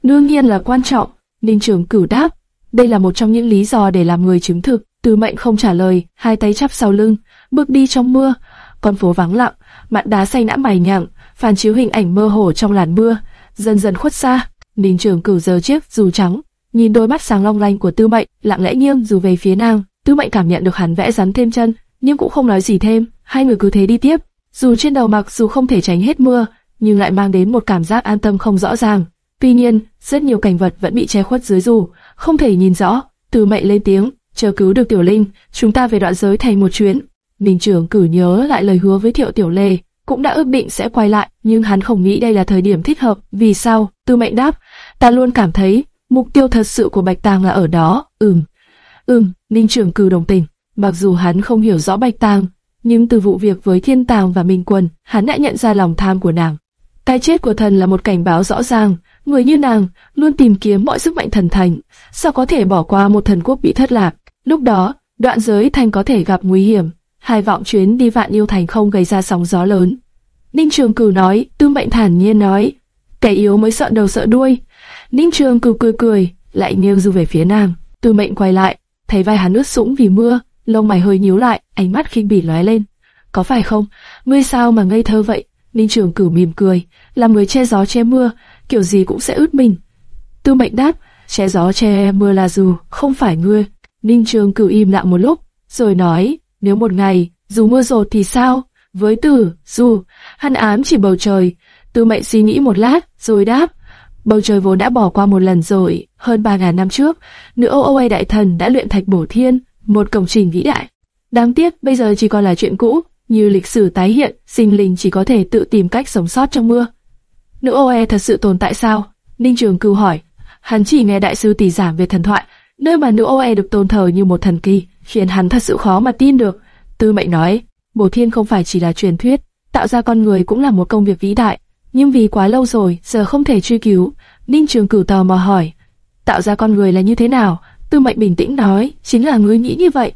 Đương nhiên là quan trọng. Ninh Trường cử đáp, đây là một trong những lý do để làm người chứng thực. Tư Mệnh không trả lời, hai tay chắp sau lưng, bước đi trong mưa. Con phố vắng lặng, mặt đá xanh nã mày nhặng, phản chiếu hình ảnh mơ hồ trong làn mưa dần dần khuất xa. Ninh Trường Cửu giờ chiếc dù trắng, nhìn đôi mắt sáng long lanh của Tư Mệnh, lặng lẽ nghiêng dù về phía nàng. Tư Mệnh cảm nhận được hắn vẽ rắn thêm chân, nhưng cũng không nói gì thêm. Hai người cứ thế đi tiếp. Dù trên đầu mặc dù không thể tránh hết mưa, nhưng lại mang đến một cảm giác an tâm không rõ ràng. Tuy nhiên, rất nhiều cảnh vật vẫn bị che khuất dưới dù, không thể nhìn rõ. Tư Mệnh lên tiếng, chờ cứu được Tiểu Linh, chúng ta về đoạn giới thành một chuyến. Bình Trường cử nhớ lại lời hứa với Thiệu Tiểu Lê, cũng đã ước định sẽ quay lại, nhưng hắn không nghĩ đây là thời điểm thích hợp. Vì sao? Tư mệnh đáp, ta luôn cảm thấy mục tiêu thật sự của Bạch Tàng là ở đó. Ừm, ừm, Ninh Trường Cử đồng tình. Mặc dù hắn không hiểu rõ Bạch Tàng, nhưng từ vụ việc với Thiên Tàng và Minh Quân, hắn đã nhận ra lòng tham của nàng. Cái chết của thần là một cảnh báo rõ ràng, người như nàng luôn tìm kiếm mọi sức mạnh thần thành, sao có thể bỏ qua một thần quốc bị thất lạc. Lúc đó, đoạn giới thành có thể gặp nguy hiểm, hai vọng chuyến đi vạn yêu thành không gây ra sóng gió lớn. Ninh Trường Cửu nói, Tư Mệnh thản nhiên nói, kẻ yếu mới sợ đầu sợ đuôi. Ninh Trường Cửu cười cười, lại nghiêng du về phía nam. Tư Mệnh quay lại, thấy vai hắn ướt sũng vì mưa, lông mày hơi nhíu lại, ánh mắt khinh bỉ lóe lên. Có phải không? Ngươi sao mà ngây thơ vậy? Ninh Trường Cửu mỉm cười, làm người che gió che mưa, kiểu gì cũng sẽ ướt mình. Tư Mệnh đáp, che gió che mưa là dù, không phải ngươi. Ninh Trường Cửu im lặng một lúc, rồi nói, nếu một ngày, dù mưa rột thì sao? Với tử, dù, hắn ám chỉ bầu trời. Tư mệnh suy nghĩ một lát, rồi đáp. Bầu trời vốn đã bỏ qua một lần rồi, hơn ba ngàn năm trước, nữ Oa Đại Thần đã luyện thạch bổ thiên, một công trình vĩ đại. Đáng tiếc bây giờ chỉ còn là chuyện cũ, như lịch sử tái hiện, sinh linh chỉ có thể tự tìm cách sống sót trong mưa. Nữ Oe thật sự tồn tại sao? Ninh Trường cưu hỏi. Hắn chỉ nghe đại sư tỷ giảng về thần thoại, nơi mà nữ Oe được tôn thờ như một thần kỳ, khiến hắn thật sự khó mà tin được. Tư Mệnh nói, Bổ Thiên không phải chỉ là truyền thuyết, tạo ra con người cũng là một công việc vĩ đại, nhưng vì quá lâu rồi, giờ không thể truy cứu. Ninh Trường Cửu tò mò hỏi, tạo ra con người là như thế nào? Tư Mệnh bình tĩnh nói, chính là ngươi nghĩ như vậy.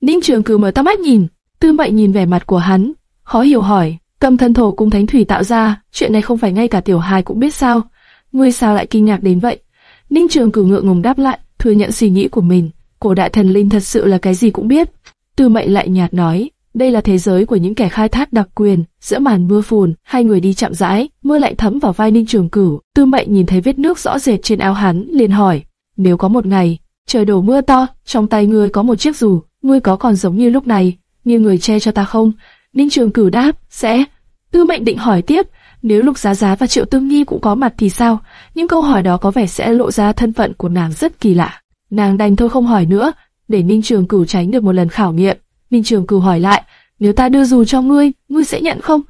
Ninh Trường Cửu mở to mắt nhìn, Tư Mệnh nhìn vẻ mặt của hắn, khó hiểu hỏi, cầm thân thổ cung thánh thủy tạo ra, chuyện này không phải ngay cả tiểu hài cũng biết sao? Ngươi sao lại kinh ngạc đến vậy? Ninh Trường Cửu ngượng ngùng đáp lại, thừa nhận suy nghĩ của mình cổ đại thần linh thật sự là cái gì cũng biết. Tư mệnh lại nhạt nói, đây là thế giới của những kẻ khai thác đặc quyền. Giữa màn mưa phùn, hai người đi chậm rãi, mưa lạnh thấm vào vai Ninh Trường Cửu. Tư mệnh nhìn thấy vết nước rõ rệt trên áo hắn, liền hỏi, nếu có một ngày trời đổ mưa to, trong tay ngươi có một chiếc dù, ngươi có còn giống như lúc này, như người che cho ta không? Ninh Trường Cửu đáp, sẽ. Tư mệnh định hỏi tiếp, nếu Lục Giá Giá và Triệu Tương Nhi cũng có mặt thì sao? Những câu hỏi đó có vẻ sẽ lộ ra thân phận của nàng rất kỳ lạ. Nàng đành thôi không hỏi nữa, để Ninh Trường Cửu tránh được một lần khảo nghiệm minh Trường Cửu hỏi lại, nếu ta đưa dù cho ngươi, ngươi sẽ nhận không?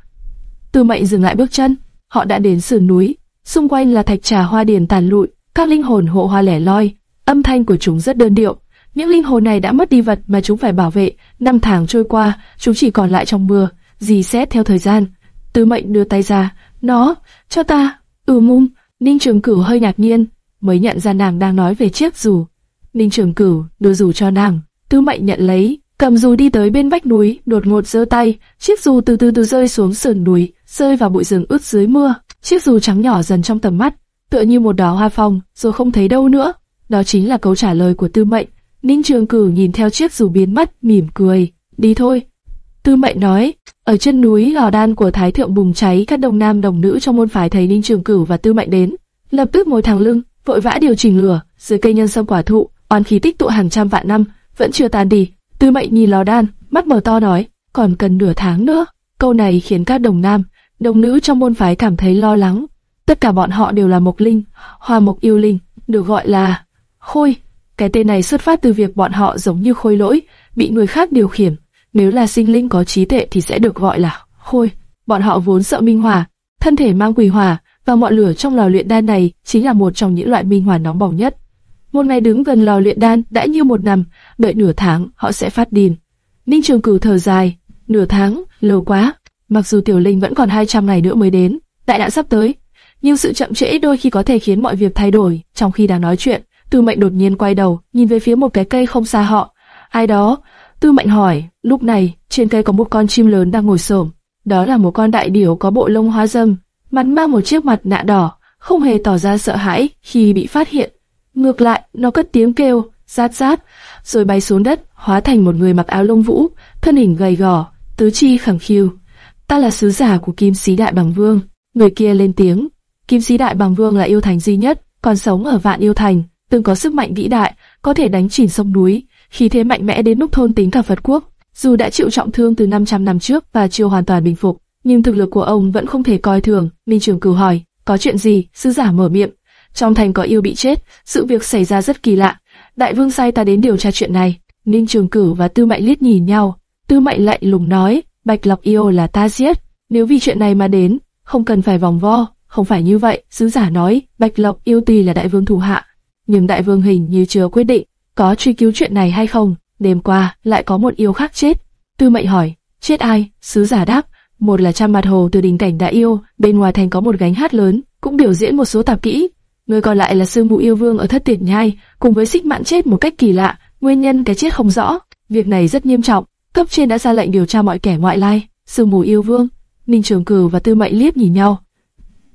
Tư Mệnh dừng lại bước chân, họ đã đến sườn núi, xung quanh là thạch trà hoa điền tàn lụi, các linh hồn hộ hoa lẻ loi, âm thanh của chúng rất đơn điệu. Những linh hồn này đã mất đi vật mà chúng phải bảo vệ, năm tháng trôi qua, chúng chỉ còn lại trong mưa, dì xét theo thời gian. Tư Mệnh đưa tay ra, nó, cho ta, ừ mung, Ninh Trường Cửu hơi ngạc nhiên, mới nhận ra nàng đang nói về chiếc dù. Ninh Trường Cửu đưa dù cho nàng, Tư Mệnh nhận lấy, cầm dù đi tới bên vách núi, đột ngột giơ tay, chiếc dù từ từ từ rơi xuống sườn núi, rơi vào bụi rừng ướt dưới mưa. Chiếc dù trắng nhỏ dần trong tầm mắt, tựa như một đóa hoa phong, rồi không thấy đâu nữa. Đó chính là câu trả lời của Tư Mệnh. Ninh Trường Cử nhìn theo chiếc dù biến mất, mỉm cười, đi thôi. Tư Mệnh nói, ở chân núi lò đan của Thái Thượng bùng cháy, các đồng nam đồng nữ trong môn phái thấy Ninh Trường Cử và Tư Mệnh đến, lập tức ngồi thẳng lưng, vội vã điều chỉnh lửa, dưới cây nhân sâm quả thụ, oan khí tích tụ hàng trăm vạn năm, vẫn chưa tan đi. Tư Mệnh nhìn lò đan, mắt mở to nói, còn cần nửa tháng nữa. Câu này khiến các đồng nam, đồng nữ trong môn phái cảm thấy lo lắng. Tất cả bọn họ đều là mộc linh, hoa mộc yêu linh, được gọi là khôi. Cái tên này xuất phát từ việc bọn họ giống như khôi lỗi, bị người khác điều khiển. Nếu là sinh linh có trí tệ thì sẽ được gọi là khôi. Bọn họ vốn sợ minh hỏa, thân thể mang quỷ hỏa, và ngọn lửa trong lò luyện đan này chính là một trong những loại minh hỏa nóng bỏng nhất. Một ngày đứng gần lò luyện đan đã như một năm, đợi nửa tháng họ sẽ phát điên. Ninh Trường Cửu thở dài, nửa tháng, lâu quá. Mặc dù Tiểu Linh vẫn còn 200 ngày nữa mới đến, đại nạn sắp tới, nhưng sự chậm trễ đôi khi có thể khiến mọi việc thay đổi. Trong khi đang nói chuyện, Tư Mệnh đột nhiên quay đầu, nhìn về phía một cái cây không xa họ. Ai đó? Tư Mệnh hỏi. Lúc này, trên cây có một con chim lớn đang ngồi xổm. Đó là một con đại điểu có bộ lông hóa dâm, mặt mang một chiếc mặt nạ đỏ, không hề tỏ ra sợ hãi khi bị phát hiện. Ngược lại, nó cất tiếng kêu, rát rát, rồi bay xuống đất, hóa thành một người mặc áo lông vũ, thân hình gầy gò, tứ chi khẳng khiu. Ta là sứ giả của Kim Sĩ Đại Bằng Vương. Người kia lên tiếng. Kim Sĩ Đại Bằng Vương là yêu thành duy nhất, còn sống ở Vạn Yêu Thành, từng có sức mạnh vĩ đại, có thể đánh chìm sông núi, khí thế mạnh mẽ đến mức thôn tính cả Phật quốc. Dù đã chịu trọng thương từ 500 năm trước và chưa hoàn toàn bình phục, nhưng thực lực của ông vẫn không thể coi thường. Minh Trường Cửu hỏi, có chuyện gì? Sứ giả mở miệng. Trong thành có yêu bị chết, sự việc xảy ra rất kỳ lạ. Đại vương sai ta đến điều tra chuyện này. Ninh Trường cử và Tư Mệnh liếc nhìn nhau. Tư Mệnh lạnh lùng nói, Bạch Lộc yêu là ta giết. Nếu vì chuyện này mà đến, không cần phải vòng vo. Không phải như vậy, sứ giả nói, Bạch Lộc yêu tì là đại vương thủ hạ. Nhưng đại vương hình như chưa quyết định, có truy cứu chuyện này hay không. Đêm qua, lại có một yêu khác chết. Tư Mệnh hỏi, chết ai? Sứ giả đáp, một là trăm mặt hồ từ đỉnh cảnh đã yêu, bên ngoài thành có một gánh hát lớn, cũng biểu diễn một số tạp kỹ. Người còn lại là Sương Mù Yêu Vương ở Thất Tiệt Nhai, cùng với Xích Mạn chết một cách kỳ lạ, nguyên nhân cái chết không rõ. Việc này rất nghiêm trọng, cấp trên đã ra lệnh điều tra mọi kẻ ngoại lai. Sương Mù Yêu Vương, Ninh Trường Cửu và Tư Mệnh liếc nhìn nhau.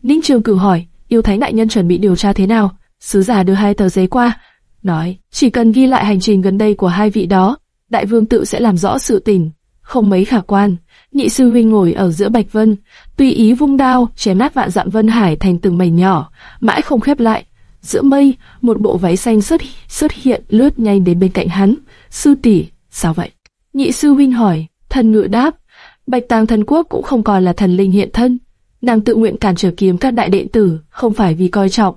Ninh Trường Cửu hỏi, yêu thánh đại nhân chuẩn bị điều tra thế nào? Sứ giả đưa hai tờ giấy qua, nói, chỉ cần ghi lại hành trình gần đây của hai vị đó, đại vương tự sẽ làm rõ sự tình, không mấy khả quan. Nhị sư huynh ngồi ở giữa Bạch Vân, tùy ý vung đao, chém nát vạn dặm Vân Hải thành từng mảnh nhỏ, mãi không khép lại. Giữa mây, một bộ váy xanh xuất xuất hiện lướt nhanh đến bên cạnh hắn. Sư tỷ, sao vậy? Nhị sư huynh hỏi, thần ngự đáp, Bạch Tàng thần quốc cũng không còn là thần linh hiện thân. Nàng tự nguyện cản trở kiếm các đại đệ tử, không phải vì coi trọng,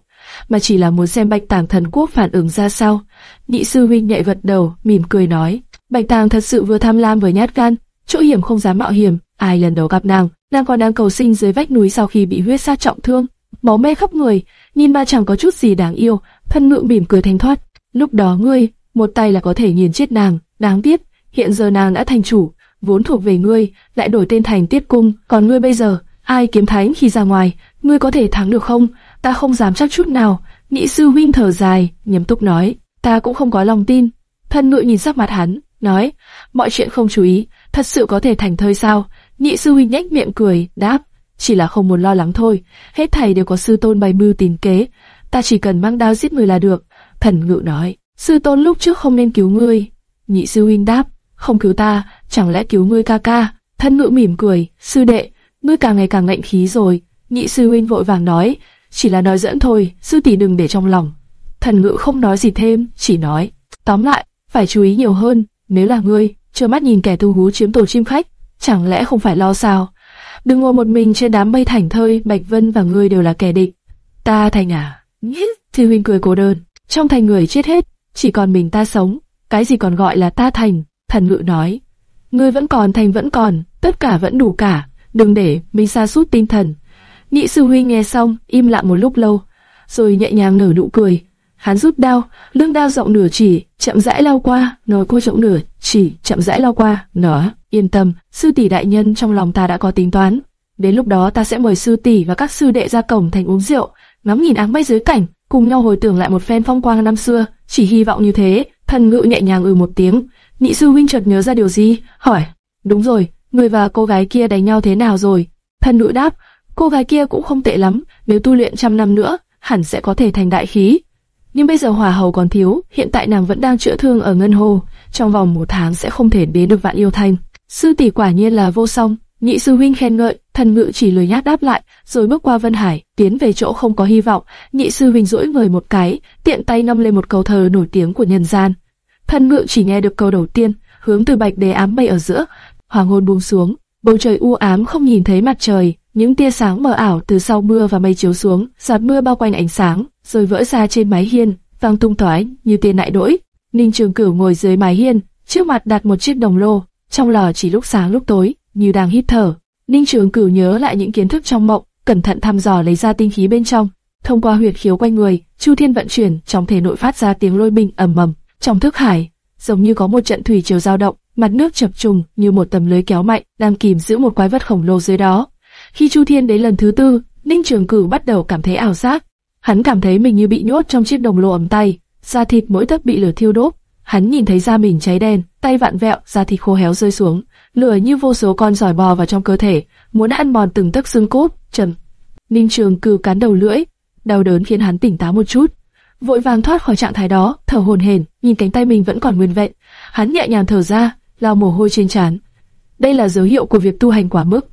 mà chỉ là muốn xem Bạch Tàng thần quốc phản ứng ra sao. Nhị sư huynh nhẹ gật đầu, mỉm cười nói, Bạch Tàng thật sự vừa tham lam vừa nhát gan, chỗ hiểm không dám mạo hiểm. Ai lần đầu gặp nàng, nàng còn đang cầu sinh dưới vách núi sau khi bị huyết sát trọng thương, máu me khắp người, nhìn ba chẳng có chút gì đáng yêu. Thân ngượng mỉm cười thanh thoát. Lúc đó ngươi, một tay là có thể nhìn chết nàng, đáng tiếc, hiện giờ nàng đã thành chủ, vốn thuộc về ngươi, lại đổi tên thành Tiết Cung, còn ngươi bây giờ, ai kiếm thánh khi ra ngoài, ngươi có thể thắng được không? Ta không dám chắc chút nào. Nhị sư huynh thở dài, nghiêm túc nói, ta cũng không có lòng tin. Thân ngự nhìn sắc mặt hắn, nói, mọi chuyện không chú ý, thật sự có thể thành thơi sao? Nhị sư huynh nhếch miệng cười, đáp, chỉ là không muốn lo lắng thôi. Hết thầy đều có sư tôn bày mưu tìm kế, ta chỉ cần mang đao giết người là được. Thần ngự nói, sư tôn lúc trước không nên cứu ngươi. Nhị sư huynh đáp, không cứu ta, chẳng lẽ cứu ngươi ca ca? Thân ngự mỉm cười, sư đệ, ngươi càng ngày càng ngạnh khí rồi. Nhị sư huynh vội vàng nói, chỉ là nói dẫn thôi, sư tỷ đừng để trong lòng. Thần ngự không nói gì thêm, chỉ nói, tóm lại, phải chú ý nhiều hơn, nếu là ngươi, trơ mắt nhìn kẻ tu hú chiếm tổ chim khách, chẳng lẽ không phải lo sao? Đừng ngồi một mình trên đám mây thảnh thơi, Bạch Vân và ngươi đều là kẻ địch. Ta thành à? [laughs] Thi huynh cười cố đơn, trong thành người chết hết, chỉ còn mình ta sống, cái gì còn gọi là ta thành? Thần ngự nói, ngươi vẫn còn thành vẫn còn, tất cả vẫn đủ cả, đừng để mình xa sút tinh thần. Nhị sư huynh nghe xong, im lặng một lúc lâu, rồi nhẹ nhàng nở nụ cười. Hắn rút đao, lưng đao rộng nửa chỉ, chậm rãi lao qua, nói cô rộng nửa chỉ, chậm rãi lao qua, nó, yên tâm, sư tỷ đại nhân trong lòng ta đã có tính toán. Đến lúc đó ta sẽ mời sư tỷ và các sư đệ ra cổng thành uống rượu, ngắm nhìn áng mây dưới cảnh, cùng nhau hồi tưởng lại một phen phong quang năm xưa, chỉ hy vọng như thế. Thần ngự nhẹ nhàng ừ một tiếng, nhị sư huynh chợt nhớ ra điều gì, hỏi, đúng rồi, người và cô gái kia đánh nhau thế nào rồi? Thần ngự đáp, cô gái kia cũng không tệ lắm, nếu tu luyện trăm năm nữa, hẳn sẽ có thể thành đại khí nhưng bây giờ hỏa hầu còn thiếu, hiện tại nàng vẫn đang chữa thương ở ngân hồ, trong vòng một tháng sẽ không thể đến được vạn yêu thanh. Sư tỷ quả nhiên là vô song, nhị sư huynh khen ngợi, thần ngự chỉ lười nhát đáp lại, rồi bước qua Vân Hải, tiến về chỗ không có hy vọng. Nhị sư huynh duỗi người một cái, tiện tay nâm lên một câu thơ nổi tiếng của nhân gian. Thần ngự chỉ nghe được câu đầu tiên, hướng từ bạch đế ám bay ở giữa, hoàng hôn buông xuống, bầu trời u ám không nhìn thấy mặt trời, những tia sáng mờ ảo từ sau mưa và mây chiếu xuống, giọt mưa bao quanh ánh sáng, rồi vỡ ra trên mái hiên, vang tung tóe như tia nại đỗi. Ninh Trường Cửu ngồi dưới mái hiên, trước mặt đặt một chiếc đồng lô, trong lò chỉ lúc sáng lúc tối, như đang hít thở. Ninh Trường Cửu nhớ lại những kiến thức trong mộng, cẩn thận thăm dò lấy ra tinh khí bên trong. Thông qua huyệt khiếu quanh người, Chu Thiên vận chuyển, trong thể nội phát ra tiếng lôi bình ầm ầm. Trong thức hải, giống như có một trận thủy triều dao động, mặt nước chập trùng như một tấm lưới kéo mạnh đang kìm giữ một quái vật khổng lồ dưới đó. Khi Chu Thiên đến lần thứ tư, Ninh Trường Cửu bắt đầu cảm thấy ảo giác. Hắn cảm thấy mình như bị nhốt trong chiếc đồng lô ấm tay, da thịt mỗi tấc bị lửa thiêu đốt. Hắn nhìn thấy da mình cháy đen, tay vặn vẹo, da thịt khô héo rơi xuống, lửa như vô số con giỏi bò vào trong cơ thể, muốn ăn mòn từng tấc xương cốt. Trầm. Ninh Trường Cửu cắn đầu lưỡi, đau đớn khiến hắn tỉnh táo một chút, vội vàng thoát khỏi trạng thái đó, thở hổn hển, nhìn cánh tay mình vẫn còn nguyên vẹn, hắn nhẹ nhàng thở ra, lau mồ hôi trên trán. Đây là dấu hiệu của việc tu hành quả mức.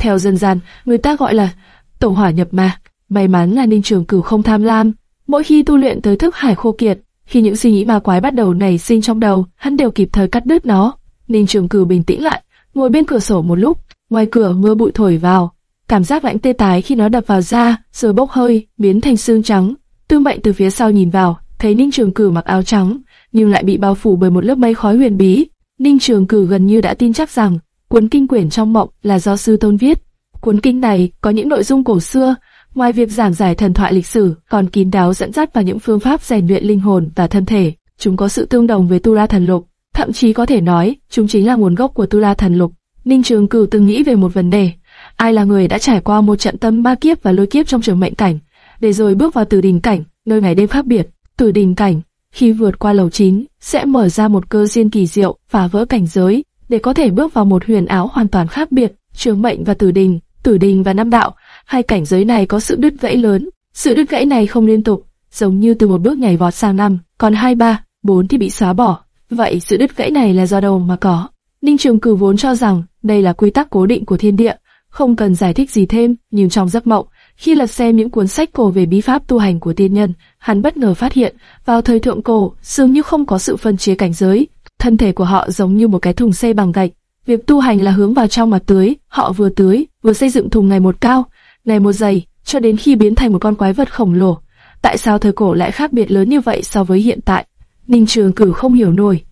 Theo dân gian, người ta gọi là tổ hỏa nhập ma. May mắn là Ninh Trường Cửu không tham lam. Mỗi khi tu luyện tới thức hải khô kiệt, khi những suy nghĩ ma quái bắt đầu nảy sinh trong đầu, hắn đều kịp thời cắt đứt nó. Ninh Trường Cửu bình tĩnh lại, ngồi bên cửa sổ một lúc. Ngoài cửa mưa bụi thổi vào, cảm giác lạnh tê tái khi nó đập vào da, rồi bốc hơi, biến thành xương trắng. Tư Mệnh từ phía sau nhìn vào, thấy Ninh Trường Cửu mặc áo trắng, nhưng lại bị bao phủ bởi một lớp mây khói huyền bí. Ninh Trường Cửu gần như đã tin chắc rằng cuốn kinh quyển trong mộng là do sư tôn viết. Cuốn kinh này có những nội dung cổ xưa, ngoài việc giảng giải thần thoại lịch sử, còn kín đáo dẫn dắt vào những phương pháp rèn luyện linh hồn và thân thể. Chúng có sự tương đồng với Tu La Thần Lục, thậm chí có thể nói chúng chính là nguồn gốc của Tu La Thần Lục. Ninh Trường Cửu từng nghĩ về một vấn đề: ai là người đã trải qua một trận tâm ba kiếp và lôi kiếp trong trường mệnh cảnh, để rồi bước vào tử đình cảnh, nơi ngày đêm khác biệt. Tử đình cảnh khi vượt qua lầu 9, sẽ mở ra một cơ duyên kỳ diệu, phá vỡ cảnh giới, để có thể bước vào một huyền áo hoàn toàn khác biệt, trường mệnh và tử đình, tử đình và nam đạo, hai cảnh giới này có sự đứt gãy lớn. Sự đứt gãy này không liên tục, giống như từ một bước nhảy vọt sang năm, còn hai ba, bốn thì bị xóa bỏ. Vậy sự đứt gãy này là do đâu mà có? Ninh Trường Cử vốn cho rằng đây là quy tắc cố định của thiên địa, không cần giải thích gì thêm, nhưng trong giấc mộng, khi lật xem những cuốn sách cổ về bí pháp tu hành của tiên nhân, hắn bất ngờ phát hiện, vào thời thượng cổ, dường như không có sự phân chia cảnh giới, thân thể của họ giống như một cái thùng xây bằng gạch. Việc tu hành là hướng vào trong mà tưới, họ vừa tưới, vừa xây dựng thùng ngày một cao, ngày một dày, cho đến khi biến thành một con quái vật khổng lồ. Tại sao thời cổ lại khác biệt lớn như vậy so với hiện tại? Ninh Trường Cử không hiểu nổi.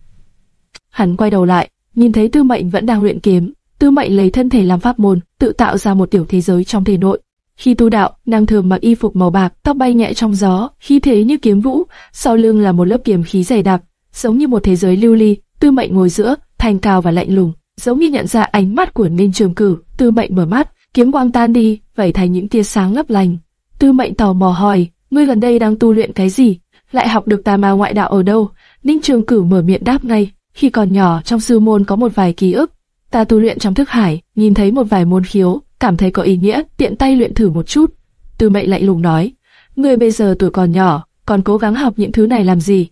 Hắn quay đầu lại, nhìn thấy Tư Mệnh vẫn đang luyện kiếm. Tư Mệnh lấy thân thể làm pháp môn, tự tạo ra một tiểu thế giới trong thể nội. Khi tu đạo, nàng thường mặc y phục màu bạc, tóc bay nhẹ trong gió, khí thế như kiếm vũ, sau lưng là một lớp kiếm khí dày đặc, giống như một thế giới lưu ly. Tư Mệnh ngồi giữa, thanh cao và lạnh lùng, giống như nhận ra ánh mắt của Ninh Trường Cử. Tư Mệnh mở mắt, kiếm quang tan đi, vẩy thành những tia sáng lấp lành. Tư Mệnh tò mò hỏi, ngươi gần đây đang tu luyện cái gì? Lại học được tà ma ngoại đạo ở đâu? Ninh Trường Cử mở miệng đáp ngay, khi còn nhỏ trong sư môn có một vài ký ức, ta tu luyện trong thức hải, nhìn thấy một vài môn khiếu, cảm thấy có ý nghĩa, tiện tay luyện thử một chút. Tư mệnh lạnh lùng nói, ngươi bây giờ tuổi còn nhỏ, còn cố gắng học những thứ này làm gì?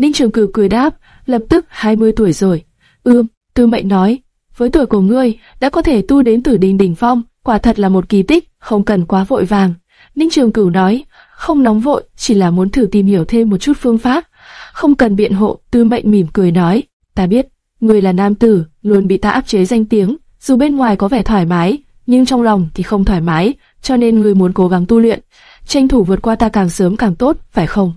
Ninh Trường Cửu cười đáp, lập tức 20 tuổi rồi. Ưm, Tư mệnh nói, với tuổi của ngươi, đã có thể tu đến tử đình đỉnh phong, quả thật là một kỳ tích, không cần quá vội vàng. Ninh Trường Cửu nói, không nóng vội, chỉ là muốn thử tìm hiểu thêm một chút phương pháp. Không cần biện hộ, Tư Mệnh mỉm cười nói, ta biết, ngươi là nam tử, luôn bị ta áp chế danh tiếng, dù bên ngoài có vẻ thoải mái, nhưng trong lòng thì không thoải mái, cho nên ngươi muốn cố gắng tu luyện, tranh thủ vượt qua ta càng sớm càng tốt, phải không?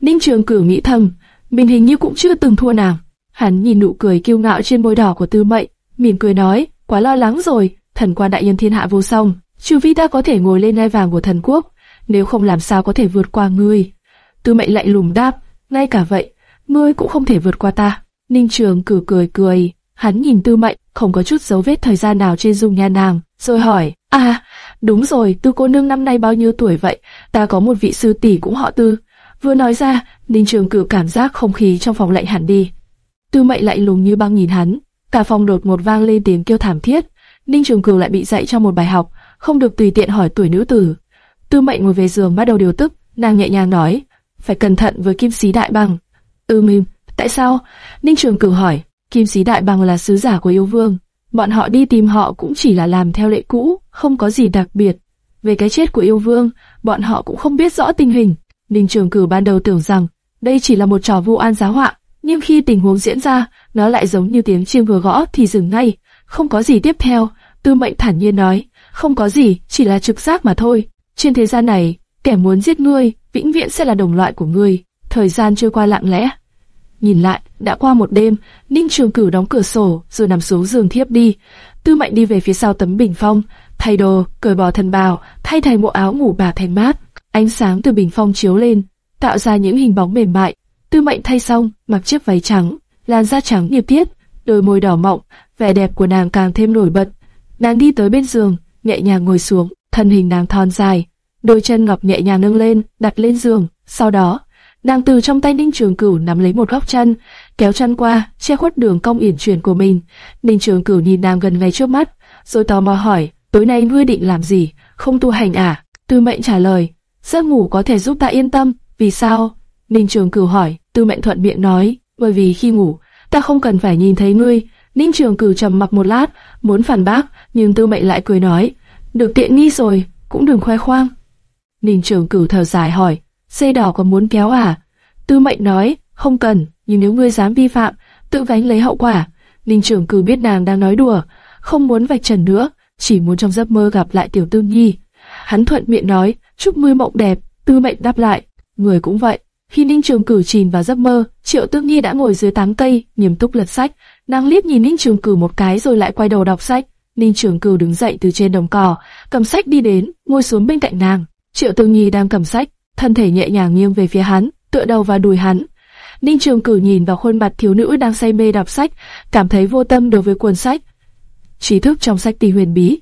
Ninh Trường Cửu nghĩ thầm, mình hình như cũng chưa từng thua nàng. Hắn nhìn nụ cười kiêu ngạo trên môi đỏ của Tư Mệnh, mỉm cười nói, quá lo lắng rồi, thần quan đại nhân thiên hạ vô song, trừ phi ta có thể ngồi lên ngai vàng của thần quốc, nếu không làm sao có thể vượt qua ngươi. Tư Mệnh lại lùng đáp, ngay cả vậy, ngươi cũng không thể vượt qua ta. Ninh Trường cử cười cười, hắn nhìn Tư Mệnh, không có chút dấu vết thời gian nào trên dung nhan nàng, rồi hỏi, à, đúng rồi, Tư cô nương năm nay bao nhiêu tuổi vậy? Ta có một vị sư tỷ cũng họ Tư. Vừa nói ra, Ninh Trường Cửu cảm giác không khí trong phòng lạnh hẳn đi. Tư Mệnh lạnh lùng như băng nhìn hắn, cả phòng đột một vang lên tiếng kêu thảm thiết. Ninh Trường Cửu lại bị dạy cho một bài học, không được tùy tiện hỏi tuổi nữ tử. Tư Mệnh ngồi về giường bắt đầu điều tức, nàng nhẹ nhàng nói, phải cẩn thận với kim sĩ đại bằng. Ừ mìm, tại sao? Ninh Trường Cửu hỏi. Kim sĩ đại bằng là sứ giả của yêu vương. Bọn họ đi tìm họ cũng chỉ là làm theo lệ cũ, không có gì đặc biệt. Về cái chết của yêu vương, bọn họ cũng không biết rõ tình hình. Ninh Trường Cửu ban đầu tưởng rằng đây chỉ là một trò vu an giáo họa, nhưng khi tình huống diễn ra, nó lại giống như tiếng chim vừa gõ thì dừng ngay, không có gì tiếp theo. Tư Mệnh thản nhiên nói, không có gì, chỉ là trực giác mà thôi. Trên thế gian này, kẻ muốn giết ngươi, vĩnh viễn sẽ là đồng loại của ngươi. Thời gian trôi qua lặng lẽ. Nhìn lại, đã qua một đêm, Ninh Trường Cửu đóng cửa sổ, rồi nằm xuống giường thiếp đi. Tư Mệnh đi về phía sau tấm bình phong, thay đồ, cởi bỏ thần bào, thay thay bộ áo ngủ bà thành mát. Ánh sáng từ bình phong chiếu lên, tạo ra những hình bóng mềm mại. Tư Mệnh thay xong, mặc chiếc váy trắng, làn da trắng như tiết, đôi môi đỏ mọng, vẻ đẹp của nàng càng thêm nổi bật. Nàng đi tới bên giường, nhẹ nhàng ngồi xuống, thân hình nàng thon dài, đôi chân ngọc nhẹ nhàng nâng lên, đặt lên giường. Sau đó, nàng từ trong tay Ninh Trường Cửu nắm lấy một góc chân, kéo chân qua, che khuất đường cong yển chuyển của mình. Ninh Trường Cửu nhìn nàng gần ngay trước mắt, rồi tò mò hỏi, tối nay ngươi định làm gì, không tu hành à? Tư Mệnh trả lời, giấc ngủ có thể giúp ta yên tâm, vì sao? Ninh Trường Cửu hỏi, Tư Mệnh thuận miệng nói, bởi vì khi ngủ, ta không cần phải nhìn thấy ngươi. Ninh Trường Cửu trầm mặc một lát, muốn phản bác, nhưng Tư Mệnh lại cười nói, được tiện nghi rồi, cũng đừng khoe khoang. Ninh Trường Cửu thở dài hỏi, dây đỏ còn muốn kéo à? Tư Mệnh nói, không cần, nhưng nếu ngươi dám vi phạm, tự gánh lấy hậu quả. Ninh Trường Cửu biết nàng đang nói đùa, không muốn vạch trần nữa, chỉ muốn trong giấc mơ gặp lại Tiểu Tư Nhi. Hắn thuận miệng nói, chúc ngươi mộng đẹp. Tư Mệnh đáp lại, người cũng vậy. Khi Ninh Trường Cửu chìm vào giấc mơ, Triệu Tương Nhi đã ngồi dưới tán cây, nghiêm túc lật sách. Nàng liếc nhìn Ninh Trường Cửu một cái rồi lại quay đầu đọc sách. Ninh Trường Cửu đứng dậy từ trên đồng cỏ, cầm sách đi đến, ngồi xuống bên cạnh nàng. Triệu Tương Nhi đang cầm sách, thân thể nhẹ nhàng nghiêng về phía hắn, tựa đầu vào đùi hắn. Ninh Trường Cửu nhìn vào khuôn mặt thiếu nữ đang say mê đọc sách, cảm thấy vô tâm đối với cuốn sách. Trí thức trong sách tuy huyền bí,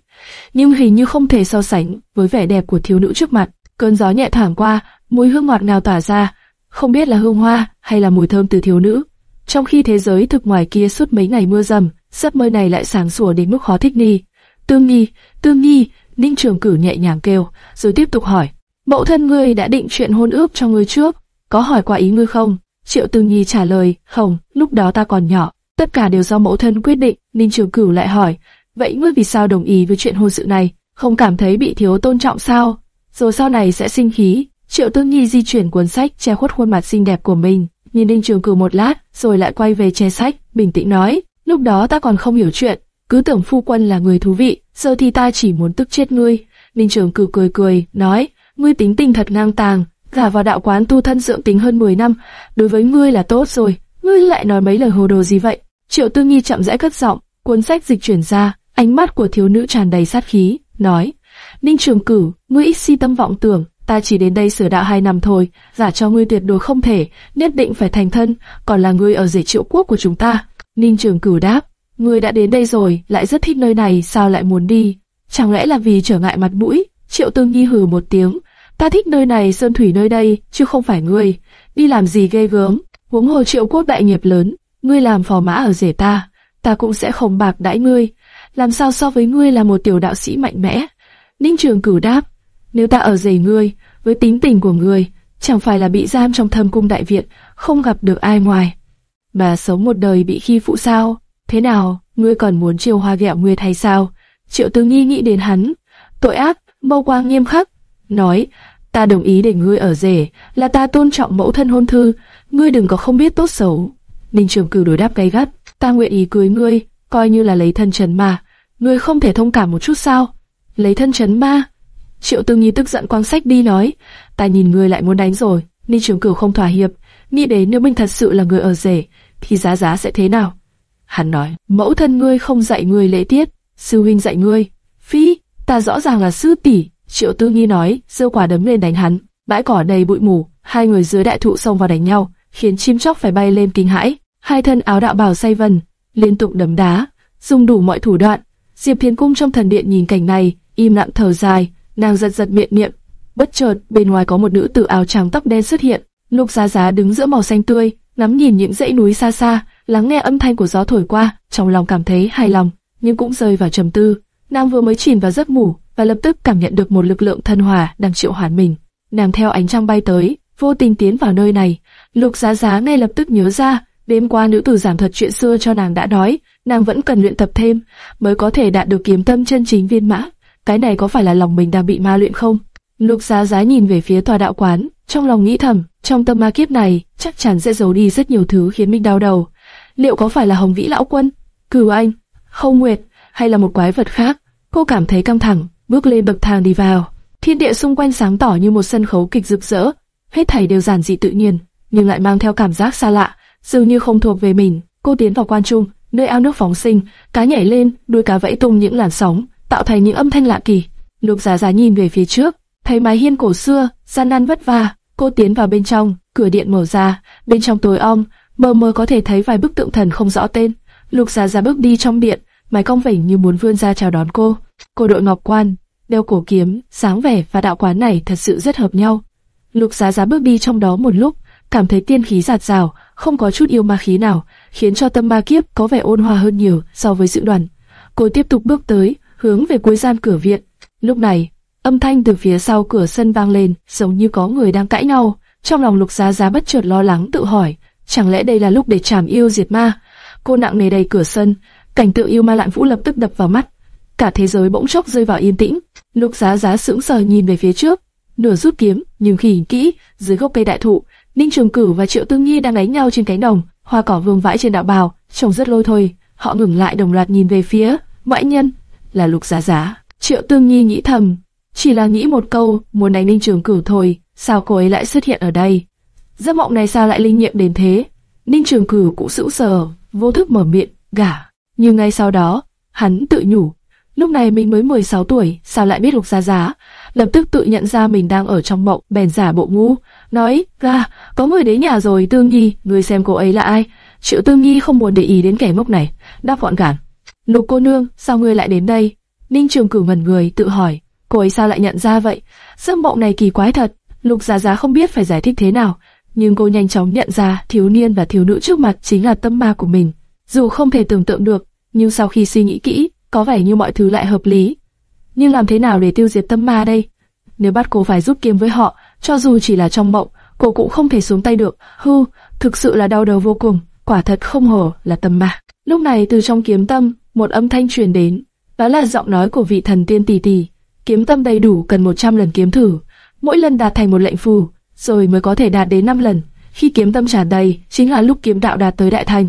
nhưng hình như không thể so sánh với vẻ đẹp của thiếu nữ trước mặt. Cơn gió nhẹ thoảng qua, mùi hương ngọt ngào tỏa ra, không biết là hương hoa hay là mùi thơm từ thiếu nữ. Trong khi thế giới thực ngoài kia suốt mấy ngày mưa dầm, giấc mơ này lại sáng sủa đến mức khó thích nghi. Tương Nhi, Tương Nhi, Ninh Trường Cửu nhẹ nhàng kêu, rồi tiếp tục hỏi, mẫu thân ngươi đã định chuyện hôn ước cho ngươi trước, có hỏi qua ý ngươi không? Triệu Tương Nhi trả lời, không, lúc đó ta còn nhỏ, tất cả đều do mẫu thân quyết định. Ninh Trường Cửu lại hỏi, vậy ngươi vì sao đồng ý với chuyện hôn sự này? Không cảm thấy bị thiếu tôn trọng sao? Rồi sau này sẽ sinh khí. Triệu Tương Nhi di chuyển cuốn sách che khuất khuôn mặt xinh đẹp của mình, nhìn Ninh Trường Cửu một lát, rồi lại quay về che sách, bình tĩnh nói, lúc đó ta còn không hiểu chuyện, cứ tưởng phu quân là người thú vị, giờ thì ta chỉ muốn tức chết ngươi. Ninh Trường Cửu cười cười, nói, ngươi tính tình thật ngang tàng, gả vào đạo quán tu thân dưỡng tính hơn 10 năm, đối với ngươi là tốt rồi, ngươi lại nói mấy lời hồ đồ gì vậy? Triệu Tư Nghi chậm rãi cất giọng, cuốn sách dịch chuyển ra, ánh mắt của thiếu nữ tràn đầy sát khí, nói: Ninh Trường Cửu, ngươi ít si tâm vọng tưởng, ta chỉ đến đây sửa đạo hai năm thôi, giả cho ngươi tuyệt đối không thể, nhất định phải thành thân, còn là ngươi ở rể triệu quốc của chúng ta. Ninh Trường Cửu đáp: Ngươi đã đến đây rồi, lại rất thích nơi này, sao lại muốn đi? Chẳng lẽ là vì trở ngại mặt mũi? Triệu Tương nghi hừ một tiếng, ta thích nơi này sơn thủy nơi đây, chứ không phải ngươi. Đi làm gì ghê gớm? Huống hồ Triệu Quốc đại nghiệp lớn, ngươi làm phò mã ở rể ta, ta cũng sẽ không bạc đãi ngươi. Làm sao so với ngươi là một tiểu đạo sĩ mạnh mẽ? Ninh Trường Cửu đáp, nếu ta ở rể ngươi, với tính tình của ngươi, chẳng phải là bị giam trong thâm cung đại viện, không gặp được ai ngoài, mà sống một đời bị khi phụ sao? Thế nào, ngươi còn muốn chiều hoa ghẹo ngươi hay sao? Triệu Tư Nghi nghĩ đến hắn, tội ác, mâu quang nghiêm khắc, nói, ta đồng ý để ngươi ở rể, là ta tôn trọng mẫu thân hôn thư, ngươi đừng có không biết tốt xấu. Ninh Trường Cửu đối đáp gay gắt, ta nguyện ý cưới ngươi, coi như là lấy thân trần mà ngươi không thể thông cảm một chút sao? Lấy thân chấn ma? Triệu Tư Nghi tức giận quang sách đi nói, ta nhìn ngươi lại muốn đánh rồi. ni Trường Cửu không thỏa hiệp, nghĩ đến nếu mình thật sự là người ở rể, thì giá giá sẽ thế nào? Hắn nói, mẫu thân ngươi không dạy ngươi lễ tiết, sư huynh dạy ngươi. Phi, ta rõ ràng là sư tỷ. Triệu Tư Nghi nói, giơ quả đấm lên đánh hắn. Bãi cỏ đầy bụi mù, hai người dưới đại thụ xông vào đánh nhau, khiến chim chóc phải bay lên kinh hãi. Hai thân áo đạo bào say vần, liên tục đấm đá, dùng đủ mọi thủ đoạn. Diệp Thiền Cung trong thần điện nhìn cảnh này, im lặng thở dài, nàng giật giật miệng miệng. Bất chợt, bên ngoài có một nữ tử áo trắng tóc đen xuất hiện. Lục Giá Giá đứng giữa màu xanh tươi, ngắm nhìn những dãy núi xa xa, lắng nghe âm thanh của gió thổi qua, trong lòng cảm thấy hài lòng, nhưng cũng rơi vào trầm tư. Nàng vừa mới chìm vào giấc ngủ và lập tức cảm nhận được một lực lượng thân hòa đang triệu hoán mình. Nàng theo ánh trăng bay tới, vô tình tiến vào nơi này. Lục Giá Giá ngay lập tức nhớ ra, đêm qua nữ tử giảng thuật chuyện xưa cho nàng đã nói, nàng vẫn cần luyện tập thêm mới có thể đạt được kiếm tâm chân chính viên mã. Cái này có phải là lòng mình đang bị ma luyện không? Lục Giá Giá nhìn về phía tòa đạo quán, trong lòng nghĩ thầm, trong tâm ma kiếp này chắc chắn sẽ giấu đi rất nhiều thứ khiến mình đau đầu. Liệu có phải là Hồng Vĩ lão quân, Cửu Anh, Không Nguyệt hay là một quái vật khác? Cô cảm thấy căng thẳng, bước lên bậc thang đi vào. Thiên địa xung quanh sáng tỏ như một sân khấu kịch rực rỡ, hết thảy đều giản dị tự nhiên, nhưng lại mang theo cảm giác xa lạ, dường như không thuộc về mình. Cô tiến vào quan trung, nơi ao nước phóng sinh, cá nhảy lên, đuôi cá vẫy tung những làn sóng, tạo thành những âm thanh lạ kỳ. Lục Giá Giá nhìn về phía trước, thấy mái hiên cổ xưa, gian nan vất vả. Cô tiến vào bên trong, cửa điện mở ra, bên trong tối om, mờ mờ có thể thấy vài bức tượng thần không rõ tên. Lục Giá Giá bước đi trong điện, mái cong vểnh như muốn vươn ra chào đón cô. Cô đội ngọc quan, đeo cổ kiếm, sáng vẻ và đạo quán này thật sự rất hợp nhau. Lục Giá Giá bước đi trong đó một lúc, cảm thấy tiên khí giạt rào, không có chút yêu ma khí nào, khiến cho tâm ma kiếp có vẻ ôn hòa hơn nhiều so với dự đoán. Cô tiếp tục bước tới, hướng về cuối gian cửa viện. Lúc này, âm thanh từ phía sau cửa sân vang lên, giống như có người đang cãi nhau. Trong lòng Lục Giá Giá bất chợt lo lắng tự hỏi, chẳng lẽ đây là lúc để trảm yêu diệt ma? Cô nặng nề đầy cửa sân, cảnh tượng yêu ma lạn vũ lập tức đập vào mắt. Cả thế giới bỗng chốc rơi vào yên tĩnh. Lục Giá Giá sững sờ nhìn về phía trước, nửa rút kiếm, nhưng khi nhìn kỹ, dưới gốc cây đại thụ, Ninh Trường Cửu và Triệu Tương Nhi đang đánh nhau trên cánh đồng, hoa cỏ vương vãi trên đạo bào, trông rất lôi thôi. Họ ngừng lại đồng loạt nhìn về phía ngoại nhân, là Lục Giá Giá. Triệu Tương Nhi nghĩ thầm, chỉ là nghĩ một câu, muốn đánh Ninh Trường Cửu thôi, sao cô ấy lại xuất hiện ở đây? Giấc mộng này sao lại linh nghiệm đến thế? Ninh Trường Cửu cũng sững sờ, vô thức mở miệng, gả. Nhưng ngay sau đó, hắn tự nhủ, lúc này mình mới 16 tuổi, sao lại biết Lục Giá Giá? Lập tức tự nhận ra mình đang ở trong mộng, bèn giả bộ ngu, nói, ra, có người đến nhà rồi, Tương Nhi, người xem cô ấy là ai? Triệu Tương Nhi không muốn để ý đến kẻ ngốc này, đáp gọn gàng. Lục cô nương, sao ngươi lại đến đây? Ninh Trường Cửu ngẩn người, tự hỏi, cô ấy sao lại nhận ra vậy? Giấc mộng này kỳ quái thật. Lục Giá Giá không biết phải giải thích thế nào, nhưng cô nhanh chóng nhận ra thiếu niên và thiếu nữ trước mặt chính là tâm ma của mình. Dù không thể tưởng tượng được, nhưng sau khi suy nghĩ kỹ, có vẻ như mọi thứ lại hợp lý. Nhưng làm thế nào để tiêu diệt tâm ma đây? Nếu bắt cô phải giúp kiếm với họ, cho dù chỉ là trong mộng, cô cũng không thể xuống tay được. Hư, thực sự là đau đầu vô cùng, quả thật không hổ là tâm ma. Lúc này từ trong kiếm tâm, một âm thanh truyền đến, đó là giọng nói của vị thần tiên tỷ tỷ. Kiếm tâm đầy đủ cần 100 lần kiếm thử, mỗi lần đạt thành một lệnh phù, rồi mới có thể đạt đến 5 lần. Khi kiếm tâm tràn đầy, chính là lúc kiếm đạo đạt tới đại thành.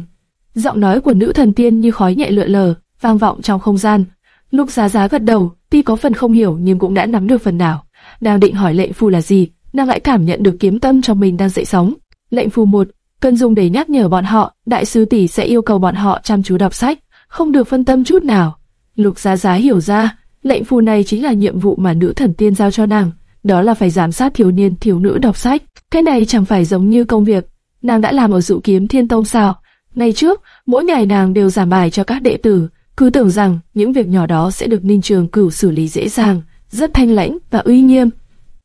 Giọng nói của nữ thần tiên như khói nhẹ lượn lờ, vang vọng trong không gian. Lục Giá Giá gật đầu, tuy có phần không hiểu nhưng cũng đã nắm được phần nào. Đang định hỏi lệnh phù là gì, nàng lại cảm nhận được kiếm tâm trong mình đang dậy sóng. Lệnh phù một, cần dùng để nhắc nhở bọn họ, đại sứ tỷ sẽ yêu cầu bọn họ chăm chú đọc sách, không được phân tâm chút nào. Lục Giá Giá hiểu ra, lệnh phù này chính là nhiệm vụ mà nữ thần tiên giao cho nàng, đó là phải giám sát thiếu niên thiếu nữ đọc sách. Cái này chẳng phải giống như công việc nàng đã làm ở dụ kiếm thiên tông sao? Ngày trước, mỗi ngày nàng đều giảng bài cho các đệ tử, cứ tưởng rằng những việc nhỏ đó sẽ được Ninh Trường Cửu xử lý dễ dàng, rất thanh lãnh và uy nghiêm.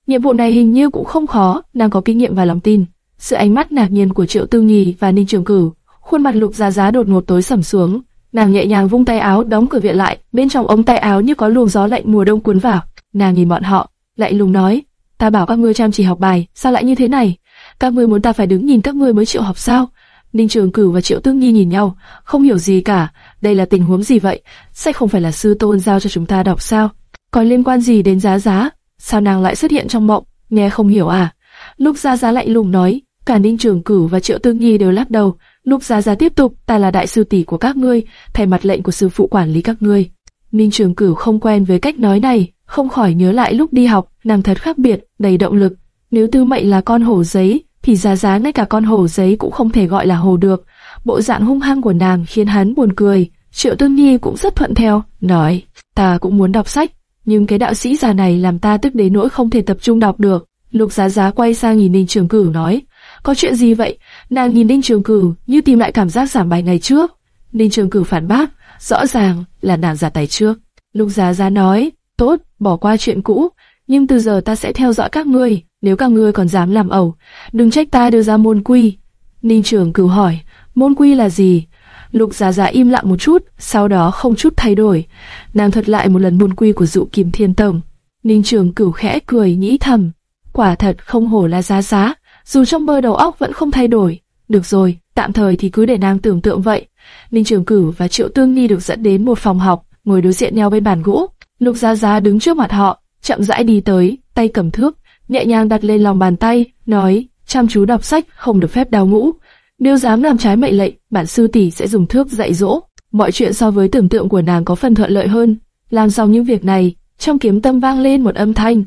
Nhiệm vụ này hình như cũng không khó, nàng có kinh nghiệm và lòng tin. Sự ánh mắt ngạc nhiên của Triệu Tư Nhì và Ninh Trường Cửu, khuôn mặt Lục Giá Giá đột ngột tối sầm xuống. Nàng nhẹ nhàng vung tay áo đóng cửa viện lại, bên trong ống tay áo như có luồng gió lạnh mùa đông cuốn vào. Nàng nhìn bọn họ, lại lùng nói: "Ta bảo các ngươi chăm chỉ học bài, sao lại như thế này? Các ngươi muốn ta phải đứng nhìn các ngươi mới chịu học sao?" Ninh Trường Cửu và Triệu Tương Nhi nhìn nhau, không hiểu gì cả. Đây là tình huống gì vậy? Sẽ không phải là sư tôn giao cho chúng ta đọc sao? Còn liên quan gì đến giá giá? Sao nàng lại xuất hiện trong mộng? Nghe không hiểu à? Lúc Gia Gia lạnh lùng nói, cả Ninh Trường Cửu và Triệu Tương Nhi đều lắc đầu. Lúc Gia Gia tiếp tục, ta là đại sư tỷ của các ngươi, thay mặt lệnh của sư phụ quản lý các ngươi. Ninh Trường Cửu không quen với cách nói này, không khỏi nhớ lại lúc đi học, nàng thật khác biệt, đầy động lực. Nếu Tư Mệnh là con hổ giấy, thì Gia Gia ngay cả con hổ giấy cũng không thể gọi là hổ được. Bộ dạng hung hăng của nàng khiến hắn buồn cười. Triệu Tương Nhi cũng rất thuận theo, nói, ta cũng muốn đọc sách, nhưng cái đạo sĩ già này làm ta tức đến nỗi không thể tập trung đọc được. Lục Giá Giá quay sang nhìn Ninh Trường Cửu nói, có chuyện gì vậy? Nàng nhìn Ninh Trường Cửu như tìm lại cảm giác giảm bài ngày trước. Ninh Trường Cửu phản bác, rõ ràng là nàng giả tài trước. Lục Giá Giá nói, tốt, bỏ qua chuyện cũ, nhưng từ giờ ta sẽ theo dõi các ngươi, nếu các ngươi còn dám làm ẩu, đừng trách ta đưa ra môn quy. Ninh Trường Cửu hỏi, môn quy là gì? Lục Giá Giá im lặng một chút, sau đó không chút thay đổi, nàng thuật lại một lần buồn quy của dụ Kim Thiên Tổng. Ninh Trường Cửu khẽ cười nghĩ thầm, quả thật không hổ là Giá Giá, dù trong bơ đầu óc vẫn không thay đổi. Được rồi, tạm thời thì cứ để nàng tưởng tượng vậy. Ninh Trường Cửu và Triệu Tương Nhi được dẫn đến một phòng học, ngồi đối diện nhau bên bàn gỗ. Lục Giá Giá đứng trước mặt họ, chậm rãi đi tới, tay cầm thước, nhẹ nhàng đặt lên lòng bàn tay, nói: chăm chú đọc sách, không được phép đau ngũ. Nếu dám làm trái mệnh lệnh, bản sư tỷ sẽ dùng thước dạy dỗ. Mọi chuyện so với tưởng tượng của nàng có phần thuận lợi hơn. Làm xong những việc này, trong kiếm tâm vang lên một âm thanh.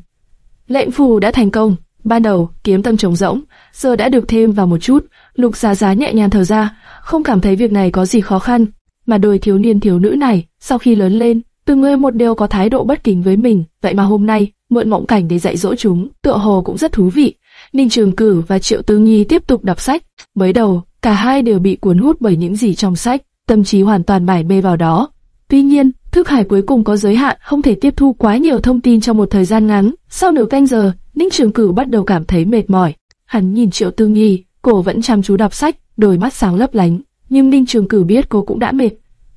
Lệnh phù đã thành công. Ban đầu, kiếm tâm trống rỗng, giờ đã được thêm vào một chút. Lục Giá Giá nhẹ nhàng thở ra, không cảm thấy việc này có gì khó khăn. Mà đôi thiếu niên thiếu nữ này, sau khi lớn lên, từng người một đều có thái độ bất kính với mình. Vậy mà hôm nay, mượn mộng cảnh để dạy dỗ chúng, tựa hồ cũng rất thú vị. Ninh Trường Cử và Triệu Tư Nhi tiếp tục đọc sách. Mới đầu, cả hai đều bị cuốn hút bởi những gì trong sách, tâm trí hoàn toàn mải mê vào đó. Tuy nhiên, thức hải cuối cùng có giới hạn, không thể tiếp thu quá nhiều thông tin trong một thời gian ngắn. Sau nửa canh giờ, Ninh Trường Cử bắt đầu cảm thấy mệt mỏi. Hắn nhìn Triệu Tư Nhi, cô vẫn chăm chú đọc sách, đôi mắt sáng lấp lánh. Nhưng Ninh Trường Cử biết cô cũng đã mệt.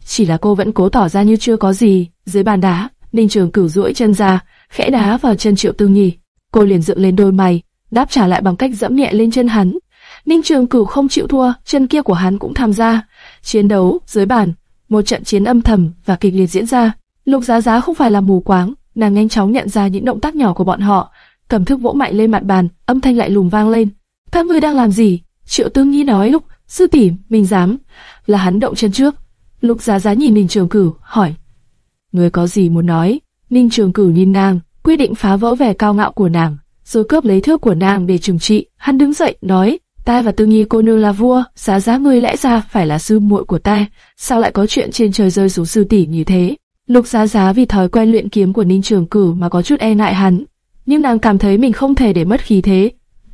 Chỉ là cô vẫn cố tỏ ra như chưa có gì. Dưới bàn đá, Ninh Trường Cử duỗi chân ra, khẽ đá vào chân Triệu Tư Nhi. Cô liền dựng lên đôi mày, đáp trả lại bằng cách dẫm nhẹ lên chân hắn. Ninh Trường Cửu không chịu thua, chân kia của hắn cũng tham gia. Chiến đấu dưới bàn, một trận chiến âm thầm và kịch liệt diễn ra. Lục Giá Giá không phải là mù quáng, nàng nhanh chóng nhận ra những động tác nhỏ của bọn họ, cầm thước vỗ mạnh lên mặt bàn, âm thanh lại lùng vang lên. Các ngươi đang làm gì? Triệu Tương Nhi nói lúc, sư tỷ, mình dám. Là hắn động chân trước. Lục Giá Giá nhìn Ninh Trường Cửu, hỏi. Ngươi có gì muốn nói? Ninh Trường Cửu nhìn nàng, quyết định phá vỡ vẻ cao ngạo của nàng rồi cướp lấy thước của nàng để trừng trị. Hắn đứng dậy, nói, ta và Tư nghi cô nương là vua, giá giá ngươi lẽ ra phải là sư muội của ta, sao lại có chuyện trên trời rơi xuống sư tỷ như thế? Lục giá giá vì thói quen luyện kiếm của Ninh Trường Cử mà có chút e ngại hắn, nhưng nàng cảm thấy mình không thể để mất khí thế.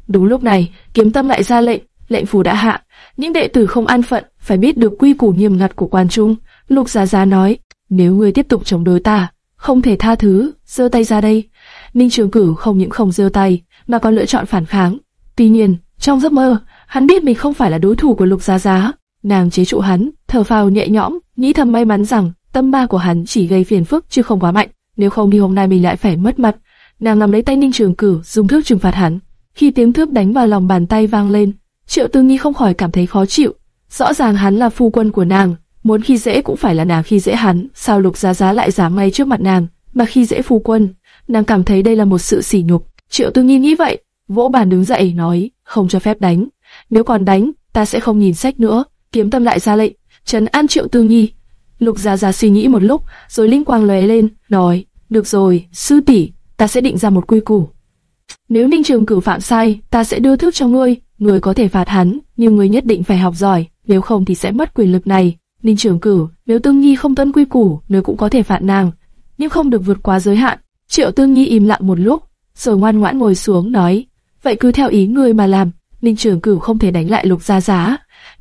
Đúng lúc này, kiếm tâm lại ra lệnh, lệnh phù đã hạ, những đệ tử không an phận phải biết được quy củ nghiêm ngặt của quan trung. Lục giá giá nói, nếu ngươi tiếp tục chống đối ta, không thể tha thứ, giơ tay ra đây. Ninh Trường Cửu không những không giơ tay, mà còn lựa chọn phản kháng. Tuy nhiên, trong giấc mơ, hắn biết mình không phải là đối thủ của Lục Giá Giá. Nàng chế trụ hắn, thở phào nhẹ nhõm, nghĩ thầm may mắn rằng tâm ma của hắn chỉ gây phiền phức chứ không quá mạnh. Nếu không thì hôm nay mình lại phải mất mặt. Nàng nắm lấy tay Ninh Trường Cửu, dùng thước trừng phạt hắn. Khi tiếng thước đánh vào lòng bàn tay vang lên, Triệu Tư Nhi không khỏi cảm thấy khó chịu. Rõ ràng hắn là phu quân của nàng, muốn khi dễ cũng phải là nàng khi dễ hắn. Sao Lục Giá Giá lại dám ngay trước mặt nàng, mà khi dễ phu quân? Nàng cảm thấy đây là một sự sỉ nhục. Triệu Tư Nghi nghĩ vậy, vỗ bàn đứng dậy nói, không cho phép đánh. Nếu còn đánh, ta sẽ không nhìn sách nữa. Kiếm tâm lại ra lệnh, trấn an Triệu Tư Nghi. Lục Gia Gia suy nghĩ một lúc, rồi linh quang lóe lên, nói, được rồi, sư tỷ, ta sẽ định ra một quy củ. Nếu Ninh Trường cử phạm sai, ta sẽ đưa thước cho ngươi, ngươi có thể phạt hắn, nhưng ngươi nhất định phải học giỏi, nếu không thì sẽ mất quyền lực này. Ninh Trường cử, nếu Tương Nhi không tuân quy củ, ngươi cũng có thể phạt nàng, nhưng không được vượt quá giới hạn. Triệu Tương Nhi im lặng một lúc, rồi ngoan ngoãn ngồi xuống nói, vậy cứ theo ý ngươi mà làm. Ninh Trường Cửu không thể đánh lại Lục Gia Giá,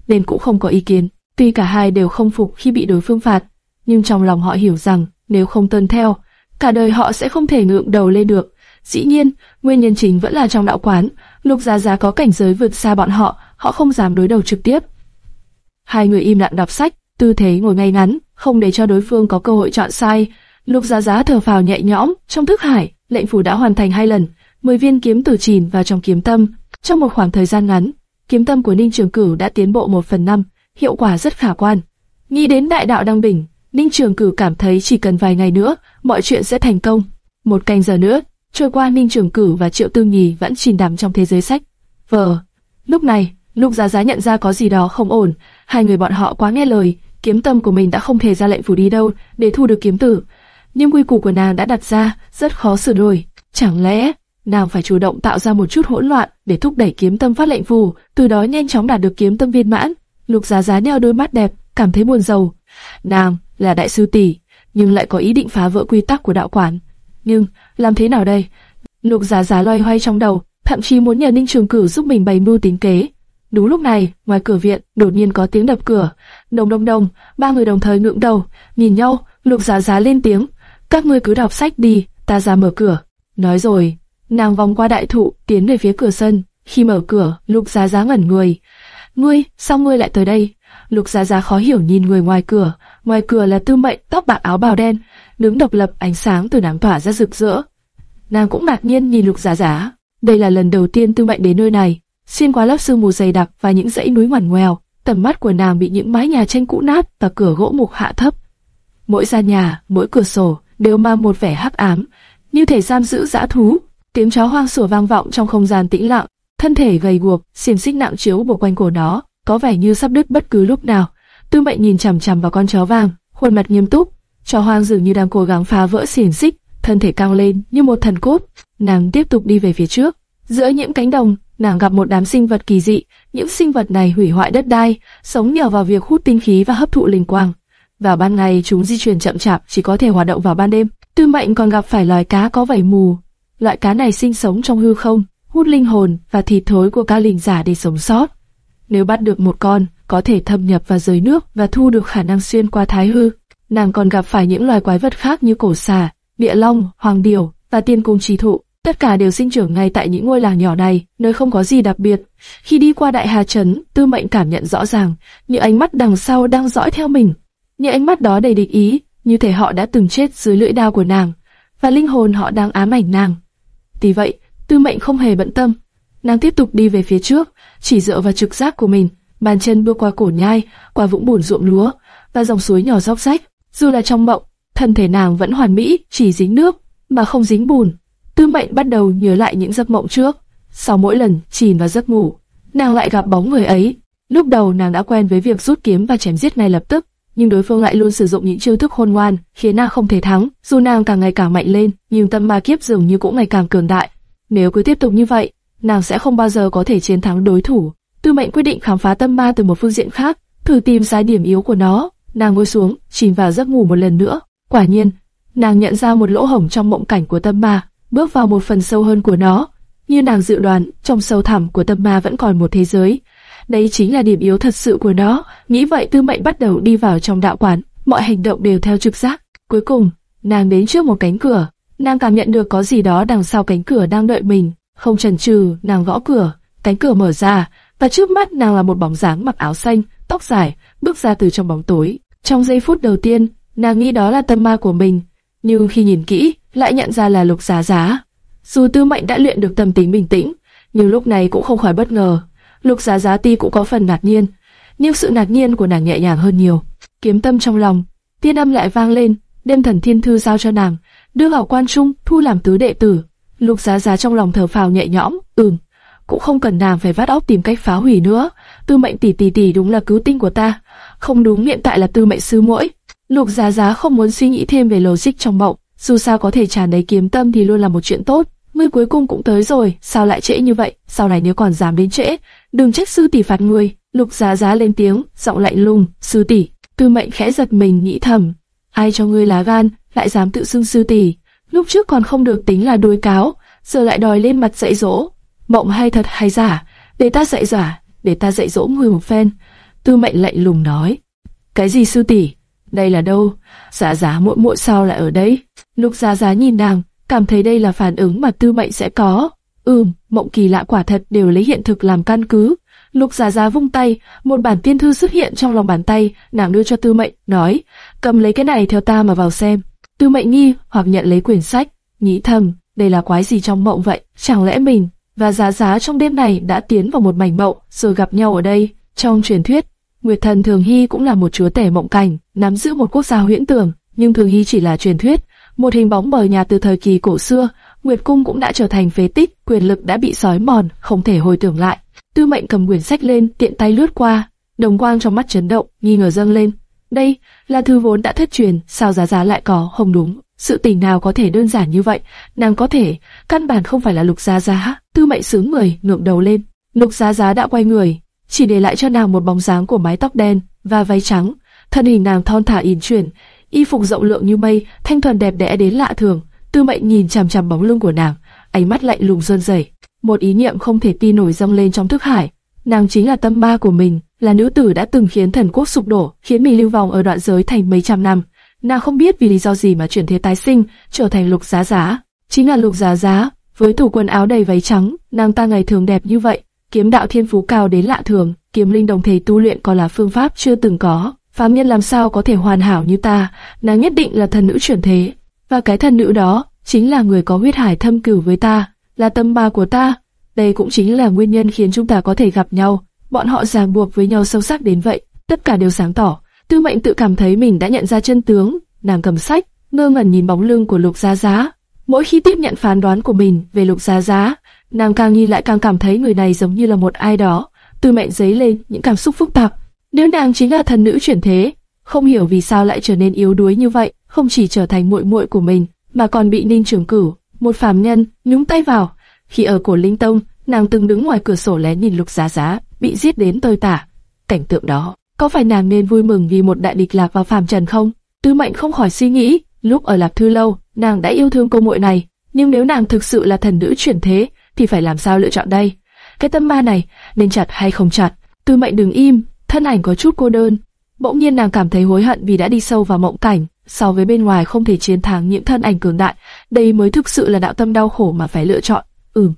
nên cũng không có ý kiến. Tuy cả hai đều không phục khi bị đối phương phạt, nhưng trong lòng họ hiểu rằng nếu không tuân theo, cả đời họ sẽ không thể ngượng đầu lên được. Dĩ nhiên, nguyên nhân chính vẫn là trong đạo quán, Lục Gia Giá có cảnh giới vượt xa bọn họ, họ không dám đối đầu trực tiếp. Hai người im lặng đọc sách, tư thế ngồi ngay ngắn, không để cho đối phương có cơ hội chọn sai. Lục Giá Giá thở phào nhẹ nhõm, trong thức hải, lệnh phủ đã hoàn thành hai lần, 10 viên kiếm tử chìm vào trong kiếm tâm. Trong một khoảng thời gian ngắn, kiếm tâm của Ninh Trường Cửu đã tiến bộ một phần năm, hiệu quả rất khả quan. Nghĩ đến đại đạo đăng bình, Ninh Trường Cửu cảm thấy chỉ cần vài ngày nữa, mọi chuyện sẽ thành công. Một canh giờ nữa, trôi qua Ninh Trường Cửu và Triệu Tư Nhì vẫn chìm đắm trong thế giới sách. Vờ. Lúc này, Lục Giá Giá nhận ra có gì đó không ổn, hai người bọn họ quá nghe lời, kiếm tâm của mình đã không thể ra lệnh phủ đi đâu để thu được kiếm tử nhưng quy củ của nàng đã đặt ra rất khó sửa đổi. Chẳng lẽ nàng phải chủ động tạo ra một chút hỗn loạn để thúc đẩy kiếm tâm phát lệnh phù, từ đó nhanh chóng đạt được kiếm tâm viên mãn? Lục Giá Giá nheo đôi mắt đẹp, cảm thấy buồn rầu. Nàng là đại sư tỷ, nhưng lại có ý định phá vỡ quy tắc của đạo quản. Nhưng làm thế nào đây? Lục Giá Giá loay hoay trong đầu, thậm chí muốn nhờ Ninh Trường Cửu giúp mình bày mưu tính kế. Đúng lúc này, ngoài cửa viện đột nhiên có tiếng đập cửa. Đồng đồng đồng, ba người đồng thời ngượng đầu, nhìn nhau. Lục Giá Giá lên tiếng, các ngươi cứ đọc sách đi, ta ra mở cửa. Nói rồi, nàng vòng qua đại thụ, tiến về phía cửa sân. Khi mở cửa, Lục Giá Giá ngẩn người. Ngươi, sao ngươi lại tới đây? Lục Giá Giá khó hiểu nhìn người ngoài cửa. Ngoài cửa là Tư Mệnh, tóc bạc áo bào đen, đứng độc lập ánh sáng từ nàng tỏa ra rực rỡ. Nàng cũng ngạc nhiên nhìn Lục Giá Giá. Đây là lần đầu tiên Tư Mệnh đến nơi này. xuyên qua lớp sương mù dày đặc và những dãy núi ngoằn ngoèo, tầm mắt của nàng bị những mái nhà tranh cũ nát và cửa gỗ mục hạ thấp. Mỗi gian nhà, mỗi cửa sổ đều mang một vẻ hắc ám, như thể giam giữ dã thú. Tiếng chó hoang sủa vang vọng trong không gian tĩnh lặng, thân thể gầy guộc, xiềng xích nặng chiếu buộc quanh cổ nó, có vẻ như sắp đứt bất cứ lúc nào. Tư Mệnh nhìn chằm chằm vào con chó vàng, khuôn mặt nghiêm túc. Chó hoang dường như đang cố gắng phá vỡ xiềng xích, thân thể cao lên như một thần cốt. Nàng tiếp tục đi về phía trước. Giữa những cánh đồng, nàng gặp một đám sinh vật kỳ dị. Những sinh vật này hủy hoại đất đai, sống nhờ vào việc hút tinh khí và hấp thụ linh quang. Vào ban ngày chúng di chuyển chậm chạp, chỉ có thể hoạt động vào ban đêm. Tư Mệnh còn gặp phải loài cá có vảy mù. Loại cá này sinh sống trong hư không, hút linh hồn và thịt thối của các linh giả để sống sót. Nếu bắt được một con, có thể thâm nhập vào dưới nước và thu được khả năng xuyên qua thái hư. Nàng còn gặp phải những loài quái vật khác như cổ xà, địa long, hoàng điểu và tiên cung trì thụ. Tất cả đều sinh trưởng ngay tại những ngôi làng nhỏ này, nơi không có gì đặc biệt. Khi đi qua đại hà trấn, Tư Mệnh cảm nhận rõ ràng, những ánh mắt đằng sau đang dõi theo mình. Những ánh mắt đó đầy địch ý, như thể họ đã từng chết dưới lưỡi đao của nàng, và linh hồn họ đang ám ảnh nàng. Vì vậy, Tư Mệnh không hề bận tâm, nàng tiếp tục đi về phía trước, chỉ dựa vào trực giác của mình, bàn chân bước qua cổ nhai, qua vũng bùn ruộng lúa và dòng suối nhỏ róc rách. Dù là trong mộng, thân thể nàng vẫn hoàn mỹ, chỉ dính nước mà không dính bùn. Tư Mệnh bắt đầu nhớ lại những giấc mộng trước. Sau mỗi lần chìm vào giấc ngủ, nàng lại gặp bóng người ấy. Lúc đầu nàng đã quen với việc rút kiếm và chém giết ngay lập tức, nhưng đối phương lại luôn sử dụng những chiêu thức khôn ngoan, khiến nàng không thể thắng. Dù nàng càng ngày càng mạnh lên, nhưng tâm ma kiếp dường như cũng ngày càng cường đại. Nếu cứ tiếp tục như vậy, nàng sẽ không bao giờ có thể chiến thắng đối thủ. Tư Mệnh quyết định khám phá tâm ma từ một phương diện khác, thử tìm ra điểm yếu của nó. Nàng ngồi xuống, chìm vào giấc ngủ một lần nữa. Quả nhiên, nàng nhận ra một lỗ hổng trong mộng cảnh của tâm ma, bước vào một phần sâu hơn của nó. Như nàng dự đoán, trong sâu thẳm của tâm ma vẫn còn một thế giới. Đây chính là điểm yếu thật sự của nó. Nghĩ vậy Tư Mệnh bắt đầu đi vào trong đạo quán, mọi hành động đều theo trực giác. Cuối cùng, nàng đến trước một cánh cửa. Nàng cảm nhận được có gì đó đằng sau cánh cửa đang đợi mình. Không chần chừ, nàng gõ cửa, cánh cửa mở ra, và trước mắt nàng là một bóng dáng mặc áo xanh, tóc dài, bước ra từ trong bóng tối. Trong giây phút đầu tiên, nàng nghĩ đó là tâm ma của mình, nhưng khi nhìn kỹ, lại nhận ra là lục giá giá. Dù tư mệnh đã luyện được tâm tính bình tĩnh, nhưng lúc này cũng không khỏi bất ngờ. Lục giá giá ti cũng có phần ngạc nhiên, nhưng sự ngạc nhiên của nàng nhẹ nhàng hơn nhiều. Kiếm tâm trong lòng, tiên âm lại vang lên, đem thần thiên thư giao cho nàng, đưa vào quan trung, thu làm tứ đệ tử. Lục giá giá trong lòng thở phào nhẹ nhõm, ừm, cũng không cần nàng phải vắt óc tìm cách phá hủy nữa. Tư mệnh tỷ tỷ tỷ đúng là cứu tinh của ta, không đúng hiện tại là tư mệnh sư muội. Lục giá giá không muốn suy nghĩ thêm về logic trong mộng, dù sao có thể tràn đầy kiếm tâm thì luôn là một chuyện tốt. Ngươi cuối cùng cũng tới rồi, sao lại trễ như vậy? Sau này nếu còn dám đến trễ, đừng trách sư tỷ phạt ngươi. Lục giá giá lên tiếng, giọng lạnh lùng, sư tỷ. Tư mệnh khẽ giật mình nghĩ thầm, ai cho ngươi lá gan, lại dám tự xưng sư tỷ? Lúc trước còn không được tính là đối cáo, giờ lại đòi lên mặt dạy dỗ. Mộng hay thật hay giả, để ta dạy giả, để ta dạy dỗ người một phen. Tư mệnh lạnh lùng nói, cái gì sư tỷ? Đây là đâu? Giá giá muội muội sao lại ở đây? Lục giá giá nhìn nàng, cảm thấy đây là phản ứng mà tư mệnh sẽ có. Ừm, mộng kỳ lạ quả thật đều lấy hiện thực làm căn cứ. Lục Giá Giá vung tay, một bản tiên thư xuất hiện trong lòng bàn tay, nàng đưa cho Tư Mệnh, nói: "Cầm lấy cái này theo ta mà vào xem." Tư Mệnh nghi hoặc nhận lấy quyển sách, nghĩ thầm, đây là quái gì trong mộng vậy? Chẳng lẽ mình và Giá Giá trong đêm này đã tiến vào một mảnh mộng rồi gặp nhau ở đây? Trong truyền thuyết, Nguyệt Thần Thường Hy cũng là một chúa tể mộng cảnh, nắm giữ một quốc gia huyễn tưởng, nhưng Thường Hy chỉ là truyền thuyết, một hình bóng bờ nhà từ thời kỳ cổ xưa. Nguyệt Cung cũng đã trở thành phế tích, quyền lực đã bị sói mòn, không thể hồi tưởng lại. Tư Mệnh cầm quyển sách lên, tiện tay lướt qua, đồng quang trong mắt chấn động, nghi ngờ dâng lên. Đây là thư vốn đã thất truyền, sao giá giá lại có, không đúng. Sự tình nào có thể đơn giản như vậy, nàng có thể, căn bản không phải là lục giá giá. Tư Mệnh sướng người, ngượng đầu lên. Lục giá giá đã quay người, chỉ để lại cho nàng một bóng dáng của mái tóc đen và váy trắng. Thân hình nàng thon thả yển chuyển, y phục rộng lượng như mây, thanh thuần đẹp đẽ đến lạ thường. Tư Mệnh nhìn chằm chằm bóng lưng của nàng, ánh mắt lạnh lùng rơn rẩy. Một ý niệm không thể tin nổi dâng lên trong thức hải. Nàng chính là tâm ba của mình, là nữ tử đã từng khiến thần quốc sụp đổ, khiến mình lưu vong ở đoạn giới thành mấy trăm năm. Nàng không biết vì lý do gì mà chuyển thế tái sinh, trở thành lục giá giá. Chính là lục giá giá, với thủ quần áo đầy váy trắng, nàng ta ngày thường đẹp như vậy, kiếm đạo thiên phú cao đến lạ thường, kiếm linh đồng thể tu luyện còn là phương pháp chưa từng có. Phàm nhân làm sao có thể hoàn hảo như ta, nàng nhất định là thần nữ chuyển thế. Và cái thần nữ đó, chính là người có huyết hải thâm cửu với ta, là tâm ba của ta. đây cũng chính là nguyên nhân khiến chúng ta có thể gặp nhau. Bọn họ ràng buộc với nhau sâu sắc đến vậy, tất cả đều sáng tỏ. Tư Mệnh tự cảm thấy mình đã nhận ra chân tướng, nàng cầm sách, ngơ ngẩn nhìn bóng lưng của Lục gia Giá. Mỗi khi tiếp nhận phán đoán của mình về Lục gia Giá, nàng càng nghi lại càng cảm thấy người này giống như là một ai đó. Tư Mệnh dấy lên những cảm xúc phức tạp. Nếu nàng chính là thần nữ chuyển thế, không hiểu vì sao lại trở nên yếu đuối như vậy, không chỉ trở thành muội muội của mình, mà còn bị Ninh Trường Cửu, một phàm nhân, nhúng tay vào. Khi ở cổ Linh Tông, nàng từng đứng ngoài cửa sổ lén nhìn Lục Giá Giá bị giết đến tơi tả. Cảnh tượng đó, có phải nàng nên vui mừng vì một đại địch lạc vào phàm trần không? Tư Mệnh không khỏi suy nghĩ, lúc ở Lạc Thư lâu, nàng đã yêu thương cô muội này, nhưng nếu nàng thực sự là thần nữ chuyển thế, thì phải làm sao lựa chọn đây? Cái tâm ma này, nên chặt hay không chặt? Tư Mệnh đừng im, thân ảnh có chút cô đơn. Bỗng nhiên nàng cảm thấy hối hận vì đã đi sâu vào mộng cảnh, so với bên ngoài không thể chiến thắng những thân ảnh cường đại, đây mới thực sự là đạo tâm đau khổ mà phải lựa chọn. Ừm,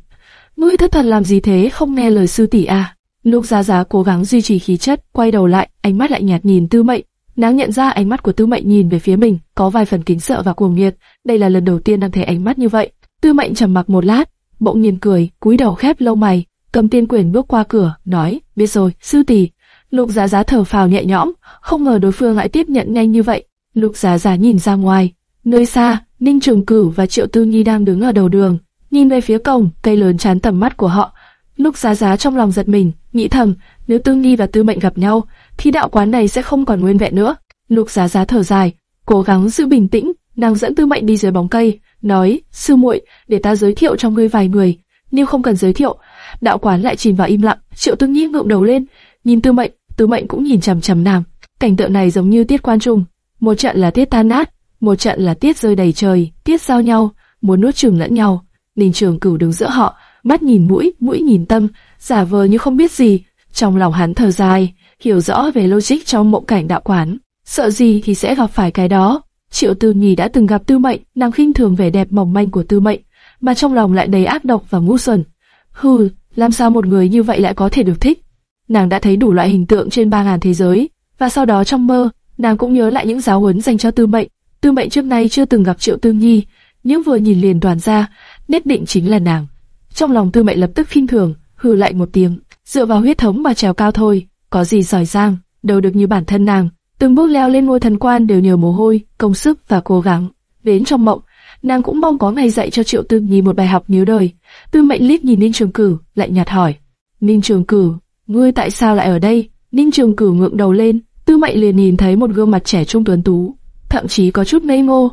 ngươi thất thần làm gì thế, không nghe lời sư tỷ à? Lục Giá Giá cố gắng duy trì khí chất, quay đầu lại, ánh mắt lại nhạt nhìn Tư Mệnh. Nàng nhận ra ánh mắt của Tư Mệnh nhìn về phía mình, có vài phần kính sợ và cuồng nhiệt. Đây là lần đầu tiên đang thấy ánh mắt như vậy. Tư Mệnh trầm mặc một lát, bỗng nhiên cười, cúi đầu khép lông mày, cầm tiên quyền bước qua cửa, nói: biết rồi, sư tỷ. Lục Giá Giá thở phào nhẹ nhõm, không ngờ đối phương lại tiếp nhận nhanh như vậy. Lục Giá Giá nhìn ra ngoài, nơi xa, Ninh Trường Cửu và Triệu Tư Nhi đang đứng ở đầu đường, nhìn về phía cổng, cây lớn chán tầm mắt của họ. Lục Giá Giá trong lòng giật mình, nghĩ thầm, nếu Tư Nhi và Tư Mệnh gặp nhau, thì đạo quán này sẽ không còn nguyên vẹn nữa. Lục Giá Giá thở dài, cố gắng giữ bình tĩnh, nàng dẫn Tư Mệnh đi dưới bóng cây, nói: "Sư muội, để ta giới thiệu cho ngươi vài người." nếu không cần giới thiệu, đạo quán lại chìm vào im lặng. Triệu Tư Nhi ngượng đầu lên, nhìn Tư Mệnh, Tư Mệnh cũng nhìn chằm chằm nàng. Cảnh tượng này giống như tiết quan trung, một trận là tiết tan nát, một trận là tiết rơi đầy trời, tiết giao nhau, muốn nuốt chửng lẫn nhau. Ninh Trường Cửu đứng giữa họ, mắt nhìn mũi, mũi nhìn tâm, giả vờ như không biết gì. Trong lòng hắn thở dài, hiểu rõ về logic trong mộng cảnh đạo quán, sợ gì thì sẽ gặp phải cái đó. Triệu Tư Nhi đã từng gặp Tư Mệnh, nàng khinh thường vẻ đẹp mỏng manh của Tư Mệnh, mà trong lòng lại đầy ác độc và ngu xuẩn. Hừ, làm sao một người như vậy lại có thể được thích? Nàng đã thấy đủ loại hình tượng trên ba ngàn thế giới, và sau đó trong mơ, nàng cũng nhớ lại những giáo huấn dành cho Tư Mệnh. Tư Mệnh trước nay chưa từng gặp Triệu Tư Nhi, nhưng vừa nhìn liền đoán ra, nhất định chính là nàng. Trong lòng Tư Mệnh lập tức khinh thường, hừ lại một tiếng, dựa vào huyết thống mà trèo cao thôi, có gì giỏi giang, đâu được như bản thân nàng. Từng bước leo lên ngôi thần quan đều nhờ mồ hôi, công sức và cố gắng. Đến trong mộng, nàng cũng mong có ngày dạy cho Triệu Tư Nhi một bài học nhớ đời. Tư Mệnh liếc nhìn Ninh Trường cử, lại nhạt hỏi: Ninh Trường cử, ngươi tại sao lại ở đây? Ninh Trường cử ngượng đầu lên, Tư Mệnh liền nhìn thấy một gương mặt trẻ trung tuấn tú, thậm chí có chút ngây ngô.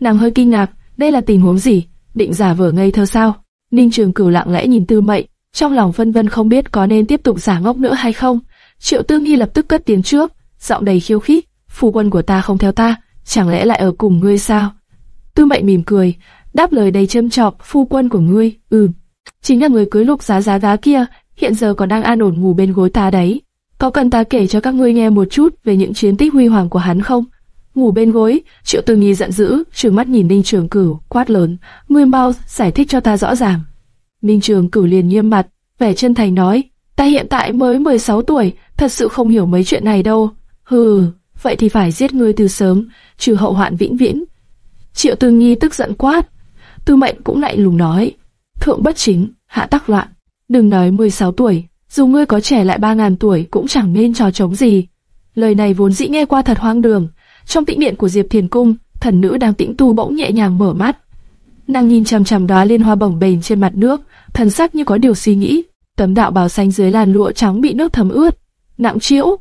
Nàng hơi kinh ngạc, đây là tình huống gì? Định giả vờ ngây thơ sao? Ninh Trường Cửu lặng lẽ nhìn Tư Mệnh, trong lòng phân vân không biết có nên tiếp tục giả ngốc nữa hay không. Triệu Tương Nghi lập tức cất tiếng trước, giọng đầy khiêu khích, phu quân của ta không theo ta, chẳng lẽ lại ở cùng ngươi sao? Tư Mệnh mỉm cười, đáp lời đầy châm chọc, phu quân của ngươi, ừ, chính là người cưới lục giá giá giá kia, hiện giờ còn đang an ổn ngủ bên gối ta đấy. Có cần ta kể cho các ngươi nghe một chút về những chiến tích huy hoàng của hắn không? Ngủ bên gối, Triệu Tư Nghi giận dữ, trừng mắt nhìn Ninh Trường Cửu, quát lớn, ngươi mau giải thích cho ta rõ ràng. Ninh Trường Cửu liền nghiêm mặt, vẻ chân thành nói, ta hiện tại mới 16 tuổi, thật sự không hiểu mấy chuyện này đâu. Hừ, vậy thì phải giết ngươi từ sớm, trừ hậu hoạn vĩnh viễn. Triệu Tư Nghi tức giận quát, Tư Mệnh cũng lại lùng nói, thượng bất chính, hạ tắc loạn, đừng nói 16 tuổi, dù ngươi có trẻ lại 3.000 tuổi cũng chẳng nên trò chống gì. Lời này vốn dĩ nghe qua thật hoang đường. Trong tĩnh điện của Diệp Thiền Cung, thần nữ đang tĩnh tu bỗng nhẹ nhàng mở mắt. Nàng nhìn chằm chằm đóa liên hoa bồng bềnh trên mặt nước, thần sắc như có điều suy nghĩ. Tấm đạo bào xanh dưới làn lụa trắng bị nước thấm ướt, nặng trĩu.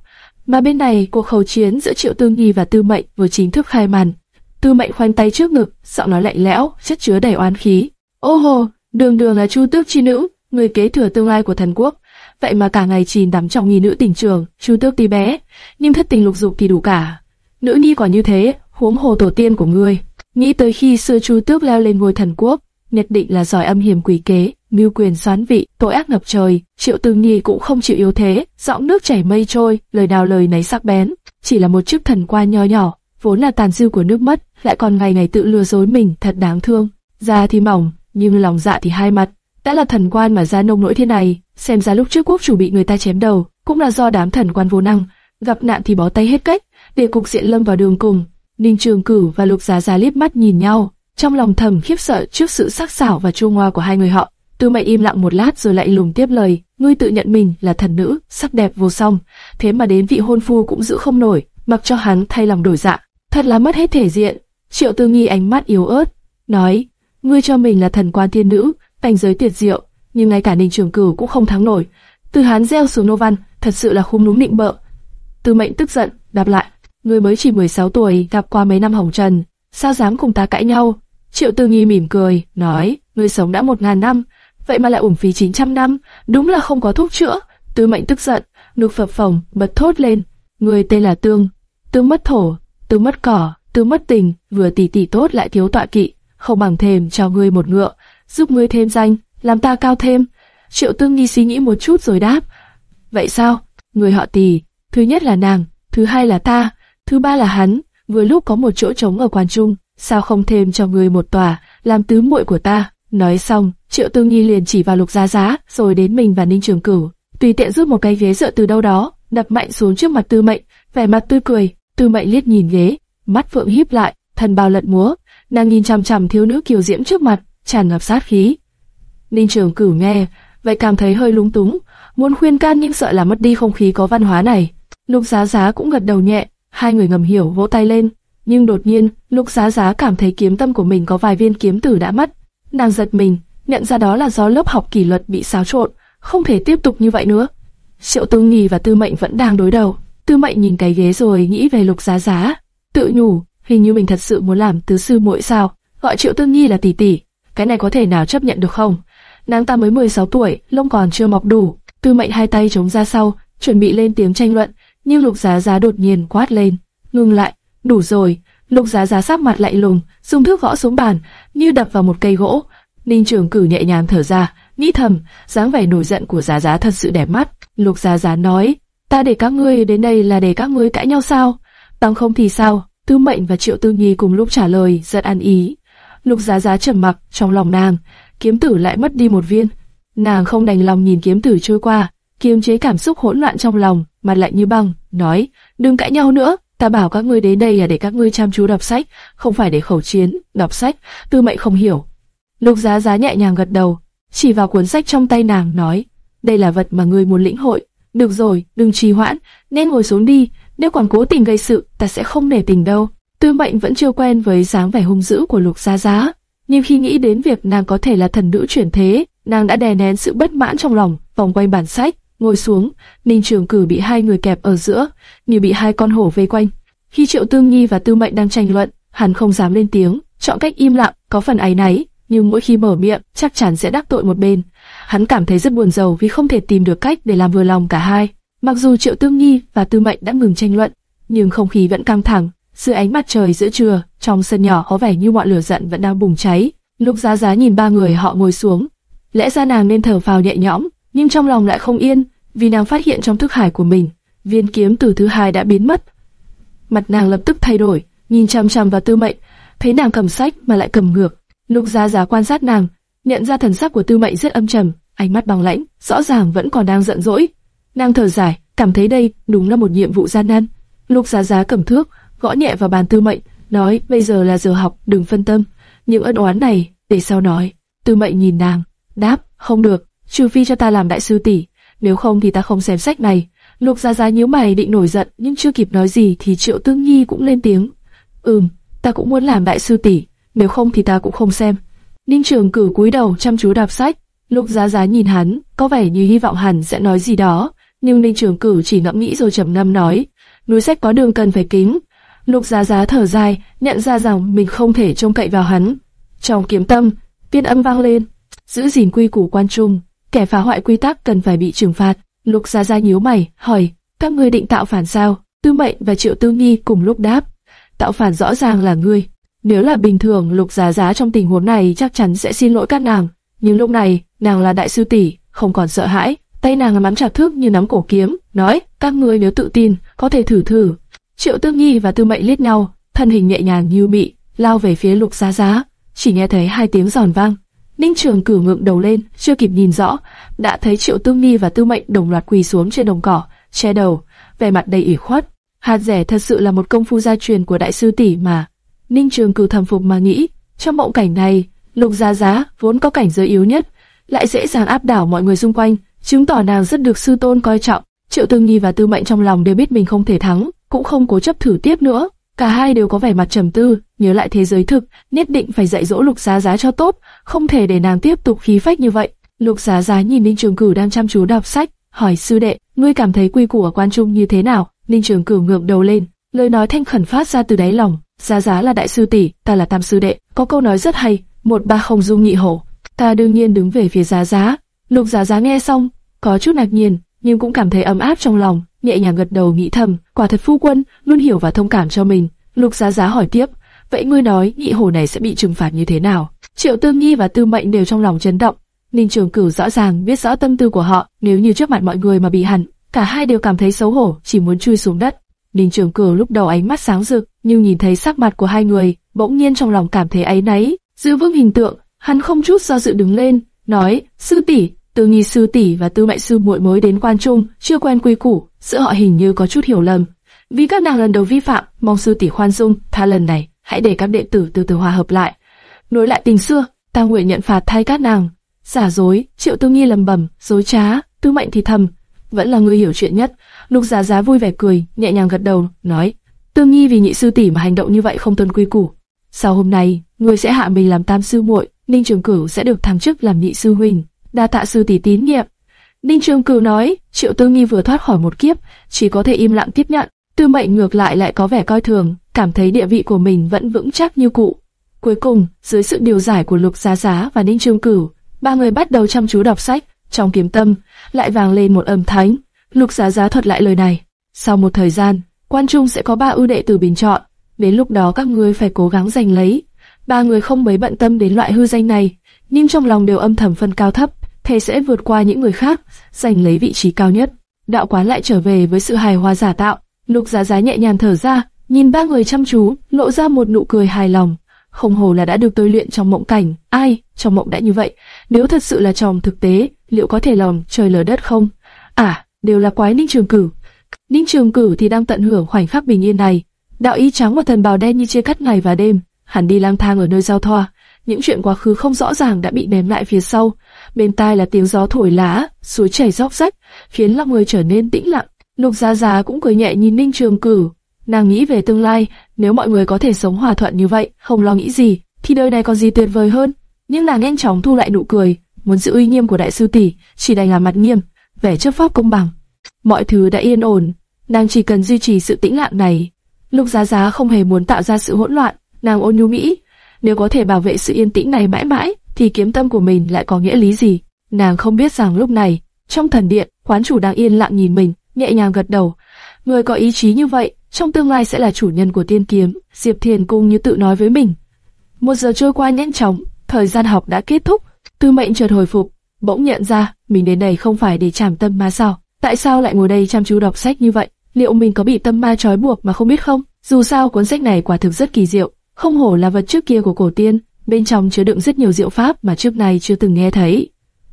Mà bên này, cuộc khẩu chiến giữa Triệu Tương Nhi và Tư Mệnh vừa chính thức khai màn. Tư Mệnh khoanh tay trước ngực, giọng nói lạnh lẽo, chất chứa đầy oán khí. Ô hồ, đường đường là Chu Tước chi nữ, người kế thừa tương lai của thần quốc, vậy mà cả ngày chìm đắm trong nghi nữ tình trường, Chu Tước tí bé, nhưng thất tình lục dục thì đủ cả. Nữ nhi quả như thế, huống hồ tổ tiên của ngươi. Nghĩ tới khi xưa Chu Tước leo lên ngôi thần quốc, nhất định là giỏi âm hiểm quỷ kế, mưu quyền xoán vị, tội ác ngập trời. Triệu Tư Nhi cũng không chịu yếu thế, giọng nước chảy mây trôi, lời nào lời nấy sắc bén, chỉ là một chiếc thần quan nho nhỏ, vốn là tàn dư của nước mất, lại còn ngày ngày tự lừa dối mình, thật đáng thương. Da thì mỏng, nhưng lòng dạ thì hai mặt. Đã là thần quan mà ra nông nỗi thế này, xem ra lúc trước quốc chủ bị người ta chém đầu, cũng là do đám thần quan vô năng, gặp nạn thì bó tay hết cách, để cục diện lâm vào đường cùng. Ninh Trường Cửu và Lục Giá Giá liếc mắt nhìn nhau, trong lòng thầm khiếp sợ trước sự sắc sảo và chua ngoa của hai người họ. Tư Mệnh im lặng một lát rồi lại lùng tiếp lời, ngươi tự nhận mình là thần nữ, sắc đẹp vô song, thế mà đến vị hôn phu cũng giữ không nổi, mặc cho hắn thay lòng đổi dạ, thật là mất hết thể diện. Triệu Tư Nghi ánh mắt yếu ớt, nói, ngươi cho mình là thần quan tiên nữ, cảnh giới tuyệt diệu, nhưng ngay cả Ninh Trường Cửu cũng không thắng nổi. Từ hán gieo xuống nô văn, thật sự là khung núm nịnh bợ. Tư Mệnh tức giận, đáp lại, ngươi mới chỉ 16 tuổi, gặp qua mấy năm hồng trần, sao dám cùng ta cãi nhau? Triệu Tư Nghi mỉm cười, nói, ngươi sống đã một ngàn năm, vậy mà lại uổng phí 900 năm, đúng là không có thuốc chữa. Tư Mệnh tức giận, nục phập phồng, bật thốt lên, ngươi tên là Tương, Tương mất thổ, Tương mất cỏ, Tương mất tình, vừa tỷ tỷ tốt lại thiếu tọa kỵ, không bằng thêm cho ngươi một ngựa, giúp ngươi thêm danh, làm ta cao thêm. Triệu Tương Nghi suy nghĩ một chút rồi đáp, vậy sao? Người họ tỷ, thứ nhất là nàng, thứ hai là ta, thứ ba là hắn. Vừa lúc có một chỗ trống ở quan trung, sao không thêm cho người một tòa, làm tứ muội của ta? Nói xong, Triệu Tương Nhi liền chỉ vào Lục Giá Giá, rồi đến mình và Ninh Trường Cửu, tùy tiện rút một cái ghế dựa từ đâu đó, đập mạnh xuống trước mặt Tư Mệnh, vẻ mặt tươi cười. Tư Mệnh liếc nhìn ghế, mắt phượng híp lại, thần bao lật múa, nàng nhìn chằm chằm thiếu nữ kiều diễm trước mặt, tràn ngập sát khí. Ninh Trường Cửu nghe, vậy cảm thấy hơi lúng túng, muốn khuyên can nhưng sợ là mất đi không khí có văn hóa này. Lục Giá Giá cũng gật đầu nhẹ, hai người ngầm hiểu vỗ tay lên. Nhưng đột nhiên, Lục Giá Giá cảm thấy kiếm tâm của mình có vài viên kiếm tử đã mất. Nàng giật mình, nhận ra đó là do lớp học kỷ luật bị xáo trộn, không thể tiếp tục như vậy nữa. Triệu Tư Nghi và Tư Mệnh vẫn đang đối đầu. Tư Mệnh nhìn cái ghế rồi nghĩ về Lục Giá Giá, tự nhủ, hình như mình thật sự muốn làm tứ sư muội sao? Gọi Triệu Tư Nghi là tỷ tỷ, cái này có thể nào chấp nhận được không? Nàng ta mới 16 tuổi, lông còn chưa mọc đủ. Tư Mệnh hai tay chống ra sau, chuẩn bị lên tiếng tranh luận, nhưng Lục Giá Giá đột nhiên quát lên, ngừng lại, đủ rồi. Lục Giá Giá sắc mặt lạnh lùng, dùng thước gõ xuống bàn, như đập vào một cây gỗ. Ninh Trường Cử nhẹ nhàng thở ra, nghĩ thầm, dáng vẻ nổi giận của Giá Giá thật sự đẹp mắt. Lục Giá Giá nói, ta để các ngươi đến đây là để các ngươi cãi nhau sao? Bằng không thì sao? Tư Mệnh và Triệu Tư Nhi cùng lúc trả lời, rất ăn ý. Lục Giá Giá trầm mặc trong lòng nàng, kiếm tử lại mất đi một viên. Nàng không đành lòng nhìn kiếm tử trôi qua, kiềm chế cảm xúc hỗn loạn trong lòng, mặt lạnh như băng, nói, đừng cãi nhau nữa, ta bảo các ngươi đến đây là để các ngươi chăm chú đọc sách, không phải để khẩu chiến, đọc sách, tư mệnh không hiểu. Lục giá giá nhẹ nhàng gật đầu, chỉ vào cuốn sách trong tay nàng, nói, đây là vật mà ngươi muốn lĩnh hội, được rồi, đừng trì hoãn, nên ngồi xuống đi, nếu còn cố tình gây sự, ta sẽ không nể tình đâu. Tư mệnh vẫn chưa quen với dáng vẻ hung dữ của lục Gia giá, nhưng khi nghĩ đến việc nàng có thể là thần nữ chuyển thế, nàng đã đè nén sự bất mãn trong lòng, vòng quanh bản sách, ngồi xuống. Ninh Trường Cử bị hai người kẹp ở giữa, như bị hai con hổ vây quanh. Khi Triệu Tương Nhi và Tư Mệnh đang tranh luận, hắn không dám lên tiếng, chọn cách im lặng, có phần áy náy, nhưng mỗi khi mở miệng, chắc chắn sẽ đắc tội một bên. Hắn cảm thấy rất buồn rầu vì không thể tìm được cách để làm vừa lòng cả hai. Mặc dù Triệu Tương Nhi và Tư Mệnh đã ngừng tranh luận, nhưng không khí vẫn căng thẳng. Dưới ánh mặt trời giữa trưa, trong sân nhỏ có vẻ như ngọn lửa giận vẫn đang bùng cháy. Lục Giá Giá nhìn ba người họ ngồi xuống, lẽ ra nàng nên thở phào nhẹ nhõm, nhưng trong lòng lại không yên, vì nàng phát hiện trong thức hải của mình, viên kiếm từ thứ hai đã biến mất. Mặt nàng lập tức thay đổi, nhìn chăm chăm vào Tư Mệnh, thấy nàng cầm sách mà lại cầm ngược. Lục Giá Giá quan sát nàng, nhận ra thần sắc của Tư Mệnh rất âm trầm, ánh mắt bằng lãnh, rõ ràng vẫn còn đang giận dỗi. Nàng thở dài, cảm thấy đây đúng là một nhiệm vụ gian nan. Lục Giá Giá cầm thước, gõ nhẹ vào bàn Tư Mệnh, nói bây giờ là giờ học, đừng phân tâm. Những ân oán này, để sau nói. Tư Mệnh nhìn nàng, đáp, không được, trừ phi cho ta làm đại sư tỷ, nếu không thì ta không xem sách này. Lục Gia Gia nhíu mày định nổi giận, nhưng chưa kịp nói gì thì Triệu Tương Nhi cũng lên tiếng. Ừm, ta cũng muốn làm đại sư tỷ, nếu không thì ta cũng không xem. Ninh Trường cử cúi đầu chăm chú đọc sách. Lục Giá Giá nhìn hắn, có vẻ như hy vọng hắn sẽ nói gì đó, nhưng Ninh Trường cử chỉ ngẫm nghĩ rồi trầm ngâm nói, núi sách có đường cần phải kính. Lục Giá Giá thở dài, nhận ra rằng mình không thể trông cậy vào hắn. Trong kiếm tâm, tiên âm vang lên, giữ gìn quy củ quan trung, kẻ phá hoại quy tắc cần phải bị trừng phạt. Lục Giá Giá nhíu mày, hỏi, các ngươi định tạo phản sao? Tư Mệnh và Triệu Tư Nghi cùng lúc đáp, tạo phản rõ ràng là ngươi. Nếu là bình thường, Lục Giá Giá trong tình huống này chắc chắn sẽ xin lỗi các nàng. Nhưng lúc này, nàng là đại sư tỷ, không còn sợ hãi, tay nàng nắm chặt thước như nắm cổ kiếm, nói, các ngươi nếu tự tin, có thể thử thử. Triệu Tư Nghi và Tư Mệnh liếc nhau, thân hình nhẹ nhàng như mị, lao về phía Lục Giá Giá. chỉ nghe thấy hai tiếng giòn vang. Ninh Trường cử ngượng đầu lên, chưa kịp nhìn rõ, đã thấy Triệu Tương Nhi và Tư Mệnh đồng loạt quỳ xuống trên đồng cỏ, che đầu, vẻ mặt đầy ủy khuất. Hạt rẻ thật sự là một công phu gia truyền của đại sư tỷ mà. Ninh Trường cử thầm phục mà nghĩ, trong mộng cảnh này, Lục Giá Giá vốn có cảnh giới yếu nhất, lại dễ dàng áp đảo mọi người xung quanh, chứng tỏ nàng rất được sư tôn coi trọng. Triệu Tương Nhi và Tư Mệnh trong lòng đều biết mình không thể thắng, cũng không cố chấp thử tiếp nữa. Cả hai đều có vẻ mặt trầm tư, nhớ lại thế giới thực, nhất định phải dạy dỗ Lục Giá Giá cho tốt, không thể để nàng tiếp tục khí phách như vậy. Lục Giá Giá nhìn Ninh Trường Cửu đang chăm chú đọc sách, hỏi sư đệ, ngươi cảm thấy quy củ ở quan trung như thế nào? Ninh Trường Cửu ngượng đầu lên, lời nói thanh khẩn phát ra từ đáy lòng. Giá Giá là đại sư tỷ, ta là tam sư đệ. Có câu nói rất hay, một ba không dung nhị hổ. Ta đương nhiên đứng về phía Giá Giá. Lục Giá Giá nghe xong, có chút ngạc nhiên, nhưng cũng cảm thấy ấm áp trong lòng, nhẹ nhàng gật đầu nghĩ thầm, quả thật phu quân luôn hiểu và thông cảm cho mình. Lục Giá Giá hỏi tiếp, vậy ngươi nói nhị hổ này sẽ bị trừng phạt như thế nào? Triệu Tương Nhi và Tư Mệnh đều trong lòng chấn động. Ninh Trường Cửu rõ ràng biết rõ tâm tư của họ, nếu như trước mặt mọi người mà bị hẳn, cả hai đều cảm thấy xấu hổ, chỉ muốn chui xuống đất. Ninh Trường Cửu lúc đầu ánh mắt sáng rực, nhưng nhìn thấy sắc mặt của hai người, bỗng nhiên trong lòng cảm thấy áy náy, giữ vững hình tượng, hắn không chút do dự đứng lên, nói: "Sư tỷ, Tư Nghi sư tỷ và Tư Mệnh sư muội mới đến quan trung, chưa quen quy củ, giữa họ hình như có chút hiểu lầm. Vì các nàng lần đầu vi phạm, mong sư tỷ khoan dung, tha lần này, hãy để các đệ tử từ từ hòa hợp lại, nối lại tình xưa. Ta nguyện nhận phạt thay các nàng." Giả dối, Triệu Tư Nghi lầm bầm, dối trá, Tư Mệnh thì thầm, vẫn là người hiểu chuyện nhất. Lục Giá Giá vui vẻ cười, nhẹ nhàng gật đầu, nói: Tư Nghi vì nhị sư tỷ mà hành động như vậy không tuân quy củ. Sau hôm nay, người sẽ hạ mình làm tam sư muội, Ninh Trường Cửu sẽ được thăng chức làm nhị sư huynh đa tạ sư tỷ tín nhiệm. Ninh Trường Cửu nói, Triệu Tư Nghi vừa thoát khỏi một kiếp, chỉ có thể im lặng tiếp nhận. Tư Mệnh ngược lại lại có vẻ coi thường, cảm thấy địa vị của mình vẫn vững chắc như cũ. Cuối cùng, dưới sự điều giải của Lục Giá Giá và Ninh Trường Cửu, ba người bắt đầu chăm chú đọc sách. Trong kiếm tâm, lại vang lên một âm thánh. Lục Giá Giá thuật lại lời này. Sau một thời gian, quan trung sẽ có ba ưu đệ tử bình chọn. Đến lúc đó các ngươi phải cố gắng giành lấy. Ba người không mấy bận tâm đến loại hư danh này, nhưng trong lòng đều âm thầm phân cao thấp thầy sẽ vượt qua những người khác, giành lấy vị trí cao nhất. Đạo quán lại trở về với sự hài hòa giả tạo. Lục Giá Giá nhẹ nhàng thở ra, nhìn ba người chăm chú, lộ ra một nụ cười hài lòng. Không hồ là đã được tôi luyện trong mộng cảnh, ai trong mộng đã như vậy, nếu thật sự là trong thực tế, liệu có thể lòng trời lở đất không? À, đều là quái Ninh Trường Cửu. Ninh Trường Cửu thì đang tận hưởng khoảnh khắc bình yên này. Đạo y trắng và thần bào đen như chia cắt ngày và đêm, hẳn đi lang thang ở nơi giao thoa. Những chuyện quá khứ không rõ ràng đã bị ném lại phía sau, bên tai là tiếng gió thổi lá, suối chảy róc rách, khiến lòng người trở nên tĩnh lặng. Lục Giá Giá cũng cười nhẹ nhìn Ninh Trường Cử, nàng nghĩ về tương lai, nếu mọi người có thể sống hòa thuận như vậy, không lo nghĩ gì, thì đời này còn gì tuyệt vời hơn. Nhưng nàng nhanh chóng thu lại nụ cười, muốn giữ uy nghiêm của đại sư tỷ, chỉ đành là mặt nghiêm, vẻ chấp pháp công bằng. Mọi thứ đã yên ổn, nàng chỉ cần duy trì sự tĩnh lặng này. Lục Giá Giá không hề muốn tạo ra sự hỗn loạn, nàng ôn nhu nghĩ, nếu có thể bảo vệ sự yên tĩnh này mãi mãi, thì kiếm tâm của mình lại có nghĩa lý gì? Nàng không biết rằng lúc này, trong thần điện, quán chủ đang yên lặng nhìn mình, nhẹ nhàng gật đầu. Người có ý chí như vậy, trong tương lai sẽ là chủ nhân của tiên kiếm, Diệp Thiền cung như tự nói với mình. Một giờ trôi qua nhanh chóng, thời gian học đã kết thúc, tư mệnh chợt hồi phục, bỗng nhận ra mình đến đây không phải để trảm tâm ma sao? Tại sao lại ngồi đây chăm chú đọc sách như vậy? Liệu mình có bị tâm ma trói buộc mà không biết không? Dù sao cuốn sách này quả thực rất kỳ diệu, không hổ là vật trước kia của cổ tiên, bên trong chứa đựng rất nhiều diệu pháp mà trước này chưa từng nghe thấy.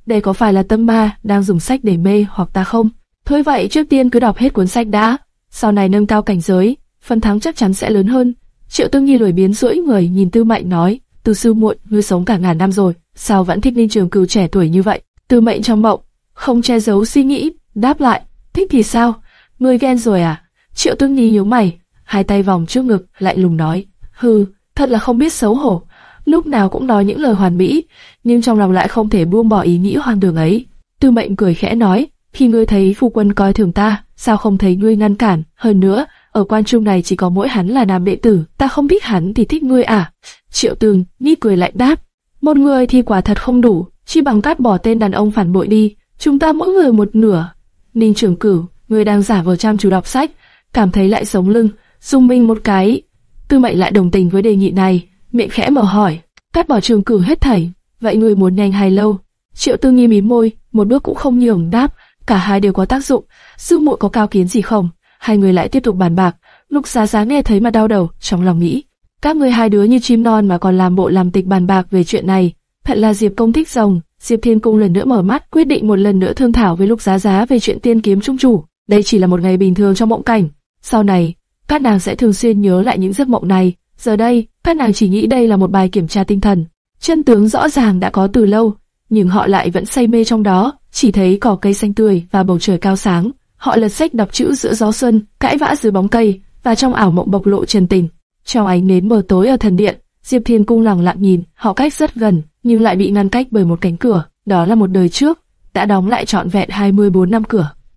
Đây có phải là tâm ma đang dùng sách để mê hoặc ta không? Thôi vậy trước tiên cứ đọc hết cuốn sách đã, sau này nâng cao cảnh giới, phần thắng chắc chắn sẽ lớn hơn. Triệu Tương Nhi lười biến rũi người nhìn Tư Mệnh nói, từ sư muội, ngươi sống cả ngàn năm rồi, sao vẫn thích Ninh Trường Cửu trẻ tuổi như vậy? Tư Mệnh trong mộng, không che giấu suy nghĩ, đáp lại, thích thì sao? Ngươi ghen rồi à? Triệu Tương Nhi nhíu mày, hai tay vòng trước ngực, lại lùng nói, hừ, thật là không biết xấu hổ lúc nào cũng nói những lời hoàn mỹ, nhưng trong lòng lại không thể buông bỏ ý nghĩ hoang đường ấy. Tư mệnh cười khẽ nói, khi ngươi thấy phu quân coi thường ta, sao không thấy ngươi ngăn cản? Hơn nữa, ở quan trung này chỉ có mỗi hắn là nam đệ tử, ta không biết hắn thì thích ngươi à? Triệu Tường, ni cười lại đáp, một người thì quả thật không đủ, chỉ bằng cắt bỏ tên đàn ông phản bội đi, chúng ta mỗi người một nửa. Ninh trưởng cửu, ngươi đang giả vờ chăm chú đọc sách, cảm thấy lại sống lưng, dung minh một cái. Tư mệnh lại đồng tình với đề nghị này, miệng khẽ mở hỏi, cắt bỏ trường cử hết thảy, vậy người muốn nhanh hay lâu? Triệu Tư Nghi mím môi, một bước cũng không nhường đáp, cả hai đều có tác dụng. Sư muội có cao kiến gì không? Hai người lại tiếp tục bàn bạc. Lục Giá Giá nghe thấy mà đau đầu, trong lòng nghĩ, các người hai đứa như chim non mà còn làm bộ làm tịch bàn bạc về chuyện này, thật là Diệp công thích rồng. Diệp Thiên Cung lần nữa mở mắt, quyết định một lần nữa thương thảo với Lục Giá Giá về chuyện tiên kiếm trung chủ. Đây chỉ là một ngày bình thường trong mộng cảnh. Sau này, các nàng sẽ thường xuyên nhớ lại những giấc mộng này, Giờ đây, các nàng chỉ nghĩ đây là một bài kiểm tra tinh thần. Chân tướng rõ ràng đã có từ lâu, nhưng họ lại vẫn say mê trong đó, chỉ thấy cỏ cây xanh tươi và bầu trời cao sáng. Họ lật sách đọc chữ giữa gió xuân, cãi vã dưới bóng cây, và trong ảo mộng bộc lộ chân tình. Trong ánh nến mờ tối ở thần điện, Diệp Thiên Cung lặng lặng nhìn, họ cách rất gần, nhưng lại bị ngăn cách bởi một cánh cửa. Đó là một đời trước, đã đóng lại trọn vẹn 24 năm cửa.